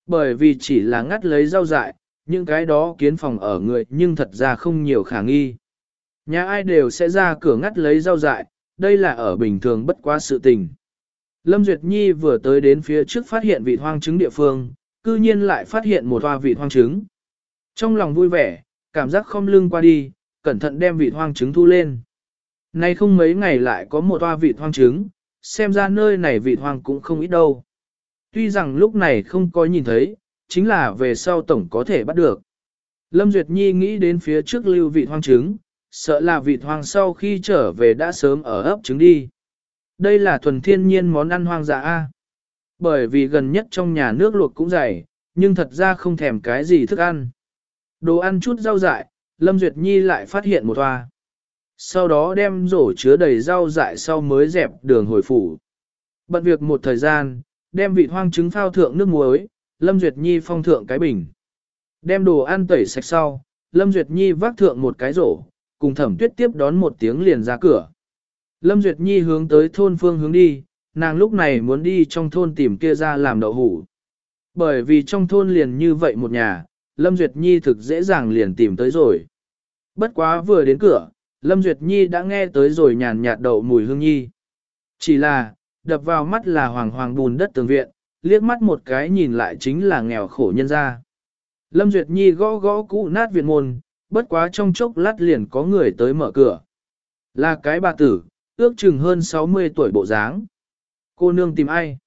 Bởi vì chỉ là ngắt lấy rau dại, những cái đó kiến phòng ở người nhưng thật ra không nhiều khả nghi. Nhà ai đều sẽ ra cửa ngắt lấy rau dại, đây là ở bình thường bất quá sự tình. Lâm Duyệt Nhi vừa tới đến phía trước phát hiện vị hoang trứng địa phương, cư nhiên lại phát hiện một hoa vị hoang trứng. Trong lòng vui vẻ, cảm giác không lưng qua đi, cẩn thận đem vị hoang trứng thu lên. Nay không mấy ngày lại có một hoa vị hoang trứng, xem ra nơi này vị hoang cũng không ít đâu. Tuy rằng lúc này không có nhìn thấy, chính là về sau tổng có thể bắt được. Lâm Duyệt Nhi nghĩ đến phía trước lưu vị hoang trứng, sợ là vị hoang sau khi trở về đã sớm ở ấp trứng đi. Đây là thuần thiên nhiên món ăn hoang dã A. Bởi vì gần nhất trong nhà nước luộc cũng dày, nhưng thật ra không thèm cái gì thức ăn. Đồ ăn chút rau dại, Lâm Duyệt Nhi lại phát hiện một hoa. Sau đó đem rổ chứa đầy rau dại sau mới dẹp đường hồi phủ. Bận việc một thời gian, đem vị hoang trứng phao thượng nước muối, Lâm Duyệt Nhi phong thượng cái bình. Đem đồ ăn tẩy sạch sau, Lâm Duyệt Nhi vác thượng một cái rổ, cùng thẩm tuyết tiếp đón một tiếng liền ra cửa. Lâm Duyệt Nhi hướng tới thôn phương hướng đi, nàng lúc này muốn đi trong thôn tìm kia ra làm đậu hủ. Bởi vì trong thôn liền như vậy một nhà, Lâm Duyệt Nhi thực dễ dàng liền tìm tới rồi. Bất quá vừa đến cửa, Lâm Duyệt Nhi đã nghe tới rồi nhàn nhạt đậu mùi hương nhi. Chỉ là, đập vào mắt là hoàng hoàng bùn đất tường viện, liếc mắt một cái nhìn lại chính là nghèo khổ nhân gia. Lâm Duyệt Nhi gõ gõ cũ nát viện môn, bất quá trong chốc lát liền có người tới mở cửa. Là cái bà tử, ước chừng hơn 60 tuổi bộ dáng. Cô nương tìm ai?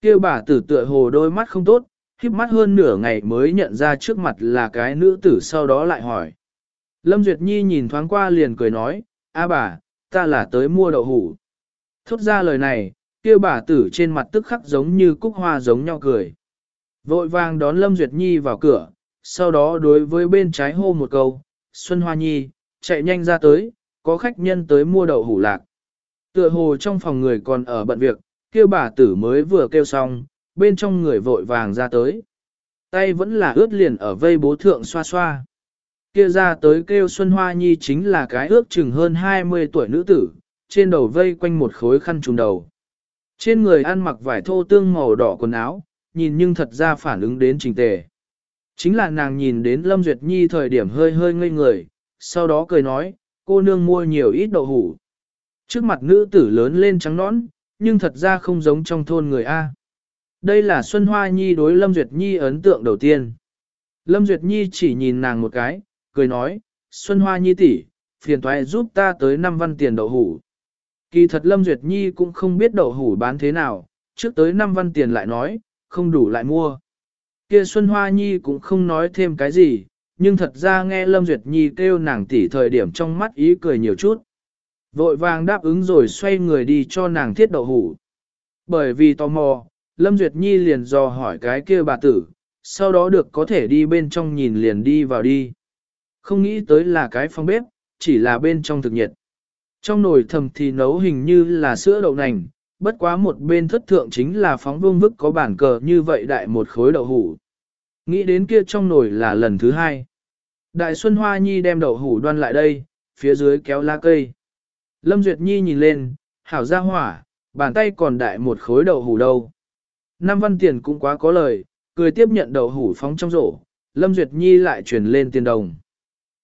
Kêu bà tử tựa hồ đôi mắt không tốt, khiếp mắt hơn nửa ngày mới nhận ra trước mặt là cái nữ tử sau đó lại hỏi. Lâm Duyệt Nhi nhìn thoáng qua liền cười nói, a bà, ta là tới mua đậu hủ. Thốt ra lời này, kia bà tử trên mặt tức khắc giống như cúc hoa giống nhau cười. Vội vàng đón Lâm Duyệt Nhi vào cửa, sau đó đối với bên trái hô một câu, Xuân Hoa Nhi, chạy nhanh ra tới, có khách nhân tới mua đậu hủ lạc. Tựa hồ trong phòng người còn ở bận việc, kêu bà tử mới vừa kêu xong, bên trong người vội vàng ra tới. Tay vẫn là ướt liền ở vây bố thượng xoa xoa. Kia ra tới kêu Xuân Hoa Nhi chính là cái ước chừng hơn 20 tuổi nữ tử, trên đầu vây quanh một khối khăn trùm đầu. Trên người ăn mặc vải thô tương màu đỏ quần áo, nhìn nhưng thật ra phản ứng đến trình tề. Chính là nàng nhìn đến Lâm Duyệt Nhi thời điểm hơi hơi ngây người, sau đó cười nói, cô nương mua nhiều ít đậu hủ. Trước mặt nữ tử lớn lên trắng nõn, nhưng thật ra không giống trong thôn người A. Đây là Xuân Hoa Nhi đối Lâm Duyệt Nhi ấn tượng đầu tiên. Lâm Duyệt Nhi chỉ nhìn nàng một cái, cười nói, Xuân Hoa Nhi tỷ, phiền toái giúp ta tới 5 văn tiền đậu hủ. Kỳ thật Lâm Duyệt Nhi cũng không biết đậu hủ bán thế nào, trước tới 5 văn tiền lại nói, không đủ lại mua. Kia Xuân Hoa Nhi cũng không nói thêm cái gì, nhưng thật ra nghe Lâm Duyệt Nhi kêu nàng tỉ thời điểm trong mắt ý cười nhiều chút. Vội vàng đáp ứng rồi xoay người đi cho nàng thiết đậu hủ. Bởi vì tò mò, Lâm Duyệt Nhi liền dò hỏi cái kia bà tử, sau đó được có thể đi bên trong nhìn liền đi vào đi. Không nghĩ tới là cái phòng bếp, chỉ là bên trong thực nhiệt. Trong nồi thầm thì nấu hình như là sữa đậu nành, bất quá một bên thất thượng chính là phóng vương vức có bản cờ như vậy đại một khối đậu hủ. Nghĩ đến kia trong nồi là lần thứ hai. Đại Xuân Hoa Nhi đem đậu hủ đoan lại đây, phía dưới kéo lá cây. Lâm Duyệt Nhi nhìn lên, hảo ra hỏa, bàn tay còn đại một khối đậu hủ đâu. nam văn tiền cũng quá có lời, cười tiếp nhận đậu hủ phóng trong rổ, Lâm Duyệt Nhi lại chuyển lên tiền đồng.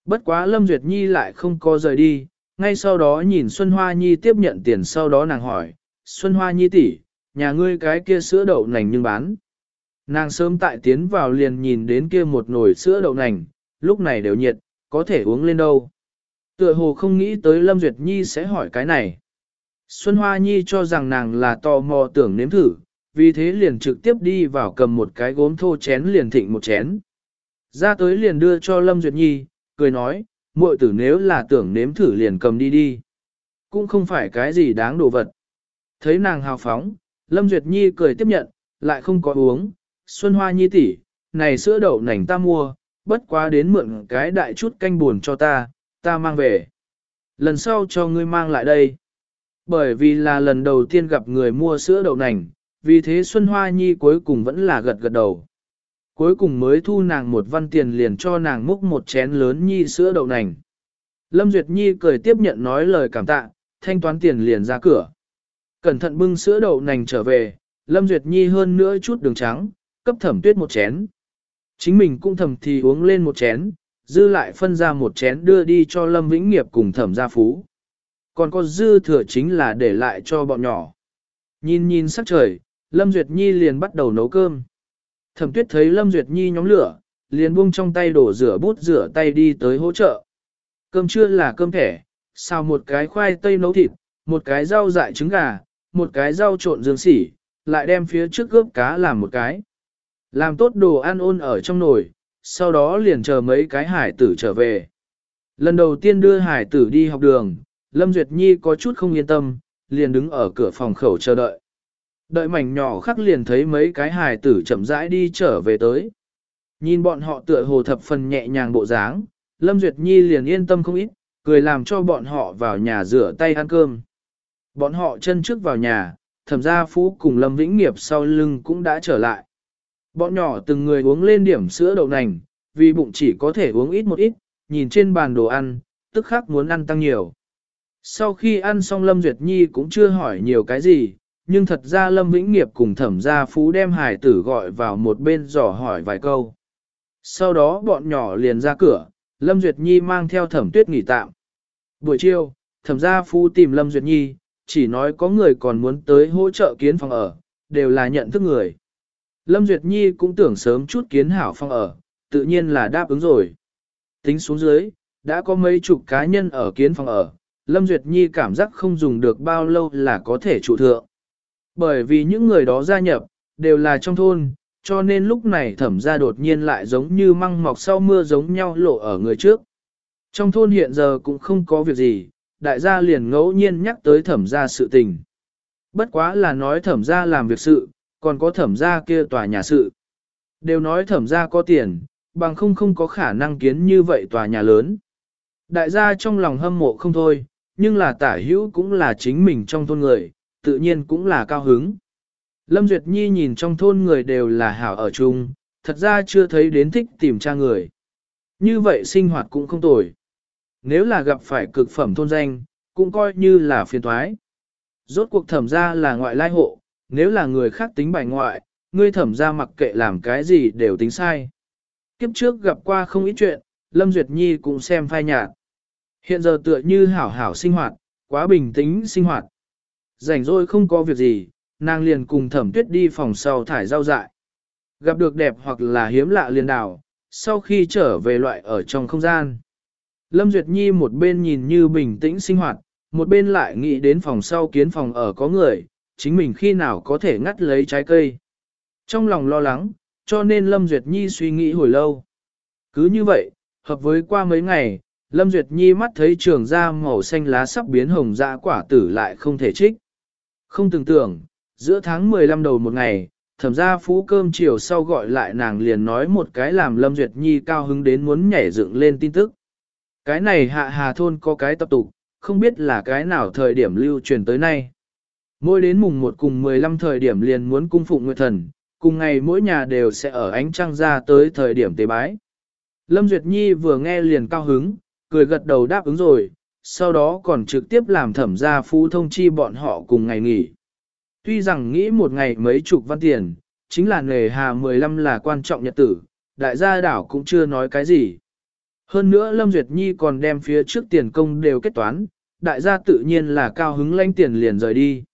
Bất quá Lâm Duyệt Nhi lại không có rời đi, ngay sau đó nhìn Xuân Hoa Nhi tiếp nhận tiền sau đó nàng hỏi, Xuân Hoa Nhi tỷ, nhà ngươi cái kia sữa đậu nành nhưng bán. Nàng sớm tại tiến vào liền nhìn đến kia một nồi sữa đậu nành, lúc này đều nhiệt, có thể uống lên đâu. Tựa hồ không nghĩ tới Lâm Duyệt Nhi sẽ hỏi cái này. Xuân Hoa Nhi cho rằng nàng là tò mò tưởng nếm thử, vì thế liền trực tiếp đi vào cầm một cái gốm thô chén liền thịnh một chén. Ra tới liền đưa cho Lâm Duyệt Nhi, cười nói, muội tử nếu là tưởng nếm thử liền cầm đi đi. Cũng không phải cái gì đáng đồ vật. Thấy nàng hào phóng, Lâm Duyệt Nhi cười tiếp nhận, lại không có uống. Xuân Hoa Nhi tỷ, này sữa đậu nành ta mua, bất quá đến mượn cái đại chút canh buồn cho ta, ta mang về. Lần sau cho ngươi mang lại đây. Bởi vì là lần đầu tiên gặp người mua sữa đậu nành, vì thế Xuân Hoa Nhi cuối cùng vẫn là gật gật đầu. Cuối cùng mới thu nàng một văn tiền liền cho nàng múc một chén lớn nhi sữa đậu nành. Lâm Duyệt Nhi cười tiếp nhận nói lời cảm tạ, thanh toán tiền liền ra cửa. Cẩn thận bưng sữa đậu nành trở về, Lâm Duyệt Nhi hơn nữa chút đường trắng, cấp thẩm tuyết một chén. Chính mình cũng thầm thì uống lên một chén, dư lại phân ra một chén đưa đi cho Lâm Vĩnh Nghiệp cùng thẩm gia phú. Còn có dư thừa chính là để lại cho bọn nhỏ. Nhìn nhìn sắc trời, Lâm Duyệt Nhi liền bắt đầu nấu cơm. Thẩm tuyết thấy Lâm Duyệt Nhi nhóm lửa, liền buông trong tay đổ rửa bút rửa tay đi tới hỗ trợ. Cơm trưa là cơm thẻ, xào một cái khoai tây nấu thịt, một cái rau dại trứng gà, một cái rau trộn dương sỉ, lại đem phía trước gớp cá làm một cái. Làm tốt đồ ăn ôn ở trong nồi, sau đó liền chờ mấy cái hải tử trở về. Lần đầu tiên đưa hải tử đi học đường, Lâm Duyệt Nhi có chút không yên tâm, liền đứng ở cửa phòng khẩu chờ đợi. Đợi mảnh nhỏ khắc liền thấy mấy cái hài tử chậm rãi đi trở về tới. Nhìn bọn họ tựa hồ thập phần nhẹ nhàng bộ dáng, Lâm Duyệt Nhi liền yên tâm không ít, cười làm cho bọn họ vào nhà rửa tay ăn cơm. Bọn họ chân trước vào nhà, thẩm gia phú cùng Lâm Vĩnh Nghiệp sau lưng cũng đã trở lại. Bọn nhỏ từng người uống lên điểm sữa đậu nành, vì bụng chỉ có thể uống ít một ít, nhìn trên bàn đồ ăn, tức khắc muốn ăn tăng nhiều. Sau khi ăn xong Lâm Duyệt Nhi cũng chưa hỏi nhiều cái gì, nhưng thật ra Lâm Vĩnh Nghiệp cùng thẩm gia phú đem hải tử gọi vào một bên dò hỏi vài câu. Sau đó bọn nhỏ liền ra cửa, Lâm Duyệt Nhi mang theo thẩm tuyết nghỉ tạm. Buổi chiều, thẩm gia phú tìm Lâm Duyệt Nhi, chỉ nói có người còn muốn tới hỗ trợ kiến phòng ở, đều là nhận thức người. Lâm Duyệt Nhi cũng tưởng sớm chút kiến hảo phòng ở, tự nhiên là đáp ứng rồi. Tính xuống dưới, đã có mấy chục cá nhân ở kiến phòng ở, Lâm Duyệt Nhi cảm giác không dùng được bao lâu là có thể trụ thượng. Bởi vì những người đó gia nhập, đều là trong thôn, cho nên lúc này thẩm gia đột nhiên lại giống như măng mọc sau mưa giống nhau lộ ở người trước. Trong thôn hiện giờ cũng không có việc gì, đại gia liền ngẫu nhiên nhắc tới thẩm gia sự tình. Bất quá là nói thẩm gia làm việc sự, còn có thẩm gia kia tòa nhà sự. Đều nói thẩm gia có tiền, bằng không không có khả năng kiến như vậy tòa nhà lớn. Đại gia trong lòng hâm mộ không thôi, nhưng là tả hữu cũng là chính mình trong thôn người, tự nhiên cũng là cao hứng. Lâm Duyệt Nhi nhìn trong thôn người đều là hảo ở chung, thật ra chưa thấy đến thích tìm tra người. Như vậy sinh hoạt cũng không tồi. Nếu là gặp phải cực phẩm thôn danh, cũng coi như là phiền thoái. Rốt cuộc thẩm ra là ngoại lai hộ, nếu là người khác tính bài ngoại, ngươi thẩm ra mặc kệ làm cái gì đều tính sai. Kiếp trước gặp qua không ít chuyện, Lâm Duyệt Nhi cũng xem phai nhạt. Hiện giờ tựa như hảo hảo sinh hoạt, quá bình tĩnh sinh hoạt. Rảnh rỗi không có việc gì, nàng liền cùng thẩm tuyết đi phòng sau thải rau dại. Gặp được đẹp hoặc là hiếm lạ liền đảo, sau khi trở về loại ở trong không gian. Lâm Duyệt Nhi một bên nhìn như bình tĩnh sinh hoạt, một bên lại nghĩ đến phòng sau kiến phòng ở có người, chính mình khi nào có thể ngắt lấy trái cây. Trong lòng lo lắng, cho nên Lâm Duyệt Nhi suy nghĩ hồi lâu. Cứ như vậy, hợp với qua mấy ngày, Lâm Duyệt Nhi mắt thấy trường ra màu xanh lá sắp biến hồng dạ quả tử lại không thể trích. Không tưởng tưởng, giữa tháng 15 đầu một ngày, thẩm gia phú cơm chiều sau gọi lại nàng liền nói một cái làm Lâm Duyệt Nhi cao hứng đến muốn nhảy dựng lên tin tức. Cái này hạ hà thôn có cái tập tục, không biết là cái nào thời điểm lưu truyền tới nay. Mỗi đến mùng 1 cùng 15 thời điểm liền muốn cung phụng nguyệt thần, cùng ngày mỗi nhà đều sẽ ở ánh trăng ra tới thời điểm tế bái. Lâm Duyệt Nhi vừa nghe liền cao hứng, cười gật đầu đáp ứng rồi, sau đó còn trực tiếp làm thẩm gia phú thông chi bọn họ cùng ngày nghỉ. Tuy rằng nghĩ một ngày mấy chục văn tiền, chính là nề hà 15 là quan trọng nhật tử, đại gia đảo cũng chưa nói cái gì. Hơn nữa Lâm Duyệt Nhi còn đem phía trước tiền công đều kết toán, đại gia tự nhiên là cao hứng lãnh tiền liền rời đi.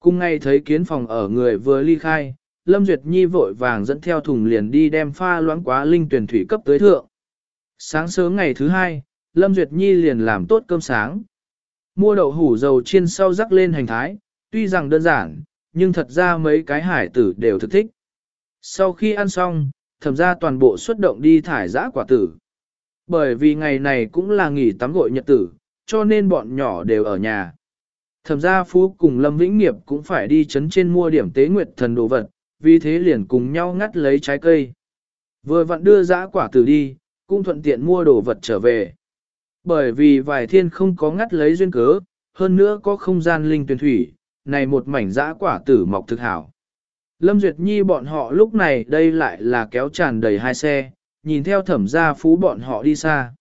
Cùng ngay thấy kiến phòng ở người vừa ly khai, Lâm Duyệt Nhi vội vàng dẫn theo thùng liền đi đem pha loãng quá linh tuyển thủy cấp tới thượng. Sáng sớm ngày thứ hai, Lâm Duyệt Nhi liền làm tốt cơm sáng. Mua đậu hủ dầu chiên sau rắc lên hành thái, tuy rằng đơn giản, nhưng thật ra mấy cái hải tử đều thực thích. Sau khi ăn xong, thẩm ra toàn bộ xuất động đi thải giã quả tử. Bởi vì ngày này cũng là nghỉ tắm gội nhật tử, cho nên bọn nhỏ đều ở nhà. Thẩm gia phú cùng Lâm Vĩnh Nghiệp cũng phải đi chấn trên mua điểm tế nguyệt thần đồ vật, vì thế liền cùng nhau ngắt lấy trái cây. Vừa vặn đưa dã quả tử đi, cũng thuận tiện mua đồ vật trở về. Bởi vì vài thiên không có ngắt lấy duyên cớ, hơn nữa có không gian linh tuyển thủy, này một mảnh dã quả tử mọc thực hảo. Lâm Duyệt Nhi bọn họ lúc này đây lại là kéo tràn đầy hai xe, nhìn theo thẩm gia phú bọn họ đi xa.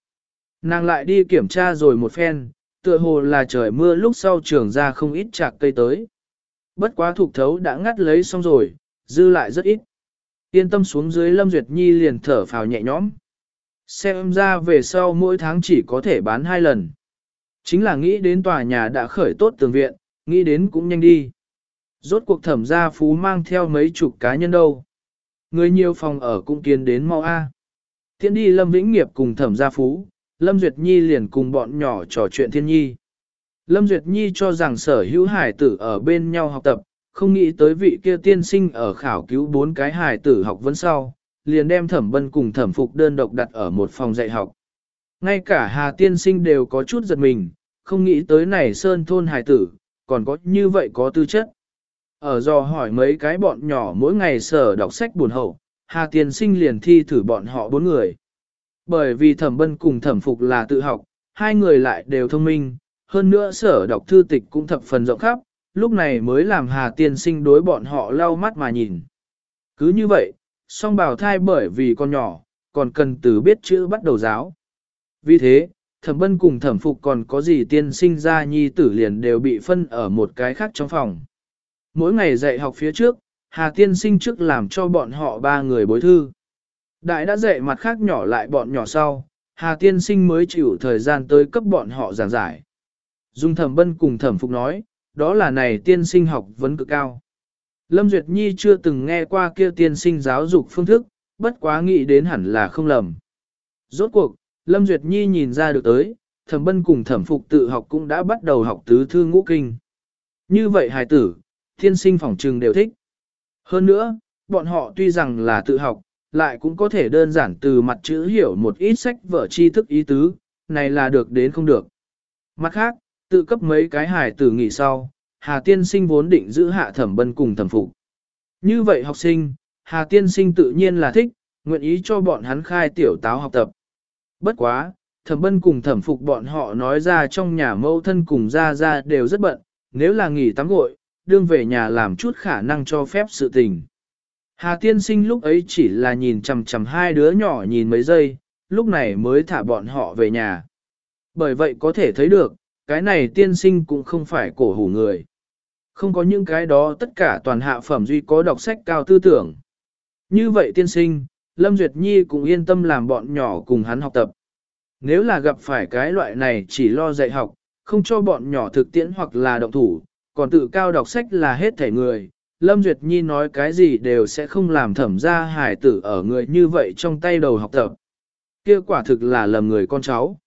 Nàng lại đi kiểm tra rồi một phen, tựa hồ là trời mưa lúc sau trường ra không ít chạc cây tới. Bất quá thuộc thấu đã ngắt lấy xong rồi, dư lại rất ít. Yên tâm xuống dưới Lâm Duyệt Nhi liền thở phào nhẹ nhõm. Xem ra về sau mỗi tháng chỉ có thể bán hai lần. Chính là nghĩ đến tòa nhà đã khởi tốt tường viện, nghĩ đến cũng nhanh đi. Rốt cuộc thẩm gia phú mang theo mấy chục cá nhân đâu. Người nhiều phòng ở cũng kiến đến mau A. Thiện đi Lâm Vĩnh Nghiệp cùng thẩm gia phú, Lâm Duyệt Nhi liền cùng bọn nhỏ trò chuyện thiên nhi. Lâm Duyệt Nhi cho rằng sở hữu hải tử ở bên nhau học tập, không nghĩ tới vị kia tiên sinh ở khảo cứu bốn cái hải tử học vấn sau, liền đem thẩm bân cùng thẩm phục đơn độc đặt ở một phòng dạy học. Ngay cả Hà tiên sinh đều có chút giật mình, không nghĩ tới này sơn thôn hải tử, còn có như vậy có tư chất. Ở do hỏi mấy cái bọn nhỏ mỗi ngày sở đọc sách buồn hậu, Hà tiên sinh liền thi thử bọn họ bốn người. Bởi vì thẩm bân cùng thẩm phục là tự học, hai người lại đều thông minh, hơn nữa sở đọc thư tịch cũng thập phần rộng khắp, lúc này mới làm Hà tiên sinh đối bọn họ lau mắt mà nhìn. Cứ như vậy, song bào thai bởi vì con nhỏ, còn cần từ biết chữ bắt đầu giáo. Vì thế, thẩm bân cùng thẩm phục còn có gì tiên sinh ra nhi tử liền đều bị phân ở một cái khác trong phòng. Mỗi ngày dạy học phía trước, Hà tiên sinh trước làm cho bọn họ ba người bối thư. Đại đã dạy mặt khác nhỏ lại bọn nhỏ sau, Hà tiên sinh mới chịu thời gian tới cấp bọn họ giảng giải. Dung thẩm bân cùng thẩm phục nói, đó là này tiên sinh học vấn cực cao. Lâm Duyệt Nhi chưa từng nghe qua kia tiên sinh giáo dục phương thức, bất quá nghĩ đến hẳn là không lầm. Rốt cuộc, Lâm Duyệt Nhi nhìn ra được tới, thẩm bân cùng thẩm phục tự học cũng đã bắt đầu học tứ thư ngũ kinh. Như vậy hài tử, tiên sinh phỏng trừng đều thích. Hơn nữa, bọn họ tuy rằng là tự học, lại cũng có thể đơn giản từ mặt chữ hiểu một ít sách vở tri thức ý tứ, này là được đến không được. Mặt khác, tự cấp mấy cái hài tử nghỉ sau, Hà Tiên Sinh vốn định giữ hạ thẩm bân cùng thẩm phụ. Như vậy học sinh, Hà Tiên Sinh tự nhiên là thích, nguyện ý cho bọn hắn khai tiểu táo học tập. Bất quá, thẩm bân cùng thẩm phục bọn họ nói ra trong nhà mâu thân cùng ra ra đều rất bận, nếu là nghỉ tắm gội, đương về nhà làm chút khả năng cho phép sự tình. Hà tiên sinh lúc ấy chỉ là nhìn chằm chằm hai đứa nhỏ nhìn mấy giây, lúc này mới thả bọn họ về nhà. Bởi vậy có thể thấy được, cái này tiên sinh cũng không phải cổ hủ người. Không có những cái đó tất cả toàn hạ phẩm duy có đọc sách cao tư tưởng. Như vậy tiên sinh, Lâm Duyệt Nhi cũng yên tâm làm bọn nhỏ cùng hắn học tập. Nếu là gặp phải cái loại này chỉ lo dạy học, không cho bọn nhỏ thực tiễn hoặc là động thủ, còn tự cao đọc sách là hết thể người. Lâm Duyệt Nhi nói cái gì đều sẽ không làm thẩm ra hải tử ở người như vậy trong tay đầu học tập. Kia quả thực là lầm người con cháu.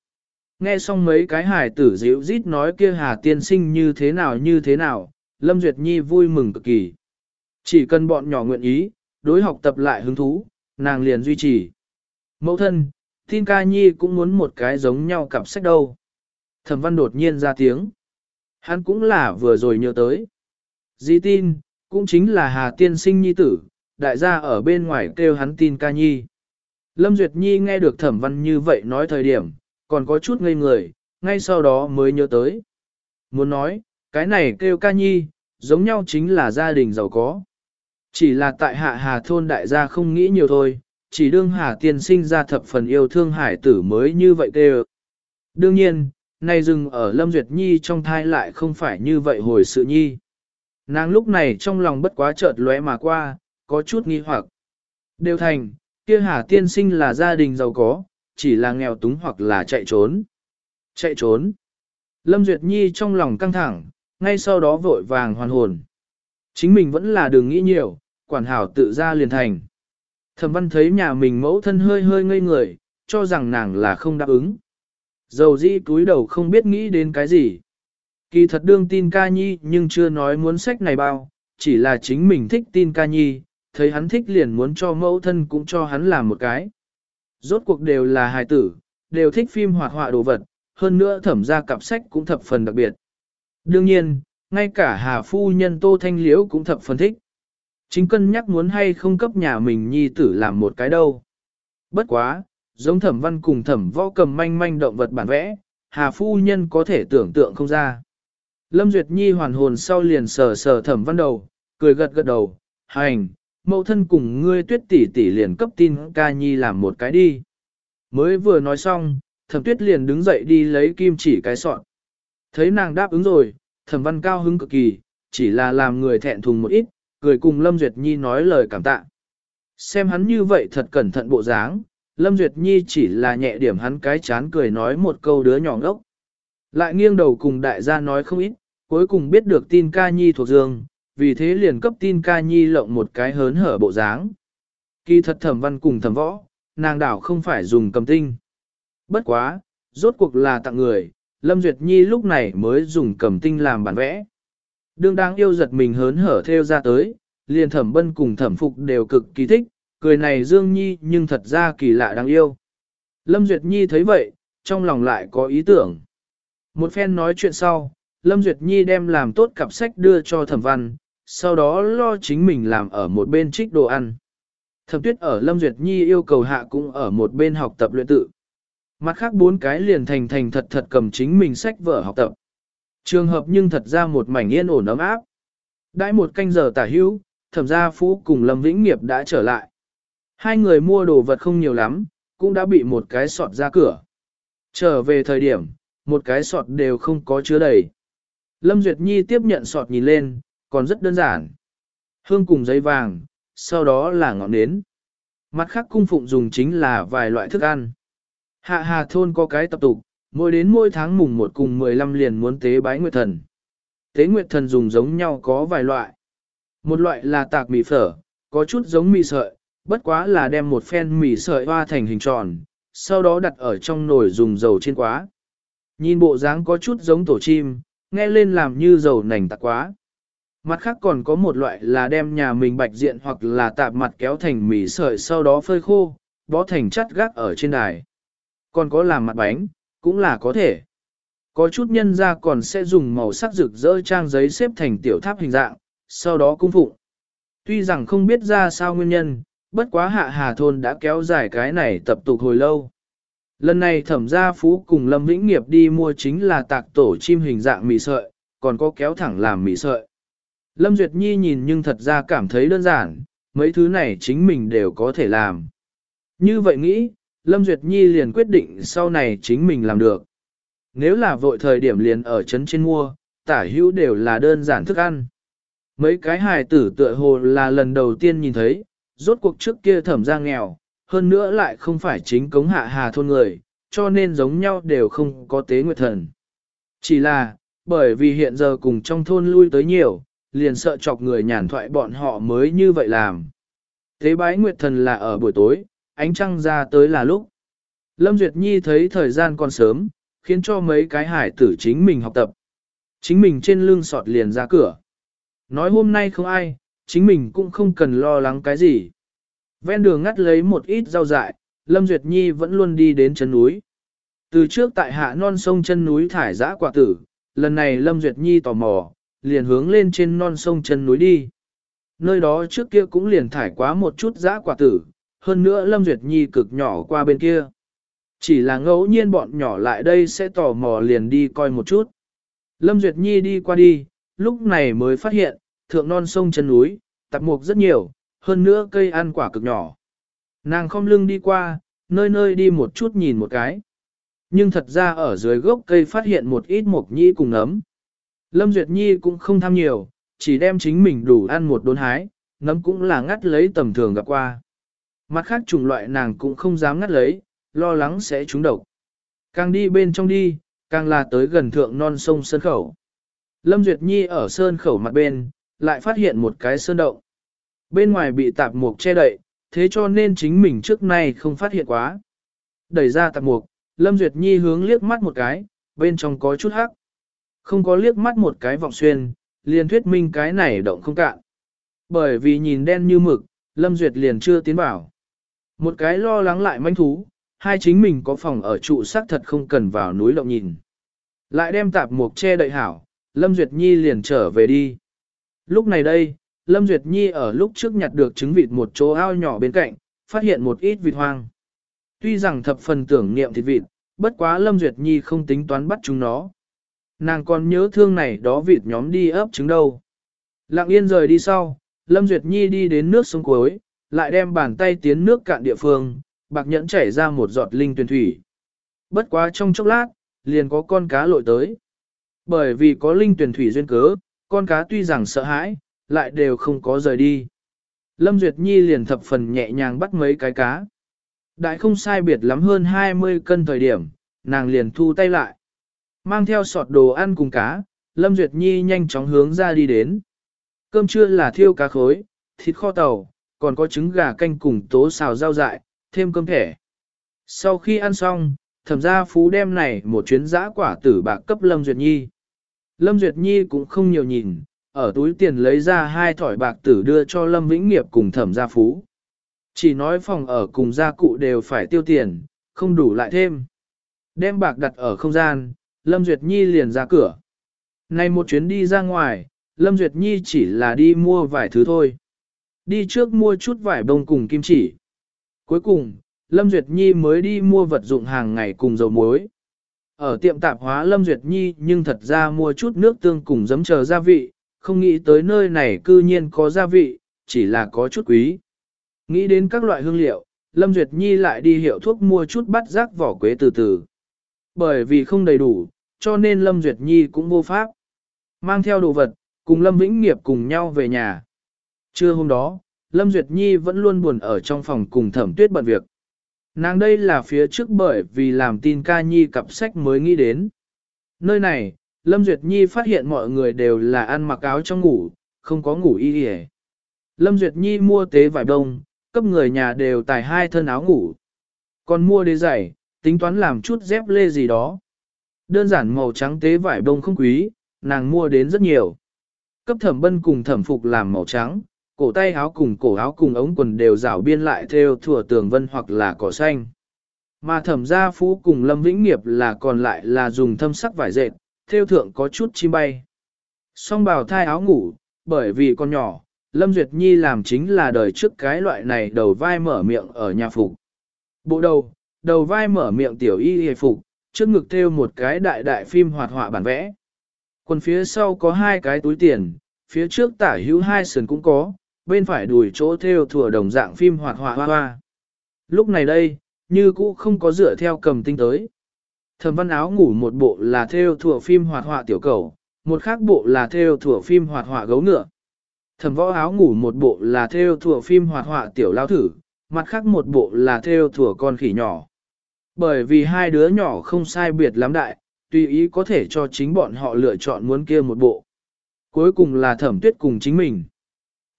Nghe xong mấy cái hải tử dịu rít nói kia hà tiên sinh như thế nào như thế nào, Lâm Duyệt Nhi vui mừng cực kỳ. Chỉ cần bọn nhỏ nguyện ý, đối học tập lại hứng thú, nàng liền duy trì. Mẫu thân, tin ca nhi cũng muốn một cái giống nhau cặp sách đâu. Thẩm văn đột nhiên ra tiếng. Hắn cũng là vừa rồi nhớ tới. Di tin, cũng chính là Hà Tiên Sinh Nhi tử, đại gia ở bên ngoài kêu hắn tin ca nhi. Lâm Duyệt Nhi nghe được thẩm văn như vậy nói thời điểm, còn có chút ngây người, ngay sau đó mới nhớ tới. Muốn nói, cái này kêu ca nhi, giống nhau chính là gia đình giàu có. Chỉ là tại hạ hà thôn đại gia không nghĩ nhiều thôi, chỉ đương hà tiên sinh ra thập phần yêu thương hải tử mới như vậy kêu. Đương nhiên, nay dừng ở Lâm Duyệt Nhi trong thai lại không phải như vậy hồi sự nhi. Nàng lúc này trong lòng bất quá chợt lóe mà qua, có chút nghi hoặc. Đều thành, kia hà tiên sinh là gia đình giàu có, chỉ là nghèo túng hoặc là chạy trốn. Chạy trốn. Lâm Duyệt Nhi trong lòng căng thẳng, ngay sau đó vội vàng hoàn hồn. Chính mình vẫn là đừng nghĩ nhiều, quản hảo tự ra liền thành. Thẩm văn thấy nhà mình mẫu thân hơi hơi ngây người, cho rằng nàng là không đáp ứng. Dầu dĩ cúi đầu không biết nghĩ đến cái gì. Kỳ thật đương tin ca nhi nhưng chưa nói muốn sách này bao, chỉ là chính mình thích tin ca nhi, thấy hắn thích liền muốn cho mẫu thân cũng cho hắn làm một cái. Rốt cuộc đều là hài tử, đều thích phim hoạt họa đồ vật, hơn nữa thẩm ra cặp sách cũng thập phần đặc biệt. Đương nhiên, ngay cả Hà Phu Nhân Tô Thanh Liễu cũng thập phần thích. Chính cân nhắc muốn hay không cấp nhà mình nhi tử làm một cái đâu. Bất quá, giống thẩm văn cùng thẩm võ cầm manh manh động vật bản vẽ, Hà Phu Nhân có thể tưởng tượng không ra. Lâm Duyệt Nhi hoàn hồn sau liền sờ sờ thẩm văn đầu, cười gật gật đầu, hành, mẫu thân cùng ngươi tuyết tỷ tỷ liền cấp tin ca nhi làm một cái đi. Mới vừa nói xong, thẩm tuyết liền đứng dậy đi lấy kim chỉ cái sọn. Thấy nàng đáp ứng rồi, thẩm văn cao hứng cực kỳ, chỉ là làm người thẹn thùng một ít, cười cùng Lâm Duyệt Nhi nói lời cảm tạ. Xem hắn như vậy thật cẩn thận bộ dáng, Lâm Duyệt Nhi chỉ là nhẹ điểm hắn cái chán cười nói một câu đứa nhỏ ngốc. Lại nghiêng đầu cùng đại gia nói không ít, cuối cùng biết được tin ca nhi thuộc dương, vì thế liền cấp tin ca nhi lộng một cái hớn hở bộ dáng. Kỳ thật thẩm văn cùng thẩm võ, nàng đảo không phải dùng cầm tinh. Bất quá, rốt cuộc là tặng người, Lâm Duyệt Nhi lúc này mới dùng cầm tinh làm bản vẽ. Đương đang yêu giật mình hớn hở theo ra tới, liền thẩm bân cùng thẩm phục đều cực kỳ thích, cười này Dương Nhi nhưng thật ra kỳ lạ đáng yêu. Lâm Duyệt Nhi thấy vậy, trong lòng lại có ý tưởng. Một phen nói chuyện sau, Lâm Duyệt Nhi đem làm tốt cặp sách đưa cho thẩm văn, sau đó lo chính mình làm ở một bên trích đồ ăn. Thẩm tuyết ở Lâm Duyệt Nhi yêu cầu hạ cũng ở một bên học tập luyện tự. Mặt khác bốn cái liền thành thành thật thật cầm chính mình sách vở học tập. Trường hợp nhưng thật ra một mảnh yên ổn ấm áp. Đãi một canh giờ tả hữu, thẩm gia phú cùng Lâm Vĩnh Nghiệp đã trở lại. Hai người mua đồ vật không nhiều lắm, cũng đã bị một cái sọt ra cửa. Trở về thời điểm, một cái sọt đều không có chứa đầy. Lâm Duyệt Nhi tiếp nhận sọt nhìn lên, còn rất đơn giản. Hương cùng giấy vàng, sau đó là ngọn nến. Mặt khác cung phụng dùng chính là vài loại thức ăn. Hạ hà thôn có cái tập tục, mỗi đến mỗi tháng mùng một cùng 15 liền muốn tế bái nguyệt thần. Tế nguyệt thần dùng giống nhau có vài loại. Một loại là tạc mì phở, có chút giống mì sợi, bất quá là đem một phen mì sợi hoa thành hình tròn, sau đó đặt ở trong nồi dùng dầu trên quá. Nhìn bộ dáng có chút giống tổ chim, nghe lên làm như dầu nành tạc quá. Mặt khác còn có một loại là đem nhà mình bạch diện hoặc là tạp mặt kéo thành mì sợi sau đó phơi khô, bó thành chắt gác ở trên đài. Còn có làm mặt bánh, cũng là có thể. Có chút nhân ra còn sẽ dùng màu sắc rực rỡ trang giấy xếp thành tiểu tháp hình dạng, sau đó cung phụng. Tuy rằng không biết ra sao nguyên nhân, bất quá hạ hà thôn đã kéo dài cái này tập tục hồi lâu. Lần này thẩm gia phú cùng Lâm Vĩnh Nghiệp đi mua chính là tạc tổ chim hình dạng mì sợi, còn có kéo thẳng làm mì sợi. Lâm Duyệt Nhi nhìn nhưng thật ra cảm thấy đơn giản, mấy thứ này chính mình đều có thể làm. Như vậy nghĩ, Lâm Duyệt Nhi liền quyết định sau này chính mình làm được. Nếu là vội thời điểm liền ở trấn trên mua, tả hữu đều là đơn giản thức ăn. Mấy cái hài tử tựa hồ là lần đầu tiên nhìn thấy, rốt cuộc trước kia thẩm ra nghèo, hơn nữa lại không phải chính cống hạ hà thôn người, cho nên giống nhau đều không có tế nguyệt thần. Chỉ là, bởi vì hiện giờ cùng trong thôn lui tới nhiều, liền sợ chọc người nhàn thoại bọn họ mới như vậy làm. Thế bái nguyệt thần là ở buổi tối, ánh trăng ra tới là lúc. Lâm Duyệt Nhi thấy thời gian còn sớm, khiến cho mấy cái hải tử chính mình học tập. Chính mình trên lưng sọt liền ra cửa. Nói hôm nay không ai, chính mình cũng không cần lo lắng cái gì. Ven đường ngắt lấy một ít rau dại, Lâm Duyệt Nhi vẫn luôn đi đến chân núi. Từ trước tại hạ non sông chân núi thải giã quả tử, lần này Lâm Duyệt Nhi tò mò, liền hướng lên trên non sông chân núi đi. Nơi đó trước kia cũng liền thải quá một chút giã quả tử, hơn nữa Lâm Duyệt Nhi cực nhỏ qua bên kia. Chỉ là ngẫu nhiên bọn nhỏ lại đây sẽ tò mò liền đi coi một chút. Lâm Duyệt Nhi đi qua đi, lúc này mới phát hiện, thượng non sông chân núi, tạp mục rất nhiều, hơn nữa cây ăn quả cực nhỏ. Nàng không lưng đi qua, nơi nơi đi một chút nhìn một cái. Nhưng thật ra ở dưới gốc cây phát hiện một ít mộc nhĩ cùng nấm. Lâm Duyệt Nhi cũng không tham nhiều, chỉ đem chính mình đủ ăn một đốn hái, nấm cũng là ngắt lấy tầm thường gặp qua. Mặt khác chủng loại nàng cũng không dám ngắt lấy, lo lắng sẽ trúng độc. Càng đi bên trong đi, càng là tới gần thượng non sông Sơn Khẩu. Lâm Duyệt Nhi ở Sơn Khẩu mặt bên, lại phát hiện một cái sơn động. Bên ngoài bị tạp mục che đậy, thế cho nên chính mình trước nay không phát hiện quá. Đẩy ra tạp mục, Lâm Duyệt Nhi hướng liếc mắt một cái, bên trong có chút hắc. Không có liếc mắt một cái vọng xuyên, liền thuyết minh cái này động không cạn. Bởi vì nhìn đen như mực, Lâm Duyệt liền chưa tiến bảo. Một cái lo lắng lại manh thú, hai chính mình có phòng ở trụ xác thật không cần vào núi động nhìn. Lại đem tạp mục che đậy hảo, Lâm Duyệt Nhi liền trở về đi. Lúc này đây, Lâm Duyệt Nhi ở lúc trước nhặt được trứng vịt một chỗ ao nhỏ bên cạnh, phát hiện một ít vịt hoang. Tuy rằng thập phần tưởng niệm thịt vịt, bất quá Lâm Duyệt Nhi không tính toán bắt chúng nó. Nàng còn nhớ thương này đó vịt nhóm đi ấp trứng đâu. Lặng yên rời đi sau, Lâm Duyệt Nhi đi đến nước sông cuối, lại đem bàn tay tiến nước cạn địa phương, bạc nhẫn chảy ra một giọt linh tuyền thủy. Bất quá trong chốc lát, liền có con cá lội tới. Bởi vì có linh tuyển thủy duyên cớ, con cá tuy rằng sợ hãi, lại đều không có rời đi. Lâm Duyệt Nhi liền thập phần nhẹ nhàng bắt mấy cái cá. Đại không sai biệt lắm hơn 20 cân thời điểm, nàng liền thu tay lại. Mang theo sọt đồ ăn cùng cá, Lâm Duyệt Nhi nhanh chóng hướng ra đi đến. Cơm trưa là thiêu cá khối, thịt kho tàu, còn có trứng gà canh cùng tố xào rau dại, thêm cơm thẻ. Sau khi ăn xong, thẩm gia phú đem này một chuyến giã quả tử bạc cấp Lâm Duyệt Nhi. Lâm Duyệt Nhi cũng không nhiều nhìn, ở túi tiền lấy ra hai thỏi bạc tử đưa cho Lâm Vĩnh Nghiệp cùng thẩm gia phú. Chỉ nói phòng ở cùng gia cụ đều phải tiêu tiền, không đủ lại thêm. Đem bạc đặt ở không gian, Lâm Duyệt Nhi liền ra cửa. Này một chuyến đi ra ngoài, Lâm Duyệt Nhi chỉ là đi mua vài thứ thôi. Đi trước mua chút vải bông cùng kim chỉ. Cuối cùng, Lâm Duyệt Nhi mới đi mua vật dụng hàng ngày cùng dầu muối. Ở tiệm tạp hóa Lâm Duyệt Nhi nhưng thật ra mua chút nước tương cùng giấm chờ gia vị, không nghĩ tới nơi này cư nhiên có gia vị, chỉ là có chút quý. Nghĩ đến các loại hương liệu, Lâm Duyệt Nhi lại đi hiệu thuốc mua chút bắt rác vỏ quế từ từ. Bởi vì không đầy đủ, cho nên Lâm Duyệt Nhi cũng vô pháp. Mang theo đồ vật, cùng Lâm Vĩnh Nghiệp cùng nhau về nhà. Trưa hôm đó, Lâm Duyệt Nhi vẫn luôn buồn ở trong phòng cùng thẩm tuyết bận việc. Nàng đây là phía trước bởi vì làm tin ca nhi cặp sách mới nghĩ đến. Nơi này, Lâm Duyệt Nhi phát hiện mọi người đều là ăn mặc áo trong ngủ, không có ngủ y hề. Lâm Duyệt Nhi mua tế vải đông, cấp người nhà đều tải hai thân áo ngủ. Còn mua đế giày, tính toán làm chút dép lê gì đó. Đơn giản màu trắng tế vải đông không quý, nàng mua đến rất nhiều. Cấp thẩm bân cùng thẩm phục làm màu trắng, cổ tay áo cùng cổ áo cùng ống quần đều rảo biên lại theo thủa tường vân hoặc là cỏ xanh. Mà thẩm gia phú cùng lâm vĩnh nghiệp là còn lại là dùng thâm sắc vải dệt, theo thượng có chút chim bay. Song bào thai áo ngủ, bởi vì con nhỏ, Lâm Duyệt Nhi làm chính là đời trước cái loại này đầu vai mở miệng ở nhà phục. Bộ đầu, đầu vai mở miệng tiểu y hề phục, trước ngực theo một cái đại đại phim hoạt họa bản vẽ. Quần phía sau có hai cái túi tiền, phía trước tả hữu hai sườn cũng có, bên phải đùi chỗ theo thừa đồng dạng phim hoạt họa hoa hoa. Lúc này đây, như cũ không có dựa theo cầm tinh tới. Thẩm văn áo ngủ một bộ là theo thừa phim hoạt họa tiểu cầu, một khác bộ là theo thừa phim hoạt họa gấu ngựa. Thẩm võ áo ngủ một bộ là theo thừa phim hoạt họa tiểu lao thử, mặt khác một bộ là theo thừa con khỉ nhỏ. Bởi vì hai đứa nhỏ không sai biệt lắm đại, tùy ý có thể cho chính bọn họ lựa chọn muốn kia một bộ. Cuối cùng là thẩm tuyết cùng chính mình.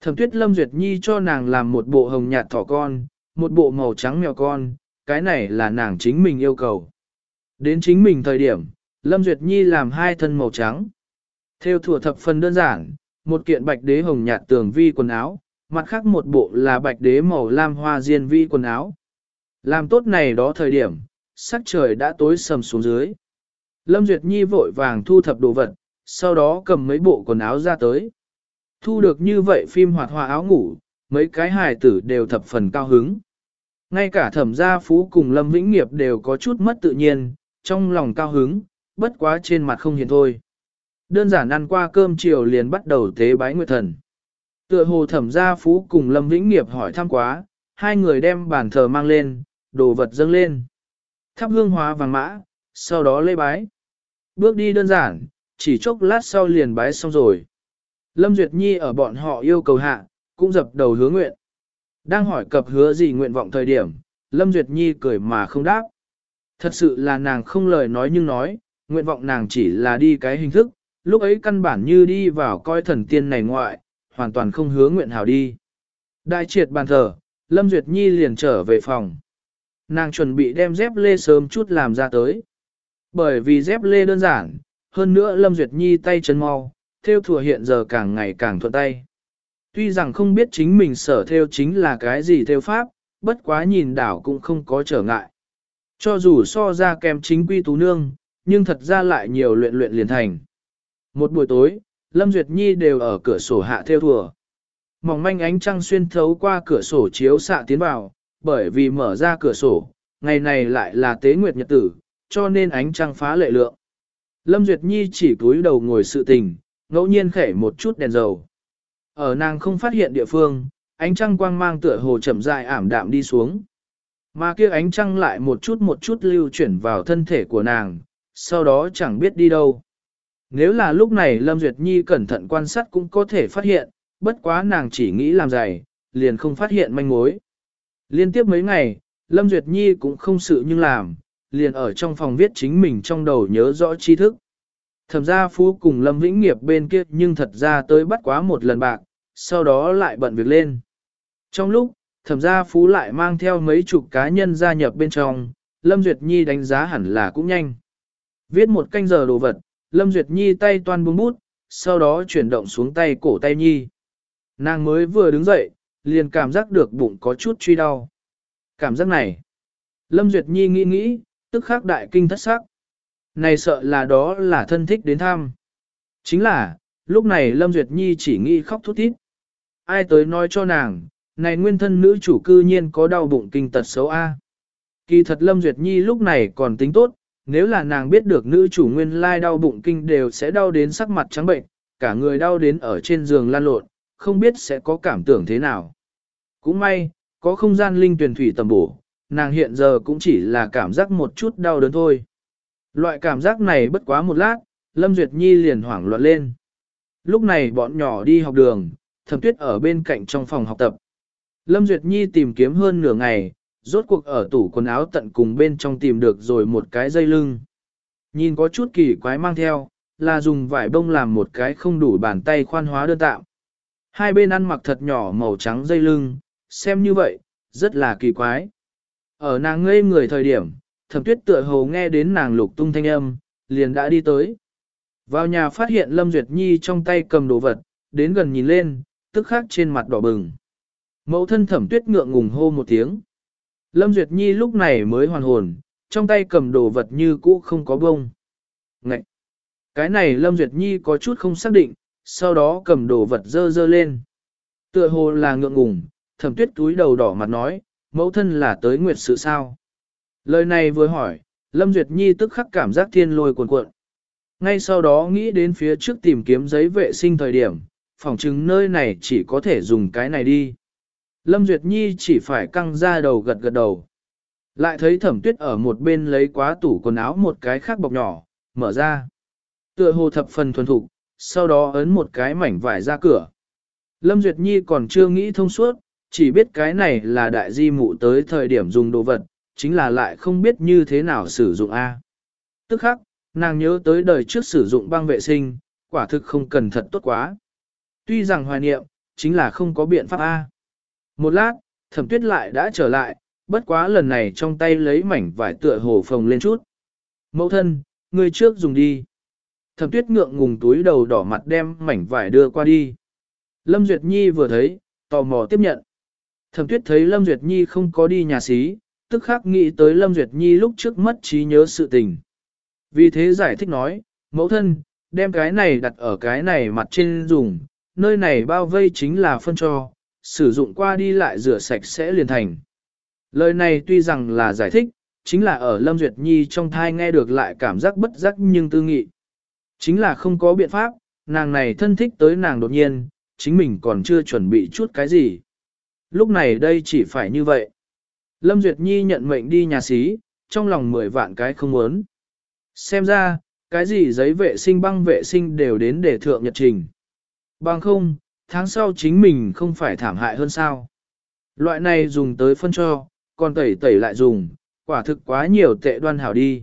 Thẩm tuyết lâm duyệt nhi cho nàng làm một bộ hồng nhạt thỏ con, một bộ màu trắng mèo con, cái này là nàng chính mình yêu cầu. Đến chính mình thời điểm, lâm duyệt nhi làm hai thân màu trắng. Theo thủ thập phần đơn giản, một kiện bạch đế hồng nhạt tường vi quần áo, mặt khác một bộ là bạch đế màu lam hoa diên vi quần áo. Làm tốt này đó thời điểm, sắc trời đã tối sầm xuống dưới. Lâm Duyệt Nhi vội vàng thu thập đồ vật, sau đó cầm mấy bộ quần áo ra tới. Thu được như vậy phim hoạt họa áo ngủ, mấy cái hài tử đều thập phần cao hứng. Ngay cả thẩm gia phú cùng Lâm Vĩnh Nghiệp đều có chút mất tự nhiên, trong lòng cao hứng, bất quá trên mặt không hiện thôi. Đơn giản ăn qua cơm chiều liền bắt đầu tế bái nguyệt thần. Tựa hồ thẩm gia phú cùng Lâm Vĩnh Nghiệp hỏi thăm quá, hai người đem bàn thờ mang lên, đồ vật dâng lên. Thắp hương hóa vàng mã, sau đó lê bái. Bước đi đơn giản, chỉ chốc lát sau liền bái xong rồi. Lâm Duyệt Nhi ở bọn họ yêu cầu hạ, cũng dập đầu hứa nguyện. Đang hỏi cập hứa gì nguyện vọng thời điểm, Lâm Duyệt Nhi cười mà không đáp. Thật sự là nàng không lời nói nhưng nói, nguyện vọng nàng chỉ là đi cái hình thức, lúc ấy căn bản như đi vào coi thần tiên này ngoại, hoàn toàn không hứa nguyện hảo đi. Đại triệt bàn thờ, Lâm Duyệt Nhi liền trở về phòng. Nàng chuẩn bị đem dép lê sớm chút làm ra tới. Bởi vì dép lê đơn giản, hơn nữa Lâm Duyệt Nhi tay chân mau, theo thùa hiện giờ càng ngày càng thuận tay. Tuy rằng không biết chính mình sở theo chính là cái gì theo pháp, bất quá nhìn đảo cũng không có trở ngại. Cho dù so ra kèm chính quy tú nương, nhưng thật ra lại nhiều luyện luyện liền thành. Một buổi tối, Lâm Duyệt Nhi đều ở cửa sổ hạ theo thùa. Mỏng manh ánh trăng xuyên thấu qua cửa sổ chiếu xạ tiến vào, bởi vì mở ra cửa sổ, ngày này lại là tế nguyệt nhật tử, cho nên ánh trăng phá lệ lượng. Lâm Duyệt Nhi chỉ cúi đầu ngồi sự tình, ngẫu nhiên khẽ một chút đèn dầu. Ở nàng không phát hiện địa phương, ánh trăng quang mang tựa hồ chậm rãi ảm đạm đi xuống. Mà kia ánh trăng lại một chút một chút lưu chuyển vào thân thể của nàng, sau đó chẳng biết đi đâu. Nếu là lúc này Lâm Duyệt Nhi cẩn thận quan sát cũng có thể phát hiện, bất quá nàng chỉ nghĩ làm dày, liền không phát hiện manh mối. Liên tiếp mấy ngày, Lâm Duyệt Nhi cũng không sự nhưng làm, liền ở trong phòng viết chính mình trong đầu nhớ rõ tri thức. Thẩm gia phú cùng Lâm Vĩnh Nghiệp bên kia nhưng thật ra tới bắt quá một lần bạc, sau đó lại bận việc lên. Trong lúc, thẩm gia phú lại mang theo mấy chục cá nhân gia nhập bên trong, Lâm Duyệt Nhi đánh giá hẳn là cũng nhanh. Viết một canh giờ đồ vật, Lâm Duyệt Nhi tay toan buông bút, sau đó chuyển động xuống tay cổ tay Nhi. Nàng mới vừa đứng dậy, liền cảm giác được bụng có chút truy đau. Cảm giác này. Lâm Duyệt Nhi nghĩ nghĩ, tức khắc đại kinh thất sắc. Này sợ là đó là thân thích đến thăm. Chính là, lúc này Lâm Duyệt Nhi chỉ nghĩ khóc thút thít. Ai tới nói cho nàng, này nguyên thân nữ chủ cư nhiên có đau bụng kinh tật xấu A. Kỳ thật Lâm Duyệt Nhi lúc này còn tính tốt, nếu là nàng biết được nữ chủ nguyên lai đau bụng kinh đều sẽ đau đến sắc mặt trắng bệnh, cả người đau đến ở trên giường lan lộn, không biết sẽ có cảm tưởng thế nào. Cũng may, có không gian linh tuyển thủy tầm bổ, nàng hiện giờ cũng chỉ là cảm giác một chút đau đớn thôi. Loại cảm giác này bất quá một lát, Lâm Duyệt Nhi liền hoảng loạn lên. Lúc này bọn nhỏ đi học đường, thẩm tuyết ở bên cạnh trong phòng học tập. Lâm Duyệt Nhi tìm kiếm hơn nửa ngày, rốt cuộc ở tủ quần áo tận cùng bên trong tìm được rồi một cái dây lưng. Nhìn có chút kỳ quái mang theo, là dùng vải bông làm một cái không đủ bàn tay khoan hóa đơn tạo. Hai bên ăn mặc thật nhỏ màu trắng dây lưng, xem như vậy, rất là kỳ quái. Ở nàng ngây người thời điểm, thẩm tuyết tựa hồ nghe đến nàng lục tung thanh âm, liền đã đi tới. Vào nhà phát hiện Lâm Duyệt Nhi trong tay cầm đồ vật, đến gần nhìn lên, tức khắc trên mặt đỏ bừng. Mẫu thân thẩm tuyết ngượng ngùng hô một tiếng. Lâm Duyệt Nhi lúc này mới hoàn hồn, trong tay cầm đồ vật như cũ không có bông. Ngậy! Cái này Lâm Duyệt Nhi có chút không xác định, sau đó cầm đồ vật dơ dơ lên. Tựa hồ là ngượng ngùng, thẩm tuyết túi đầu đỏ mặt nói, mẫu thân là tới nguyệt sự sao. Lời này vừa hỏi, Lâm Duyệt Nhi tức khắc cảm giác thiên lôi cuồn cuộn. Ngay sau đó nghĩ đến phía trước tìm kiếm giấy vệ sinh thời điểm, phòng chứng nơi này chỉ có thể dùng cái này đi. Lâm Duyệt Nhi chỉ phải căng ra đầu gật gật đầu. Lại thấy thẩm tuyết ở một bên lấy quá tủ quần áo một cái khác bọc nhỏ, mở ra. Tựa hồ thập phần thuần thục, sau đó ấn một cái mảnh vải ra cửa. Lâm Duyệt Nhi còn chưa nghĩ thông suốt, chỉ biết cái này là đại di mụ tới thời điểm dùng đồ vật, chính là lại không biết như thế nào sử dụng A. Tức khắc, nàng nhớ tới đời trước sử dụng băng vệ sinh, quả thực không cần thật tốt quá. Tuy rằng hoài niệm, chính là không có biện pháp A. Một lát, thẩm tuyết lại đã trở lại, bất quá lần này trong tay lấy mảnh vải tựa hồ phồng lên chút. Mẫu thân, người trước dùng đi. Thẩm tuyết ngượng ngùng túi đầu đỏ mặt đem mảnh vải đưa qua đi. Lâm Duyệt Nhi vừa thấy, tò mò tiếp nhận. Thẩm tuyết thấy Lâm Duyệt Nhi không có đi nhà xí, tức khắc nghĩ tới Lâm Duyệt Nhi lúc trước mất trí nhớ sự tình. Vì thế giải thích nói, mẫu thân, đem cái này đặt ở cái này mặt trên dùng, nơi này bao vây chính là phân cho, sử dụng qua đi lại rửa sạch sẽ liền thành. Lời này tuy rằng là giải thích, chính là ở Lâm Duyệt Nhi trong thai nghe được lại cảm giác bất giác nhưng tư nghị. Chính là không có biện pháp, nàng này thân thích tới nàng đột nhiên, chính mình còn chưa chuẩn bị chút cái gì. Lúc này đây chỉ phải như vậy. Lâm Duyệt Nhi nhận mệnh đi nhà xí, trong lòng mười vạn cái không muốn. Xem ra, cái gì giấy vệ sinh băng vệ sinh đều đến để thượng nhật trình. Bằng không, tháng sau chính mình không phải thảm hại hơn sao. Loại này dùng tới phân cho, còn tẩy tẩy lại dùng, quả thực quá nhiều tệ đoan hảo đi.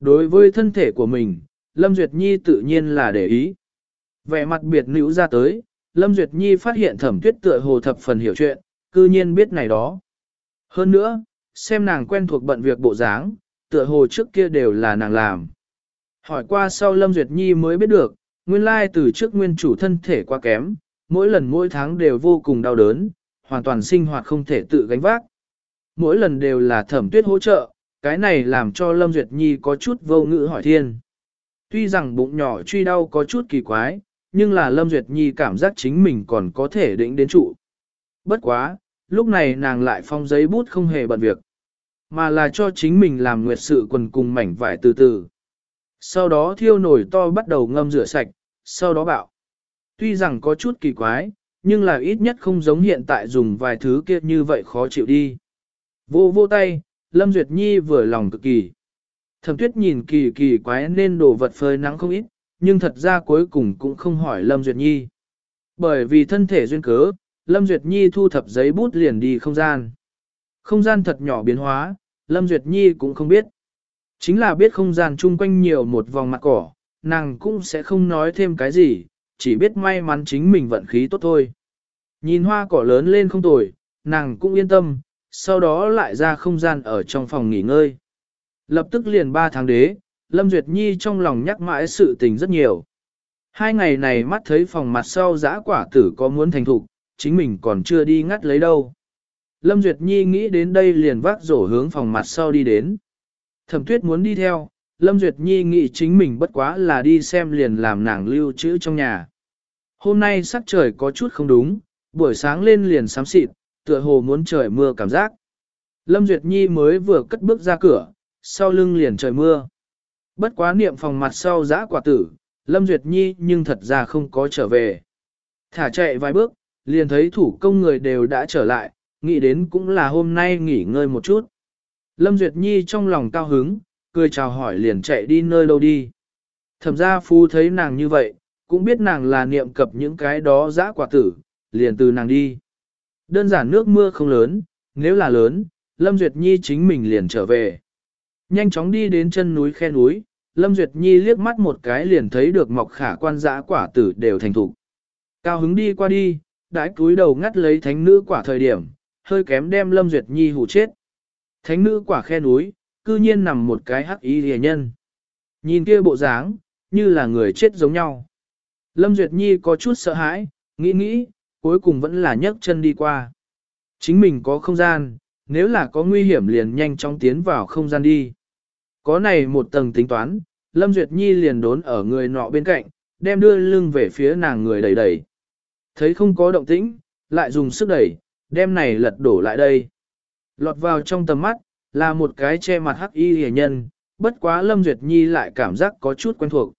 Đối với thân thể của mình, Lâm Duyệt Nhi tự nhiên là để ý. Vẻ mặt biệt nữ ra tới, Lâm Duyệt Nhi phát hiện thẩm tuyết tựa hồ thập phần hiểu chuyện, cư nhiên biết này đó. Hơn nữa, xem nàng quen thuộc bận việc bộ dáng, tựa hồ trước kia đều là nàng làm. Hỏi qua sau Lâm Duyệt Nhi mới biết được, nguyên lai từ trước nguyên chủ thân thể quá kém, mỗi lần mỗi tháng đều vô cùng đau đớn, hoàn toàn sinh hoạt không thể tự gánh vác. Mỗi lần đều là thẩm tuyết hỗ trợ, cái này làm cho Lâm Duyệt Nhi có chút vô ngữ hỏi thiên. Tuy rằng bụng nhỏ truy đau có chút kỳ quái, nhưng là Lâm Duyệt Nhi cảm giác chính mình còn có thể định đến trụ. Bất quá, lúc này nàng lại phong giấy bút không hề bận việc, mà là cho chính mình làm nguyệt sự quần cùng mảnh vải từ từ. Sau đó thiêu nổi to bắt đầu ngâm rửa sạch, sau đó bạo. Tuy rằng có chút kỳ quái, nhưng là ít nhất không giống hiện tại dùng vài thứ kia như vậy khó chịu đi. Vô vô tay, Lâm Duyệt Nhi vừa lòng cực kỳ. Thẩm tuyết nhìn kỳ kỳ quái nên đồ vật phơi nắng không ít, nhưng thật ra cuối cùng cũng không hỏi Lâm Duyệt Nhi. Bởi vì thân thể duyên cớ, Lâm Duyệt Nhi thu thập giấy bút liền đi không gian. Không gian thật nhỏ biến hóa, Lâm Duyệt Nhi cũng không biết. Chính là biết không gian chung quanh nhiều một vòng mặt cỏ, nàng cũng sẽ không nói thêm cái gì, chỉ biết may mắn chính mình vận khí tốt thôi. Nhìn hoa cỏ lớn lên không tồi, nàng cũng yên tâm, sau đó lại ra không gian ở trong phòng nghỉ ngơi. Lập tức liền 3 tháng đế, Lâm Duyệt Nhi trong lòng nhắc mãi sự tình rất nhiều. Hai ngày này mắt thấy phòng mặt sau giã quả tử có muốn thành thục, chính mình còn chưa đi ngắt lấy đâu. Lâm Duyệt Nhi nghĩ đến đây liền vác rổ hướng phòng mặt sau đi đến. Thẩm tuyết muốn đi theo, Lâm Duyệt Nhi nghĩ chính mình bất quá là đi xem liền làm nàng lưu trữ trong nhà. Hôm nay sắc trời có chút không đúng, buổi sáng lên liền xám xịt, tựa hồ muốn trời mưa cảm giác. Lâm Duyệt Nhi mới vừa cất bước ra cửa, sau lưng liền trời mưa. Bất quá niệm phòng mặt sau giã quả tử, Lâm Duyệt Nhi nhưng thật ra không có trở về. Thả chạy vài bước, liền thấy thủ công người đều đã trở lại, nghĩ đến cũng là hôm nay nghỉ ngơi một chút. Lâm Duyệt Nhi trong lòng cao hứng, cười chào hỏi liền chạy đi nơi đâu đi. Thẩm gia phu thấy nàng như vậy, cũng biết nàng là niệm cập những cái đó dã quả tử, liền từ nàng đi. Đơn giản nước mưa không lớn, nếu là lớn, Lâm Duyệt Nhi chính mình liền trở về. Nhanh chóng đi đến chân núi khe núi, Lâm Duyệt Nhi liếc mắt một cái liền thấy được mọc khả quan dã quả tử đều thành thục. Cao hứng đi qua đi, đãi cúi đầu ngắt lấy thánh nữ quả thời điểm, hơi kém đem Lâm Duyệt Nhi hủ chết. Thánh nữ quả khe núi, cư nhiên nằm một cái hắc y rìa nhân. Nhìn kia bộ dáng, như là người chết giống nhau. Lâm Duyệt Nhi có chút sợ hãi, nghĩ nghĩ, cuối cùng vẫn là nhấc chân đi qua. Chính mình có không gian, nếu là có nguy hiểm liền nhanh chóng tiến vào không gian đi. Có này một tầng tính toán, Lâm Duyệt Nhi liền đốn ở người nọ bên cạnh, đem đưa lưng về phía nàng người đẩy đẩy. Thấy không có động tĩnh, lại dùng sức đẩy, đem này lật đổ lại đây. Lọt vào trong tầm mắt, là một cái che mặt hắc y hề nhân, bất quá Lâm Duyệt Nhi lại cảm giác có chút quen thuộc.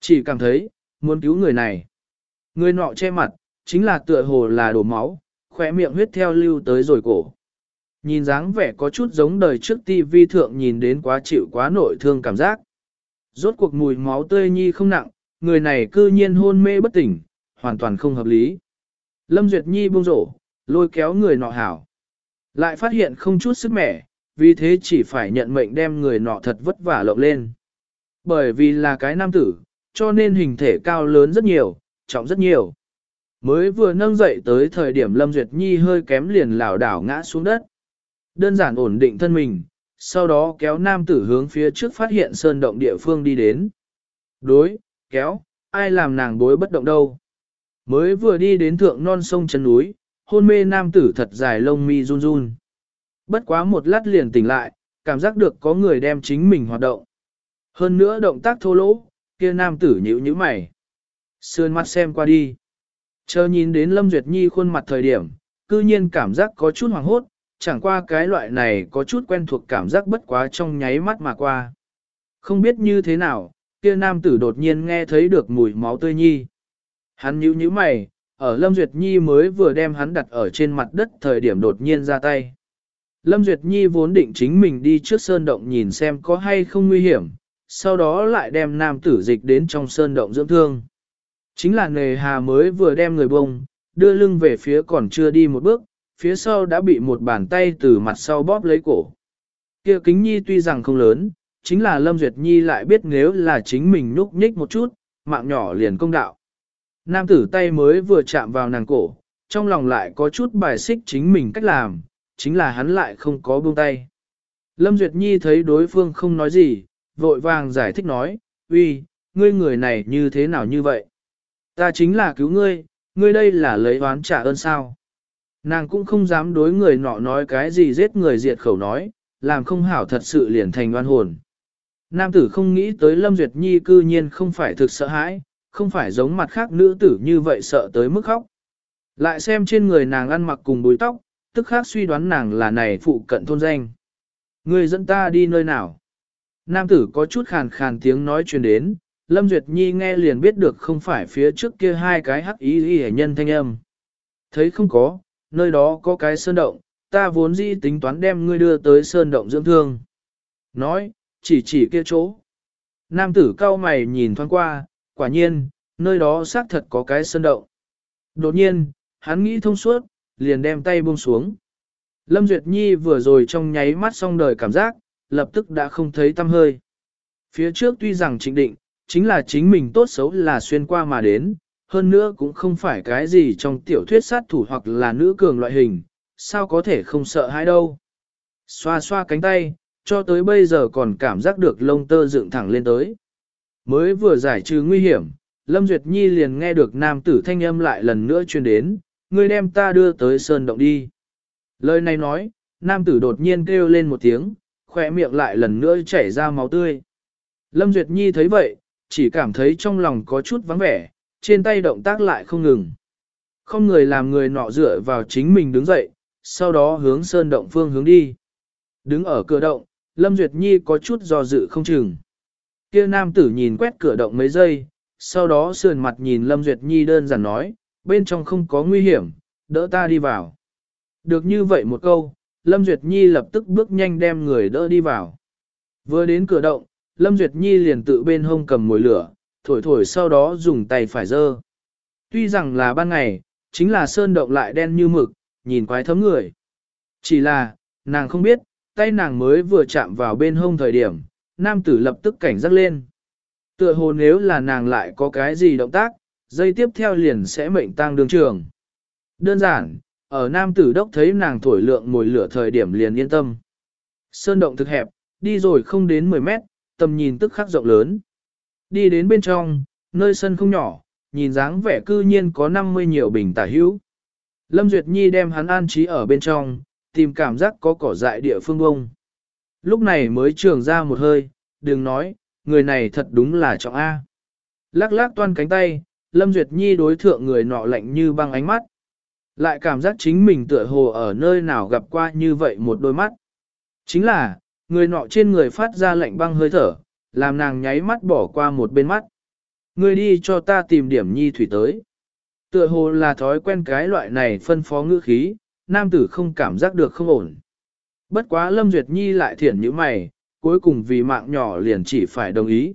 Chỉ cảm thấy, muốn cứu người này. Người nọ che mặt, chính là tựa hồ là đổ máu, khỏe miệng huyết theo lưu tới rồi cổ. Nhìn dáng vẻ có chút giống đời trước tivi thượng nhìn đến quá chịu quá nội thương cảm giác. Rốt cuộc mùi máu tươi nhi không nặng, người này cư nhiên hôn mê bất tỉnh, hoàn toàn không hợp lý. Lâm Duyệt Nhi buông rổ, lôi kéo người nọ hảo. Lại phát hiện không chút sức mẻ, vì thế chỉ phải nhận mệnh đem người nọ thật vất vả lộng lên. Bởi vì là cái nam tử, cho nên hình thể cao lớn rất nhiều, trọng rất nhiều. Mới vừa nâng dậy tới thời điểm Lâm Duyệt Nhi hơi kém liền lảo đảo ngã xuống đất. Đơn giản ổn định thân mình, sau đó kéo nam tử hướng phía trước phát hiện sơn động địa phương đi đến. Đối, kéo, ai làm nàng bối bất động đâu. Mới vừa đi đến thượng non sông chân núi, hôn mê nam tử thật dài lông mi run run. Bất quá một lát liền tỉnh lại, cảm giác được có người đem chính mình hoạt động. Hơn nữa động tác thô lỗ, kia nam tử nhíu nhíu mày. Sườn mắt xem qua đi. Chờ nhìn đến Lâm Duyệt Nhi khuôn mặt thời điểm, cư nhiên cảm giác có chút hoàng hốt, chẳng qua cái loại này có chút quen thuộc cảm giác bất quá trong nháy mắt mà qua. Không biết như thế nào, kia nam tử đột nhiên nghe thấy được mùi máu tươi nhi. Hắn nhíu nhíu mày, ở Lâm Duyệt Nhi mới vừa đem hắn đặt ở trên mặt đất thời điểm đột nhiên ra tay. Lâm Duyệt Nhi vốn định chính mình đi trước sơn động nhìn xem có hay không nguy hiểm, sau đó lại đem nam tử dịch đến trong sơn động dưỡng thương. Chính là nề hà mới vừa đem người bông, đưa lưng về phía còn chưa đi một bước, phía sau đã bị một bàn tay từ mặt sau bóp lấy cổ. Kia kính nhi tuy rằng không lớn, chính là Lâm Duyệt Nhi lại biết nếu là chính mình núp nhích một chút, mạng nhỏ liền công đạo. Nam tử tay mới vừa chạm vào nàng cổ, trong lòng lại có chút bài xích chính mình cách làm, chính là hắn lại không có buông tay. Lâm Duyệt Nhi thấy đối phương không nói gì, vội vàng giải thích nói, uy, ngươi người này như thế nào như vậy? Ta chính là cứu ngươi, ngươi đây là lấy oán trả ơn sao? Nàng cũng không dám đối người nọ nói cái gì giết người diệt khẩu nói, làm không hảo thật sự liền thành oan hồn. Nam tử không nghĩ tới Lâm Duyệt Nhi cư nhiên không phải thực sợ hãi, không phải giống mặt khác nữ tử như vậy sợ tới mức khóc. Lại xem trên người nàng ăn mặc cùng búi tóc, tức khác suy đoán nàng là này phụ cận thôn danh. Người dẫn ta đi nơi nào? Nam tử có chút khàn khàn tiếng nói truyền đến, Lâm Duyệt Nhi nghe liền biết được không phải phía trước kia hai cái hắc ý y nhân thanh âm. Thấy không có, nơi đó có cái sơn động, ta vốn dĩ tính toán đem ngươi đưa tới sơn động dưỡng thương. Nói, chỉ chỉ kia chỗ. Nam tử cao mày nhìn thoáng qua, quả nhiên, nơi đó xác thật có cái sơn động. Đột nhiên, hắn nghĩ thông suốt, liền đem tay buông xuống. Lâm Duyệt Nhi vừa rồi trong nháy mắt xong đời cảm giác, lập tức đã không thấy tâm hơi. Phía trước tuy rằng trịnh định, chính là chính mình tốt xấu là xuyên qua mà đến, hơn nữa cũng không phải cái gì trong tiểu thuyết sát thủ hoặc là nữ cường loại hình, sao có thể không sợ hãi đâu. Xoa xoa cánh tay, cho tới bây giờ còn cảm giác được lông tơ dựng thẳng lên tới. Mới vừa giải trừ nguy hiểm, Lâm Duyệt Nhi liền nghe được nam tử thanh âm lại lần nữa truyền đến, ngươi đem ta đưa tới sơn động đi. Lời này nói, nam tử đột nhiên kêu lên một tiếng, khỏe miệng lại lần nữa chảy ra máu tươi. Lâm Duyệt Nhi thấy vậy, chỉ cảm thấy trong lòng có chút vắng vẻ, trên tay động tác lại không ngừng. Không người làm người nọ dựa vào chính mình đứng dậy, sau đó hướng sơn động phương hướng đi. Đứng ở cửa động, Lâm Duyệt Nhi có chút do dự không chừng. Kia nam tử nhìn quét cửa động mấy giây, sau đó sườn mặt nhìn Lâm Duyệt Nhi đơn giản nói, bên trong không có nguy hiểm, đỡ ta đi vào. Được như vậy một câu, Lâm Duyệt Nhi lập tức bước nhanh đem người đỡ đi vào. Vừa đến cửa động, Lâm Duyệt Nhi liền tự bên hông cầm mồi lửa, thổi thổi sau đó dùng tay phải dơ. Tuy rằng là ban ngày, chính là sơn động lại đen như mực, nhìn quái thấm người. Chỉ là, nàng không biết, tay nàng mới vừa chạm vào bên hông thời điểm, nam tử lập tức cảnh giác lên. Tựa hồ nếu là nàng lại có cái gì động tác, dây tiếp theo liền sẽ mệnh tăng đường trường. Đơn giản, ở nam tử đốc thấy nàng thổi lượng mồi lửa thời điểm liền yên tâm. Sơn động thực hẹp, đi rồi không đến 10 mét, tầm nhìn tức khắc rộng lớn. Đi đến bên trong, nơi sân không nhỏ, nhìn dáng vẻ cư nhiên có 50 nhiều bình tả hữu. Lâm Duyệt Nhi đem hắn an trí ở bên trong, tìm cảm giác có cỏ dại địa phương bông. Lúc này mới trường ra một hơi, đừng nói, người này thật đúng là trọng A. Lắc lắc toan cánh tay, Lâm Duyệt Nhi đối thượng người nọ lạnh như băng ánh mắt. Lại cảm giác chính mình tựa hồ ở nơi nào gặp qua như vậy một đôi mắt. Chính là, người nọ trên người phát ra lạnh băng hơi thở, làm nàng nháy mắt bỏ qua một bên mắt. Người đi cho ta tìm điểm nhi thủy tới. Tựa hồ là thói quen cái loại này phân phó ngữ khí, nam tử không cảm giác được không ổn. Bất quá Lâm Duyệt Nhi lại thiển như mày, cuối cùng vì mạng nhỏ liền chỉ phải đồng ý.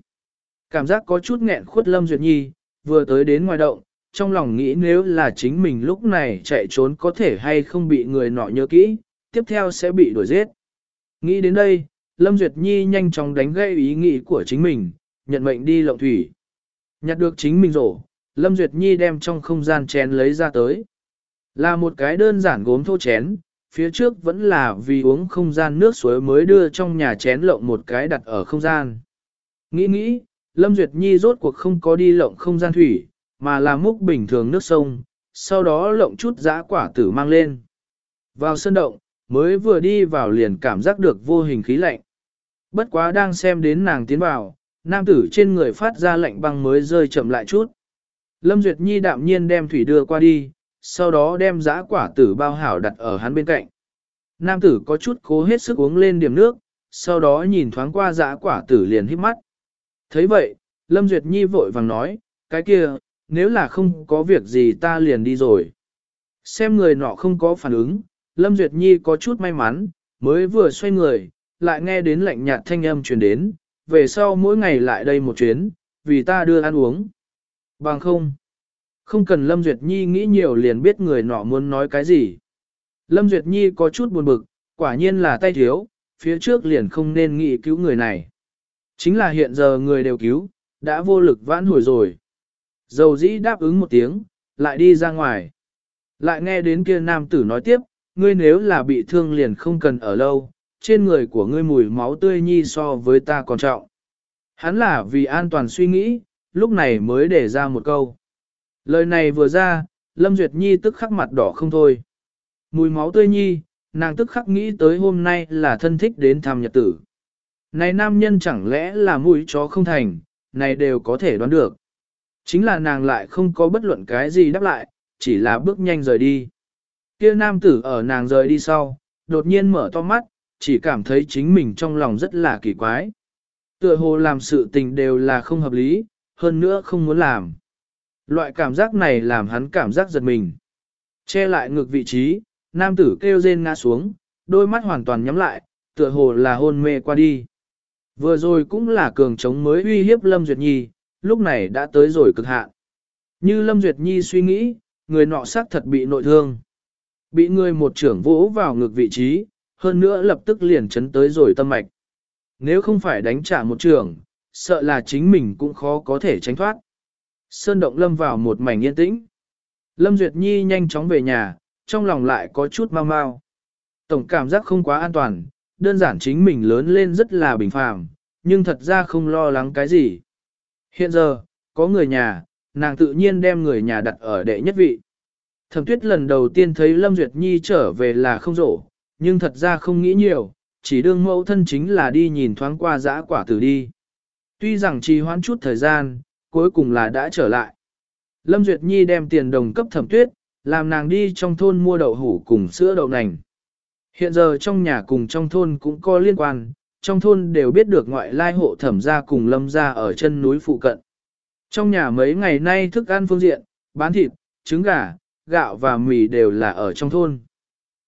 Cảm giác có chút nghẹn khuất Lâm Duyệt Nhi, vừa tới đến ngoài động, trong lòng nghĩ nếu là chính mình lúc này chạy trốn có thể hay không bị người nọ nhớ kỹ, tiếp theo sẽ bị đuổi giết. Nghĩ đến đây, Lâm Duyệt Nhi nhanh chóng đánh gây ý nghĩ của chính mình, nhận mệnh đi lộng thủy. Nhặt được chính mình rổ, Lâm Duyệt Nhi đem trong không gian chén lấy ra tới. Là một cái đơn giản gốm thô chén, phía trước vẫn là vì uống không gian nước suối mới đưa trong nhà chén lộng một cái đặt ở không gian. Nghĩ nghĩ, Lâm Duyệt Nhi rốt cuộc không có đi lộng không gian thủy, mà là múc bình thường nước sông, sau đó lộng chút giã quả tử mang lên. Vào sân động, mới vừa đi vào liền cảm giác được vô hình khí lạnh. Bất quá đang xem đến nàng tiến vào, nam tử trên người phát ra lạnh băng mới rơi chậm lại chút. Lâm Duyệt Nhi đạm nhiên đem thủy đưa qua đi, sau đó đem giã quả tử bao hảo đặt ở hắn bên cạnh. Nam tử có chút cố hết sức uống lên điểm nước, sau đó nhìn thoáng qua giã quả tử liền hít mắt. thấy vậy, Lâm Duyệt Nhi vội vàng nói, cái kia, nếu là không có việc gì ta liền đi rồi. Xem người nọ không có phản ứng, Lâm Duyệt Nhi có chút may mắn, mới vừa xoay người, lại nghe đến lạnh nhạt thanh âm truyền đến, về sau mỗi ngày lại đây một chuyến, vì ta đưa ăn uống. Bằng không, không cần Lâm Duyệt Nhi nghĩ nhiều liền biết người nọ muốn nói cái gì. Lâm Duyệt Nhi có chút buồn bực, quả nhiên là tay thiếu, phía trước liền không nên nghĩ cứu người này. Chính là hiện giờ người đều cứu, đã vô lực vãn hồi rồi. Dầu dĩ đáp ứng một tiếng, lại đi ra ngoài. Lại nghe đến kia nam tử nói tiếp, ngươi nếu là bị thương liền không cần ở lâu, trên người của ngươi mùi máu tươi nhi so với ta còn trọng. Hắn là vì an toàn suy nghĩ, lúc này mới để ra một câu. Lời này vừa ra, Lâm Duyệt Nhi tức khắc mặt đỏ không thôi. Mùi máu tươi nhi, nàng tức khắc nghĩ tới hôm nay là thân thích đến thăm nhật tử. Này nam nhân chẳng lẽ là mũi chó không thành, này đều có thể đoán được. Chính là nàng lại không có bất luận cái gì đáp lại, chỉ là bước nhanh rời đi. Kia nam tử ở nàng rời đi sau, đột nhiên mở to mắt, chỉ cảm thấy chính mình trong lòng rất là kỳ quái. Tựa hồ làm sự tình đều là không hợp lý, hơn nữa không muốn làm. Loại cảm giác này làm hắn cảm giác giật mình. Che lại ngực vị trí, nam tử kêu rên ngã xuống, đôi mắt hoàn toàn nhắm lại, tựa hồ là hôn mê qua đi. Vừa rồi cũng là cường trống mới uy hiếp Lâm Duyệt Nhi, lúc này đã tới rồi cực hạn. Như Lâm Duyệt Nhi suy nghĩ, người nọ xác thật bị nội thương. Bị người một trưởng vỗ vào ngực vị trí, hơn nữa lập tức liền chấn tới rồi tâm mạch. Nếu không phải đánh trả một trưởng, sợ là chính mình cũng khó có thể tránh thoát. Sơn động lâm vào một mảnh yên tĩnh. Lâm Duyệt Nhi nhanh chóng về nhà, trong lòng lại có chút mau mau. Tổng cảm giác không quá an toàn, đơn giản chính mình lớn lên rất là bình phàm, nhưng thật ra không lo lắng cái gì. Hiện giờ, có người nhà, nàng tự nhiên đem người nhà đặt ở đệ nhất vị. Thẩm tuyết lần đầu tiên thấy Lâm Duyệt Nhi trở về là không rổ, nhưng thật ra không nghĩ nhiều, chỉ đương mẫu thân chính là đi nhìn thoáng qua dã quả tử đi. Tuy rằng trì hoãn chút thời gian, cuối cùng là đã trở lại. Lâm Duyệt Nhi đem tiền đồng cấp thẩm tuyết, làm nàng đi trong thôn mua đậu hủ cùng sữa đậu nành. Hiện giờ trong nhà cùng trong thôn cũng có liên quan, trong thôn đều biết được ngoại lai hộ thẩm gia cùng lâm gia ở chân núi phụ cận. Trong nhà mấy ngày nay thức ăn phương diện, bán thịt, trứng gà, gạo và mì đều là ở trong thôn.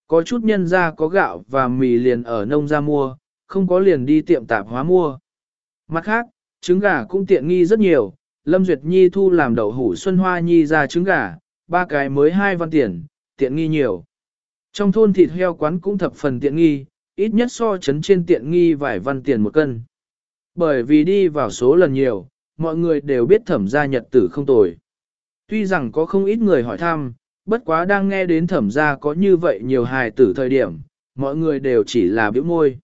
Có chút nhân gia có gạo và mì liền ở nông gia mua, không có liền đi tiệm tạp hóa mua. Mặt khác, trứng gà cũng tiện nghi rất nhiều, Lâm Duyệt Nhi thu làm đậu hủ Xuân Hoa Nhi ra trứng gà, ba cái mới hai văn tiền, tiện nghi nhiều. Trong thôn thịt heo quán cũng thập phần tiện nghi, ít nhất so chấn trên tiện nghi vài văn tiền một cân. Bởi vì đi vào số lần nhiều, mọi người đều biết thẩm gia nhật tử không tồi. Tuy rằng có không ít người hỏi thăm, bất quá đang nghe đến thẩm gia có như vậy nhiều hài tử thời điểm, mọi người đều chỉ là biểu môi.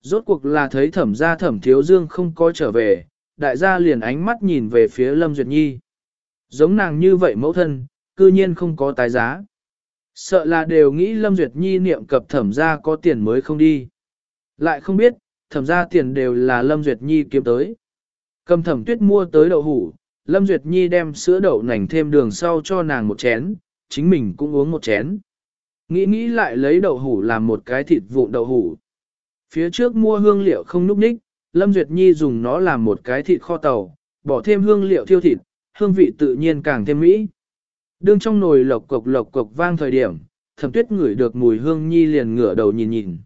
Rốt cuộc là thấy thẩm gia thẩm thiếu dương không có trở về, đại gia liền ánh mắt nhìn về phía Lâm Duyệt Nhi. Giống nàng như vậy mẫu thân, cư nhiên không có tái giá. Sợ là đều nghĩ Lâm Duyệt Nhi niệm cập thẩm gia có tiền mới không đi. Lại không biết, thẩm gia tiền đều là Lâm Duyệt Nhi kiếm tới. Cầm thẩm tuyết mua tới đậu hủ, Lâm Duyệt Nhi đem sữa đậu nành thêm đường sau cho nàng một chén, chính mình cũng uống một chén. Nghĩ nghĩ lại lấy đậu hủ làm một cái thịt vụn đậu hủ. Phía trước mua hương liệu không núp ních, Lâm Duyệt Nhi dùng nó làm một cái thịt kho tàu, bỏ thêm hương liệu thiêu thịt, hương vị tự nhiên càng thêm mỹ. Đương trong nồi lộc cộc lộc cộc vang thời điểm, thẩm tuyết ngửi được mùi hương nhi liền ngửa đầu nhìn nhìn.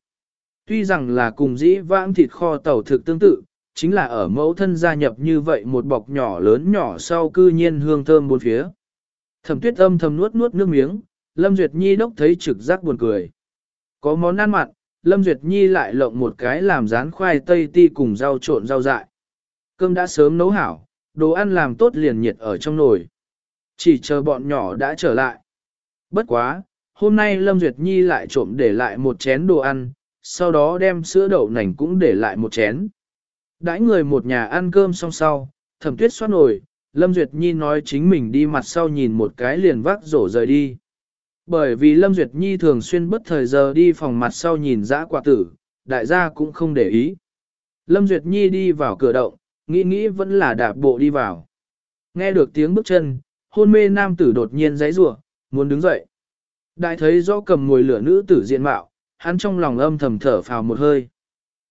Tuy rằng là cùng dĩ vãng thịt kho tàu thực tương tự, chính là ở mẫu thân gia nhập như vậy một bọc nhỏ lớn nhỏ sau cư nhiên hương thơm bốn phía. Thẩm tuyết âm thầm nuốt nuốt nước miếng, Lâm Duyệt Nhi đốc thấy trực giác buồn cười. Có món ăn mặn, Lâm Duyệt Nhi lại lộng một cái làm rán khoai tây ti cùng rau trộn rau dại. Cơm đã sớm nấu hảo, đồ ăn làm tốt liền nhiệt ở trong nồi. Chỉ chờ bọn nhỏ đã trở lại. Bất quá, hôm nay Lâm Duyệt Nhi lại trộm để lại một chén đồ ăn, sau đó đem sữa đậu nành cũng để lại một chén. Đãi người một nhà ăn cơm xong sau, thẩm tuyết xoát nồi, Lâm Duyệt Nhi nói chính mình đi mặt sau nhìn một cái liền vác rổ rời đi. Bởi vì Lâm Duyệt Nhi thường xuyên bất thời giờ đi phòng mặt sau nhìn dã quả tử, đại gia cũng không để ý. Lâm Duyệt Nhi đi vào cửa động, nghĩ nghĩ vẫn là đạp bộ đi vào. Nghe được tiếng bước chân, hôn mê nam tử đột nhiên giãy rủa, muốn đứng dậy. Đại thấy rõ cầm ngồi lửa nữ tử diện mạo, hắn trong lòng âm thầm thở phào một hơi.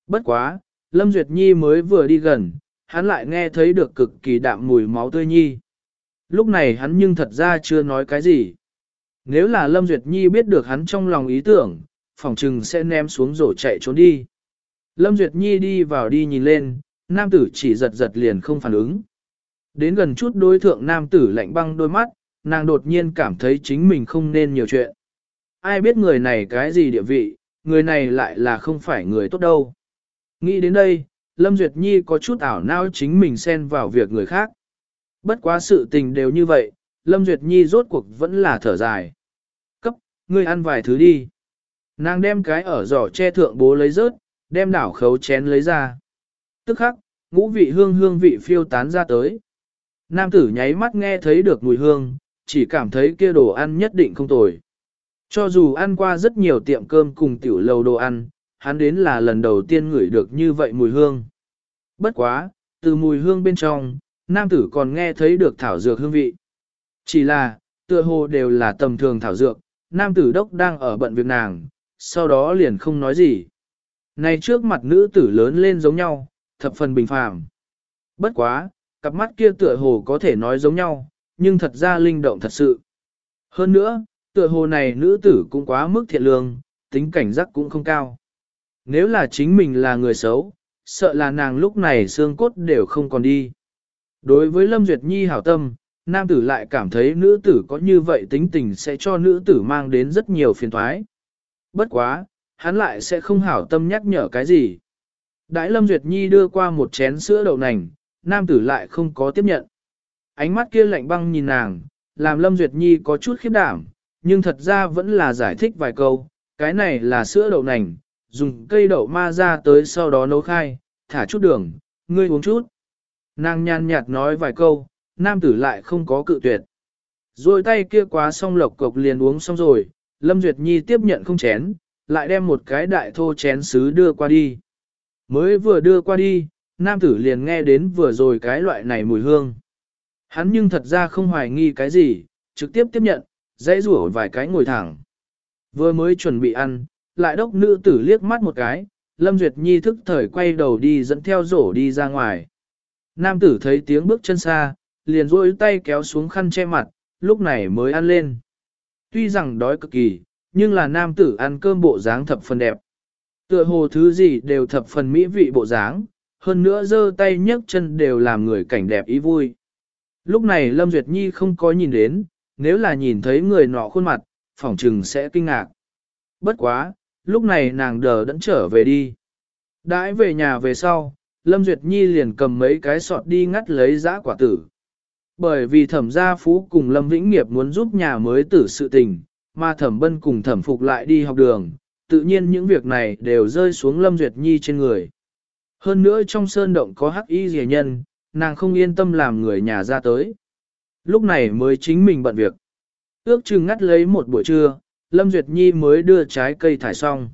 Bất quá, Lâm Duyệt Nhi mới vừa đi gần, hắn lại nghe thấy được cực kỳ đạm mùi máu tươi nhi. Lúc này hắn nhưng thật ra chưa nói cái gì. Nếu là Lâm Duyệt Nhi biết được hắn trong lòng ý tưởng, phòng trừng sẽ ném xuống rổ chạy trốn đi. Lâm Duyệt Nhi đi vào đi nhìn lên, nam tử chỉ giật giật liền không phản ứng. Đến gần chút đối thượng nam tử lạnh băng đôi mắt, nàng đột nhiên cảm thấy chính mình không nên nhiều chuyện. Ai biết người này cái gì địa vị, người này lại là không phải người tốt đâu. Nghĩ đến đây, Lâm Duyệt Nhi có chút ảo não chính mình xen vào việc người khác. Bất quá sự tình đều như vậy, Lâm Duyệt Nhi rốt cuộc vẫn là thở dài. Ngươi ăn vài thứ đi. Nàng đem cái ở giỏ che thượng bố lấy rớt, đem đảo khấu chén lấy ra. Tức khắc, ngũ vị hương hương vị phiêu tán ra tới. Nam tử nháy mắt nghe thấy được mùi hương, chỉ cảm thấy kia đồ ăn nhất định không tồi. Cho dù ăn qua rất nhiều tiệm cơm cùng tiểu lầu đồ ăn, hắn đến là lần đầu tiên ngửi được như vậy mùi hương. Bất quá, từ mùi hương bên trong, nam tử còn nghe thấy được thảo dược hương vị. Chỉ là, tựa hồ đều là tầm thường thảo dược, nam tử đốc đang ở bận việc nàng, sau đó liền không nói gì. Này trước mặt nữ tử lớn lên giống nhau, thập phần bình phàm. Bất quá, cặp mắt kia tựa hồ có thể nói giống nhau, nhưng thật ra linh động thật sự. Hơn nữa, tựa hồ này nữ tử cũng quá mức thiện lương, tính cảnh giác cũng không cao. Nếu là chính mình là người xấu, sợ là nàng lúc này xương cốt đều không còn đi. Đối với Lâm Duyệt Nhi hảo tâm, nam tử lại cảm thấy nữ tử có như vậy tính tình sẽ cho nữ tử mang đến rất nhiều phiền thoái. Bất quá, hắn lại sẽ không hảo tâm nhắc nhở cái gì. Đãi Lâm Duyệt Nhi đưa qua một chén sữa đậu nành, nam tử lại không có tiếp nhận. Ánh mắt kia lạnh băng nhìn nàng, làm Lâm Duyệt Nhi có chút khiếp đảm, nhưng thật ra vẫn là giải thích vài câu, cái này là sữa đậu nành, dùng cây đậu ma ra tới sau đó nấu khai, thả chút đường, ngươi uống chút. Nàng nhàn nhạt nói vài câu, nam tử lại không có cự tuyệt. Rồi tay kia quá xong lộc cộc liền uống xong rồi, Lâm Duyệt Nhi tiếp nhận không chén, lại đem một cái đại thô chén sứ đưa qua đi. Mới vừa đưa qua đi, nam tử liền nghe đến vừa rồi cái loại này mùi hương. Hắn nhưng thật ra không hoài nghi cái gì, trực tiếp tiếp nhận, dãy rủa vài cái ngồi thẳng. Vừa mới chuẩn bị ăn, lại đốc nữ tử liếc mắt một cái, Lâm Duyệt Nhi thức thời quay đầu đi dẫn theo rổ đi ra ngoài. Nam tử thấy tiếng bước chân xa, liền rôi tay kéo xuống khăn che mặt, lúc này mới ăn lên. Tuy rằng đói cực kỳ, nhưng là nam tử ăn cơm bộ dáng thập phần đẹp. Tựa hồ thứ gì đều thập phần mỹ vị bộ dáng, hơn nữa giơ tay nhấc chân đều làm người cảnh đẹp ý vui. Lúc này Lâm Duyệt Nhi không có nhìn đến, nếu là nhìn thấy người nọ khuôn mặt, phỏng trừng sẽ kinh ngạc. Bất quá, lúc này nàng đờ đẫn trở về đi. Đãi về nhà về sau, Lâm Duyệt Nhi liền cầm mấy cái sọt đi ngắt lấy giã quả tử. Bởi vì thẩm gia phú cùng Lâm Vĩnh Nghiệp muốn giúp nhà mới tử sự tình, mà thẩm bân cùng thẩm phục lại đi học đường, tự nhiên những việc này đều rơi xuống Lâm Duyệt Nhi trên người. Hơn nữa trong sơn động có hắc y rìa nhân, nàng không yên tâm làm người nhà ra tới. Lúc này mới chính mình bận việc. Ước chừng ngắt lấy một buổi trưa, Lâm Duyệt Nhi mới đưa trái cây thải xong.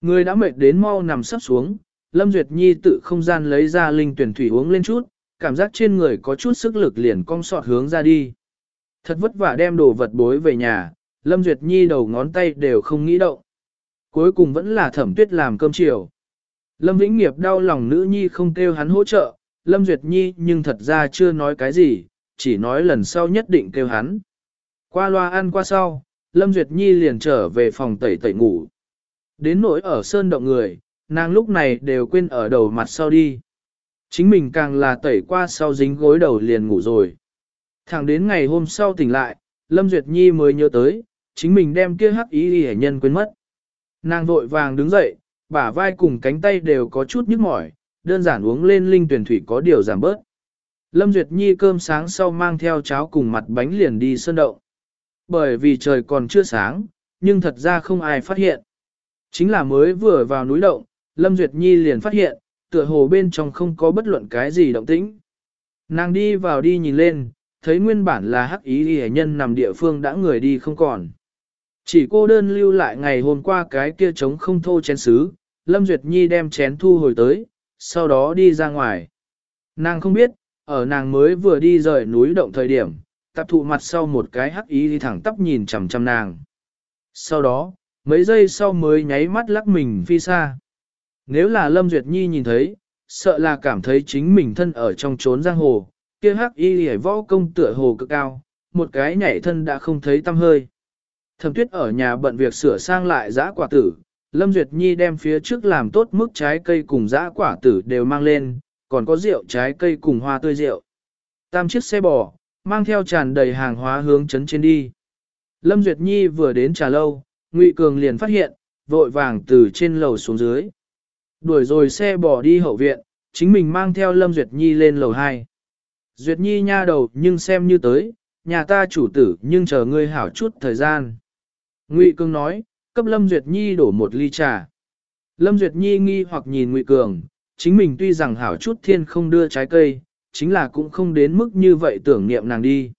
Người đã mệt đến mau nằm sắp xuống, Lâm Duyệt Nhi tự không gian lấy ra linh tuyển thủy uống lên chút, cảm giác trên người có chút sức lực liền cong sọt hướng ra đi. Thật vất vả đem đồ vật bối về nhà, Lâm Duyệt Nhi đầu ngón tay đều không nghĩ động. Cuối cùng vẫn là thẩm tuyết làm cơm chiều. Lâm Vĩnh Nghiệp đau lòng nữ nhi không kêu hắn hỗ trợ, Lâm Duyệt Nhi nhưng thật ra chưa nói cái gì, chỉ nói lần sau nhất định kêu hắn. Qua loa ăn qua sau, Lâm Duyệt Nhi liền trở về phòng tẩy tẩy ngủ. Đến nỗi ở sơn động người, nàng lúc này đều quên ở đầu mặt sau đi. Chính mình càng là tẩy qua sau dính gối đầu liền ngủ rồi. Thẳng đến ngày hôm sau tỉnh lại, Lâm Duyệt Nhi mới nhớ tới, chính mình đem kia hắc ý hề nhân quên mất. Nàng vội vàng đứng dậy, bả vai cùng cánh tay đều có chút nhức mỏi, đơn giản uống lên linh tuyển thủy có điều giảm bớt. Lâm Duyệt Nhi cơm sáng sau mang theo cháo cùng mặt bánh liền đi sơn động. Bởi vì trời còn chưa sáng, nhưng thật ra không ai phát hiện. Chính là mới vừa vào núi động, Lâm Duyệt Nhi liền phát hiện, tựa hồ bên trong không có bất luận cái gì động tĩnh. Nàng đi vào đi nhìn lên, thấy nguyên bản là hắc ý hề nhân nằm địa phương đã người đi không còn. Chỉ cô đơn lưu lại ngày hôm qua cái kia trống không thô chén xứ, Lâm Duyệt Nhi đem chén thu hồi tới, sau đó đi ra ngoài. Nàng không biết, ở nàng mới vừa đi rời núi động thời điểm, tập thụ mặt sau một cái hắc ý đi thẳng tắp nhìn chằm chằm nàng. Sau đó, mấy giây sau mới nháy mắt lắc mình phi xa. Nếu là Lâm Duyệt Nhi nhìn thấy, sợ là cảm thấy chính mình thân ở trong trốn giang hồ, kia hắc y hề võ công tựa hồ cực cao, một cái nhảy thân đã không thấy tâm hơi. Thẩm tuyết ở nhà bận việc sửa sang lại giã quả tử, Lâm Duyệt Nhi đem phía trước làm tốt mức trái cây cùng giã quả tử đều mang lên, còn có rượu trái cây cùng hoa tươi rượu. Tam chiếc xe bò, mang theo tràn đầy hàng hóa hướng chấn trên đi. Lâm Duyệt Nhi vừa đến trà lâu, Ngụy Cường liền phát hiện, vội vàng từ trên lầu xuống dưới. Đuổi rồi xe bỏ đi hậu viện, chính mình mang theo Lâm Duyệt Nhi lên lầu 2. Duyệt Nhi nha đầu nhưng xem như tới, nhà ta chủ tử nhưng chờ ngươi hảo chút thời gian. Ngụy Cường nói, cấp Lâm Duyệt Nhi đổ một ly trà. Lâm Duyệt Nhi nghi hoặc nhìn Ngụy Cường, chính mình tuy rằng hảo chút thiên không đưa trái cây, chính là cũng không đến mức như vậy tưởng niệm nàng đi.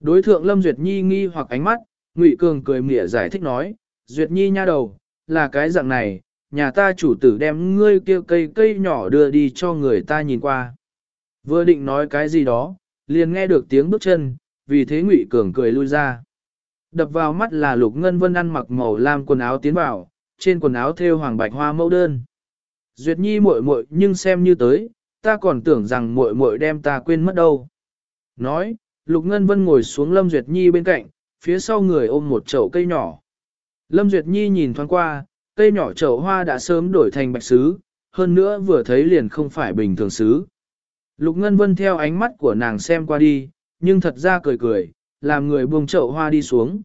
Đối thượng Lâm Duyệt Nhi nghi hoặc ánh mắt, Ngụy Cường cười mỉa giải thích nói, Duyệt Nhi nha đầu, là cái dạng này, nhà ta chủ tử đem ngươi kia cây cây nhỏ đưa đi cho người ta nhìn qua. Vừa định nói cái gì đó, liền nghe được tiếng bước chân, vì thế Ngụy Cường cười lui ra. Đập vào mắt là Lục Ngân Vân ăn mặc màu lam quần áo tiến vào, trên quần áo thêu hoàng bạch hoa mẫu đơn. Duyệt Nhi muội muội nhưng xem như tới, ta còn tưởng rằng muội muội đem ta quên mất đâu. Nói, Lục Ngân Vân ngồi xuống Lâm Duyệt Nhi bên cạnh, phía sau người ôm một chậu cây nhỏ. Lâm Duyệt Nhi nhìn thoáng qua, cây nhỏ chậu hoa đã sớm đổi thành bạch sứ, hơn nữa vừa thấy liền không phải bình thường sứ. Lục Ngân Vân theo ánh mắt của nàng xem qua đi, nhưng thật ra cười cười, làm người buông chậu hoa đi xuống.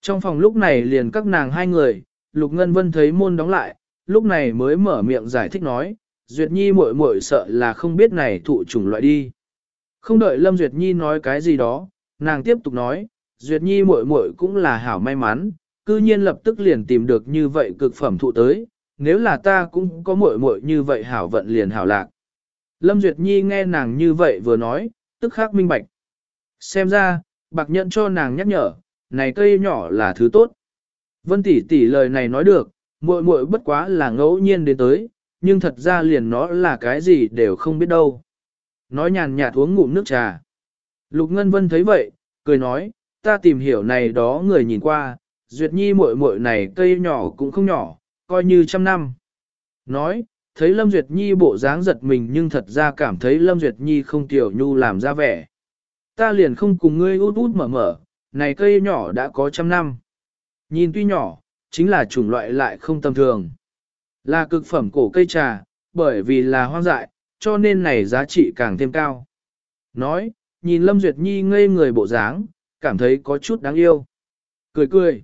Trong phòng lúc này liền các nàng hai người, Lục Ngân Vân thấy môn đóng lại, lúc này mới mở miệng giải thích nói, Duyệt Nhi muội muội sợ là không biết này thụ chủng loại đi. Không đợi Lâm Duyệt Nhi nói cái gì đó, nàng tiếp tục nói, Duyệt Nhi muội muội cũng là hảo may mắn, cư nhiên lập tức liền tìm được như vậy cực phẩm thụ tới, nếu là ta cũng có muội muội như vậy hảo vận liền hảo lạc. Lâm Duyệt Nhi nghe nàng như vậy vừa nói, tức khắc minh bạch. Xem ra, bạc nhận cho nàng nhắc nhở, này cây nhỏ là thứ tốt. Vân tỷ tỷ lời này nói được, muội muội bất quá là ngẫu nhiên đến tới, nhưng thật ra liền nó là cái gì đều không biết đâu. Nói nhàn nhạt uống ngụm nước trà. Lục Ngân Vân thấy vậy, cười nói, ta tìm hiểu này đó người nhìn qua, Duyệt Nhi muội muội này cây nhỏ cũng không nhỏ, coi như trăm năm. Nói, thấy Lâm Duyệt Nhi bộ dáng giật mình nhưng thật ra cảm thấy Lâm Duyệt Nhi không tiểu nhu làm ra vẻ. Ta liền không cùng ngươi út út mở mở, này cây nhỏ đã có trăm năm. Nhìn tuy nhỏ, chính là chủng loại lại không tầm thường. Là cực phẩm cổ cây trà, bởi vì là hoang dại, cho nên này giá trị càng thêm cao. Nói, nhìn Lâm Duyệt Nhi ngây người bộ dáng, cảm thấy có chút đáng yêu. Cười cười.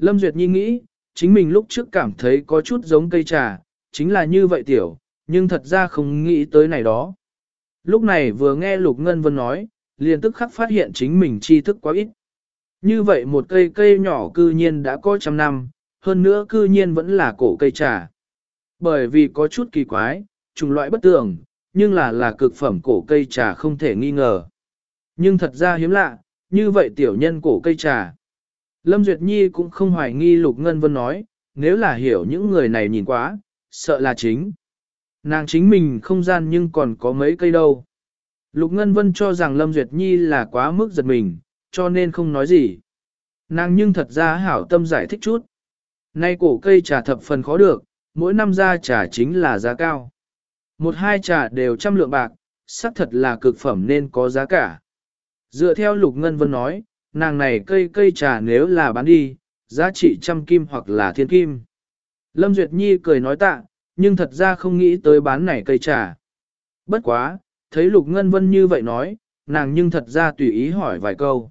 Lâm Duyệt Nhi nghĩ, chính mình lúc trước cảm thấy có chút giống cây trà, chính là như vậy tiểu, nhưng thật ra không nghĩ tới này đó. Lúc này vừa nghe Lục Ngân Vân nói, liền tức khắc phát hiện chính mình tri thức quá ít. Như vậy một cây cây nhỏ cư nhiên đã có trăm năm, hơn nữa cư nhiên vẫn là cổ cây trà. Bởi vì có chút kỳ quái, trùng loại bất tường, nhưng là là cực phẩm cổ cây trà không thể nghi ngờ. Nhưng thật ra hiếm lạ, như vậy tiểu nhân cổ cây trà. Lâm Duyệt Nhi cũng không hoài nghi Lục Ngân Vân nói, nếu là hiểu những người này nhìn quá, sợ là chính. Nàng chính mình không gian nhưng còn có mấy cây đâu. Lục Ngân Vân cho rằng Lâm Duyệt Nhi là quá mức giật mình, cho nên không nói gì. Nàng nhưng thật ra hảo tâm giải thích chút. Nay cổ cây trà thập phần khó được, mỗi năm ra trà chính là giá cao. Một hai trà đều trăm lượng bạc, xác thật là cực phẩm nên có giá cả. Dựa theo Lục Ngân Vân nói, nàng này cây cây trà nếu là bán đi, giá trị trăm kim hoặc là thiên kim. Lâm Duyệt Nhi cười nói tạ, nhưng thật ra không nghĩ tới bán này cây trà. Bất quá, thấy Lục Ngân Vân như vậy nói, nàng nhưng thật ra tùy ý hỏi vài câu.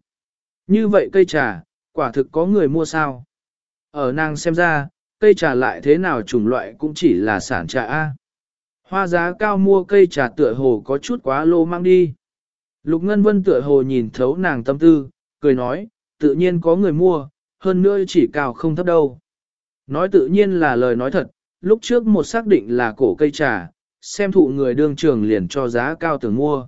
Như vậy cây trà, quả thực có người mua sao? Ở nàng xem ra, cây trà lại thế nào chủng loại cũng chỉ là sản trà A. Hoa giá cao mua cây trà tựa hồ có chút quá lô mang đi. Lục Ngân Vân tựa hồ nhìn thấu nàng tâm tư, cười nói, tự nhiên có người mua, hơn nữa chỉ cao không thấp đâu. Nói tự nhiên là lời nói thật, lúc trước một xác định là cổ cây trà, xem thụ người đương trường liền cho giá cao tưởng mua.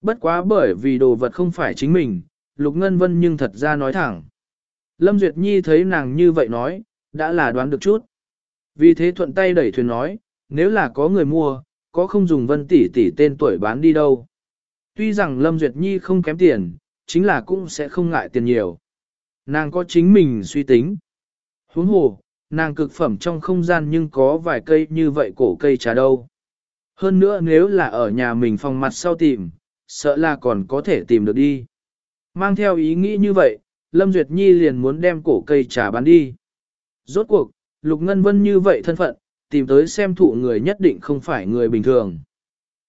Bất quá bởi vì đồ vật không phải chính mình, Lục Ngân Vân nhưng thật ra nói thẳng. Lâm Duyệt Nhi thấy nàng như vậy nói, đã là đoán được chút. Vì thế thuận tay đẩy thuyền nói, nếu là có người mua, có không dùng Vân tỷ tỷ tên tuổi bán đi đâu. Tuy rằng Lâm Duyệt Nhi không kém tiền, chính là cũng sẽ không ngại tiền nhiều. Nàng có chính mình suy tính. Huống hồ, nàng cực phẩm trong không gian nhưng có vài cây như vậy cổ cây trà đâu. Hơn nữa nếu là ở nhà mình phòng mặt sau tìm, sợ là còn có thể tìm được đi. Mang theo ý nghĩ như vậy, Lâm Duyệt Nhi liền muốn đem cổ cây trà bán đi. Rốt cuộc, Lục Ngân Vân như vậy thân phận, tìm tới xem thụ người nhất định không phải người bình thường.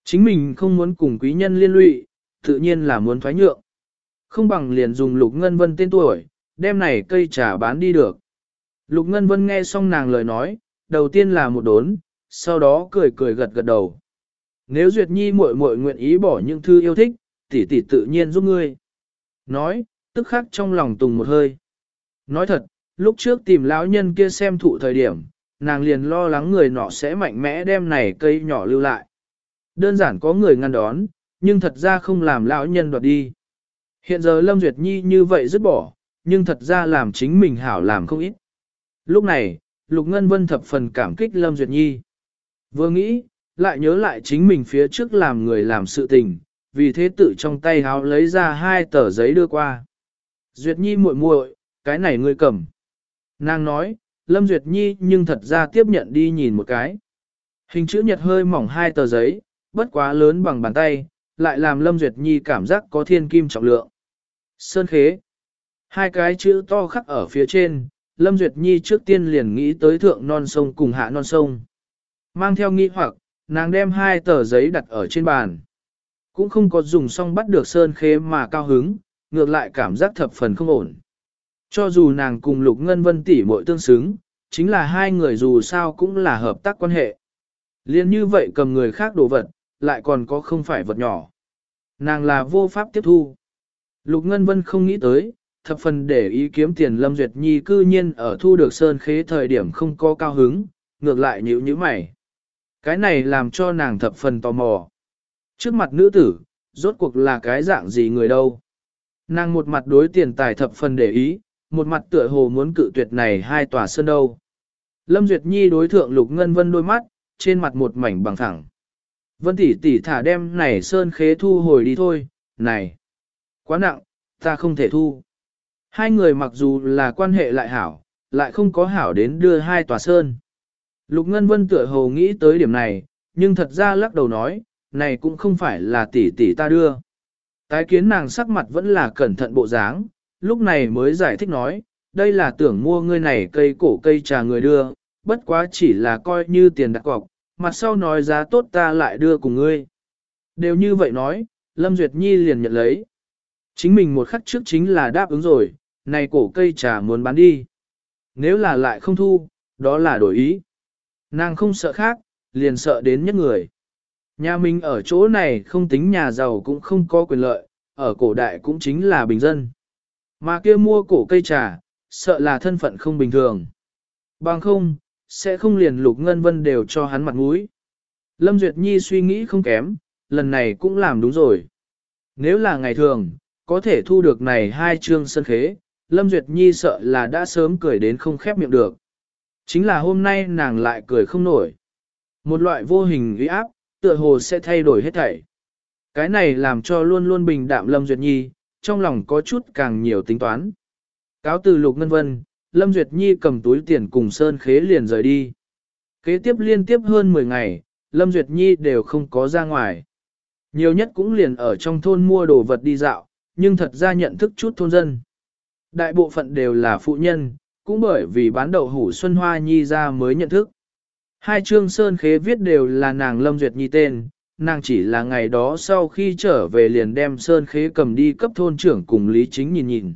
Chính mình không muốn cùng quý nhân liên lụy, tự nhiên là muốn thoái nhượng. Không bằng liền dùng Lục Ngân Vân tên tuổi, đem này cây trà bán đi được. Lục Ngân Vân nghe xong nàng lời nói, đầu tiên là một đốn, sau đó cười cười gật gật đầu. Nếu Duyệt Nhi muội muội nguyện ý bỏ những thư yêu thích, tỷ tỷ tự nhiên giúp ngươi. Nói, tức khắc trong lòng tùng một hơi. Nói thật, lúc trước tìm lão nhân kia xem thụ thời điểm, nàng liền lo lắng người nọ sẽ mạnh mẽ đem này cây nhỏ lưu lại. Đơn giản có người ngăn đón, nhưng thật ra không làm lão nhân đoạt đi. Hiện giờ Lâm Duyệt Nhi như vậy dứt bỏ, nhưng thật ra làm chính mình hảo làm không ít. Lúc này, Lục Ngân Vân thập phần cảm kích Lâm Duyệt Nhi. Vừa nghĩ, lại nhớ lại chính mình phía trước làm người làm sự tình, vì thế tự trong tay háo lấy ra hai tờ giấy đưa qua. Duyệt Nhi muội muội, cái này ngươi cầm. Nàng nói, Lâm Duyệt Nhi nhưng thật ra tiếp nhận đi nhìn một cái. Hình chữ nhật hơi mỏng hai tờ giấy, bất quá lớn bằng bàn tay, lại làm Lâm Duyệt Nhi cảm giác có thiên kim trọng lượng. Sơn khế. Hai cái chữ to khắc ở phía trên, Lâm Duyệt Nhi trước tiên liền nghĩ tới thượng non sông cùng hạ non sông. Mang theo nghi hoặc, nàng đem hai tờ giấy đặt ở trên bàn. Cũng không có dùng xong bắt được sơn khế mà cao hứng, ngược lại cảm giác thập phần không ổn. Cho dù nàng cùng Lục Ngân Vân tỷ muội tương xứng, chính là hai người dù sao cũng là hợp tác quan hệ. Liên như vậy cầm người khác đồ vật, lại còn có không phải vật nhỏ. Nàng là vô pháp tiếp thu. Lục Ngân Vân không nghĩ tới, thập phần để ý kiếm tiền Lâm Duyệt Nhi cư nhiên ở thu được sơn khế thời điểm không có cao hứng, ngược lại nhíu nhíu mày. Cái này làm cho nàng thập phần tò mò. Trước mặt nữ tử, rốt cuộc là cái dạng gì người đâu. Nàng một mặt đối tiền tài thập phần để ý, một mặt tựa hồ muốn cự tuyệt này hai tòa sơn đâu. Lâm Duyệt Nhi đối thượng Lục Ngân Vân đôi mắt, trên mặt một mảnh bằng thẳng. Vân tỷ tỷ thả đem này sơn khế thu hồi đi thôi, này. Quá nặng, ta không thể thu. Hai người mặc dù là quan hệ lại hảo, lại không có hảo đến đưa hai tòa sơn. Lục Ngân Vân tựa hồ nghĩ tới điểm này, nhưng thật ra lắc đầu nói, này cũng không phải là tỷ tỷ ta đưa. Tái kiến nàng sắc mặt vẫn là cẩn thận bộ dáng, lúc này mới giải thích nói, đây là tưởng mua ngươi này cây cổ cây trà người đưa, bất quá chỉ là coi như tiền đặt cọc, mặt sau nói giá tốt ta lại đưa cùng ngươi. Đều như vậy nói, Lâm Duyệt Nhi liền nhận lấy. Chính mình một khắc trước chính là đáp ứng rồi, này cổ cây trà muốn bán đi. Nếu là lại không thu, đó là đổi ý. Nàng không sợ khác, liền sợ đến nhất người. Nhà mình ở chỗ này không tính nhà giàu cũng không có quyền lợi, ở cổ đại cũng chính là bình dân. Mà kia mua cổ cây trà, sợ là thân phận không bình thường. Bằng không, sẽ không liền lục ngân vân đều cho hắn mặt mũi. Lâm Duyệt Nhi suy nghĩ không kém, lần này cũng làm đúng rồi. Nếu là ngày thường, có thể thu được này hai chương sân khế, Lâm Duyệt Nhi sợ là đã sớm cười đến không khép miệng được. Chính là hôm nay nàng lại cười không nổi. Một loại vô hình uy áp, tựa hồ sẽ thay đổi hết thảy. Cái này làm cho luôn luôn bình đạm Lâm Duyệt Nhi, trong lòng có chút càng nhiều tính toán. Cáo từ Lục Ngân Vân, Lâm Duyệt Nhi cầm túi tiền cùng Sơn Khế liền rời đi. Kế tiếp liên tiếp hơn 10 ngày, Lâm Duyệt Nhi đều không có ra ngoài. Nhiều nhất cũng liền ở trong thôn mua đồ vật đi dạo, nhưng thật ra nhận thức chút thôn dân. Đại bộ phận đều là phụ nhân, cũng bởi vì bán đậu hủ Xuân Hoa Nhi ra mới nhận thức. Hai chương Sơn Khế viết đều là nàng Lâm Duyệt Nhi tên, nàng chỉ là ngày đó sau khi trở về liền đem Sơn Khế cầm đi cấp thôn trưởng cùng Lý Chính nhìn nhìn.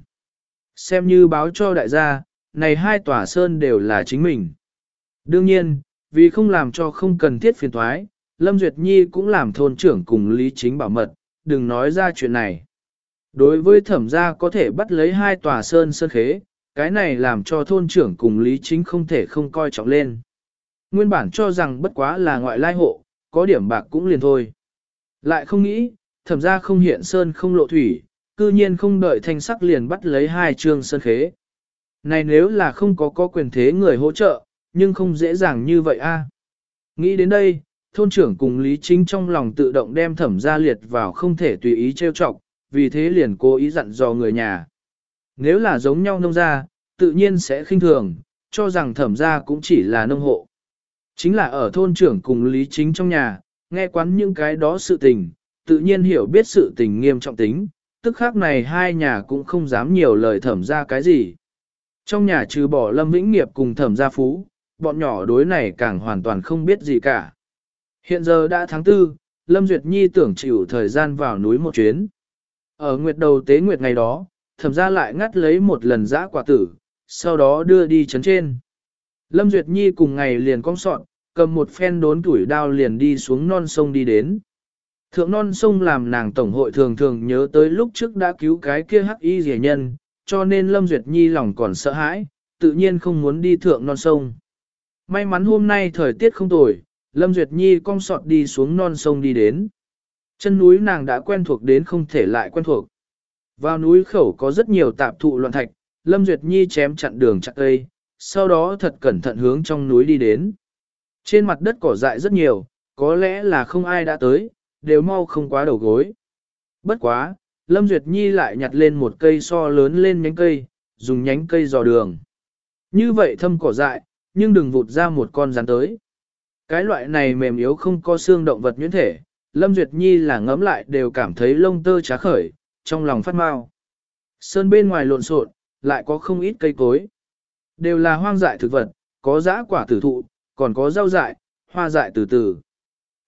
Xem như báo cho đại gia, này hai tòa Sơn đều là chính mình. Đương nhiên, vì không làm cho không cần thiết phiền thoái, Lâm Duyệt Nhi cũng làm thôn trưởng cùng Lý Chính bảo mật, đừng nói ra chuyện này. Đối với thẩm gia có thể bắt lấy hai tòa Sơn Sơn Khế, cái này làm cho thôn trưởng cùng Lý Chính không thể không coi trọng lên. Nguyên bản cho rằng bất quá là ngoại lai hộ, có điểm bạc cũng liền thôi. Lại không nghĩ, thẩm Gia không hiện sơn không lộ thủy, cư nhiên không đợi thanh sắc liền bắt lấy hai trường sơn khế. Này nếu là không có có quyền thế người hỗ trợ, nhưng không dễ dàng như vậy a. Nghĩ đến đây, thôn trưởng cùng Lý Chính trong lòng tự động đem thẩm gia liệt vào không thể tùy ý trêu chọc, vì thế liền cố ý dặn dò người nhà. Nếu là giống nhau nông gia, tự nhiên sẽ khinh thường, cho rằng thẩm gia cũng chỉ là nông hộ. Chính là ở thôn trưởng cùng Lý Chính trong nhà, nghe quán những cái đó sự tình, tự nhiên hiểu biết sự tình nghiêm trọng tính, tức khác này hai nhà cũng không dám nhiều lời thẩm gia cái gì. Trong nhà trừ bỏ Lâm Vĩnh Nghiệp cùng thẩm gia phú, bọn nhỏ đối này càng hoàn toàn không biết gì cả. Hiện giờ đã tháng tư, Lâm Duyệt Nhi tưởng chịu thời gian vào núi một chuyến. Ở nguyệt đầu tế nguyệt ngày đó, thẩm ra lại ngắt lấy một lần giã quả tử, sau đó đưa đi chấn trên. Lâm Duyệt Nhi cùng ngày liền cong sọn, cầm một phen đốn tuổi đao liền đi xuống non sông đi đến. Thượng non sông làm nàng tổng hội thường thường nhớ tới lúc trước đã cứu cái kia hắc y rẻ nhân, cho nên Lâm Duyệt Nhi lòng còn sợ hãi, tự nhiên không muốn đi thượng non sông. May mắn hôm nay thời tiết không tồi, Lâm Duyệt Nhi cong sọt đi xuống non sông đi đến. Chân núi nàng đã quen thuộc đến không thể lại quen thuộc. Vào núi khẩu có rất nhiều tạp thụ loạn thạch, Lâm Duyệt Nhi chém chặn đường chặt cây, sau đó thật cẩn thận hướng trong núi đi đến. Trên mặt đất cỏ dại rất nhiều, có lẽ là không ai đã tới, đều mau không quá đầu gối. Bất quá, Lâm Duyệt Nhi lại nhặt lên một cây so lớn lên nhánh cây, dùng nhánh cây dò đường. Như vậy thâm cỏ dại, nhưng đừng vụt ra một con rắn tới. Cái loại này mềm yếu không có xương động vật nhuyễn thể, Lâm Duyệt Nhi là ngấm lại đều cảm thấy lông tơ trá khởi, trong lòng phát mau. Sơn bên ngoài lộn xộn, lại có không ít cây cối. Đều là hoang dại thực vật, có dã quả tử thụ, còn có rau dại, hoa dại từ từ.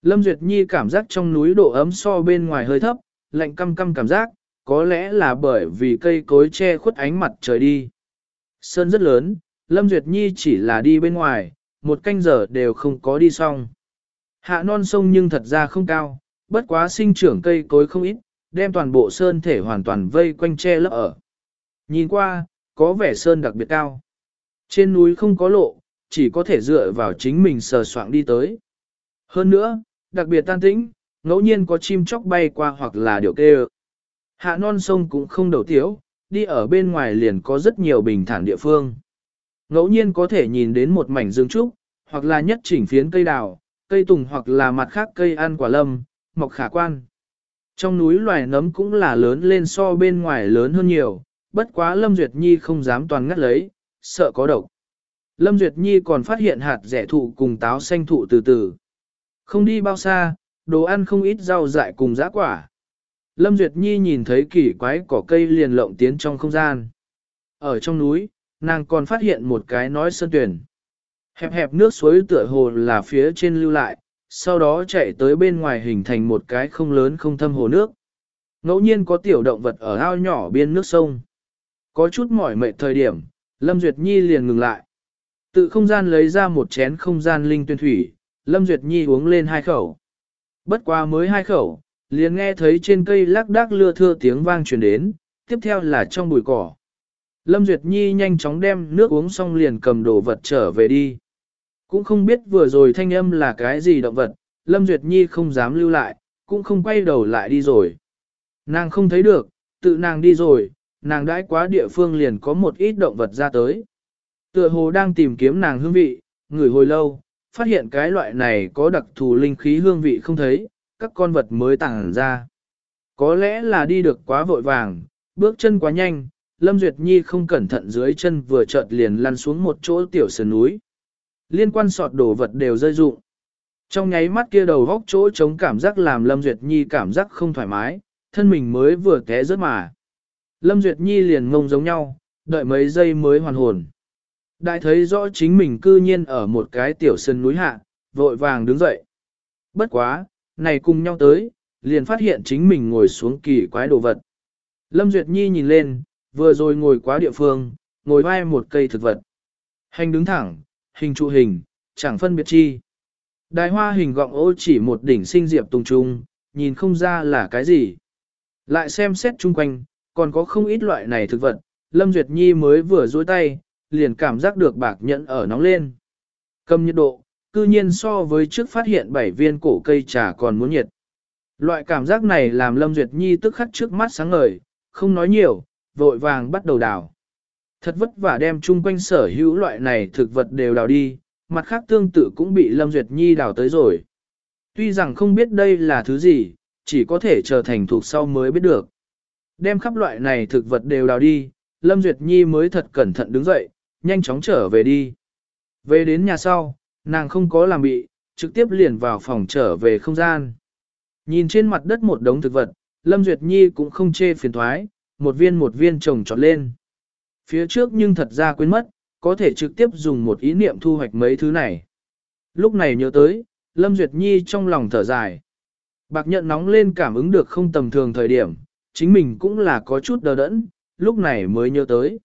Lâm Duyệt Nhi cảm giác trong núi độ ấm so bên ngoài hơi thấp, lạnh căm căm cảm giác, có lẽ là bởi vì cây cối che khuất ánh mặt trời đi. Sơn rất lớn, Lâm Duyệt Nhi chỉ là đi bên ngoài, một canh giờ đều không có đi xong. Hạ non sông nhưng thật ra không cao, bất quá sinh trưởng cây cối không ít, đem toàn bộ sơn thể hoàn toàn vây quanh che lấp ở. Nhìn qua, có vẻ sơn đặc biệt cao. Trên núi không có lộ, chỉ có thể dựa vào chính mình sờ soạng đi tới. Hơn nữa, đặc biệt tan tĩnh, ngẫu nhiên có chim chóc bay qua hoặc là điều kêu. Hạ non sông cũng không đầu tiếu, đi ở bên ngoài liền có rất nhiều bình thản địa phương. Ngẫu nhiên có thể nhìn đến một mảnh dương trúc, hoặc là nhất chỉnh phiến cây đào, cây tùng hoặc là mặt khác cây ăn quả lâm, mọc khả quan. Trong núi loài nấm cũng là lớn lên so bên ngoài lớn hơn nhiều, bất quá Lâm Duyệt Nhi không dám toàn ngắt lấy, sợ có độc. Lâm Duyệt Nhi còn phát hiện hạt rẻ thụ cùng táo xanh thụ từ từ. Không đi bao xa, đồ ăn không ít rau dại cùng giá quả. Lâm Duyệt Nhi nhìn thấy kỳ quái cỏ cây liền lộng tiến trong không gian. Ở trong núi, nàng còn phát hiện một cái nói sơn tuyển. Hẹp hẹp nước suối tựa hồ là phía trên lưu lại, sau đó chạy tới bên ngoài hình thành một cái không lớn không thâm hồ nước. Ngẫu nhiên có tiểu động vật ở ao nhỏ bên nước sông. Có chút mỏi mệt thời điểm, Lâm Duyệt Nhi liền ngừng lại. Tự không gian lấy ra một chén không gian linh tuyên thủy, Lâm Duyệt Nhi uống lên hai khẩu. Bất qua mới hai khẩu, liền nghe thấy trên cây lác đác lưa thưa tiếng vang truyền đến, tiếp theo là trong bụi cỏ. Lâm Duyệt Nhi nhanh chóng đem nước uống xong liền cầm đồ vật trở về đi. Cũng không biết vừa rồi thanh âm là cái gì động vật, Lâm Duyệt Nhi không dám lưu lại, cũng không quay đầu lại đi rồi. Nàng không thấy được, tự nàng đi rồi, nàng đãi quá địa phương liền có một ít động vật ra tới. Tựa hồ đang tìm kiếm nàng hương vị, người hồi lâu, phát hiện cái loại này có đặc thù linh khí hương vị không thấy, các con vật mới tàng ra. Có lẽ là đi được quá vội vàng, bước chân quá nhanh, Lâm Duyệt Nhi không cẩn thận dưới chân vừa chợt liền lăn xuống một chỗ tiểu sườn núi. Liên quan sọt đồ vật đều rơi dụng Trong nháy mắt kia đầu góc chỗ chống cảm giác làm Lâm Duyệt Nhi cảm giác không thoải mái, thân mình mới vừa té rớt mà. Lâm Duyệt Nhi liền ngông giống nhau, đợi mấy giây mới hoàn hồn. Đại thấy rõ chính mình cư nhiên ở một cái tiểu sân núi hạ, vội vàng đứng dậy. Bất quá, này cùng nhau tới, liền phát hiện chính mình ngồi xuống kỳ quái đồ vật. Lâm Duyệt Nhi nhìn lên, vừa rồi ngồi quá địa phương, ngồi vai một cây thực vật. Hành đứng thẳng, hình trụ hình, chẳng phân biệt chi. Đài hoa hình gọng ô chỉ một đỉnh sinh diệp tùng trung, nhìn không ra là cái gì. Lại xem xét chung quanh, còn có không ít loại này thực vật, Lâm Duyệt Nhi mới vừa duỗi tay, liền cảm giác được bạc nhẫn ở nóng lên. Cầm nhiệt độ, cư nhiên so với trước phát hiện bảy viên cổ cây trà còn muốn nhiệt. Loại cảm giác này làm Lâm Duyệt Nhi tức khắc trước mắt sáng ngời, không nói nhiều, vội vàng bắt đầu đào. Thật vất vả đem chung quanh sở hữu loại này thực vật đều đào đi, mặt khác tương tự cũng bị Lâm Duyệt Nhi đào tới rồi. Tuy rằng không biết đây là thứ gì, chỉ có thể trở thành thuộc sau mới biết được. Đem khắp loại này thực vật đều đào đi, Lâm Duyệt Nhi mới thật cẩn thận đứng dậy, nhanh chóng trở về đi. Về đến nhà sau, nàng không có làm bị, trực tiếp liền vào phòng trở về không gian. Nhìn trên mặt đất một đống thực vật, Lâm Duyệt Nhi cũng không chê phiền thoái, một viên một viên trồng trọt lên. Phía trước nhưng thật ra quên mất, có thể trực tiếp dùng một ý niệm thu hoạch mấy thứ này. Lúc này nhớ tới, Lâm Duyệt Nhi trong lòng thở dài. Bạc nhận nóng lên cảm ứng được không tầm thường thời điểm, chính mình cũng là có chút đờ đẫn, lúc này mới nhớ tới.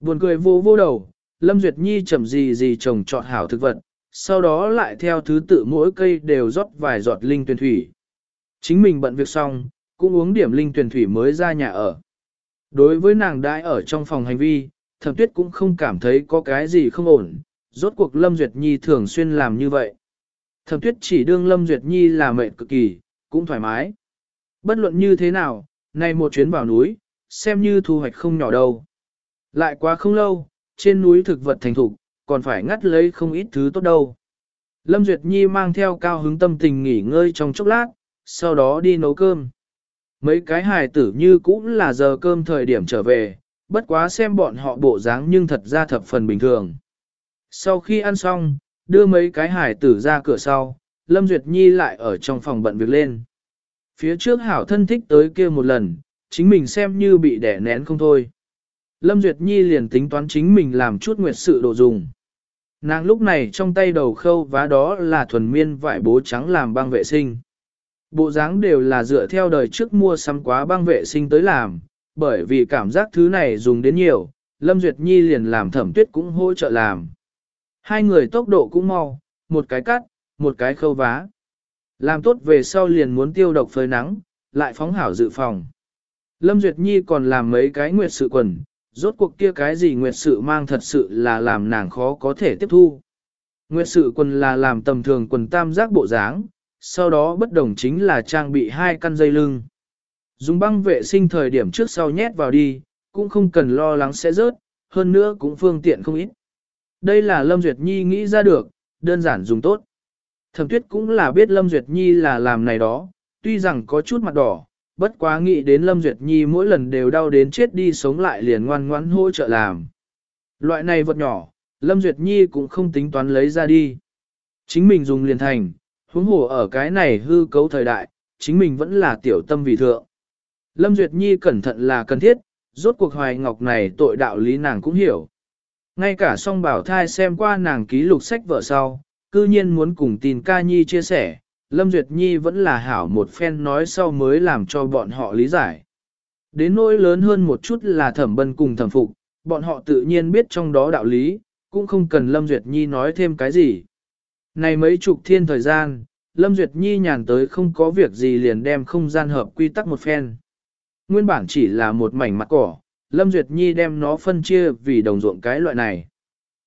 Buồn cười vô vô đầu, Lâm Duyệt Nhi chậm gì gì trồng trọt hảo thực vật, sau đó lại theo thứ tự mỗi cây đều rót vài giọt linh tuyển thủy. Chính mình bận việc xong, cũng uống điểm linh tuyển thủy mới ra nhà ở. Đối với nàng đãi ở trong phòng hành vi, thẩm tuyết cũng không cảm thấy có cái gì không ổn, rốt cuộc Lâm Duyệt Nhi thường xuyên làm như vậy. Thẩm tuyết chỉ đương Lâm Duyệt Nhi là mệt cực kỳ, cũng thoải mái. Bất luận như thế nào, nay một chuyến vào núi, xem như thu hoạch không nhỏ đâu. Lại quá không lâu, trên núi thực vật thành thục, còn phải ngắt lấy không ít thứ tốt đâu. Lâm Duyệt Nhi mang theo cao hứng tâm tình nghỉ ngơi trong chốc lát, sau đó đi nấu cơm. Mấy cái hài tử như cũng là giờ cơm thời điểm trở về, bất quá xem bọn họ bộ dáng nhưng thật ra thập phần bình thường. Sau khi ăn xong, đưa mấy cái hài tử ra cửa sau, Lâm Duyệt Nhi lại ở trong phòng bận việc lên. Phía trước hảo thân thích tới kia một lần, chính mình xem như bị đẻ nén không thôi. Lâm Duyệt Nhi liền tính toán chính mình làm chút nguyệt sự đồ dùng. Nàng lúc này trong tay đầu khâu vá đó là thuần miên vải bố trắng làm băng vệ sinh. Bộ dáng đều là dựa theo đời trước mua sắm quá băng vệ sinh tới làm, bởi vì cảm giác thứ này dùng đến nhiều, Lâm Duyệt Nhi liền làm thẩm tuyết cũng hỗ trợ làm. Hai người tốc độ cũng mau, một cái cắt, một cái khâu vá. Làm tốt về sau liền muốn tiêu độc phơi nắng, lại phóng hảo dự phòng. Lâm Duyệt Nhi còn làm mấy cái nguyệt sự quần, rốt cuộc kia cái gì nguyệt sự mang thật sự là làm nàng khó có thể tiếp thu. Nguyệt sự quần là làm tầm thường quần tam giác bộ dáng, sau đó bất đồng chính là trang bị hai căn dây lưng. Dùng băng vệ sinh thời điểm trước sau nhét vào đi, cũng không cần lo lắng sẽ rớt, hơn nữa cũng phương tiện không ít. Đây là Lâm Duyệt Nhi nghĩ ra được, đơn giản dùng tốt. Thẩm tuyết cũng là biết Lâm Duyệt Nhi là làm này đó, tuy rằng có chút mặt đỏ, bất quá nghĩ đến Lâm Duyệt Nhi mỗi lần đều đau đến chết đi sống lại liền ngoan ngoãn hỗ trợ làm. Loại này vật nhỏ, Lâm Duyệt Nhi cũng không tính toán lấy ra đi. Chính mình dùng liền thành, huống hồ ở cái này hư cấu thời đại, chính mình vẫn là tiểu tâm vì thượng. Lâm Duyệt Nhi cẩn thận là cần thiết, rốt cuộc hoài ngọc này tội đạo lý nàng cũng hiểu. Ngay cả song bảo thai xem qua nàng ký lục sách vợ sau, cư nhiên muốn cùng tin ca nhi chia sẻ, Lâm Duyệt Nhi vẫn là hảo một phen nói sau mới làm cho bọn họ lý giải. Đến nỗi lớn hơn một chút là thẩm bân cùng thẩm phục, bọn họ tự nhiên biết trong đó đạo lý, cũng không cần Lâm Duyệt Nhi nói thêm cái gì. Này mấy chục thiên thời gian, Lâm Duyệt Nhi nhàn tới không có việc gì liền đem không gian hợp quy tắc một phen. Nguyên bản chỉ là một mảnh mặt cỏ, Lâm Duyệt Nhi đem nó phân chia vì đồng ruộng cái loại này.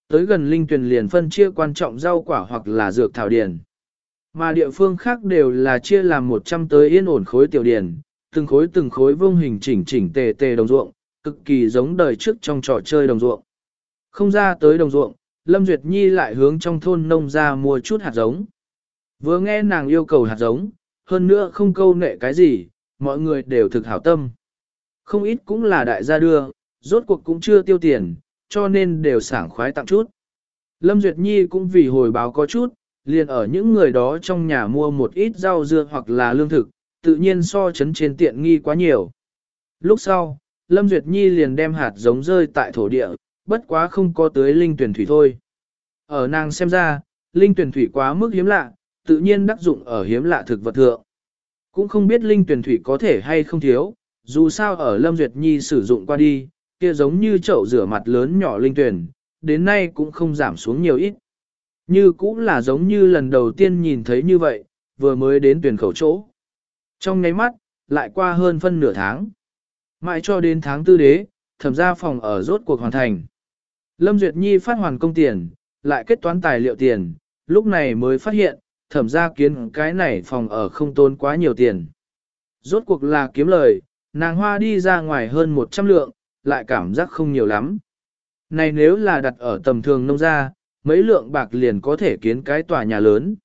Tới gần linh tuyền liền phân chia quan trọng rau quả hoặc là dược thảo điển. Mà địa phương khác đều là chia làm 100 tới yên ổn khối tiểu điển, từng khối từng khối vông hình chỉnh chỉnh tề tề đồng ruộng, cực kỳ giống đời trước trong trò chơi đồng ruộng. Không ra tới đồng ruộng, Lâm Duyệt Nhi lại hướng trong thôn nông ra mua chút hạt giống. Vừa nghe nàng yêu cầu hạt giống, hơn nữa không câu nệ cái gì, mọi người đều thực hảo tâm. Không ít cũng là đại gia đưa, rốt cuộc cũng chưa tiêu tiền, cho nên đều sảng khoái tặng chút. Lâm Duyệt Nhi cũng vì hồi báo có chút, liền ở những người đó trong nhà mua một ít rau dưa hoặc là lương thực, tự nhiên so chấn trên tiện nghi quá nhiều. Lúc sau, Lâm Duyệt Nhi liền đem hạt giống rơi tại thổ địa, bất quá không có tới linh tuyển thủy thôi. Ở nàng xem ra, linh tuyển thủy quá mức hiếm lạ, tự nhiên đắc dụng ở hiếm lạ thực vật thượng. Cũng không biết linh tuyển thủy có thể hay không thiếu, dù sao ở Lâm Duyệt Nhi sử dụng qua đi, kia giống như chậu rửa mặt lớn nhỏ linh tuyển, đến nay cũng không giảm xuống nhiều ít. Như cũng là giống như lần đầu tiên nhìn thấy như vậy, vừa mới đến tuyển khẩu chỗ. Trong nháy mắt, lại qua hơn phân nửa tháng. Mãi cho đến tháng tư đế, thẩm gia phòng ở rốt cuộc hoàn thành. Lâm Duyệt Nhi phát hoàn công tiền, lại kết toán tài liệu tiền, lúc này mới phát hiện, thẩm gia kiến cái này phòng ở không tốn quá nhiều tiền. Rốt cuộc là kiếm lời, nàng hoa đi ra ngoài hơn 100 lượng, lại cảm giác không nhiều lắm. Này nếu là đặt ở tầm thường nông gia, mấy lượng bạc liền có thể kiến cái tòa nhà lớn.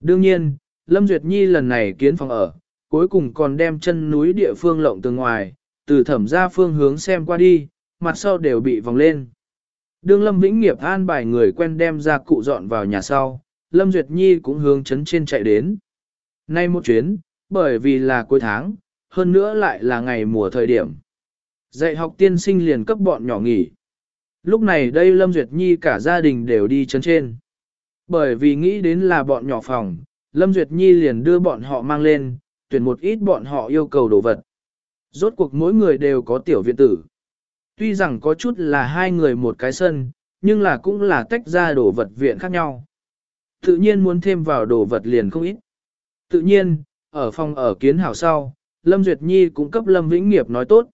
Đương nhiên, Lâm Duyệt Nhi lần này kiến phòng ở, cuối cùng còn đem chân núi địa phương lộng từ ngoài, từ thẩm ra phương hướng xem qua đi, mặt sau đều bị vòng lên. Đương Lâm Vĩnh Nghiệp an bài người quen đem ra cụ dọn vào nhà sau, Lâm Duyệt Nhi cũng hướng chấn trên chạy đến. Nay một chuyến, bởi vì là cuối tháng, hơn nữa lại là ngày mùa thời điểm. Dạy học tiên sinh liền cấp bọn nhỏ nghỉ. Lúc này đây Lâm Duyệt Nhi cả gia đình đều đi chấn trên. Bởi vì nghĩ đến là bọn nhỏ phòng, Lâm Duyệt Nhi liền đưa bọn họ mang lên, tuyển một ít bọn họ yêu cầu đồ vật. Rốt cuộc mỗi người đều có tiểu viện tử. Tuy rằng có chút là hai người một cái sân, nhưng là cũng là tách ra đồ vật viện khác nhau. Tự nhiên muốn thêm vào đồ vật liền không ít. Tự nhiên, ở phòng ở kiến hảo sau, Lâm Duyệt Nhi cũng cấp Lâm Vĩnh Nghiệp nói tốt.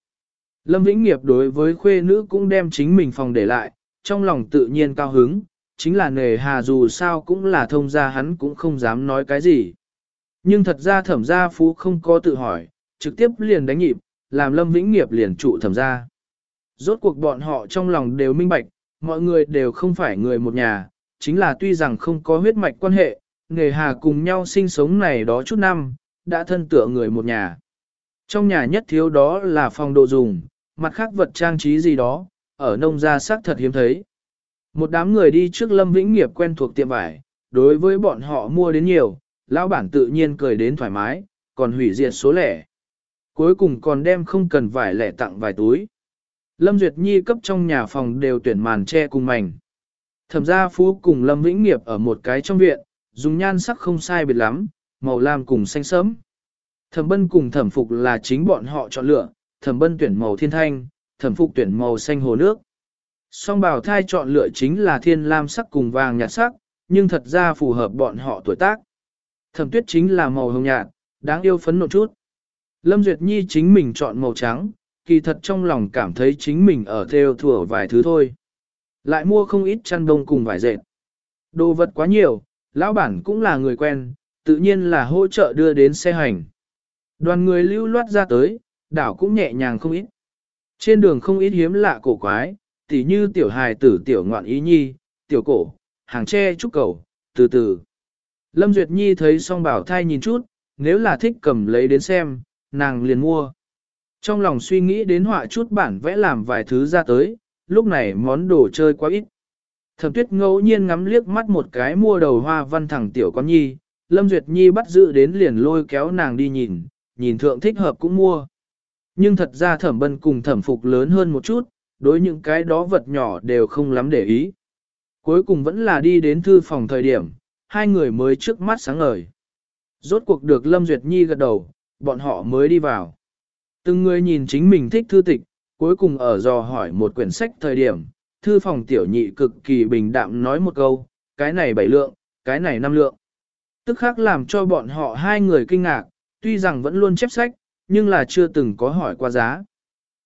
Lâm Vĩnh Nghiệp đối với khuê nữ cũng đem chính mình phòng để lại, trong lòng tự nhiên cao hứng, chính là nề hà dù sao cũng là thông gia hắn cũng không dám nói cái gì. Nhưng thật ra thẩm gia phú không có tự hỏi, trực tiếp liền đánh nhịp, làm Lâm Vĩnh Nghiệp liền trụ thẩm gia. Rốt cuộc bọn họ trong lòng đều minh bạch, mọi người đều không phải người một nhà, chính là tuy rằng không có huyết mạch quan hệ, nghề hà cùng nhau sinh sống này đó chút năm, đã thân tựa người một nhà. Trong nhà nhất thiếu đó là phòng đồ dùng, mặt khác vật trang trí gì đó, ở nông gia xác thật hiếm thấy. Một đám người đi trước Lâm Vĩnh Nghiệp quen thuộc tiệm vải, đối với bọn họ mua đến nhiều, lão bản tự nhiên cười đến thoải mái, còn hủy diệt số lẻ. Cuối cùng còn đem không cần vải lẻ tặng vài túi. Lâm Duyệt Nhi cấp trong nhà phòng đều tuyển màn che cùng mảnh. Thẩm gia phú cùng Lâm Vĩnh Nghiệp ở một cái trong viện, dùng nhan sắc không sai biệt lắm, màu lam cùng xanh sớm. Thẩm bân cùng thẩm phục là chính bọn họ chọn lựa, thẩm bân tuyển màu thiên thanh, thẩm phục tuyển màu xanh hồ nước. Song bào thai chọn lựa chính là thiên lam sắc cùng vàng nhạt sắc, nhưng thật ra phù hợp bọn họ tuổi tác. Thẩm tuyết chính là màu hồng nhạt, đáng yêu phấn nộ chút. Lâm Duyệt Nhi chính mình chọn màu trắng, kỳ thật trong lòng cảm thấy chính mình ở theo thừa vài thứ thôi. Lại mua không ít chăn đông cùng vải dệt. Đồ vật quá nhiều, lão bản cũng là người quen, tự nhiên là hỗ trợ đưa đến xe hành. Đoàn người lưu loát ra tới, đảo cũng nhẹ nhàng không ít. Trên đường không ít hiếm lạ cổ quái, tỉ như tiểu hài tử tiểu ngoạn ý nhi, tiểu cổ, hàng tre trúc cầu, từ từ. Lâm Duyệt Nhi thấy song bảo thai nhìn chút, nếu là thích cầm lấy đến xem, nàng liền mua. Trong lòng suy nghĩ đến họa chút bản vẽ làm vài thứ ra tới, lúc này món đồ chơi quá ít. Thẩm tuyết ngẫu nhiên ngắm liếc mắt một cái mua đầu hoa văn thẳng tiểu con nhi, Lâm Duyệt Nhi bắt giữ đến liền lôi kéo nàng đi nhìn, nhìn thượng thích hợp cũng mua. Nhưng thật ra thẩm bân cùng thẩm phục lớn hơn một chút, đối những cái đó vật nhỏ đều không lắm để ý. Cuối cùng vẫn là đi đến thư phòng thời điểm, hai người mới trước mắt sáng ngời. Rốt cuộc được Lâm Duyệt Nhi gật đầu, bọn họ mới đi vào. Từng người nhìn chính mình thích thư tịch, cuối cùng ở dò hỏi một quyển sách thời điểm, thư phòng tiểu nhị cực kỳ bình đạm nói một câu, cái này bảy lượng, cái này năm lượng. Tức khác làm cho bọn họ hai người kinh ngạc, tuy rằng vẫn luôn chép sách, nhưng là chưa từng có hỏi qua giá.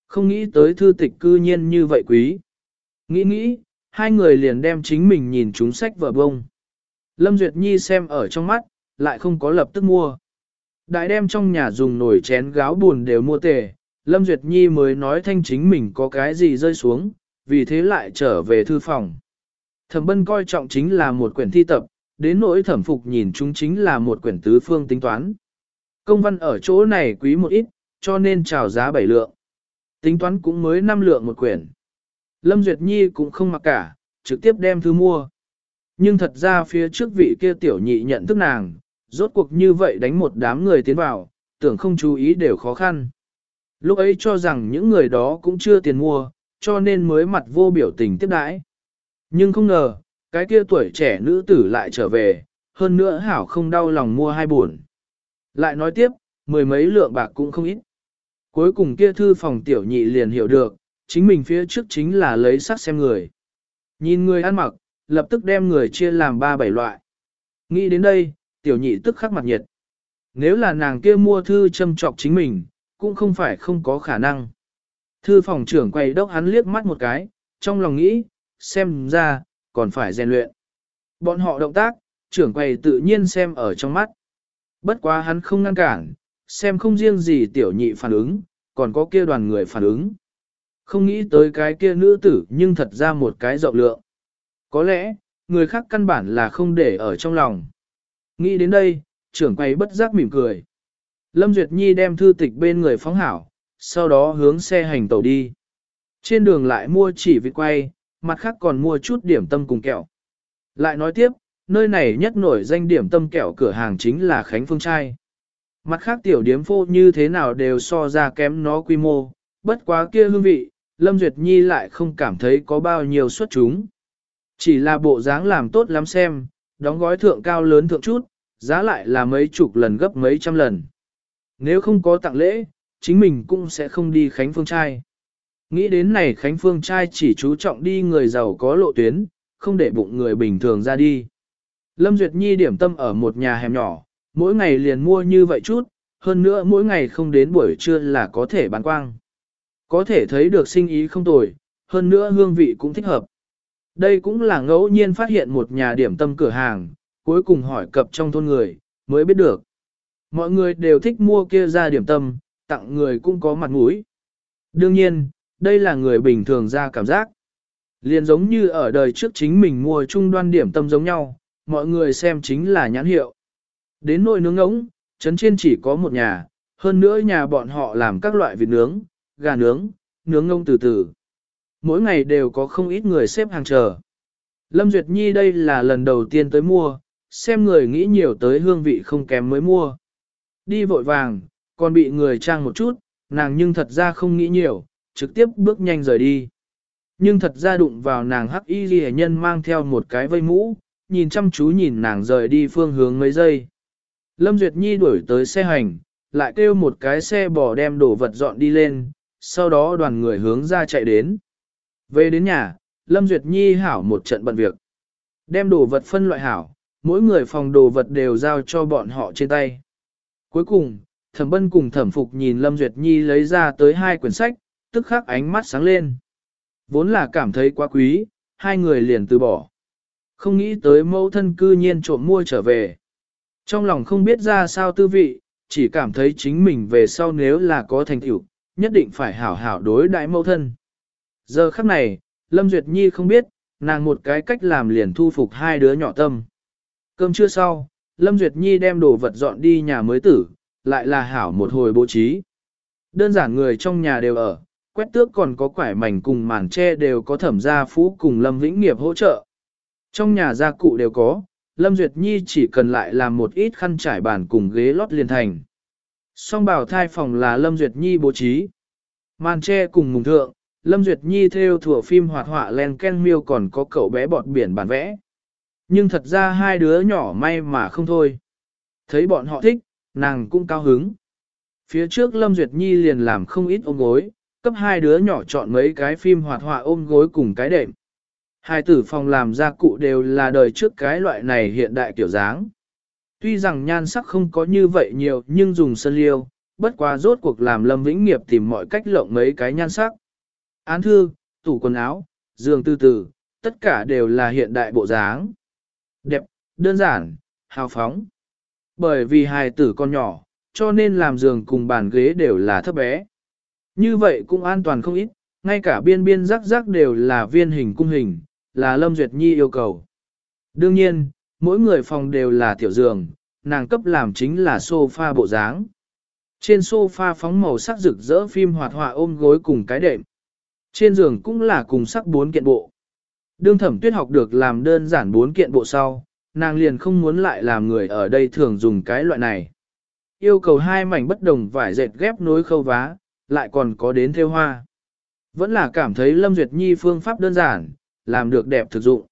Không nghĩ tới thư tịch cư nhiên như vậy quý. Nghĩ nghĩ, hai người liền đem chính mình nhìn chúng sách vở bông. Lâm Duyệt Nhi xem ở trong mắt, lại không có lập tức mua. Đại đem trong nhà dùng nồi chén gáo buồn đều mua tề, Lâm Duyệt Nhi mới nói thanh chính mình có cái gì rơi xuống, vì thế lại trở về thư phòng. Thẩm bân coi trọng chính là một quyển thi tập, đến nỗi thẩm phục nhìn chúng chính là một quyển tứ phương tính toán. Công văn ở chỗ này quý một ít, cho nên chào giá bảy lượng. Tính toán cũng mới năm lượng một quyển. Lâm Duyệt Nhi cũng không mặc cả, trực tiếp đem thư mua. Nhưng thật ra phía trước vị kia tiểu nhị nhận thức nàng, rốt cuộc như vậy đánh một đám người tiến vào, tưởng không chú ý đều khó khăn. Lúc ấy cho rằng những người đó cũng chưa tiền mua, cho nên mới mặt vô biểu tình tiếp đãi. Nhưng không ngờ, cái kia tuổi trẻ nữ tử lại trở về, hơn nữa hảo không đau lòng mua hai buồn. Lại nói tiếp, mười mấy lượng bạc cũng không ít. Cuối cùng kia thư phòng tiểu nhị liền hiểu được, chính mình phía trước chính là lấy sắc xem người. Nhìn người ăn mặc, lập tức đem người chia làm ba bảy loại. Nghĩ đến đây, tiểu nhị tức khắc mặt nhiệt. Nếu là nàng kia mua thư châm trọc chính mình, cũng không phải không có khả năng. Thư phòng trưởng quay đốc hắn liếc mắt một cái, trong lòng nghĩ, xem ra, còn phải rèn luyện. Bọn họ động tác, trưởng quay tự nhiên xem ở trong mắt. Bất quá hắn không ngăn cản, xem không riêng gì tiểu nhị phản ứng, còn có kia đoàn người phản ứng. Không nghĩ tới cái kia nữ tử nhưng thật ra một cái rộng lượng. Có lẽ, người khác căn bản là không để ở trong lòng. Nghĩ đến đây, trưởng quay bất giác mỉm cười. Lâm Duyệt Nhi đem thư tịch bên người phóng hảo, sau đó hướng xe hành tàu đi. Trên đường lại mua chỉ vịt quay, mặt khác còn mua chút điểm tâm cùng kẹo. Lại nói tiếp, nơi này nhất nổi danh điểm tâm kẹo cửa hàng chính là Khánh Phương Trai. Mặt khác tiểu điếm phô như thế nào đều so ra kém nó quy mô, bất quá kia hương vị, Lâm Duyệt Nhi lại không cảm thấy có bao nhiêu xuất chúng. Chỉ là bộ dáng làm tốt lắm xem, đóng gói thượng cao lớn thượng chút, giá lại là mấy chục lần gấp mấy trăm lần. Nếu không có tặng lễ, chính mình cũng sẽ không đi Khánh Phương Trai. Nghĩ đến này Khánh Phương Trai chỉ chú trọng đi người giàu có lộ tuyến, không để bụng người bình thường ra đi. Lâm Duyệt Nhi điểm tâm ở một nhà hẻm nhỏ, mỗi ngày liền mua như vậy chút, hơn nữa mỗi ngày không đến buổi trưa là có thể bán quang. Có thể thấy được sinh ý không tồi, hơn nữa hương vị cũng thích hợp. Đây cũng là ngẫu nhiên phát hiện một nhà điểm tâm cửa hàng, cuối cùng hỏi cập trong thôn người, mới biết được. Mọi người đều thích mua kia ra điểm tâm, tặng người cũng có mặt mũi. Đương nhiên, đây là người bình thường ra cảm giác. Liền giống như ở đời trước chính mình mua trung đoan điểm tâm giống nhau, mọi người xem chính là nhãn hiệu. Đến nồi nướng ống, trấn trên chỉ có một nhà, hơn nữa nhà bọn họ làm các loại vịt nướng, gà nướng, nướng ngông từ từ. Mỗi ngày đều có không ít người xếp hàng chờ. Lâm Duyệt Nhi đây là lần đầu tiên tới mua, xem người nghĩ nhiều tới hương vị không kém mới mua. Đi vội vàng, còn bị người trang một chút, nàng nhưng thật ra không nghĩ nhiều, trực tiếp bước nhanh rời đi. Nhưng thật ra đụng vào nàng hắc y ghi nhân mang theo một cái vây mũ, nhìn chăm chú nhìn nàng rời đi phương hướng mấy giây. Lâm Duyệt Nhi đuổi tới xe hành, lại kêu một cái xe bò đem đồ vật dọn đi lên, sau đó đoàn người hướng ra chạy đến. Về đến nhà, Lâm Duyệt Nhi hảo một trận bận việc. Đem đồ vật phân loại hảo, mỗi người phòng đồ vật đều giao cho bọn họ trên tay. Cuối cùng, thẩm bân cùng thẩm phục nhìn Lâm Duyệt Nhi lấy ra tới hai quyển sách, tức khắc ánh mắt sáng lên. Vốn là cảm thấy quá quý, hai người liền từ bỏ. Không nghĩ tới mẫu thân cư nhiên trộm mua trở về. Trong lòng không biết ra sao tư vị, chỉ cảm thấy chính mình về sau nếu là có thành tựu, nhất định phải hảo hảo đối đại mẫu thân. Giờ khắc này, Lâm Duyệt Nhi không biết, nàng một cái cách làm liền thu phục hai đứa nhỏ tâm. Cơm trưa sau, Lâm Duyệt Nhi đem đồ vật dọn đi nhà mới tử, lại là hảo một hồi bố trí. Đơn giản người trong nhà đều ở, quét tước còn có quải mảnh cùng màn tre đều có thẩm gia phú cùng Lâm Vĩnh Nghiệp hỗ trợ. Trong nhà gia cụ đều có, Lâm Duyệt Nhi chỉ cần lại làm một ít khăn trải bàn cùng ghế lót liền thành. Song bảo thai phòng là Lâm Duyệt Nhi bố trí. Màn tre cùng mùng thượng, Lâm Duyệt Nhi theo thủa phim hoạt họa len ken miêu còn có cậu bé bọt biển bản vẽ. Nhưng thật ra hai đứa nhỏ may mà không thôi. Thấy bọn họ thích, nàng cũng cao hứng. Phía trước Lâm Duyệt Nhi liền làm không ít ôm gối, cấp hai đứa nhỏ chọn mấy cái phim hoạt họa ôm gối cùng cái đệm. Hai tử phòng làm gia cụ đều là đời trước cái loại này hiện đại kiểu dáng. Tuy rằng nhan sắc không có như vậy nhiều nhưng dùng sân liêu, bất quá rốt cuộc làm Lâm Vĩnh Nghiệp tìm mọi cách lộng mấy cái nhan sắc. Án thư, tủ quần áo, giường tư tử, tất cả đều là hiện đại bộ dáng. Đẹp, đơn giản, hào phóng. Bởi vì hài tử con nhỏ, cho nên làm giường cùng bàn ghế đều là thấp bé. Như vậy cũng an toàn không ít, ngay cả biên biên rắc rắc đều là viên hình cung hình, là Lâm Duyệt Nhi yêu cầu. Đương nhiên, mỗi người phòng đều là tiểu giường, nàng cấp làm chính là sofa bộ dáng. Trên sofa phóng màu sắc rực rỡ phim hoạt họa ôm gối cùng cái đệm. Trên giường cũng là cùng sắc bốn kiện bộ. Đương thẩm tuyết học được làm đơn giản bốn kiện bộ sau, nàng liền không muốn lại làm người ở đây thường dùng cái loại này. Yêu cầu hai mảnh bất đồng vải dệt ghép nối khâu vá, lại còn có đến theo hoa. Vẫn là cảm thấy Lâm Duyệt Nhi phương pháp đơn giản, làm được đẹp thực dụng.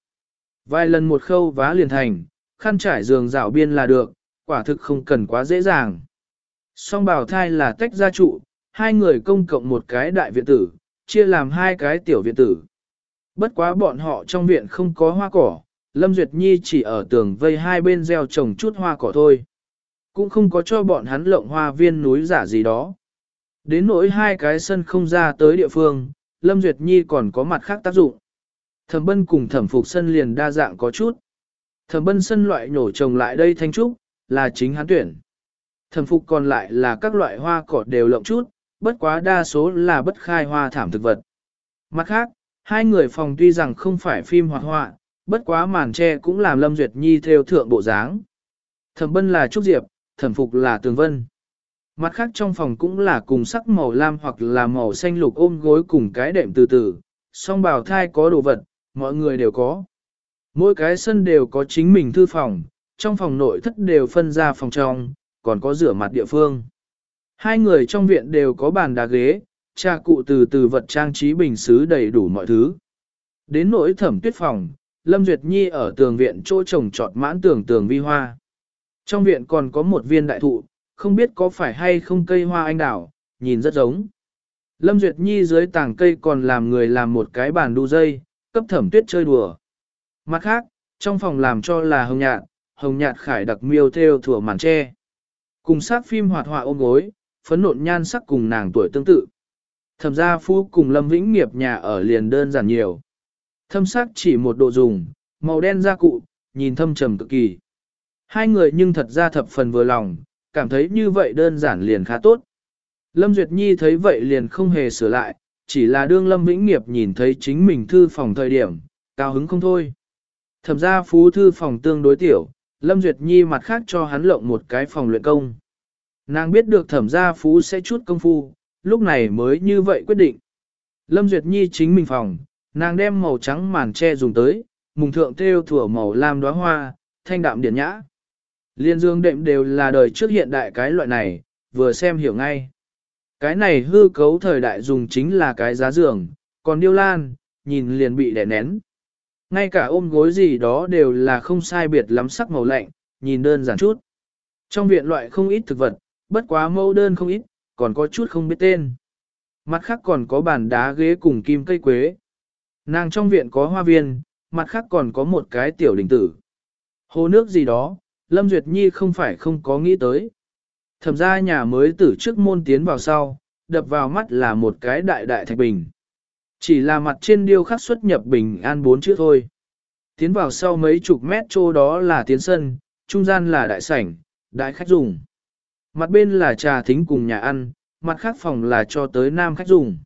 Vài lần một khâu vá liền thành, khăn trải giường dạo biên là được, quả thực không cần quá dễ dàng. Song bào thai là tách gia trụ, hai người công cộng một cái đại viện tử, chia làm hai cái tiểu viện tử. Bất quá bọn họ trong viện không có hoa cỏ, Lâm Duyệt Nhi chỉ ở tường vây hai bên gieo trồng chút hoa cỏ thôi. Cũng không có cho bọn hắn lộng hoa viên núi giả gì đó. Đến nỗi hai cái sân không ra tới địa phương, Lâm Duyệt Nhi còn có mặt khác tác dụng. Thẩm bân cùng thẩm phục sân liền đa dạng có chút. Thẩm bân sân loại nhổ trồng lại đây thanh trúc, là chính hắn tuyển. Thẩm phục còn lại là các loại hoa cỏ đều lộng chút, bất quá đa số là bất khai hoa thảm thực vật. Mặt khác, hai người phòng tuy rằng không phải phim hoạt họa, bất quá màn tre cũng làm Lâm Duyệt Nhi theo thượng bộ dáng. Thẩm bân là Trúc Diệp, thẩm phục là Tường Vân. Mặt khác trong phòng cũng là cùng sắc màu lam hoặc là màu xanh lục ôm gối cùng cái đệm từ từ, song bào thai có đồ vật, mọi người đều có. Mỗi cái sân đều có chính mình thư phòng, trong phòng nội thất đều phân ra phòng trong, còn có rửa mặt địa phương. Hai người trong viện đều có bàn đá ghế, trà cụ từ từ vật trang trí bình xứ đầy đủ mọi thứ. Đến nỗi thẩm tuyết phòng, Lâm Duyệt Nhi ở tường viện chỗ trồng trọt mãn tường tường vi hoa. Trong viện còn có một viên đại thụ, không biết có phải hay không cây hoa anh đào, nhìn rất giống. Lâm Duyệt Nhi dưới tảng cây còn làm người làm một cái bàn đu dây, cấp thẩm tuyết chơi đùa. Mặt khác, trong phòng làm cho là hồng nhạt, hồng nhạt khải đặc miêu theo thủa màn tre. Cùng sát phim hoạt họa ôm gối, phấn nộn nhan sắc cùng nàng tuổi tương tự. Thẩm gia phu cùng Lâm Vĩnh nghiệp nhà ở liền đơn giản nhiều. Thâm sắc chỉ một độ dùng, màu đen da cụ, nhìn thâm trầm cực kỳ. Hai người nhưng thật ra thập phần vừa lòng, cảm thấy như vậy đơn giản liền khá tốt. Lâm Duyệt Nhi thấy vậy liền không hề sửa lại, chỉ là đương Lâm Vĩnh Nghiệp nhìn thấy chính mình thư phòng thời điểm, cao hứng không thôi. Thẩm ra phú thư phòng tương đối tiểu, Lâm Duyệt Nhi mặt khác cho hắn lộng một cái phòng luyện công. Nàng biết được thẩm gia phú sẽ chút công phu, lúc này mới như vậy quyết định. Lâm Duyệt Nhi chính mình phòng, nàng đem màu trắng màn che dùng tới, mùng thượng theo thủa màu lam đóa hoa, thanh đạm điển nhã. Liên dương đệm đều là đời trước hiện đại cái loại này, vừa xem hiểu ngay. Cái này hư cấu thời đại dùng chính là cái giá giường, còn điêu lan, nhìn liền bị đè nén. Ngay cả ôm gối gì đó đều là không sai biệt lắm sắc màu lạnh, nhìn đơn giản chút. Trong viện loại không ít thực vật, bất quá mẫu đơn không ít, còn có chút không biết tên. Mặt khác còn có bàn đá ghế cùng kim cây quế. Nàng trong viện có hoa viên, mặt khác còn có một cái tiểu đình tử. Hồ nước gì đó, Lâm Duyệt Nhi không phải không có nghĩ tới. Thẩm ra nhà mới tử trước môn tiến vào sau, đập vào mắt là một cái đại đại thạch bình. Chỉ là mặt trên điêu khắc xuất nhập bình an bốn chữ thôi. Tiến vào sau mấy chục mét chỗ đó là tiến sân, trung gian là đại sảnh, đại khách dùng. Mặt bên là trà thính cùng nhà ăn, mặt khác phòng là cho tới nam khách dùng.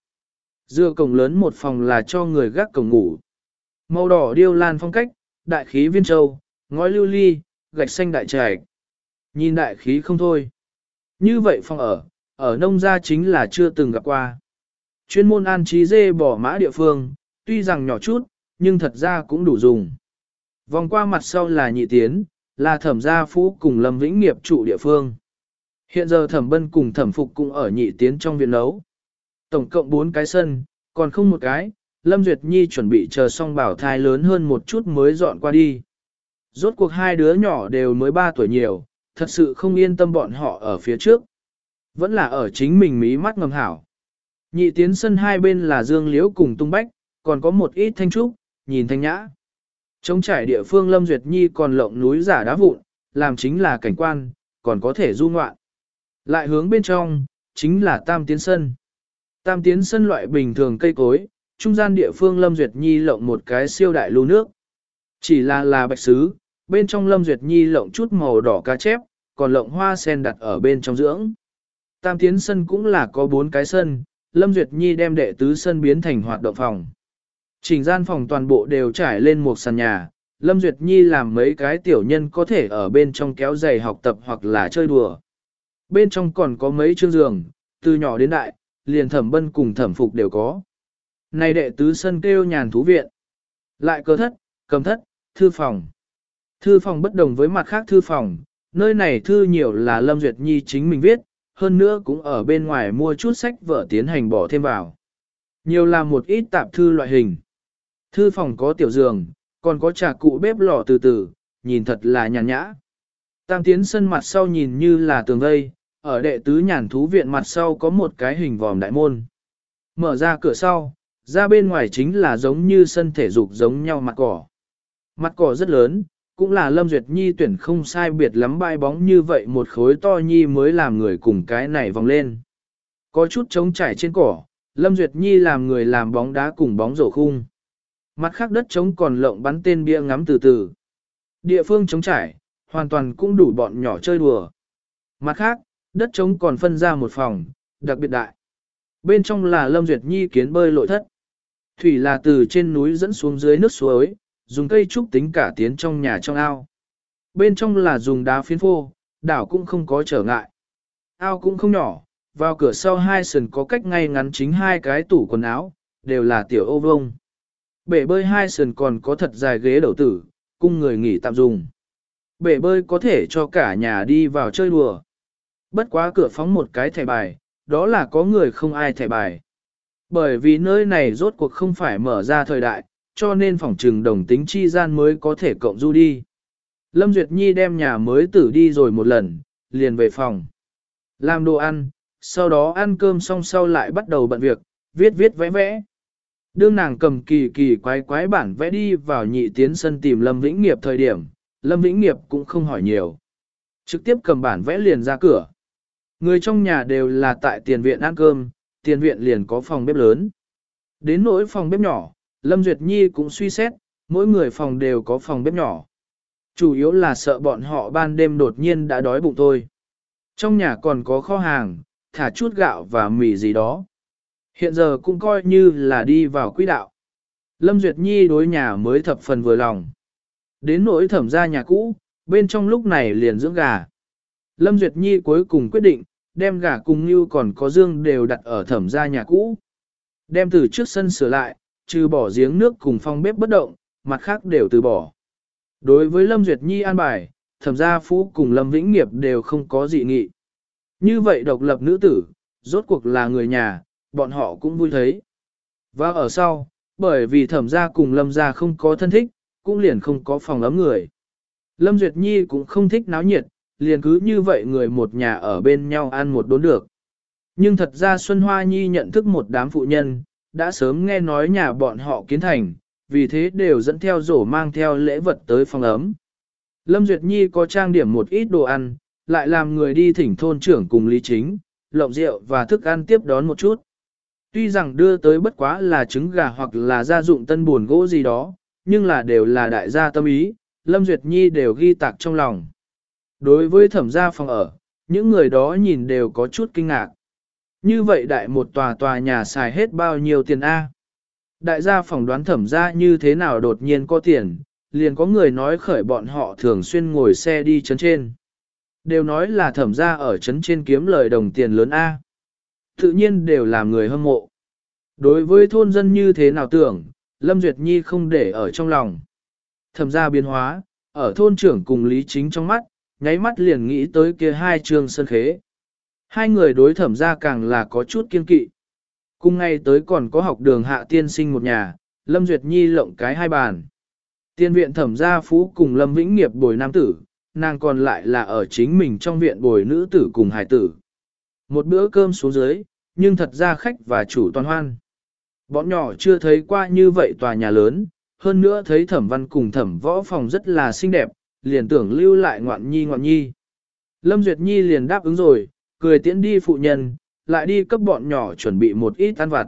Dưa cổng lớn một phòng là cho người gác cổng ngủ. Màu đỏ điêu lan phong cách, đại khí viên châu, ngói lưu ly, gạch xanh đại trạch. Nhìn đại khí không thôi. Như vậy phòng ở, ở nông gia chính là chưa từng gặp qua. Chuyên môn an trí dê bỏ mã địa phương, tuy rằng nhỏ chút, nhưng thật ra cũng đủ dùng. Vòng qua mặt sau là nhị tiến, là thẩm gia phú cùng lâm vĩnh nghiệp trụ địa phương. Hiện giờ thẩm bân cùng thẩm phục cũng ở nhị tiến trong viện nấu. Tổng cộng 4 cái sân, còn không một cái, Lâm Duyệt Nhi chuẩn bị chờ xong bảo thai lớn hơn một chút mới dọn qua đi. Rốt cuộc hai đứa nhỏ đều mới 3 tuổi nhiều, thật sự không yên tâm bọn họ ở phía trước. Vẫn là ở chính mình mí mắt ngầm hảo. Nhị tiến sân hai bên là dương liễu cùng tung bách, còn có một ít thanh trúc, nhìn thanh nhã. Trong trải địa phương Lâm Duyệt Nhi còn lộng núi giả đá vụn, làm chính là cảnh quan, còn có thể du ngoạn. Lại hướng bên trong, chính là tam tiến sân. Tam tiến sân loại bình thường cây cối, trung gian địa phương Lâm Duyệt Nhi lộng một cái siêu đại lưu nước. Chỉ là là bạch sứ, bên trong Lâm Duyệt Nhi lộng chút màu đỏ cá chép, còn lộng hoa sen đặt ở bên trong dưỡng. Tam tiến sân cũng là có bốn cái sân, Lâm Duyệt Nhi đem đệ tứ sân biến thành hoạt động phòng. Trình gian phòng toàn bộ đều trải lên một sàn nhà, Lâm Duyệt Nhi làm mấy cái tiểu nhân có thể ở bên trong kéo giày học tập hoặc là chơi đùa. Bên trong còn có mấy chương giường, từ nhỏ đến đại, liền thẩm bân cùng thẩm phục đều có. Này đệ tứ sân kêu nhàn thú viện. Lại cơ thất, cầm thất, thư phòng. Thư phòng bất đồng với mặt khác thư phòng, nơi này thư nhiều là Lâm Duyệt Nhi chính mình viết, hơn nữa cũng ở bên ngoài mua chút sách vở tiến hành bỏ thêm vào. Nhiều là một ít tạp thư loại hình. Thư phòng có tiểu giường, còn có trà cụ bếp lò từ từ, nhìn thật là nhàn nhã. Tam tiến sân mặt sau nhìn như là tường vây, ở đệ tứ nhàn thú viện mặt sau có một cái hình vòm đại môn. Mở ra cửa sau, ra bên ngoài chính là giống như sân thể dục giống nhau mặt cỏ. Mặt cỏ rất lớn, cũng là Lâm Duyệt Nhi tuyển không sai biệt lắm bay bóng như vậy một khối to nhi mới làm người cùng cái này vòng lên. Có chút trống trải trên cỏ, Lâm Duyệt Nhi làm người làm bóng đá cùng bóng rổ khung. Mặt khác đất trống còn lộng bắn tên bia ngắm từ từ. Địa phương trống trải, hoàn toàn cũng đủ bọn nhỏ chơi đùa. Mặt khác, đất trống còn phân ra một phòng, đặc biệt đại. Bên trong là Lâm Duyệt Nhi kiến bơi lội thất. Thủy là từ trên núi dẫn xuống dưới nước suối, dùng cây trúc tính cả tiến trong nhà trong ao. Bên trong là dùng đá phiến phô, đảo cũng không có trở ngại. Ao cũng không nhỏ, vào cửa sau hai sườn có cách ngay ngắn chính hai cái tủ quần áo, đều là tiểu ô vông. Bể bơi hai sườn còn có thật dài ghế đầu tử, cung người nghỉ tạm dùng. Bể bơi có thể cho cả nhà đi vào chơi đùa. Bất quá cửa phóng một cái thẻ bài, đó là có người không ai thẻ bài. Bởi vì nơi này rốt cuộc không phải mở ra thời đại, cho nên phòng trừng đồng tính chi gian mới có thể cộng du đi. Lâm Duyệt Nhi đem nhà mới tử đi rồi một lần, liền về phòng. Làm đồ ăn, sau đó ăn cơm xong sau lại bắt đầu bận việc, viết viết vẽ vẽ. Đương nàng cầm kỳ kỳ quái quái bản vẽ đi vào nhị tiến sân tìm Lâm Vĩnh Nghiệp thời điểm, Lâm Vĩnh Nghiệp cũng không hỏi nhiều. Trực tiếp cầm bản vẽ liền ra cửa. Người trong nhà đều là tại tiền viện ăn cơm, tiền viện liền có phòng bếp lớn. Đến nỗi phòng bếp nhỏ, Lâm Duyệt Nhi cũng suy xét, mỗi người phòng đều có phòng bếp nhỏ. Chủ yếu là sợ bọn họ ban đêm đột nhiên đã đói bụng thôi. Trong nhà còn có kho hàng, thả chút gạo và mì gì đó. Hiện giờ cũng coi như là đi vào quỹ đạo. Lâm Duyệt Nhi đối nhà mới thập phần vừa lòng. Đến nỗi thẩm ra nhà cũ, bên trong lúc này liền dưỡng gà. Lâm Duyệt Nhi cuối cùng quyết định, đem gà cùng như còn có dương đều đặt ở thẩm gia nhà cũ. Đem từ trước sân sửa lại, trừ bỏ giếng nước cùng phong bếp bất động, mặt khác đều từ bỏ. Đối với Lâm Duyệt Nhi an bài, thẩm gia phú cùng Lâm Vĩnh Nghiệp đều không có dị nghị. Như vậy độc lập nữ tử, rốt cuộc là người nhà, bọn họ cũng vui thấy. Và ở sau, bởi vì thẩm gia cùng Lâm gia không có thân thích, cũng liền không có phòng ấm người. Lâm Duyệt Nhi cũng không thích náo nhiệt, liền cứ như vậy người một nhà ở bên nhau ăn một đốn được. Nhưng thật ra Xuân Hoa Nhi nhận thức một đám phụ nhân, đã sớm nghe nói nhà bọn họ kiến thành, vì thế đều dẫn theo rổ mang theo lễ vật tới phòng ấm. Lâm Duyệt Nhi có trang điểm một ít đồ ăn, lại làm người đi thỉnh thôn trưởng cùng Lý Chính, lộng rượu và thức ăn tiếp đón một chút. Tuy rằng đưa tới bất quá là trứng gà hoặc là gia dụng tân buồn gỗ gì đó, nhưng là đều là đại gia tâm ý, Lâm Duyệt Nhi đều ghi tạc trong lòng. Đối với thẩm gia phòng ở, những người đó nhìn đều có chút kinh ngạc. Như vậy đại một tòa tòa nhà xài hết bao nhiêu tiền A? Đại gia phỏng đoán thẩm gia như thế nào đột nhiên có tiền, liền có người nói khởi bọn họ thường xuyên ngồi xe đi chấn trên. Đều nói là thẩm gia ở chấn trên kiếm lời đồng tiền lớn A. Tự nhiên đều làm người hâm mộ. Đối với thôn dân như thế nào tưởng, Lâm Duyệt Nhi không để ở trong lòng. Thẩm gia biến hóa, ở thôn trưởng cùng Lý Chính trong mắt, nháy mắt liền nghĩ tới kia hai trường sân khế. Hai người đối thẩm gia càng là có chút kiên kỵ. Cùng ngay tới còn có học đường hạ tiên sinh một nhà, Lâm Duyệt Nhi lộng cái hai bàn. Tiên viện thẩm gia phú cùng Lâm Vĩnh nghiệp bồi nam tử, nàng còn lại là ở chính mình trong viện bồi nữ tử cùng hải tử. Một bữa cơm xuống dưới, nhưng thật ra khách và chủ toàn hoan. Bọn nhỏ chưa thấy qua như vậy tòa nhà lớn, hơn nữa thấy thẩm văn cùng thẩm võ phòng rất là xinh đẹp, liền tưởng lưu lại ngoạn nhi ngoạn nhi. Lâm Duyệt Nhi liền đáp ứng rồi, cười tiễn đi phụ nhân, lại đi cấp bọn nhỏ chuẩn bị một ít ăn vặt.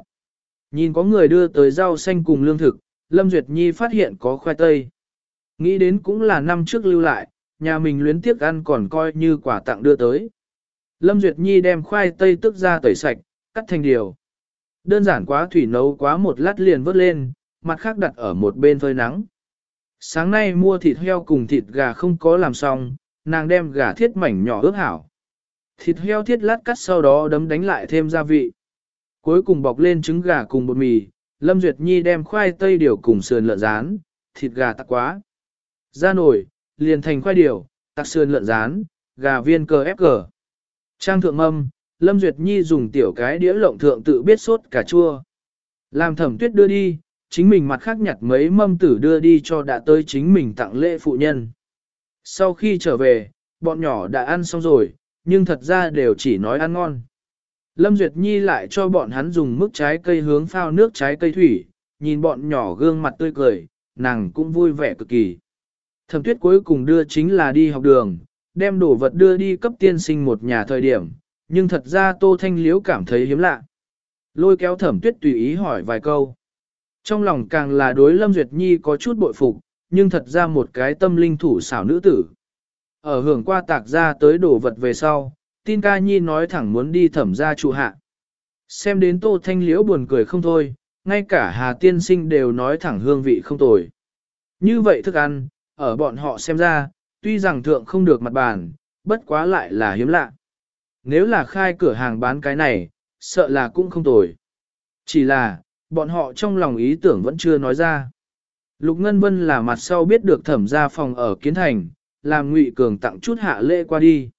Nhìn có người đưa tới rau xanh cùng lương thực, Lâm Duyệt Nhi phát hiện có khoai tây. Nghĩ đến cũng là năm trước lưu lại, nhà mình luyến tiếc ăn còn coi như quả tặng đưa tới. Lâm Duyệt Nhi đem khoai tây tức ra tẩy sạch, cắt thành điều. Đơn giản quá thủy nấu quá một lát liền vớt lên, mặt khác đặt ở một bên phơi nắng. Sáng nay mua thịt heo cùng thịt gà không có làm xong, nàng đem gà thiết mảnh nhỏ ướp hảo. Thịt heo thiết lát cắt sau đó đấm đánh lại thêm gia vị. Cuối cùng bọc lên trứng gà cùng bột mì, Lâm Duyệt Nhi đem khoai tây điều cùng sườn lợn rán, thịt gà tắc quá. Ra nổi, liền thành khoai điều, tắc sườn lợn rán, gà viên cờ ép cờ. Trang thượng mâm, Lâm Duyệt Nhi dùng tiểu cái đĩa lộng thượng tự biết sốt cà chua. Làm thẩm tuyết đưa đi, chính mình mặt khác nhặt mấy mâm tử đưa đi cho đã tới chính mình tặng lễ phụ nhân. Sau khi trở về, bọn nhỏ đã ăn xong rồi, nhưng thật ra đều chỉ nói ăn ngon. Lâm Duyệt Nhi lại cho bọn hắn dùng mức trái cây hướng phao nước trái cây thủy, nhìn bọn nhỏ gương mặt tươi cười, nàng cũng vui vẻ cực kỳ. Thẩm tuyết cuối cùng đưa chính là đi học đường, đem đồ vật đưa đi cấp tiên sinh một nhà thời điểm, nhưng thật ra Tô Thanh Liếu cảm thấy hiếm lạ. Lôi kéo thẩm tuyết tùy ý hỏi vài câu. Trong lòng càng là đối Lâm Duyệt Nhi có chút bội phục, nhưng thật ra một cái tâm linh thủ xảo nữ tử. Ở hưởng qua tạc ra tới đổ vật về sau, tin ca nhi nói thẳng muốn đi thẩm ra trụ hạ. Xem đến tô thanh liễu buồn cười không thôi, ngay cả hà tiên sinh đều nói thẳng hương vị không tồi. Như vậy thức ăn, ở bọn họ xem ra, tuy rằng thượng không được mặt bàn, bất quá lại là hiếm lạ. Nếu là khai cửa hàng bán cái này, sợ là cũng không tồi. Chỉ là, bọn họ trong lòng ý tưởng vẫn chưa nói ra. Lục Ngân Vân là mặt sau biết được thẩm ra phòng ở Kiến Thành, làm Ngụy Cường tặng chút hạ lễ qua đi.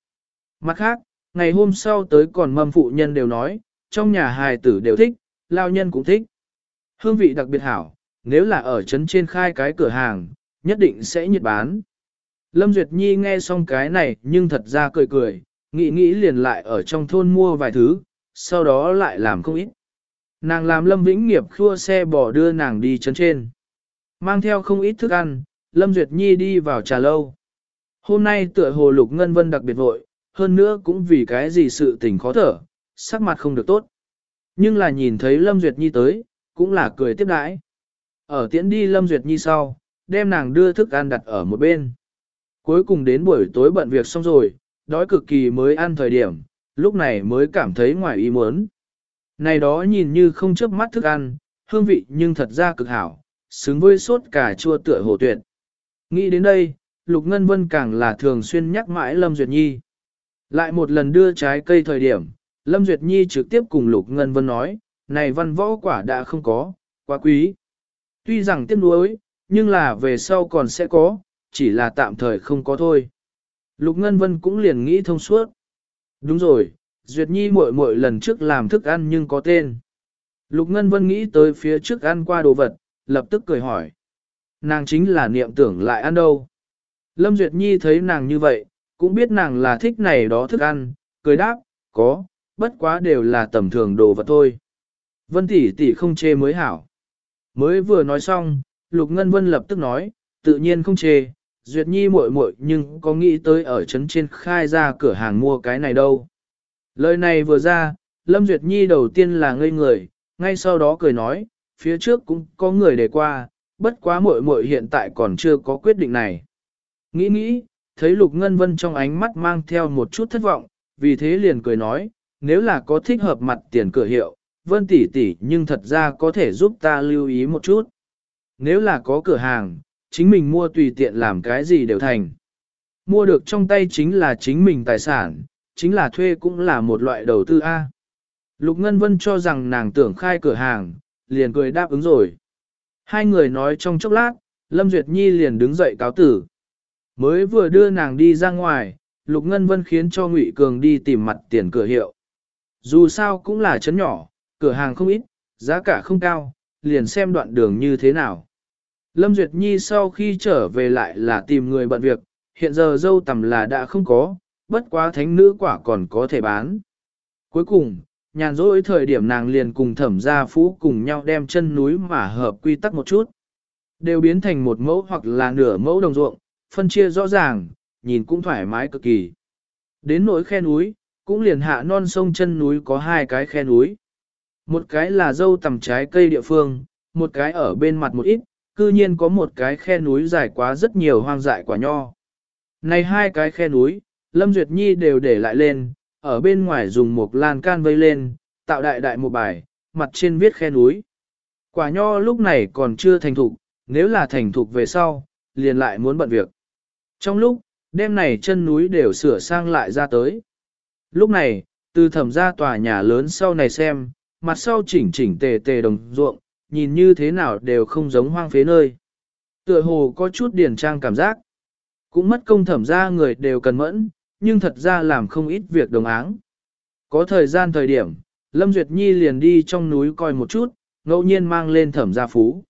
Mặt khác, ngày hôm sau tới còn mâm phụ nhân đều nói, trong nhà hài tử đều thích, lao nhân cũng thích. Hương vị đặc biệt hảo, nếu là ở trấn trên khai cái cửa hàng, nhất định sẽ nhiệt bán. Lâm Duyệt Nhi nghe xong cái này nhưng thật ra cười cười, nghĩ nghĩ liền lại ở trong thôn mua vài thứ, sau đó lại làm không ít. Nàng làm Lâm Vĩnh nghiệp khua xe bỏ đưa nàng đi chấn trên. Mang theo không ít thức ăn, Lâm Duyệt Nhi đi vào trà lâu. Hôm nay tựa hồ Lục Ngân Vân đặc biệt vội, hơn nữa cũng vì cái gì sự tình khó thở, sắc mặt không được tốt. Nhưng là nhìn thấy Lâm Duyệt Nhi tới, cũng là cười tiếp đãi. Ở tiễn đi Lâm Duyệt Nhi sau, đem nàng đưa thức ăn đặt ở một bên. Cuối cùng đến buổi tối bận việc xong rồi, đói cực kỳ mới ăn thời điểm, lúc này mới cảm thấy ngoài ý muốn. Này đó nhìn như không chớp mắt thức ăn, hương vị nhưng thật ra cực hảo, xứng với sốt cà chua tựa hồ tuyệt. Nghĩ đến đây, Lục Ngân Vân càng là thường xuyên nhắc mãi Lâm Duyệt Nhi. Lại một lần đưa trái cây thời điểm, Lâm Duyệt Nhi trực tiếp cùng Lục Ngân Vân nói, này văn võ quả đã không có, quá quý. Tuy rằng tiếc nuối, nhưng là về sau còn sẽ có, chỉ là tạm thời không có thôi. Lục Ngân Vân cũng liền nghĩ thông suốt. Đúng rồi, Duyệt Nhi muội muội lần trước làm thức ăn nhưng có tên. Lục Ngân Vân nghĩ tới phía trước ăn qua đồ vật, lập tức cười hỏi. Nàng chính là niệm tưởng lại ăn đâu. Lâm Duyệt Nhi thấy nàng như vậy, cũng biết nàng là thích này đó thức ăn, cười đáp, có, bất quá đều là tầm thường đồ vật thôi. Vân tỷ tỷ không chê mới hảo. Mới vừa nói xong, Lục Ngân Vân lập tức nói, tự nhiên không chê, Duyệt Nhi muội muội nhưng có nghĩ tới ở trấn trên khai ra cửa hàng mua cái này đâu. Lời này vừa ra, Lâm Duyệt Nhi đầu tiên là ngây người, ngay sau đó cười nói, phía trước cũng có người đề qua, bất quá muội muội hiện tại còn chưa có quyết định này. Nghĩ nghĩ, thấy Lục Ngân Vân trong ánh mắt mang theo một chút thất vọng, vì thế liền cười nói, nếu là có thích hợp mặt tiền cửa hiệu, Vân tỷ tỷ nhưng thật ra có thể giúp ta lưu ý một chút. Nếu là có cửa hàng, chính mình mua tùy tiện làm cái gì đều thành. Mua được trong tay chính là chính mình tài sản, chính là thuê cũng là một loại đầu tư A. Lục Ngân Vân cho rằng nàng tưởng khai cửa hàng, liền cười đáp ứng rồi. Hai người nói trong chốc lát, Lâm Duyệt Nhi liền đứng dậy cáo tử. Mới vừa đưa nàng đi ra ngoài, Lục Ngân Vân khiến cho Ngụy Cường đi tìm mặt tiền cửa hiệu. Dù sao cũng là chấn nhỏ, cửa hàng không ít, giá cả không cao, liền xem đoạn đường như thế nào. Lâm Duyệt Nhi sau khi trở về lại là tìm người bận việc, hiện giờ dâu tầm là đã không có, bất quá thánh nữ quả còn có thể bán. Cuối cùng, nhàn rỗi thời điểm nàng liền cùng thẩm gia phú cùng nhau đem chân núi mà hợp quy tắc một chút. Đều biến thành một mẫu hoặc là nửa mẫu đồng ruộng, phân chia rõ ràng, nhìn cũng thoải mái cực kỳ. Đến nỗi khe núi, cũng liền hạ non sông chân núi có hai cái khe núi. Một cái là dâu tầm trái cây địa phương, một cái ở bên mặt một ít, cư nhiên có một cái khe núi dài quá rất nhiều hoang dại quả nho. Này hai cái khe núi, Lâm Duyệt Nhi đều để lại lên, ở bên ngoài dùng một lan can vây lên, tạo đại đại một bài, mặt trên viết khe núi. Quả nho lúc này còn chưa thành thục, nếu là thành thục về sau, liền lại muốn bận việc. Trong lúc, đêm này chân núi đều sửa sang lại ra tới. Lúc này, từ thẩm ra tòa nhà lớn sau này xem, mặt sau chỉnh chỉnh tề tề đồng ruộng, nhìn như thế nào đều không giống hoang phế nơi. Tựa hồ có chút điển trang cảm giác. Cũng mất công thẩm ra người đều cần mẫn, nhưng thật ra làm không ít việc đồng áng. Có thời gian thời điểm, Lâm Duyệt Nhi liền đi trong núi coi một chút, ngẫu nhiên mang lên thẩm gia phú.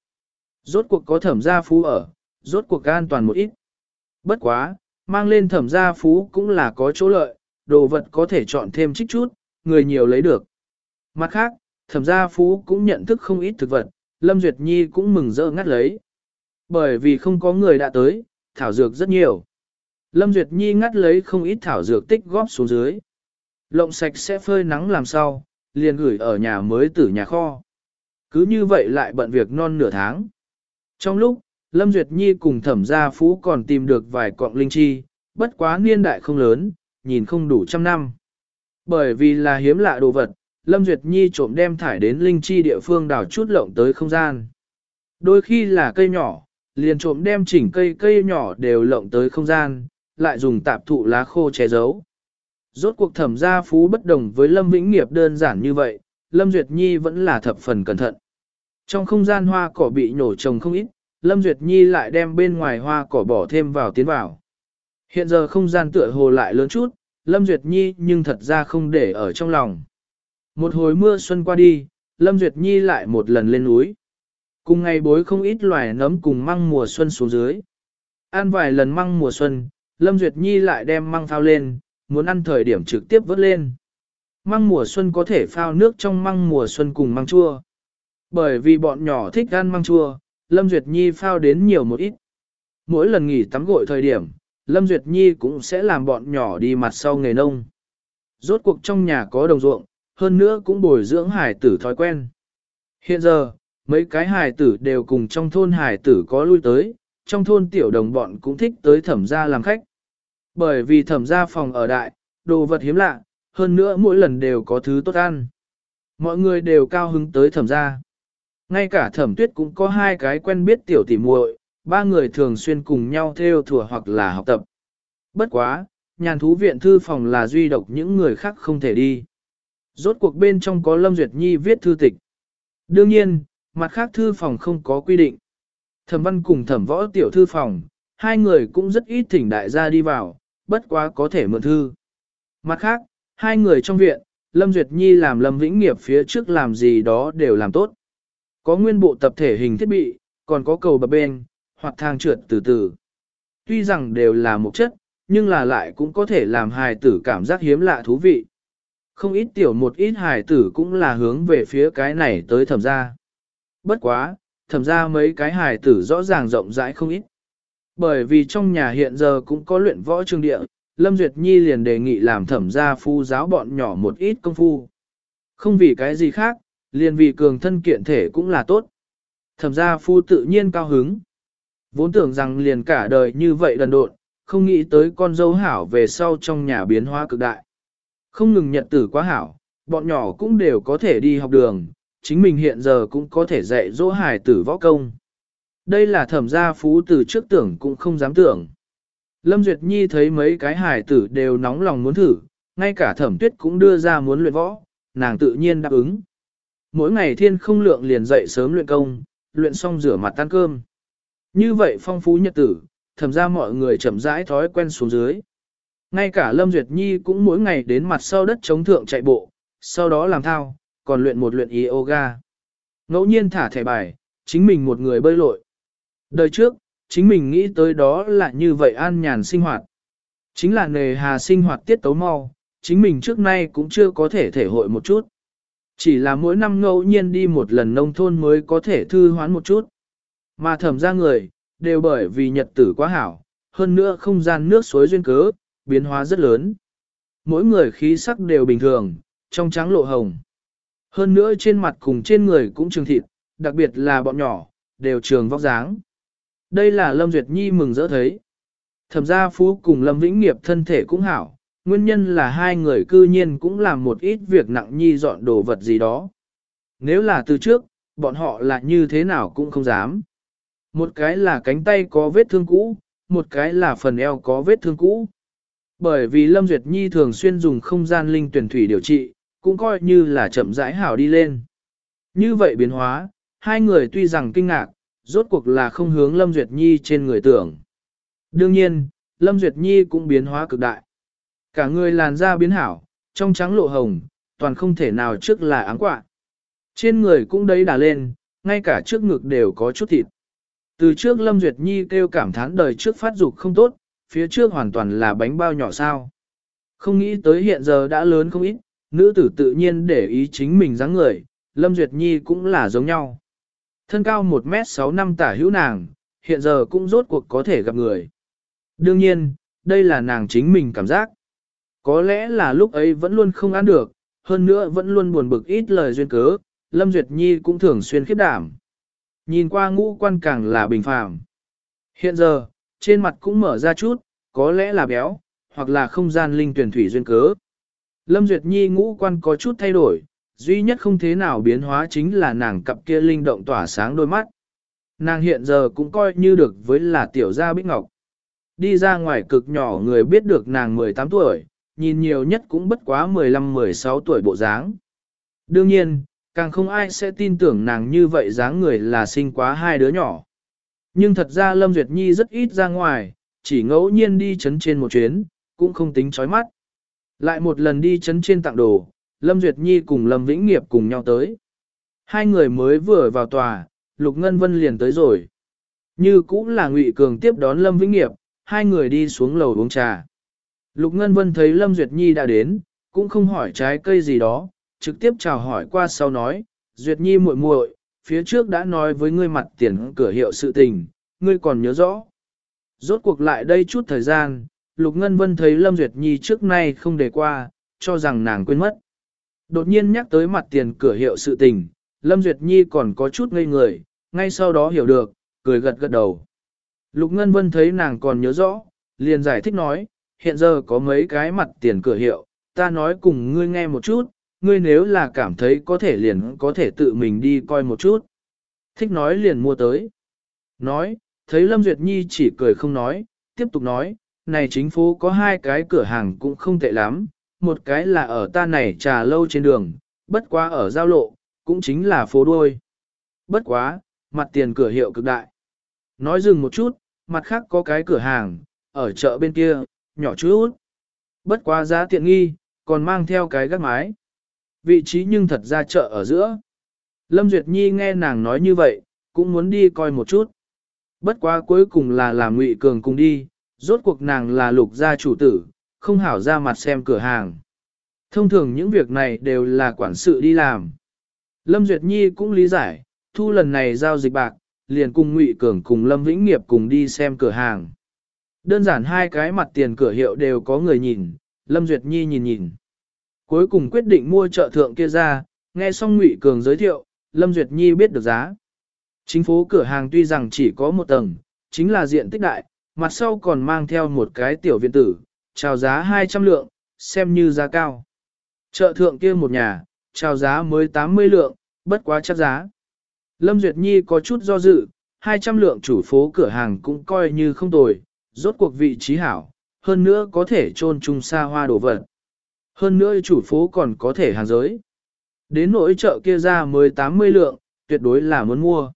Rốt cuộc có thẩm gia phú ở, rốt cuộc an toàn một ít. Bất quá, mang lên thẩm gia phú cũng là có chỗ lợi, đồ vật có thể chọn thêm trích chút, người nhiều lấy được. Mặt khác, thẩm gia phú cũng nhận thức không ít thực vật, Lâm Duyệt Nhi cũng mừng rỡ ngắt lấy. Bởi vì không có người đã tới, thảo dược rất nhiều. Lâm Duyệt Nhi ngắt lấy không ít thảo dược tích góp xuống dưới. Lộng sạch sẽ phơi nắng làm sao, liền gửi ở nhà mới tử nhà kho. Cứ như vậy lại bận việc non nửa tháng. Trong lúc, Lâm Duyệt Nhi cùng thẩm gia phú còn tìm được vài cọng linh chi, bất quá niên đại không lớn, nhìn không đủ trăm năm. Bởi vì là hiếm lạ đồ vật, Lâm Duyệt Nhi trộm đem thải đến linh chi địa phương đào chút lộng tới không gian. Đôi khi là cây nhỏ, liền trộm đem chỉnh cây cây nhỏ đều lộng tới không gian, lại dùng tạp thụ lá khô che giấu. Rốt cuộc thẩm gia phú bất đồng với Lâm Vĩnh Nghiệp đơn giản như vậy, Lâm Duyệt Nhi vẫn là thập phần cẩn thận. Trong không gian hoa cỏ bị nhổ trồng không ít, Lâm Duyệt Nhi lại đem bên ngoài hoa cỏ bỏ thêm vào tiến vào. Hiện giờ không gian tựa hồ lại lớn chút, Lâm Duyệt Nhi nhưng thật ra không để ở trong lòng. Một hồi mưa xuân qua đi, Lâm Duyệt Nhi lại một lần lên núi. Cùng ngày bối không ít loài nấm cùng măng mùa xuân xuống dưới. Ăn vài lần măng mùa xuân, Lâm Duyệt Nhi lại đem măng phao lên, muốn ăn thời điểm trực tiếp vớt lên. Măng mùa xuân có thể phao nước trong măng mùa xuân cùng măng chua. Bởi vì bọn nhỏ thích ăn măng chua, Lâm Duyệt Nhi phao đến nhiều một ít. Mỗi lần nghỉ tắm gội thời điểm, Lâm Duyệt Nhi cũng sẽ làm bọn nhỏ đi mặt sau nghề nông. Rốt cuộc trong nhà có đồng ruộng, hơn nữa cũng bồi dưỡng hải tử thói quen. Hiện giờ, mấy cái hải tử đều cùng trong thôn hải tử có lui tới, trong thôn tiểu đồng bọn cũng thích tới thẩm gia làm khách. Bởi vì thẩm gia phòng ở đại, đồ vật hiếm lạ, hơn nữa mỗi lần đều có thứ tốt ăn. Mọi người đều cao hứng tới thẩm gia. Ngay cả thẩm tuyết cũng có hai cái quen biết tiểu tỉ muội, ba người thường xuyên cùng nhau theo thùa hoặc là học tập. Bất quá, nhàn thú viện thư phòng là duy độc những người khác không thể đi. Rốt cuộc bên trong có Lâm Duyệt Nhi viết thư tịch. Đương nhiên, mặt khác thư phòng không có quy định. Thẩm văn cùng thẩm võ tiểu thư phòng, hai người cũng rất ít thỉnh đại gia đi vào, bất quá có thể mượn thư. Mặt khác, hai người trong viện, Lâm Duyệt Nhi làm Lâm Vĩnh Nghiệp phía trước làm gì đó đều làm tốt. Có nguyên bộ tập thể hình thiết bị, còn có cầu bập bên, hoặc thang trượt từ từ. Tuy rằng đều là một chất, nhưng là lại cũng có thể làm hài tử cảm giác hiếm lạ thú vị. Không ít tiểu một ít hài tử cũng là hướng về phía cái này tới thẩm gia. Bất quá, thẩm gia mấy cái hài tử rõ ràng rộng rãi không ít. Bởi vì trong nhà hiện giờ cũng có luyện võ trường địa, Lâm Duyệt Nhi liền đề nghị làm thẩm gia phu giáo bọn nhỏ một ít công phu. Không vì cái gì khác, liền vì cường thân kiện thể cũng là tốt. Thẩm gia phu tự nhiên cao hứng. Vốn tưởng rằng liền cả đời như vậy đần độn, không nghĩ tới con dâu hảo về sau trong nhà biến hóa cực đại. Không ngừng nhận tử quá hảo, bọn nhỏ cũng đều có thể đi học đường, chính mình hiện giờ cũng có thể dạy dỗ hài tử võ công. Đây là thẩm gia phú từ trước tưởng cũng không dám tưởng. Lâm Duyệt Nhi thấy mấy cái hài tử đều nóng lòng muốn thử, ngay cả thẩm tuyết cũng đưa ra muốn luyện võ, nàng tự nhiên đáp ứng. Mỗi ngày thiên không lượng liền dậy sớm luyện công, luyện xong rửa mặt tan cơm. Như vậy phong phú nhật tử, thẩm ra mọi người chậm rãi thói quen xuống dưới. Ngay cả Lâm Duyệt Nhi cũng mỗi ngày đến mặt sau đất chống thượng chạy bộ, sau đó làm thao, còn luyện một luyện yoga. Ngẫu nhiên thả thẻ bài, chính mình một người bơi lội. Đời trước, chính mình nghĩ tới đó là như vậy an nhàn sinh hoạt. Chính là nề hà sinh hoạt tiết tấu mau, chính mình trước nay cũng chưa có thể thể hội một chút. Chỉ là mỗi năm ngẫu nhiên đi một lần nông thôn mới có thể thư hoán một chút. Mà thẩm ra người, đều bởi vì nhật tử quá hảo, hơn nữa không gian nước suối duyên cớ, biến hóa rất lớn. Mỗi người khí sắc đều bình thường, trong trắng lộ hồng. Hơn nữa trên mặt cùng trên người cũng trường thịt, đặc biệt là bọn nhỏ, đều trường vóc dáng. Đây là Lâm Duyệt Nhi mừng rỡ thấy. Thẩm gia phú cùng Lâm Vĩnh Nghiệp thân thể cũng hảo, nguyên nhân là hai người cư nhiên cũng làm một ít việc nặng nhi dọn đồ vật gì đó. Nếu là từ trước, bọn họ là như thế nào cũng không dám. Một cái là cánh tay có vết thương cũ, một cái là phần eo có vết thương cũ. Bởi vì Lâm Duyệt Nhi thường xuyên dùng không gian linh tuyển thủy điều trị, cũng coi như là chậm rãi hảo đi lên. Như vậy biến hóa, hai người tuy rằng kinh ngạc, rốt cuộc là không hướng Lâm Duyệt Nhi trên người tưởng. Đương nhiên, Lâm Duyệt Nhi cũng biến hóa cực đại. Cả người làn da biến hảo, trong trắng lộ hồng, toàn không thể nào trước là áng quạ. Trên người cũng đấy đà lên, ngay cả trước ngực đều có chút thịt. Từ trước Lâm Duyệt Nhi kêu cảm thán đời trước phát dục không tốt, phía trước hoàn toàn là bánh bao nhỏ sao. Không nghĩ tới hiện giờ đã lớn không ít, nữ tử tự nhiên để ý chính mình dáng người, Lâm Duyệt Nhi cũng là giống nhau. Thân cao 1m6 năm tả hữu nàng, hiện giờ cũng rốt cuộc có thể gặp người. Đương nhiên, đây là nàng chính mình cảm giác. Có lẽ là lúc ấy vẫn luôn không ăn được, hơn nữa vẫn luôn buồn bực ít lời duyên cớ, Lâm Duyệt Nhi cũng thường xuyên khiếp đảm. Nhìn qua ngũ quan càng là bình phàm. Hiện giờ, trên mặt cũng mở ra chút, có lẽ là béo, hoặc là không gian linh tuyển thủy duyên cớ. Lâm Duyệt Nhi ngũ quan có chút thay đổi, duy nhất không thế nào biến hóa chính là nàng cặp kia linh động tỏa sáng đôi mắt. Nàng hiện giờ cũng coi như được với là tiểu gia bích ngọc. Đi ra ngoài cực nhỏ người biết được nàng 18 tuổi, nhìn nhiều nhất cũng bất quá 15-16 tuổi bộ dáng. Đương nhiên, càng không ai sẽ tin tưởng nàng như vậy dáng người là sinh quá hai đứa nhỏ. Nhưng thật ra Lâm Duyệt Nhi rất ít ra ngoài, chỉ ngẫu nhiên đi chấn trên một chuyến, cũng không tính chói mắt. Lại một lần đi chấn trên tặng đồ, Lâm Duyệt Nhi cùng Lâm Vĩnh Nghiệp cùng nhau tới. Hai người mới vừa vào tòa, Lục Ngân Vân liền tới rồi. Như cũng là Ngụy Cường tiếp đón Lâm Vĩnh Nghiệp, hai người đi xuống lầu uống trà. Lục Ngân Vân thấy Lâm Duyệt Nhi đã đến, cũng không hỏi trái cây gì đó, trực tiếp chào hỏi qua sau nói, Duyệt Nhi muội muội, phía trước đã nói với ngươi mặt tiền cửa hiệu sự tình, ngươi còn nhớ rõ. Rốt cuộc lại đây chút thời gian, Lục Ngân Vân thấy Lâm Duyệt Nhi trước nay không để qua, cho rằng nàng quên mất. Đột nhiên nhắc tới mặt tiền cửa hiệu sự tình, Lâm Duyệt Nhi còn có chút ngây người, ngay sau đó hiểu được, cười gật gật đầu. Lục Ngân Vân thấy nàng còn nhớ rõ, liền giải thích nói, hiện giờ có mấy cái mặt tiền cửa hiệu, ta nói cùng ngươi nghe một chút, ngươi nếu là cảm thấy có thể liền có thể tự mình đi coi một chút. Thích nói liền mua tới. Nói, thấy Lâm Duyệt Nhi chỉ cười không nói, tiếp tục nói, này chính phố có hai cái cửa hàng cũng không tệ lắm, một cái là ở ta này trà lâu trên đường, bất quá ở giao lộ, cũng chính là phố đuôi. Bất quá, mặt tiền cửa hiệu cực đại. Nói dừng một chút, mặt khác có cái cửa hàng, ở chợ bên kia, nhỏ chút. Bất quá giá tiện nghi, còn mang theo cái gác mái. Vị trí nhưng thật ra chợ ở giữa. Lâm Duyệt Nhi nghe nàng nói như vậy, cũng muốn đi coi một chút. Bất quá cuối cùng là làm ngụy cường cùng đi, rốt cuộc nàng là lục gia chủ tử, không hảo ra mặt xem cửa hàng. Thông thường những việc này đều là quản sự đi làm. Lâm Duyệt Nhi cũng lý giải, thu lần này giao dịch bạc, liền cùng Ngụy Cường cùng Lâm Vĩnh Nghiệp cùng đi xem cửa hàng. Đơn giản hai cái mặt tiền cửa hiệu đều có người nhìn, Lâm Duyệt Nhi nhìn nhìn. Cuối cùng quyết định mua chợ thượng kia ra, nghe xong Ngụy Cường giới thiệu, Lâm Duyệt Nhi biết được giá. Chính phố cửa hàng tuy rằng chỉ có một tầng, chính là diện tích đại, mặt sau còn mang theo một cái tiểu viện tử, chào giá 200 lượng, xem như giá cao. Chợ thượng kia một nhà, chào giá mới 80 lượng, bất quá chắc giá. Lâm Duyệt Nhi có chút do dự, 200 lượng chủ phố cửa hàng cũng coi như không tồi, rốt cuộc vị trí hảo, hơn nữa có thể trôn chung xa hoa đồ vật. Hơn nữa chủ phố còn có thể hàng giới. Đến nỗi chợ kia ra mới 80 lượng, tuyệt đối là muốn mua.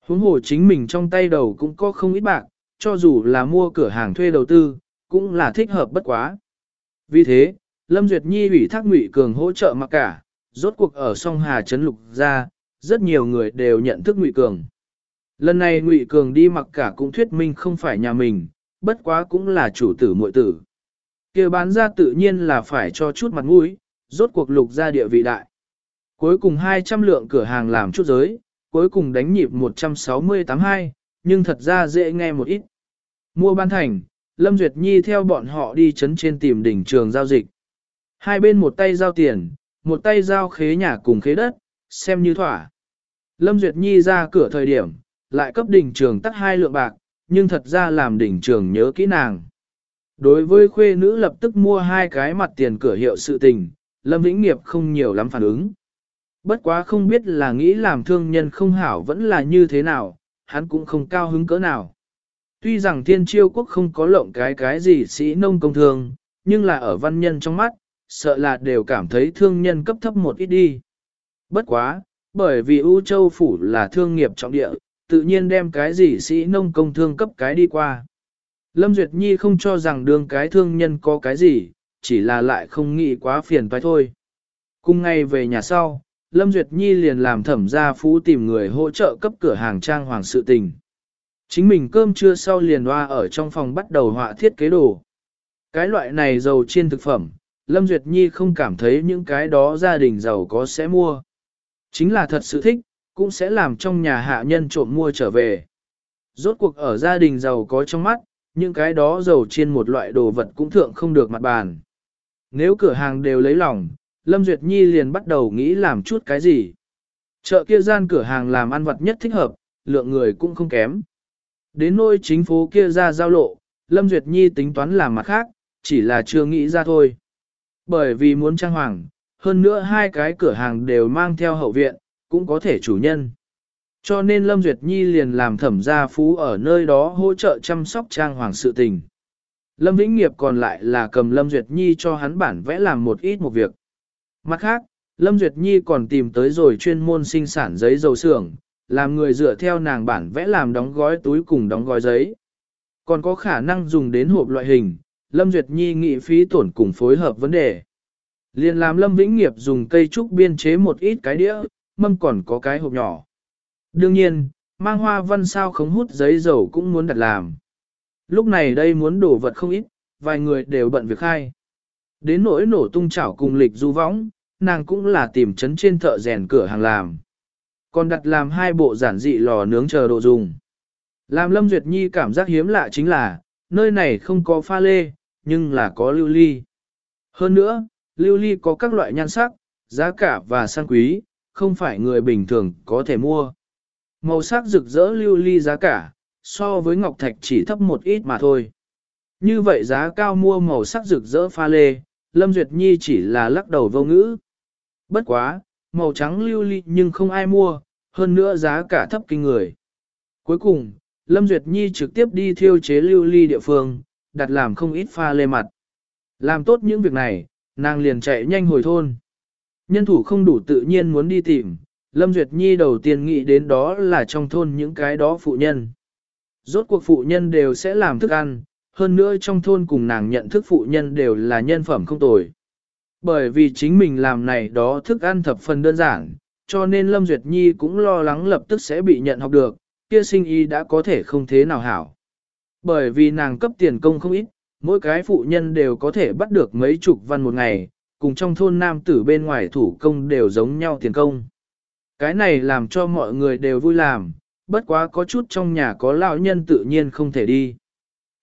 Huống hồ chính mình trong tay đầu cũng có không ít bạc, cho dù là mua cửa hàng thuê đầu tư, cũng là thích hợp bất quá. Vì thế, Lâm Duyệt Nhi ủy thác Ngụy Cường hỗ trợ mặc cả, rốt cuộc ở song Hà Trấn Lục ra, rất nhiều người đều nhận thức Ngụy Cường. Lần này Ngụy Cường đi mặc cả cũng thuyết minh không phải nhà mình, bất quá cũng là chủ tử muội tử. kia bán ra tự nhiên là phải cho chút mặt mũi, rốt cuộc lục ra địa vị đại. Cuối cùng 200 lượng cửa hàng làm chút giới, cuối cùng đánh nhịp 168-2, nhưng thật ra dễ nghe một ít. Mua ban thành, Lâm Duyệt Nhi theo bọn họ đi chấn trên tìm đỉnh trường giao dịch. Hai bên một tay giao tiền, một tay giao khế nhà cùng khế đất, xem như thỏa. Lâm Duyệt Nhi ra cửa thời điểm, lại cấp đỉnh trường tắt hai lượng bạc, nhưng thật ra làm đỉnh trường nhớ kỹ nàng. Đối với khuê nữ lập tức mua hai cái mặt tiền cửa hiệu sự tình, Lâm Vĩnh Nghiệp không nhiều lắm phản ứng. Bất quá không biết là nghĩ làm thương nhân không hảo vẫn là như thế nào, hắn cũng không cao hứng cỡ nào. Tuy rằng thiên chiêu quốc không có lộng cái cái gì sĩ nông công thương, nhưng là ở văn nhân trong mắt, sợ là đều cảm thấy thương nhân cấp thấp một ít đi. Bất quá, bởi vì U Châu Phủ là thương nghiệp trọng địa, tự nhiên đem cái gì sĩ nông công thương cấp cái đi qua. Lâm Duyệt Nhi không cho rằng đương cái thương nhân có cái gì, chỉ là lại không nghĩ quá phiền phải thôi. Cùng ngay về nhà sau, Lâm Duyệt Nhi liền làm thẩm gia phú tìm người hỗ trợ cấp cửa hàng trang hoàng sự tình. Chính mình cơm trưa sau liền hoa ở trong phòng bắt đầu họa thiết kế đồ. Cái loại này dầu chiên thực phẩm, Lâm Duyệt Nhi không cảm thấy những cái đó gia đình giàu có sẽ mua. Chính là thật sự thích, cũng sẽ làm trong nhà hạ nhân trộm mua trở về. Rốt cuộc ở gia đình giàu có trong mắt, những cái đó dầu chiên một loại đồ vật cũng thượng không được mặt bàn. Nếu cửa hàng đều lấy lòng, Lâm Duyệt Nhi liền bắt đầu nghĩ làm chút cái gì. Chợ kia gian cửa hàng làm ăn vật nhất thích hợp, lượng người cũng không kém. Đến nôi chính phố kia ra giao lộ, Lâm Duyệt Nhi tính toán làm mặt khác, chỉ là chưa nghĩ ra thôi. Bởi vì muốn trang hoàng, hơn nữa hai cái cửa hàng đều mang theo hậu viện, cũng có thể chủ nhân. Cho nên Lâm Duyệt Nhi liền làm thẩm gia phú ở nơi đó hỗ trợ chăm sóc trang hoàng sự tình. Lâm Vĩnh Nghiệp còn lại là cầm Lâm Duyệt Nhi cho hắn bản vẽ làm một ít một việc. Mặt khác, Lâm Duyệt Nhi còn tìm tới rồi chuyên môn sinh sản giấy dầu xưởng, làm người dựa theo nàng bản vẽ làm đóng gói túi cùng đóng gói giấy. Còn có khả năng dùng đến hộp loại hình, Lâm Duyệt Nhi nghị phí tổn cùng phối hợp vấn đề. Liên làm Lâm Vĩnh Nghiệp dùng cây trúc biên chế một ít cái đĩa, mâm còn có cái hộp nhỏ. Đương nhiên, mang hoa văn sao không hút giấy dầu cũng muốn đặt làm. Lúc này đây muốn đổ vật không ít, vài người đều bận việc khai. Đến nỗi nổ tung chảo cùng lịch du võng, nàng cũng là tìm chấn trên thợ rèn cửa hàng làm. Còn đặt làm hai bộ giản dị lò nướng chờ độ dùng. Làm Lâm Duyệt Nhi cảm giác hiếm lạ chính là, nơi này không có pha lê, nhưng là có lưu ly. Hơn nữa, lưu ly có các loại nhan sắc, giá cả và sang quý, không phải người bình thường có thể mua. Màu sắc rực rỡ lưu ly giá cả, so với ngọc thạch chỉ thấp một ít mà thôi. Như vậy giá cao mua màu sắc rực rỡ pha lê, Lâm Duyệt Nhi chỉ là lắc đầu vô ngữ. Bất quá, màu trắng lưu ly nhưng không ai mua, hơn nữa giá cả thấp kinh người. Cuối cùng, Lâm Duyệt Nhi trực tiếp đi thiêu chế lưu ly địa phương, đặt làm không ít pha lê mặt. Làm tốt những việc này, nàng liền chạy nhanh hồi thôn. Nhân thủ không đủ tự nhiên muốn đi tìm, Lâm Duyệt Nhi đầu tiên nghĩ đến đó là trong thôn những cái đó phụ nhân. Rốt cuộc phụ nhân đều sẽ làm thức ăn, hơn nữa trong thôn cùng nàng nhận thức phụ nhân đều là nhân phẩm không tồi. Bởi vì chính mình làm này đó thức ăn thập phần đơn giản, cho nên Lâm Duyệt Nhi cũng lo lắng lập tức sẽ bị nhận học được, kia sinh y đã có thể không thế nào hảo. Bởi vì nàng cấp tiền công không ít, mỗi cái phụ nhân đều có thể bắt được mấy chục văn một ngày, cùng trong thôn nam tử bên ngoài thủ công đều giống nhau tiền công. Cái này làm cho mọi người đều vui làm, bất quá có chút trong nhà có lão nhân tự nhiên không thể đi.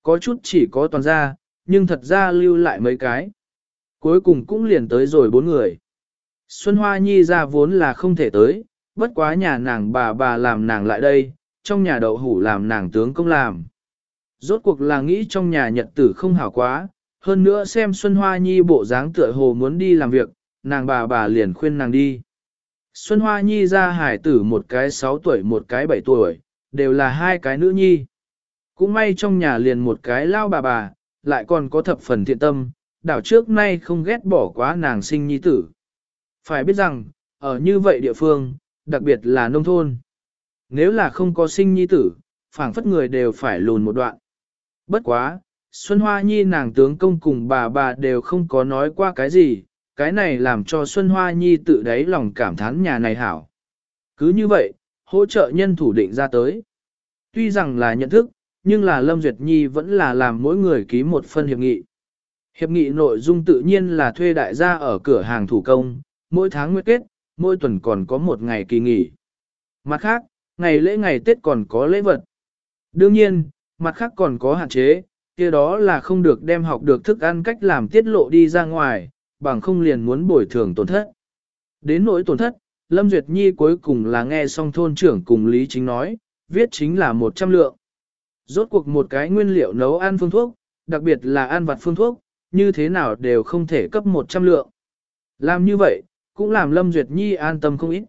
Có chút chỉ có toàn gia, nhưng thật ra lưu lại mấy cái. Cuối cùng cũng liền tới rồi bốn người. Xuân Hoa Nhi ra vốn là không thể tới, bất quá nhà nàng bà bà làm nàng lại đây, trong nhà đậu hủ làm nàng tướng công làm. Rốt cuộc là nghĩ trong nhà nhật tử không hảo quá, hơn nữa xem Xuân Hoa Nhi bộ dáng tựa hồ muốn đi làm việc, nàng bà bà liền khuyên nàng đi. Xuân Hoa Nhi ra hải tử một cái 6 tuổi một cái 7 tuổi, đều là hai cái nữ nhi. Cũng may trong nhà liền một cái lao bà bà, lại còn có thập phần thiện tâm, đảo trước nay không ghét bỏ quá nàng sinh nhi tử. Phải biết rằng, ở như vậy địa phương, đặc biệt là nông thôn. Nếu là không có sinh nhi tử, phảng phất người đều phải lùn một đoạn. Bất quá, Xuân Hoa Nhi nàng tướng công cùng bà bà đều không có nói qua cái gì, cái này làm cho Xuân Hoa Nhi tự đáy lòng cảm thán nhà này hảo. Cứ như vậy, hỗ trợ nhân thủ định ra tới. Tuy rằng là nhận thức, nhưng là Lâm Duyệt Nhi vẫn là làm mỗi người ký một phân hiệp nghị. Hiệp nghị nội dung tự nhiên là thuê đại gia ở cửa hàng thủ công, mỗi tháng nguyệt kết, mỗi tuần còn có một ngày kỳ nghỉ. Mặt khác, ngày lễ ngày Tết còn có lễ vật. Đương nhiên, mặt khác còn có hạn chế, kia đó là không được đem học được thức ăn cách làm tiết lộ đi ra ngoài, bằng không liền muốn bồi thường tổn thất. Đến nỗi tổn thất, Lâm Duyệt Nhi cuối cùng là nghe xong thôn trưởng cùng Lý Chính nói, viết chính là 100 lượng. Rốt cuộc một cái nguyên liệu nấu ăn phương thuốc, đặc biệt là ăn vặt phương thuốc, như thế nào đều không thể cấp 100 lượng. Làm như vậy, cũng làm Lâm Duyệt Nhi an tâm không ít.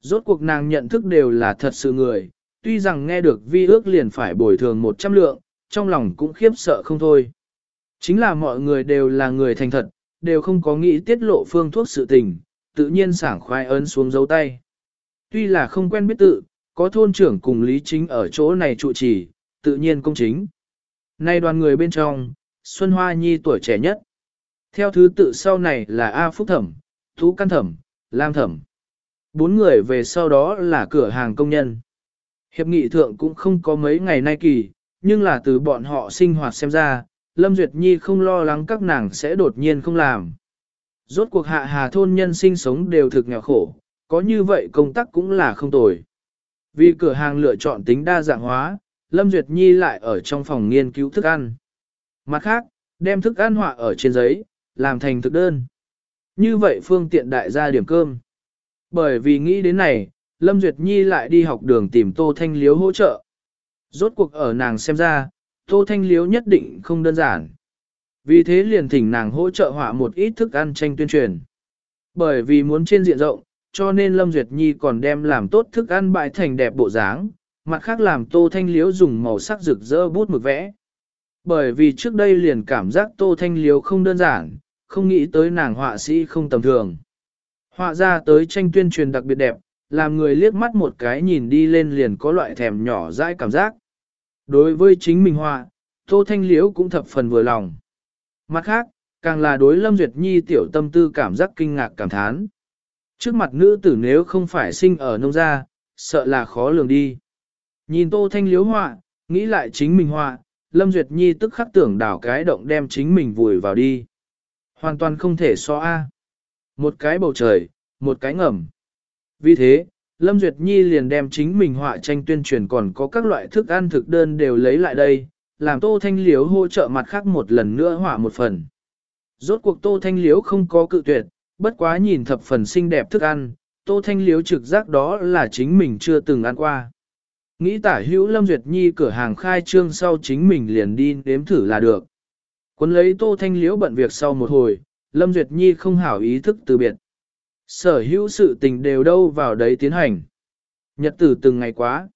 Rốt cuộc nàng nhận thức đều là thật sự người, tuy rằng nghe được vi ước liền phải bồi thường 100 lượng, trong lòng cũng khiếp sợ không thôi. Chính là mọi người đều là người thành thật, đều không có nghĩ tiết lộ phương thuốc sự tình, tự nhiên sảng khoái ấn xuống dấu tay. Tuy là không quen biết tự, có thôn trưởng cùng Lý Chính ở chỗ này trụ trì, tự nhiên công chính. Nay đoàn người bên trong, Xuân Hoa Nhi tuổi trẻ nhất. Theo thứ tự sau này là A Phúc Thẩm, Thú Căn Thẩm, Lam Thẩm. Bốn người về sau đó là cửa hàng công nhân. Hiệp nghị thượng cũng không có mấy ngày nay kỳ, nhưng là từ bọn họ sinh hoạt xem ra, Lâm Duyệt Nhi không lo lắng các nàng sẽ đột nhiên không làm. Rốt cuộc hạ hà thôn nhân sinh sống đều thực nghèo khổ, có như vậy công tác cũng là không tồi. Vì cửa hàng lựa chọn tính đa dạng hóa, Lâm Duyệt Nhi lại ở trong phòng nghiên cứu thức ăn. Mặt khác, đem thức ăn họa ở trên giấy, làm thành thực đơn. Như vậy phương tiện đại gia điểm cơm. Bởi vì nghĩ đến này, Lâm Duyệt Nhi lại đi học đường tìm Tô Thanh Liếu hỗ trợ. Rốt cuộc ở nàng xem ra, Tô Thanh Liếu nhất định không đơn giản. Vì thế liền thỉnh nàng hỗ trợ họa một ít thức ăn tranh tuyên truyền. Bởi vì muốn trên diện rộng, cho nên Lâm Duyệt Nhi còn đem làm tốt thức ăn bại thành đẹp bộ dáng, mặt khác làm Tô Thanh Liếu dùng màu sắc rực rỡ bút mực vẽ. Bởi vì trước đây liền cảm giác Tô Thanh Liếu không đơn giản, không nghĩ tới nàng họa sĩ không tầm thường. Họa ra tới tranh tuyên truyền đặc biệt đẹp, làm người liếc mắt một cái nhìn đi lên liền có loại thèm nhỏ dãi cảm giác. Đối với chính mình họa, Tô Thanh Liễu cũng thập phần vừa lòng. Mặt khác, càng là đối Lâm Duyệt Nhi tiểu tâm tư cảm giác kinh ngạc cảm thán. Trước mặt nữ tử nếu không phải sinh ở nông gia, sợ là khó lường đi. Nhìn Tô Thanh Liễu họa, nghĩ lại chính mình họa, Lâm Duyệt Nhi tức khắc tưởng đảo cái động đem chính mình vùi vào đi. Hoàn toàn không thể so a. Một cái bầu trời, một cái ngầm. Vì thế, Lâm Duyệt Nhi liền đem chính mình họa tranh tuyên truyền còn có các loại thức ăn thực đơn đều lấy lại đây, làm Tô Thanh Liếu hỗ trợ mặt khác một lần nữa họa một phần. Rốt cuộc Tô Thanh Liếu không có cự tuyệt, bất quá nhìn thập phần xinh đẹp thức ăn, Tô Thanh Liếu trực giác đó là chính mình chưa từng ăn qua. Nghĩ tả hữu Lâm Duyệt Nhi cửa hàng khai trương sau chính mình liền đi nếm thử là được. Quân lấy Tô Thanh liễu bận việc sau một hồi, Lâm Duyệt Nhi không hảo ý thức từ biệt. Sở hữu sự tình đều đâu vào đấy tiến hành. Nhật tử từng ngày quá.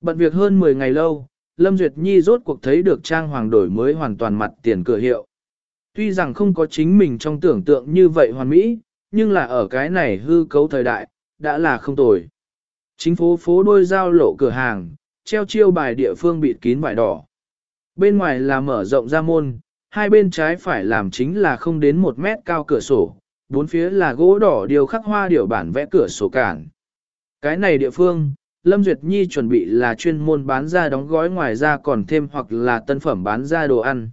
Bận việc hơn 10 ngày lâu, Lâm Duyệt Nhi rốt cuộc thấy được trang hoàng đổi mới hoàn toàn mặt tiền cửa hiệu. Tuy rằng không có chính mình trong tưởng tượng như vậy hoàn mỹ, nhưng là ở cái này hư cấu thời đại, đã là không tồi. Chính phố phố đôi giao lộ cửa hàng, treo chiêu bài địa phương bịt kín vải đỏ. Bên ngoài là mở rộng ra môn, hai bên trái phải làm chính là không đến một mét cao cửa sổ, bốn phía là gỗ đỏ điều khắc hoa điều bản vẽ cửa sổ cản. Cái này địa phương, Lâm Duyệt Nhi chuẩn bị là chuyên môn bán ra đóng gói ngoài ra còn thêm hoặc là tân phẩm bán ra đồ ăn.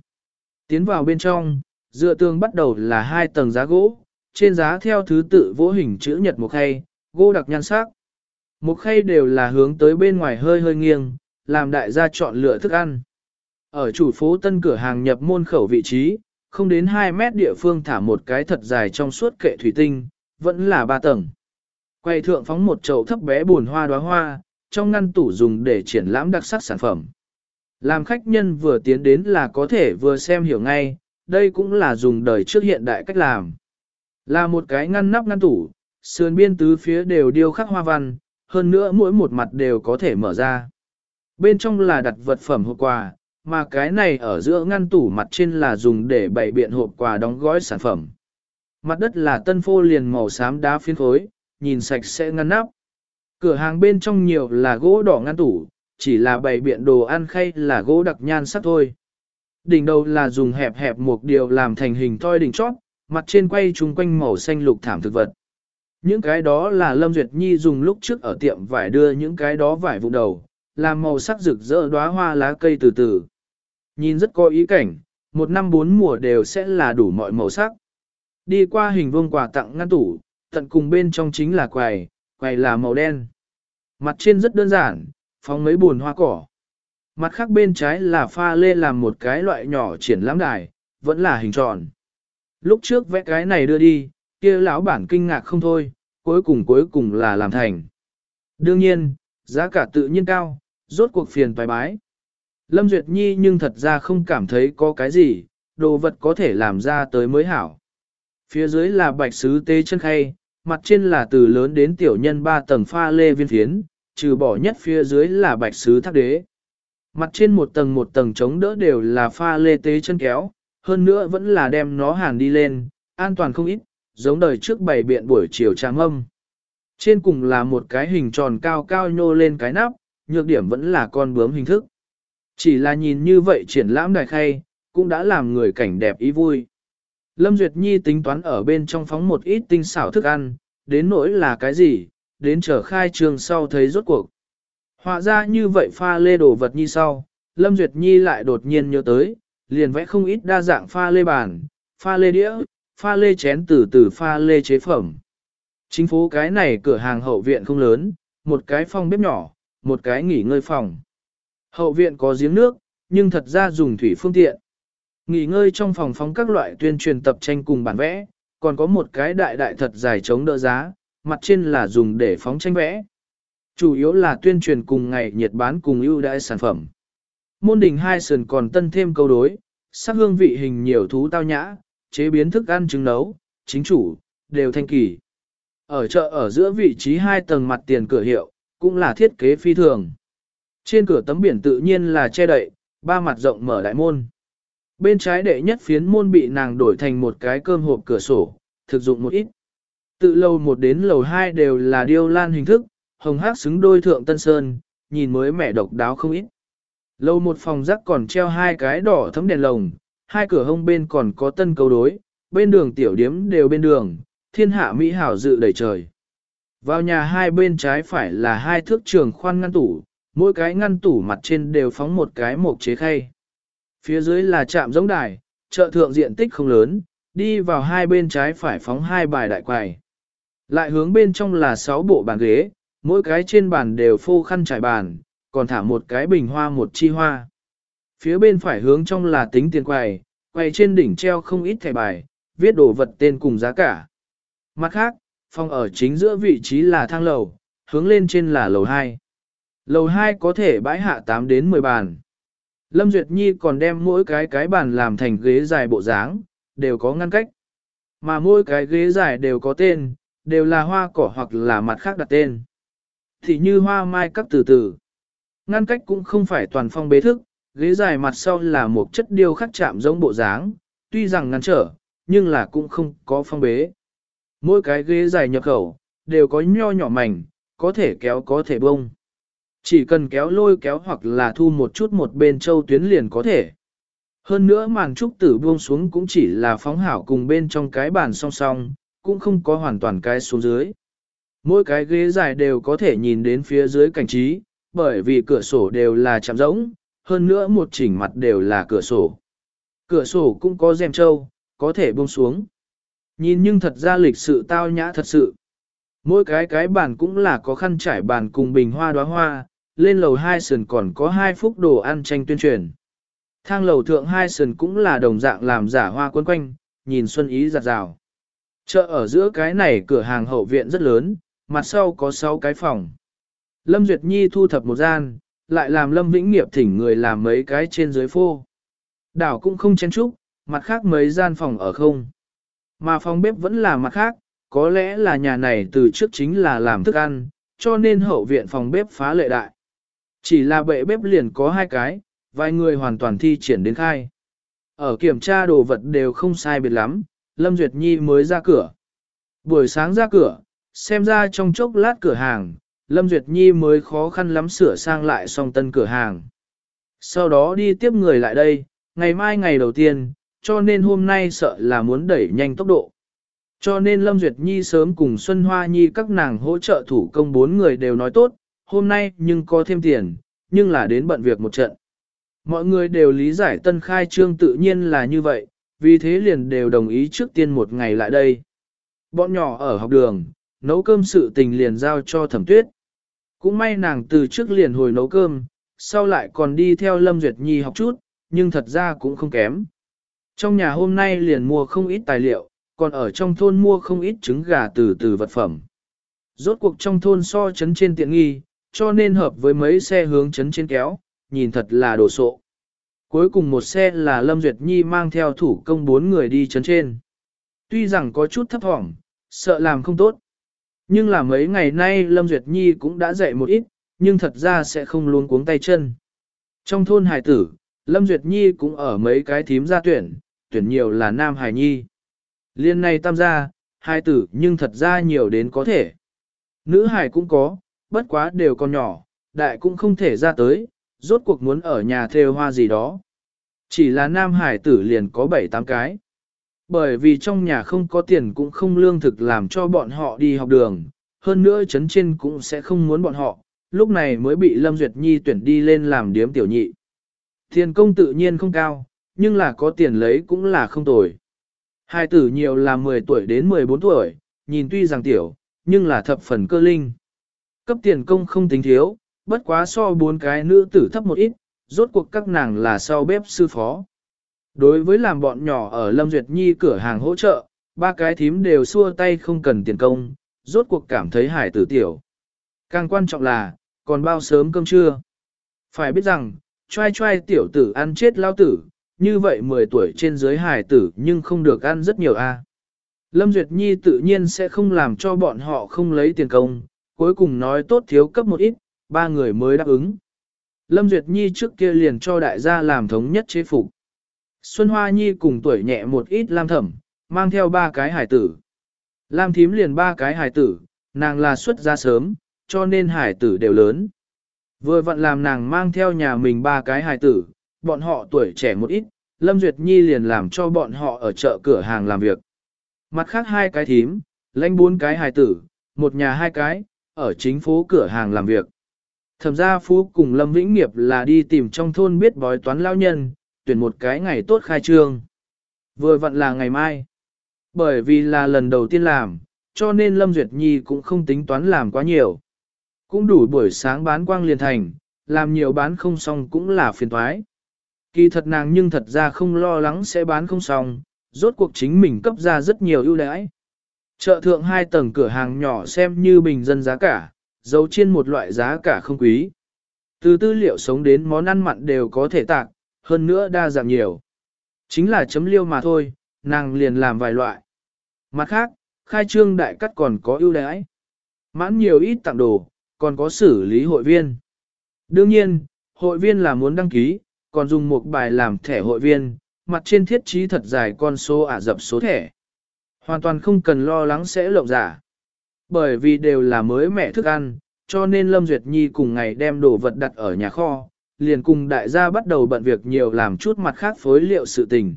Tiến vào bên trong, dựa tường bắt đầu là hai tầng giá gỗ, trên giá theo thứ tự vỗ hình chữ nhật một hay gỗ đặc nhan sắc. Một khay đều là hướng tới bên ngoài hơi hơi nghiêng, làm đại gia chọn lựa thức ăn. Ở chủ phố tân cửa hàng nhập môn khẩu vị trí, không đến 2 mét địa phương thả một cái thật dài trong suốt kệ thủy tinh, vẫn là ba tầng. Quay thượng phóng một chậu thấp bé buồn hoa đóa hoa, trong ngăn tủ dùng để triển lãm đặc sắc sản phẩm. Làm khách nhân vừa tiến đến là có thể vừa xem hiểu ngay, đây cũng là dùng đời trước hiện đại cách làm. Là một cái ngăn nắp ngăn tủ, sườn biên tứ phía đều điêu khắc hoa văn, hơn nữa mỗi một mặt đều có thể mở ra. Bên trong là đặt vật phẩm hộp quà, mà cái này ở giữa ngăn tủ mặt trên là dùng để bày biện hộp quà đóng gói sản phẩm. Mặt đất là tân phô liền màu xám đá phiến khối, nhìn sạch sẽ ngăn nắp. Cửa hàng bên trong nhiều là gỗ đỏ ngăn tủ, chỉ là bày biện đồ ăn khay là gỗ đặc nhan sắc thôi. Đỉnh đầu là dùng hẹp hẹp một điều làm thành hình thoi đỉnh chót, mặt trên quay chung quanh màu xanh lục thảm thực vật. Những cái đó là Lâm Duyệt Nhi dùng lúc trước ở tiệm vải đưa những cái đó vải vụ đầu, làm màu sắc rực rỡ đóa hoa lá cây từ từ. Nhìn rất có ý cảnh, một năm bốn mùa đều sẽ là đủ mọi màu sắc. Đi qua hình vuông quà tặng ngăn tủ, tận cùng bên trong chính là quầy, quầy là màu đen. Mặt trên rất đơn giản, phóng mấy buồn hoa cỏ. Mặt khác bên trái là pha lê làm một cái loại nhỏ triển lãm đài, vẫn là hình tròn. Lúc trước vẽ cái này đưa đi, kia lão bản kinh ngạc không thôi, cuối cùng cuối cùng là làm thành. Đương nhiên, giá cả tự nhiên cao, rốt cuộc phiền phải bái. Lâm Duyệt Nhi nhưng thật ra không cảm thấy có cái gì, đồ vật có thể làm ra tới mới hảo. Phía dưới là bạch sứ tê chân khay, mặt trên là từ lớn đến tiểu nhân ba tầng pha lê viên phiến, trừ bỏ nhất phía dưới là bạch sứ thác đế. Mặt trên một tầng một tầng chống đỡ đều là pha lê tế chân kéo, hơn nữa vẫn là đem nó hàn đi lên, an toàn không ít, giống đời trước bày biện buổi chiều trang âm. Trên cùng là một cái hình tròn cao cao nhô lên cái nắp, nhược điểm vẫn là con bướm hình thức. Chỉ là nhìn như vậy triển lãm đài khay, cũng đã làm người cảnh đẹp ý vui. Lâm Duyệt Nhi tính toán ở bên trong phóng một ít tinh xảo thức ăn, đến nỗi là cái gì, đến trở khai trường sau thấy rốt cuộc. Họa ra như vậy pha lê đồ vật nhi sau, Lâm Duyệt Nhi lại đột nhiên nhớ tới, liền vẽ không ít đa dạng pha lê bàn, pha lê đĩa, pha lê chén từ từ pha lê chế phẩm. Chính phố cái này cửa hàng hậu viện không lớn, một cái phòng bếp nhỏ, một cái nghỉ ngơi phòng. Hậu viện có giếng nước, nhưng thật ra dùng thủy phương tiện. Nghỉ ngơi trong phòng phóng các loại tuyên truyền tập tranh cùng bản vẽ, còn có một cái đại đại thật dài chống đỡ giá, mặt trên là dùng để phóng tranh vẽ. Chủ yếu là tuyên truyền cùng ngày nhiệt bán cùng ưu đãi sản phẩm. Môn đình hai sườn còn tân thêm câu đối, sắc hương vị hình nhiều thú tao nhã, chế biến thức ăn trứng nấu, chính chủ, đều thanh kỳ. Ở chợ ở giữa vị trí hai tầng mặt tiền cửa hiệu, cũng là thiết kế phi thường. Trên cửa tấm biển tự nhiên là che đậy, ba mặt rộng mở đại môn. Bên trái đệ nhất phiến môn bị nàng đổi thành một cái cơm hộp cửa sổ, thực dụng một ít. Tự lầu một đến lầu hai đều là điêu lan hình thức, hồng hát xứng đôi thượng tân sơn, nhìn mới mẻ độc đáo không ít. Lầu một phòng rắc còn treo hai cái đỏ thấm đèn lồng, hai cửa hông bên còn có tân câu đối, bên đường tiểu điếm đều bên đường, thiên hạ mỹ hảo dự đầy trời. Vào nhà hai bên trái phải là hai thước trường khoan ngăn tủ, mỗi cái ngăn tủ mặt trên đều phóng một cái mộc chế khay. Phía dưới là trạm giống đài, chợ thượng diện tích không lớn, đi vào hai bên trái phải phóng hai bài đại quài, Lại hướng bên trong là sáu bộ bàn ghế, mỗi cái trên bàn đều phô khăn trải bàn, còn thả một cái bình hoa một chi hoa. Phía bên phải hướng trong là tính tiền quầy, quầy trên đỉnh treo không ít thẻ bài, viết đồ vật tên cùng giá cả. Mặt khác, phòng ở chính giữa vị trí là thang lầu, hướng lên trên là lầu 2. Lầu 2 có thể bãi hạ 8 đến 10 bàn. Lâm Duyệt Nhi còn đem mỗi cái cái bàn làm thành ghế dài bộ dáng, đều có ngăn cách. Mà mỗi cái ghế dài đều có tên, đều là hoa cỏ hoặc là mặt khác đặt tên. Thì như hoa mai các từ từ. Ngăn cách cũng không phải toàn phong bế thức, ghế dài mặt sau là một chất điêu khắc chạm giống bộ dáng, tuy rằng ngăn trở, nhưng là cũng không có phong bế. Mỗi cái ghế dài nhập khẩu, đều có nho nhỏ mảnh, có thể kéo có thể bông. Chỉ cần kéo lôi kéo hoặc là thu một chút một bên châu tuyến liền có thể. Hơn nữa màn trúc tử buông xuống cũng chỉ là phóng hảo cùng bên trong cái bàn song song, cũng không có hoàn toàn cái xuống dưới. Mỗi cái ghế dài đều có thể nhìn đến phía dưới cảnh trí, bởi vì cửa sổ đều là chạm rỗng, hơn nữa một chỉnh mặt đều là cửa sổ. Cửa sổ cũng có rèm trâu, có thể buông xuống. Nhìn nhưng thật ra lịch sự tao nhã thật sự. Mỗi cái cái bàn cũng là có khăn trải bàn cùng bình hoa đóa hoa, lên lầu hai sườn còn có hai phúc đồ ăn tranh tuyên truyền. Thang lầu thượng hai sườn cũng là đồng dạng làm giả hoa quấn quanh, nhìn xuân ý giặt rào. Chợ ở giữa cái này cửa hàng hậu viện rất lớn, mặt sau có 6 cái phòng. Lâm Duyệt Nhi thu thập một gian, lại làm Lâm Vĩnh Nghiệp thỉnh người làm mấy cái trên dưới phô. Đảo cũng không chén chúc, mặt khác mấy gian phòng ở không. Mà phòng bếp vẫn là mặt khác, có lẽ là nhà này từ trước chính là làm thức ăn, cho nên hậu viện phòng bếp phá lệ đại. Chỉ là bệ bếp liền có hai cái, vài người hoàn toàn thi triển đến khai. Ở kiểm tra đồ vật đều không sai biệt lắm, Lâm Duyệt Nhi mới ra cửa. Buổi sáng ra cửa, xem ra trong chốc lát cửa hàng, Lâm Duyệt Nhi mới khó khăn lắm sửa sang lại xong tân cửa hàng. Sau đó đi tiếp người lại đây, ngày mai ngày đầu tiên, cho nên hôm nay sợ là muốn đẩy nhanh tốc độ. Cho nên Lâm Duyệt Nhi sớm cùng Xuân Hoa Nhi các nàng hỗ trợ thủ công bốn người đều nói tốt, hôm nay nhưng có thêm tiền, nhưng là đến bận việc một trận. Mọi người đều lý giải tân khai trương tự nhiên là như vậy, vì thế liền đều đồng ý trước tiên một ngày lại đây. Bọn nhỏ ở học đường, nấu cơm sự tình liền giao cho thẩm tuyết. Cũng may nàng từ trước liền hồi nấu cơm, sau lại còn đi theo Lâm Duyệt Nhi học chút, nhưng thật ra cũng không kém. Trong nhà hôm nay liền mua không ít tài liệu, còn ở trong thôn mua không ít trứng gà từ từ vật phẩm. Rốt cuộc trong thôn so chấn trên tiện nghi, cho nên hợp với mấy xe hướng chấn trên kéo, nhìn thật là đồ sộ. Cuối cùng một xe là Lâm Duyệt Nhi mang theo thủ công bốn người đi chấn trên. Tuy rằng có chút thấp thỏm, sợ làm không tốt. Nhưng là mấy ngày nay Lâm Duyệt Nhi cũng đã dạy một ít, nhưng thật ra sẽ không luôn cuống tay chân. Trong thôn hải tử, Lâm Duyệt Nhi cũng ở mấy cái thím gia tuyển, tuyển nhiều là nam hải nhi. Liên này tam gia, hai tử nhưng thật ra nhiều đến có thể. Nữ hải cũng có, bất quá đều còn nhỏ, đại cũng không thể ra tới, rốt cuộc muốn ở nhà theo hoa gì đó. Chỉ là nam hải tử liền có 7-8 cái. Bởi vì trong nhà không có tiền cũng không lương thực làm cho bọn họ đi học đường, hơn nữa chấn trên cũng sẽ không muốn bọn họ, lúc này mới bị Lâm Duyệt Nhi tuyển đi lên làm điếm tiểu nhị. Tiền công tự nhiên không cao, nhưng là có tiền lấy cũng là không tồi. Hai tử nhiều là 10 tuổi đến 14 tuổi, nhìn tuy rằng tiểu, nhưng là thập phần cơ linh. Cấp tiền công không tính thiếu, bất quá so bốn cái nữ tử thấp một ít, rốt cuộc các nàng là sau bếp sư phó. Đối với làm bọn nhỏ ở Lâm Duyệt Nhi cửa hàng hỗ trợ, ba cái thím đều xua tay không cần tiền công, rốt cuộc cảm thấy hải tử tiểu. Càng quan trọng là, còn bao sớm cơm trưa. Phải biết rằng, trai trai tiểu tử ăn chết lao tử, như vậy 10 tuổi trên dưới hải tử nhưng không được ăn rất nhiều a. Lâm Duyệt Nhi tự nhiên sẽ không làm cho bọn họ không lấy tiền công, cuối cùng nói tốt thiếu cấp một ít, ba người mới đáp ứng. Lâm Duyệt Nhi trước kia liền cho đại gia làm thống nhất chế phục. Xuân Hoa Nhi cùng tuổi nhẹ một ít lam thẩm, mang theo ba cái hải tử. Lam thím liền ba cái hải tử, nàng là xuất gia sớm, cho nên hải tử đều lớn. Vừa vặn làm nàng mang theo nhà mình ba cái hải tử, bọn họ tuổi trẻ một ít, Lâm Duyệt Nhi liền làm cho bọn họ ở chợ cửa hàng làm việc. Mặt khác hai cái thím, lãnh bốn cái hải tử, một nhà hai cái, ở chính phố cửa hàng làm việc. Thẩm gia phú cùng Lâm Vĩnh Nghiệp là đi tìm trong thôn biết bói toán lao nhân, tuyển một cái ngày tốt khai trương. Vừa vặn là ngày mai. Bởi vì là lần đầu tiên làm, cho nên Lâm Duyệt Nhi cũng không tính toán làm quá nhiều. Cũng đủ buổi sáng bán quang liền thành, làm nhiều bán không xong cũng là phiền toái. Kỳ thật nàng nhưng thật ra không lo lắng sẽ bán không xong, rốt cuộc chính mình cấp ra rất nhiều ưu đãi. Chợ thượng hai tầng cửa hàng nhỏ xem như bình dân giá cả, dấu trên một loại giá cả không quý. Từ tư liệu sống đến món ăn mặn đều có thể tạc, hơn nữa đa dạng nhiều. Chính là chấm liêu mà thôi, nàng liền làm vài loại. Mặt khác, khai trương đại cắt còn có ưu đãi. Mãn nhiều ít tặng đồ, còn có xử lý hội viên. Đương nhiên, hội viên là muốn đăng ký, còn dùng một bài làm thẻ hội viên, mặt trên thiết trí thật dài con số ả dập số thẻ. Hoàn toàn không cần lo lắng sẽ lộng giả. Bởi vì đều là mới mẹ thức ăn, cho nên Lâm Duyệt Nhi cùng ngày đem đồ vật đặt ở nhà kho, liền cùng đại gia bắt đầu bận việc nhiều làm chút mặt khác phối liệu sự tình.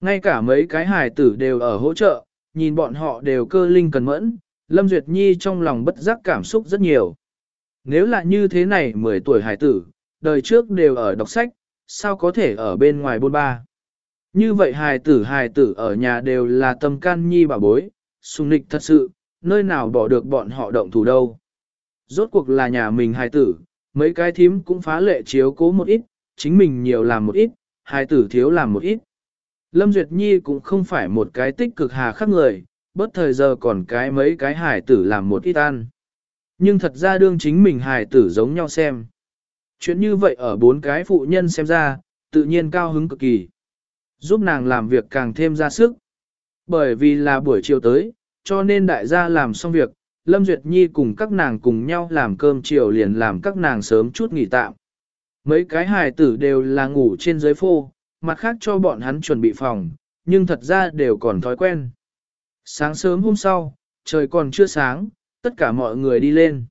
Ngay cả mấy cái hài tử đều ở hỗ trợ, nhìn bọn họ đều cơ linh cần mẫn, Lâm Duyệt Nhi trong lòng bất giác cảm xúc rất nhiều. Nếu là như thế này 10 tuổi hài tử, đời trước đều ở đọc sách, sao có thể ở bên ngoài bôn ba. Như vậy hài tử hài tử ở nhà đều là tâm can nhi bảo bối, sung nịch thật sự, nơi nào bỏ được bọn họ động thủ đâu. Rốt cuộc là nhà mình hài tử, mấy cái thím cũng phá lệ chiếu cố một ít, chính mình nhiều làm một ít, hài tử thiếu làm một ít. Lâm Duyệt Nhi cũng không phải một cái tích cực hà khắc người, bất thời giờ còn cái mấy cái hài tử làm một ít ăn. Nhưng thật ra đương chính mình hài tử giống nhau xem. Chuyện như vậy ở bốn cái phụ nhân xem ra, tự nhiên cao hứng cực kỳ. Giúp nàng làm việc càng thêm ra sức. Bởi vì là buổi chiều tới, cho nên đại gia làm xong việc, Lâm Duyệt Nhi cùng các nàng cùng nhau làm cơm chiều liền làm các nàng sớm chút nghỉ tạm. Mấy cái hài tử đều là ngủ trên dưới phô, mặt khác cho bọn hắn chuẩn bị phòng, nhưng thật ra đều còn thói quen. Sáng sớm hôm sau, trời còn chưa sáng, tất cả mọi người đi lên.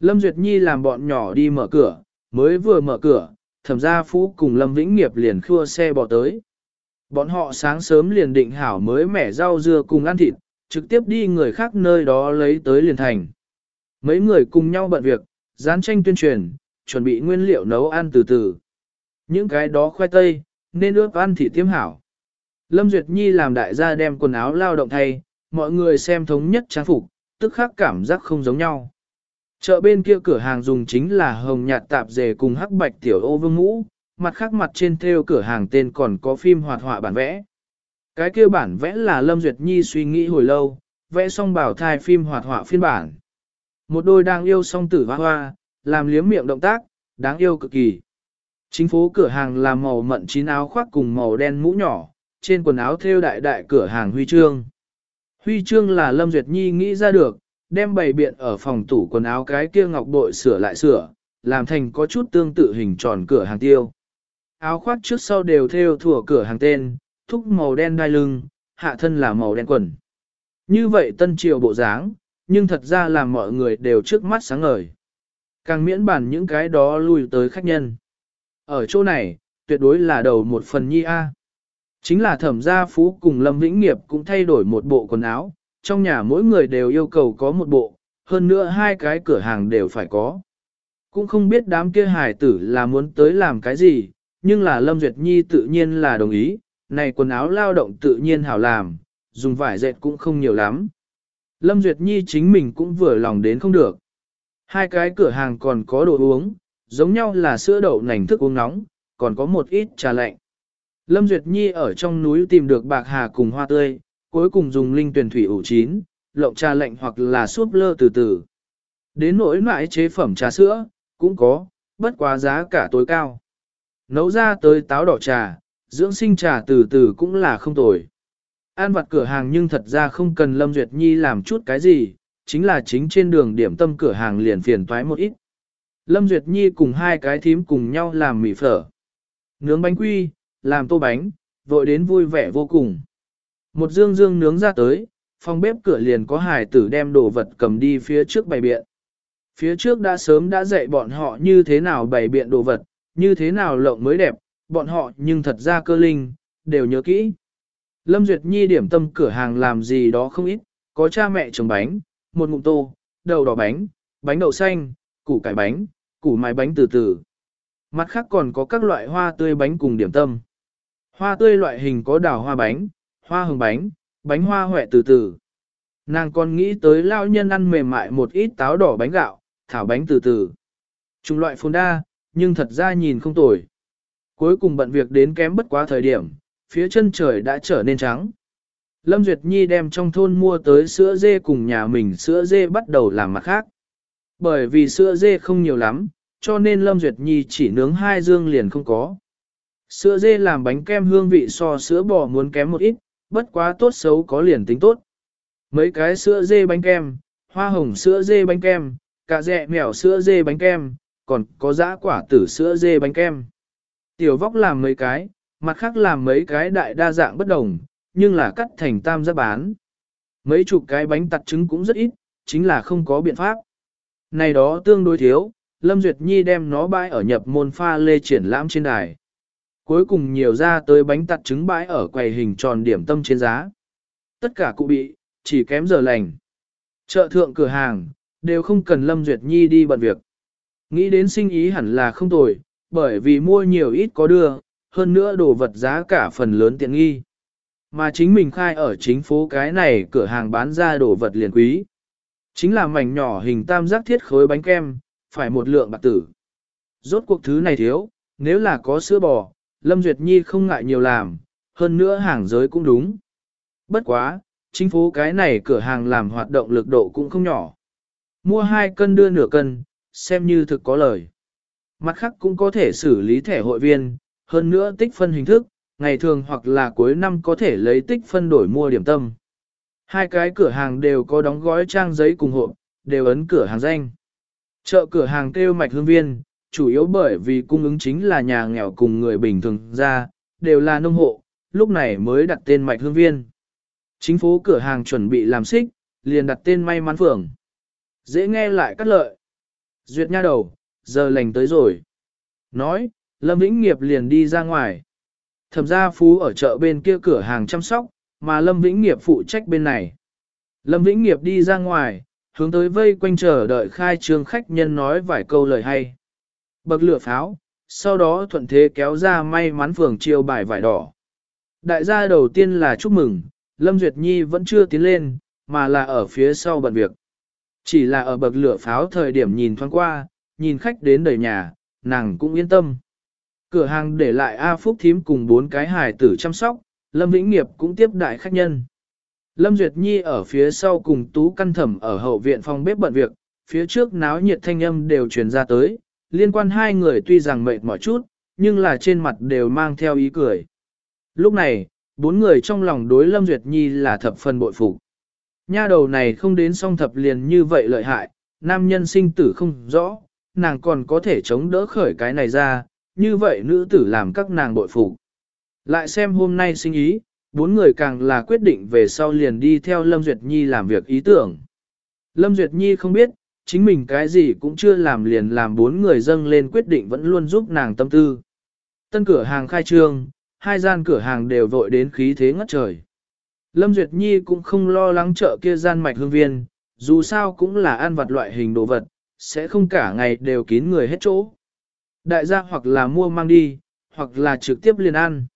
Lâm Duyệt Nhi làm bọn nhỏ đi mở cửa, mới vừa mở cửa, thẩm gia phú cùng Lâm Vĩnh Nghiệp liền khua xe bỏ tới. Bọn họ sáng sớm liền định hảo mới mẻ rau dưa cùng ăn thịt, trực tiếp đi người khác nơi đó lấy tới liền thành. Mấy người cùng nhau bận việc, dán tranh tuyên truyền, chuẩn bị nguyên liệu nấu ăn từ từ. Những cái đó khoai tây, nên ướp ăn thì tiêm hảo. Lâm Duyệt Nhi làm đại gia đem quần áo lao động thay, mọi người xem thống nhất trang phục, tức khắc cảm giác không giống nhau. Chợ bên kia cửa hàng dùng chính là hồng nhạt tạp dề cùng hắc bạch tiểu ô vương ngũ, mặt khác mặt trên theo cửa hàng tên còn có phim hoạt họa bản vẽ. Cái kia bản vẽ là Lâm Duyệt Nhi suy nghĩ hồi lâu, vẽ xong bảo thai phim hoạt họa phiên bản. Một đôi đang yêu song tử hoa hoa, làm liếm miệng động tác, đáng yêu cực kỳ. Chính phố cửa hàng là màu mận chín áo khoác cùng màu đen mũ nhỏ, trên quần áo thêu đại đại cửa hàng huy chương. Huy chương là Lâm Duyệt Nhi nghĩ ra được, đem bày biện ở phòng tủ quần áo cái kia ngọc bội sửa lại sửa, làm thành có chút tương tự hình tròn cửa hàng tiêu. Áo khoác trước sau đều thêu thủa cửa hàng tên, thúc màu đen đai lưng, hạ thân là màu đen quần. Như vậy tân triều bộ dáng, nhưng thật ra là mọi người đều trước mắt sáng ngời. Càng miễn bản những cái đó lui tới khách nhân. Ở chỗ này, tuyệt đối là đầu một phần nhi A. Chính là thẩm gia phú cùng Lâm Vĩnh Nghiệp cũng thay đổi một bộ quần áo, trong nhà mỗi người đều yêu cầu có một bộ, hơn nữa hai cái cửa hàng đều phải có. Cũng không biết đám kia hài tử là muốn tới làm cái gì, nhưng là Lâm Duyệt Nhi tự nhiên là đồng ý, này quần áo lao động tự nhiên hảo làm, dùng vải dệt cũng không nhiều lắm. Lâm Duyệt Nhi chính mình cũng vừa lòng đến không được. Hai cái cửa hàng còn có đồ uống, giống nhau là sữa đậu nành thức uống nóng, còn có một ít trà lạnh. Lâm Duyệt Nhi ở trong núi tìm được bạc hà cùng hoa tươi, cuối cùng dùng linh tuyển thủy ủ chín, lộng trà lạnh hoặc là súp lơ từ từ. Đến nỗi loại chế phẩm trà sữa, cũng có, bất quá giá cả tối cao. Nấu ra tới táo đỏ trà, dưỡng sinh trà từ từ cũng là không tồi. An vặt cửa hàng nhưng thật ra không cần Lâm Duyệt Nhi làm chút cái gì, chính là chính trên đường điểm tâm cửa hàng liền phiền toái một ít. Lâm Duyệt Nhi cùng hai cái thím cùng nhau làm mì phở. Nướng bánh quy, làm tô bánh, vội đến vui vẻ vô cùng. Một dương dương nướng ra tới, phòng bếp cửa liền có hải tử đem đồ vật cầm đi phía trước bày biện. Phía trước đã sớm đã dạy bọn họ như thế nào bày biện đồ vật, như thế nào lộng mới đẹp, bọn họ nhưng thật ra cơ linh, đều nhớ kỹ. Lâm Duyệt Nhi điểm tâm cửa hàng làm gì đó không ít, có cha mẹ trồng bánh, một ngụm tô, đầu đỏ bánh, bánh đậu xanh, củ cải bánh, củ mài bánh từ từ. Mặt khác còn có các loại hoa tươi bánh cùng điểm tâm. Hoa tươi loại hình có đào hoa bánh, hoa hồng bánh, bánh hoa huệ từ từ. Nàng còn nghĩ tới lao nhân ăn mềm mại một ít táo đỏ bánh gạo, thảo bánh từ từ. Trung loại phồn đa, nhưng thật ra nhìn không tồi. Cuối cùng bận việc đến kém bất quá thời điểm, phía chân trời đã trở nên trắng. Lâm Duyệt Nhi đem trong thôn mua tới sữa dê cùng nhà mình sữa dê bắt đầu làm mặt khác. Bởi vì sữa dê không nhiều lắm, cho nên Lâm Duyệt Nhi chỉ nướng hai dương liền không có. Sữa dê làm bánh kem hương vị so sữa bò muốn kém một ít, bất quá tốt xấu có liền tính tốt. mấy cái sữa dê bánh kem, hoa hồng sữa dê bánh kem, cả dẹ mèo sữa dê bánh kem, còn có dã quả tử sữa dê bánh kem. Tiểu vóc làm mấy cái, mặt khác làm mấy cái đại đa dạng bất đồng, nhưng là cắt thành tam giác bán. Mấy chục cái bánh tặt trứng cũng rất ít, chính là không có biện pháp. Này đó tương đối thiếu, Lâm Duyệt Nhi đem nó bãi ở nhập môn pha lê triển lãm trên đài. Cuối cùng nhiều ra tới bánh tặt trứng bãi ở quầy hình tròn điểm tâm trên giá. Tất cả cụ bị, chỉ kém giờ lành. Chợ thượng cửa hàng, đều không cần Lâm Duyệt Nhi đi bận việc. Nghĩ đến sinh ý hẳn là không tồi, bởi vì mua nhiều ít có đưa, hơn nữa đồ vật giá cả phần lớn tiện nghi. Mà chính mình khai ở chính phố cái này cửa hàng bán ra đồ vật liền quý. Chính là mảnh nhỏ hình tam giác thiết khối bánh kem, phải một lượng bạc tử. Rốt cuộc thứ này thiếu, nếu là có sữa bò, Lâm Duyệt Nhi không ngại nhiều làm, hơn nữa hàng giới cũng đúng. Bất quá, chính phố cái này cửa hàng làm hoạt động lực độ cũng không nhỏ. Mua hai cân đưa nửa cân, xem như thực có lời. Mặt khác cũng có thể xử lý thẻ hội viên, hơn nữa tích phân hình thức, ngày thường hoặc là cuối năm có thể lấy tích phân đổi mua điểm tâm. Hai cái cửa hàng đều có đóng gói trang giấy cùng hộp, đều ấn cửa hàng danh. Chợ cửa hàng kêu mạch hương viên, chủ yếu bởi vì cung ứng chính là nhà nghèo cùng người bình thường ra, đều là nông hộ, lúc này mới đặt tên mạch hương viên. Chính phố cửa hàng chuẩn bị làm xích, liền đặt tên may mắn phường. Dễ nghe lại cắt lợi. Duyệt nha đầu, giờ lành tới rồi. Nói, Lâm Vĩnh Nghiệp liền đi ra ngoài. Thẩm gia phú ở chợ bên kia cửa hàng chăm sóc, mà Lâm Vĩnh Nghiệp phụ trách bên này. Lâm Vĩnh Nghiệp đi ra ngoài, hướng tới vây quanh chờ đợi khai trương khách nhân nói vài câu lời hay. Bậc lửa pháo, sau đó thuận thế kéo ra may mắn phường chiêu bài vải đỏ. Đại gia đầu tiên là chúc mừng, Lâm Duyệt Nhi vẫn chưa tiến lên, mà là ở phía sau bận việc. Chỉ là ở bậc lửa pháo thời điểm nhìn thoáng qua, nhìn khách đến đầy nhà, nàng cũng yên tâm. Cửa hàng để lại A Phúc Thím cùng bốn cái hài tử chăm sóc, Lâm Vĩnh Nghiệp cũng tiếp đại khách nhân. Lâm Duyệt Nhi ở phía sau cùng Tú Căn Thẩm ở hậu viện phòng bếp bận việc, phía trước náo nhiệt thanh âm đều truyền ra tới, liên quan hai người tuy rằng mệt mỏi chút, nhưng là trên mặt đều mang theo ý cười. Lúc này, bốn người trong lòng đối Lâm Duyệt Nhi là thập phần bội phục. Nha đầu này không đến song thập liền như vậy lợi hại, nam nhân sinh tử không rõ, nàng còn có thể chống đỡ khởi cái này ra, như vậy nữ tử làm các nàng bội phục. Lại xem hôm nay sinh ý, bốn người càng là quyết định về sau liền đi theo Lâm Duyệt Nhi làm việc ý tưởng. Lâm Duyệt Nhi không biết, chính mình cái gì cũng chưa làm liền làm bốn người dâng lên quyết định vẫn luôn giúp nàng tâm tư. Tân cửa hàng khai trương, hai gian cửa hàng đều vội đến khí thế ngất trời. Lâm Duyệt Nhi cũng không lo lắng chợ kia gian mạch hương viên, dù sao cũng là ăn vặt loại hình đồ vật, sẽ không cả ngày đều kín người hết chỗ. Đại gia hoặc là mua mang đi, hoặc là trực tiếp liền ăn.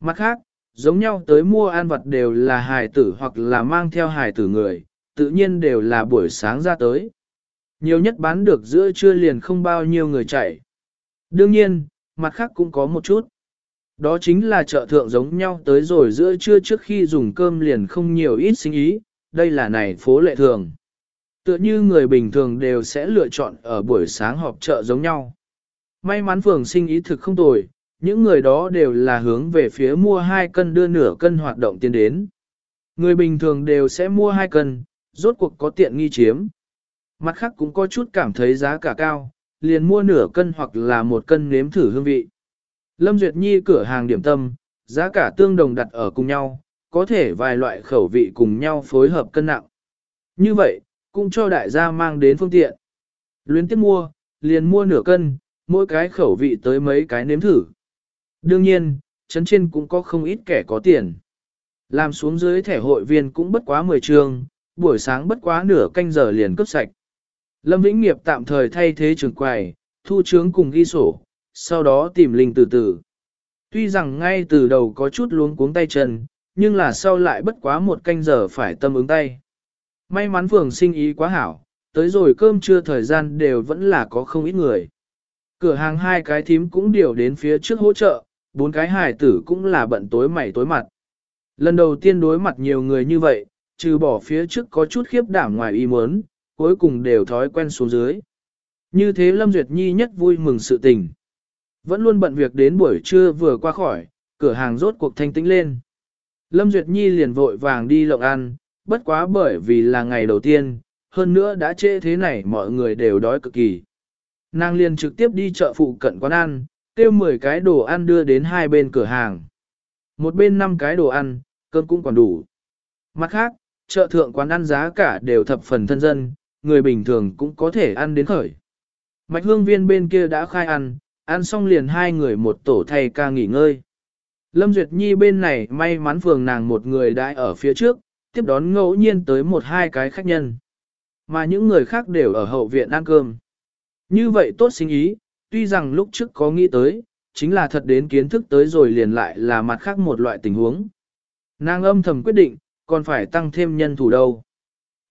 Mặt khác, giống nhau tới mua ăn vật đều là hài tử hoặc là mang theo hài tử người, tự nhiên đều là buổi sáng ra tới. Nhiều nhất bán được giữa trưa liền không bao nhiêu người chạy. Đương nhiên, mặt khác cũng có một chút. Đó chính là chợ thượng giống nhau tới rồi giữa trưa trước khi dùng cơm liền không nhiều ít sinh ý, đây là này phố lệ thường. Tựa như người bình thường đều sẽ lựa chọn ở buổi sáng họp chợ giống nhau. May mắn phường sinh ý thực không tồi, những người đó đều là hướng về phía mua 2 cân đưa nửa cân hoạt động tiến đến. Người bình thường đều sẽ mua 2 cân, rốt cuộc có tiện nghi chiếm. Mặt khác cũng có chút cảm thấy giá cả cao, liền mua nửa cân hoặc là một cân nếm thử hương vị. Lâm Duyệt Nhi cửa hàng điểm tâm, giá cả tương đồng đặt ở cùng nhau, có thể vài loại khẩu vị cùng nhau phối hợp cân nặng. Như vậy, cũng cho đại gia mang đến phương tiện. Luyến tiếp mua, liền mua nửa cân, mỗi cái khẩu vị tới mấy cái nếm thử. Đương nhiên, chấn trên cũng có không ít kẻ có tiền. Làm xuống dưới thẻ hội viên cũng bất quá 10 trường, buổi sáng bất quá nửa canh giờ liền cấp sạch. Lâm Vĩnh Nghiệp tạm thời thay thế trường quầy, thu trướng cùng ghi sổ, sau đó tìm linh từ từ. Tuy rằng ngay từ đầu có chút luống cuống tay chân, nhưng là sau lại bất quá một canh giờ phải tâm ứng tay. May mắn phường sinh ý quá hảo, tới rồi cơm trưa thời gian đều vẫn là có không ít người. Cửa hàng hai cái thím cũng điều đến phía trước hỗ trợ, bốn cái hài tử cũng là bận tối mày tối mặt. Lần đầu tiên đối mặt nhiều người như vậy, trừ bỏ phía trước có chút khiếp đảm ngoài ý muốn, cuối cùng đều thói quen xuống dưới. Như thế Lâm Duyệt Nhi nhất vui mừng sự tình. Vẫn luôn bận việc đến buổi trưa vừa qua khỏi, cửa hàng rốt cuộc thanh tĩnh lên. Lâm Duyệt Nhi liền vội vàng đi lộng ăn, bất quá bởi vì là ngày đầu tiên, hơn nữa đã trễ thế này mọi người đều đói cực kỳ. Nàng liền trực tiếp đi chợ phụ cận quán ăn, tiêu 10 cái đồ ăn đưa đến hai bên cửa hàng. Một bên 5 cái đồ ăn, cơm cũng còn đủ. Mặt khác, chợ thượng quán ăn giá cả đều thập phần thân dân, người bình thường cũng có thể ăn đến khởi. Mạch hương viên bên kia đã khai ăn, ăn xong liền hai người một tổ thay ca nghỉ ngơi. Lâm Duyệt Nhi bên này may mắn phường nàng một người đãi ở phía trước, tiếp đón ngẫu nhiên tới một hai cái khách nhân. Mà những người khác đều ở hậu viện ăn cơm. Như vậy tốt sinh ý, tuy rằng lúc trước có nghĩ tới, chính là thật đến kiến thức tới rồi liền lại là mặt khác một loại tình huống. Nàng âm thầm quyết định, còn phải tăng thêm nhân thủ đâu.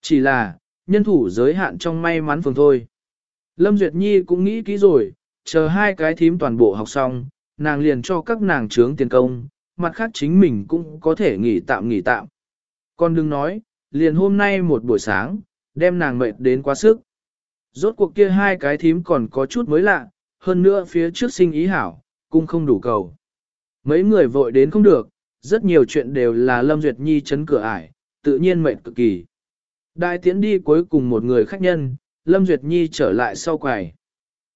Chỉ là, nhân thủ giới hạn trong may mắn phường thôi. Lâm Duyệt Nhi cũng nghĩ kỹ rồi, chờ hai cái thím toàn bộ học xong, nàng liền cho các nàng trướng tiền công, mặt khác chính mình cũng có thể nghỉ tạm nghỉ tạm con đừng nói, liền hôm nay một buổi sáng, đem nàng mệt đến quá sức. Rốt cuộc kia hai cái thím còn có chút mới lạ, hơn nữa phía trước sinh ý hảo, cũng không đủ cầu. Mấy người vội đến không được, rất nhiều chuyện đều là Lâm Duyệt Nhi chấn cửa ải, tự nhiên mệt cực kỳ. Đại tiễn đi cuối cùng một người khách nhân, Lâm Duyệt Nhi trở lại sau quầy.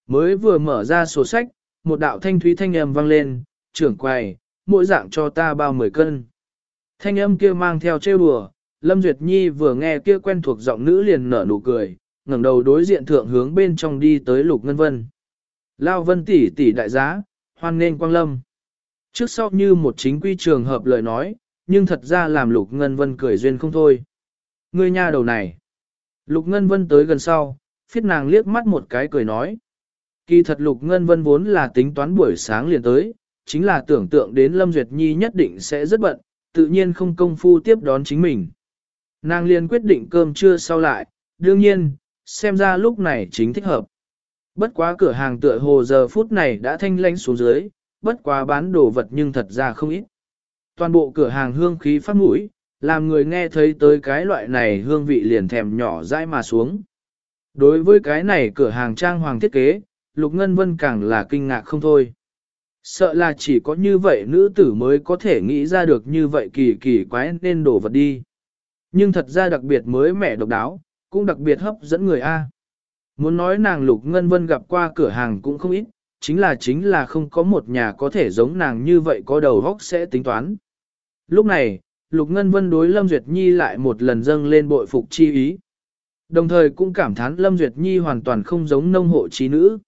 Mới vừa mở ra sổ sách, một đạo thanh thúy thanh âm vang lên, trưởng quầy, mỗi dạng cho ta bao 10 cân. Thanh âm kia mang theo trêu đùa, Lâm Duyệt Nhi vừa nghe kia quen thuộc giọng nữ liền nở nụ cười, ngẩng đầu đối diện thượng hướng bên trong đi tới Lục Ngân Vân. Lao Vân tỷ tỷ đại giá, hoan nghênh quang lâm. Trước sau như một chính quy trường hợp lời nói, nhưng thật ra làm Lục Ngân Vân cười duyên không thôi. Ngươi nha đầu này. Lục Ngân Vân tới gần sau, phiết nàng liếc mắt một cái cười nói. Kỳ thật Lục Ngân Vân vốn là tính toán buổi sáng liền tới, chính là tưởng tượng đến Lâm Duyệt Nhi nhất định sẽ rất bận, tự nhiên không công phu tiếp đón chính mình. Nàng liền quyết định cơm trưa sau lại, đương nhiên, xem ra lúc này chính thích hợp. Bất quá cửa hàng tựa hồ giờ phút này đã thanh lánh xuống dưới, bất quá bán đồ vật nhưng thật ra không ít. Toàn bộ cửa hàng hương khí phát mũi, làm người nghe thấy tới cái loại này hương vị liền thèm nhỏ dãi mà xuống. Đối với cái này cửa hàng trang hoàng thiết kế, Lục Ngân Vân càng là kinh ngạc không thôi. Sợ là chỉ có như vậy nữ tử mới có thể nghĩ ra được như vậy kỳ kỳ quái nên đổ vật đi. Nhưng thật ra đặc biệt mới mẻ độc đáo, cũng đặc biệt hấp dẫn người A. Muốn nói nàng Lục Ngân Vân gặp qua cửa hàng cũng không ít, chính là chính là không có một nhà có thể giống nàng như vậy có đầu góc sẽ tính toán. Lúc này, Lục Ngân Vân đối Lâm Duyệt Nhi lại một lần dâng lên bội phục chi ý. Đồng thời cũng cảm thán Lâm Duyệt Nhi hoàn toàn không giống nông hộ trí nữ.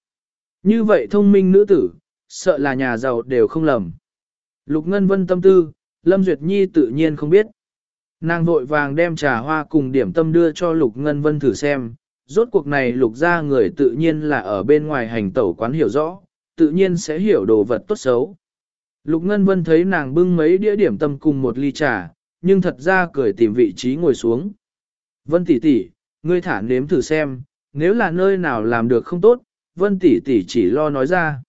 Như vậy thông minh nữ tử, sợ là nhà giàu đều không lầm. Lục Ngân Vân tâm tư, Lâm Duyệt Nhi tự nhiên không biết. Nàng vội vàng đem trà hoa cùng điểm tâm đưa cho Lục Ngân Vân thử xem, rốt cuộc này lục ra người tự nhiên là ở bên ngoài hành tẩu quán hiểu rõ, tự nhiên sẽ hiểu đồ vật tốt xấu. Lục Ngân Vân thấy nàng bưng mấy đĩa điểm tâm cùng một ly trà, nhưng thật ra cười tìm vị trí ngồi xuống. Vân tỷ tỷ, ngươi thả nếm thử xem, nếu là nơi nào làm được không tốt, Vân tỷ tỷ chỉ lo nói ra.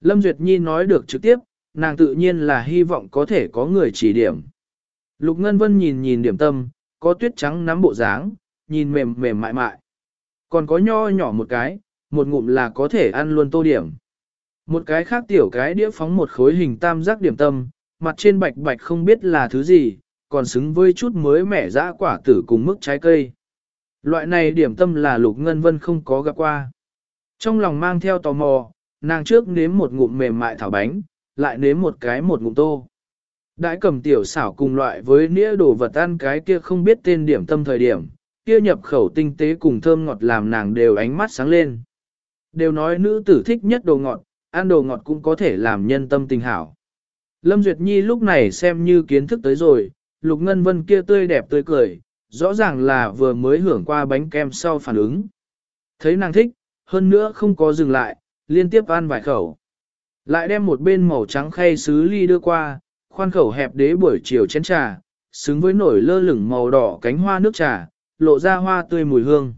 Lâm Duyệt Nhi nói được trực tiếp, nàng tự nhiên là hy vọng có thể có người chỉ điểm. Lục Ngân Vân nhìn nhìn điểm tâm, có tuyết trắng nắm bộ dáng, nhìn mềm mềm mại mại. Còn có nho nhỏ một cái, một ngụm là có thể ăn luôn tô điểm. Một cái khác tiểu cái đĩa phóng một khối hình tam giác điểm tâm, mặt trên bạch bạch không biết là thứ gì, còn xứng với chút mới mẻ dã quả tử cùng mức trái cây. Loại này điểm tâm là Lục Ngân Vân không có gặp qua. Trong lòng mang theo tò mò, nàng trước nếm một ngụm mềm mại thảo bánh, lại nếm một cái một ngụm tô. Đãi cầm tiểu xảo cùng loại với nĩa đồ vật ăn cái kia không biết tên điểm tâm thời điểm, kia nhập khẩu tinh tế cùng thơm ngọt làm nàng đều ánh mắt sáng lên. Đều nói nữ tử thích nhất đồ ngọt, ăn đồ ngọt cũng có thể làm nhân tâm tình hảo. Lâm Duyệt Nhi lúc này xem như kiến thức tới rồi, Lục Ngân Vân kia tươi đẹp tươi cười, rõ ràng là vừa mới hưởng qua bánh kem sau phản ứng. Thấy nàng thích, hơn nữa không có dừng lại, liên tiếp ăn vài khẩu. Lại đem một bên màu trắng khay sứ ly đưa qua, khoan khẩu hẹp đế buổi chiều chén trà, xứng với nổi lơ lửng màu đỏ cánh hoa nước trà, lộ ra hoa tươi mùi hương.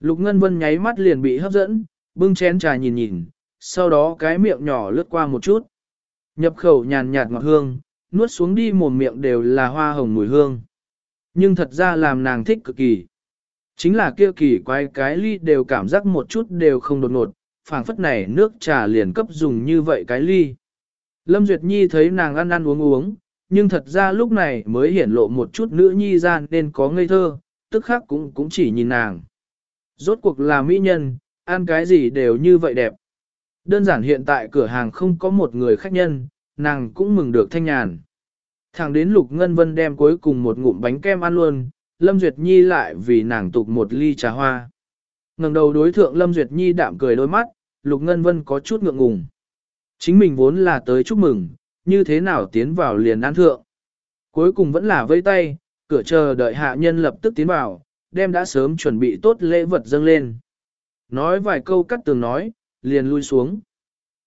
Lục Ngân Vân nháy mắt liền bị hấp dẫn, bưng chén trà nhìn nhìn, sau đó cái miệng nhỏ lướt qua một chút. Nhập khẩu nhàn nhạt ngọt hương, nuốt xuống đi mồm miệng đều là hoa hồng mùi hương. Nhưng thật ra làm nàng thích cực kỳ. Chính là kia kỳ quái cái ly đều cảm giác một chút đều không đột ngột, phảng phất này nước trà liền cấp dùng như vậy cái ly. Lâm Duyệt Nhi thấy nàng ăn ăn uống uống, nhưng thật ra lúc này mới hiển lộ một chút nữ nhi gian nên có ngây thơ, tức khắc cũng cũng chỉ nhìn nàng. Rốt cuộc là mỹ nhân, ăn cái gì đều như vậy đẹp. Đơn giản hiện tại cửa hàng không có một người khách nhân, nàng cũng mừng được thanh nhàn. Thẳng đến Lục Ngân Vân đem cuối cùng một ngụm bánh kem ăn luôn, Lâm Duyệt Nhi lại vì nàng tục một ly trà hoa. ngẩng đầu đối thượng Lâm Duyệt Nhi đạm cười đôi mắt, Lục Ngân Vân có chút ngượng ngùng. Chính mình vốn là tới chúc mừng, như thế nào tiến vào liền ăn thượng. Cuối cùng vẫn là vây tay, cửa chờ đợi hạ nhân lập tức tiến vào, đem đã sớm chuẩn bị tốt lễ vật dâng lên. Nói vài câu cắt tường nói, liền lui xuống.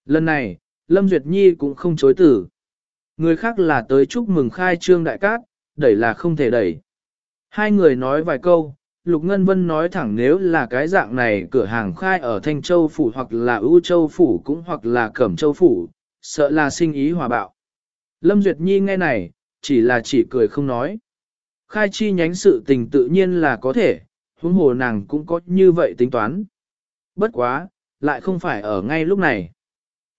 Lần này, Lâm Duyệt Nhi cũng không chối tử. Người khác là tới chúc mừng khai trương đại cát, đẩy là không thể đẩy. Hai người nói vài câu, Lục Ngân Vân nói thẳng nếu là cái dạng này cửa hàng khai ở Thanh Châu Phủ hoặc là ưu Châu Phủ cũng hoặc là Cẩm Châu Phủ, sợ là sinh ý hòa bạo. Lâm Duyệt Nhi nghe này, chỉ là chỉ cười không nói. Khai chi nhánh sự tình tự nhiên là có thể, huống hồ nàng cũng có như vậy tính toán. Bất quá, lại không phải ở ngay lúc này.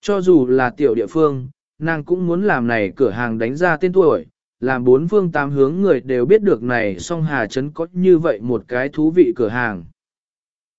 Cho dù là tiểu địa phương, nàng cũng muốn làm này cửa hàng đánh ra tên tuổi, làm bốn phương tám hướng người đều biết được này song Hà Trấn có như vậy một cái thú vị cửa hàng.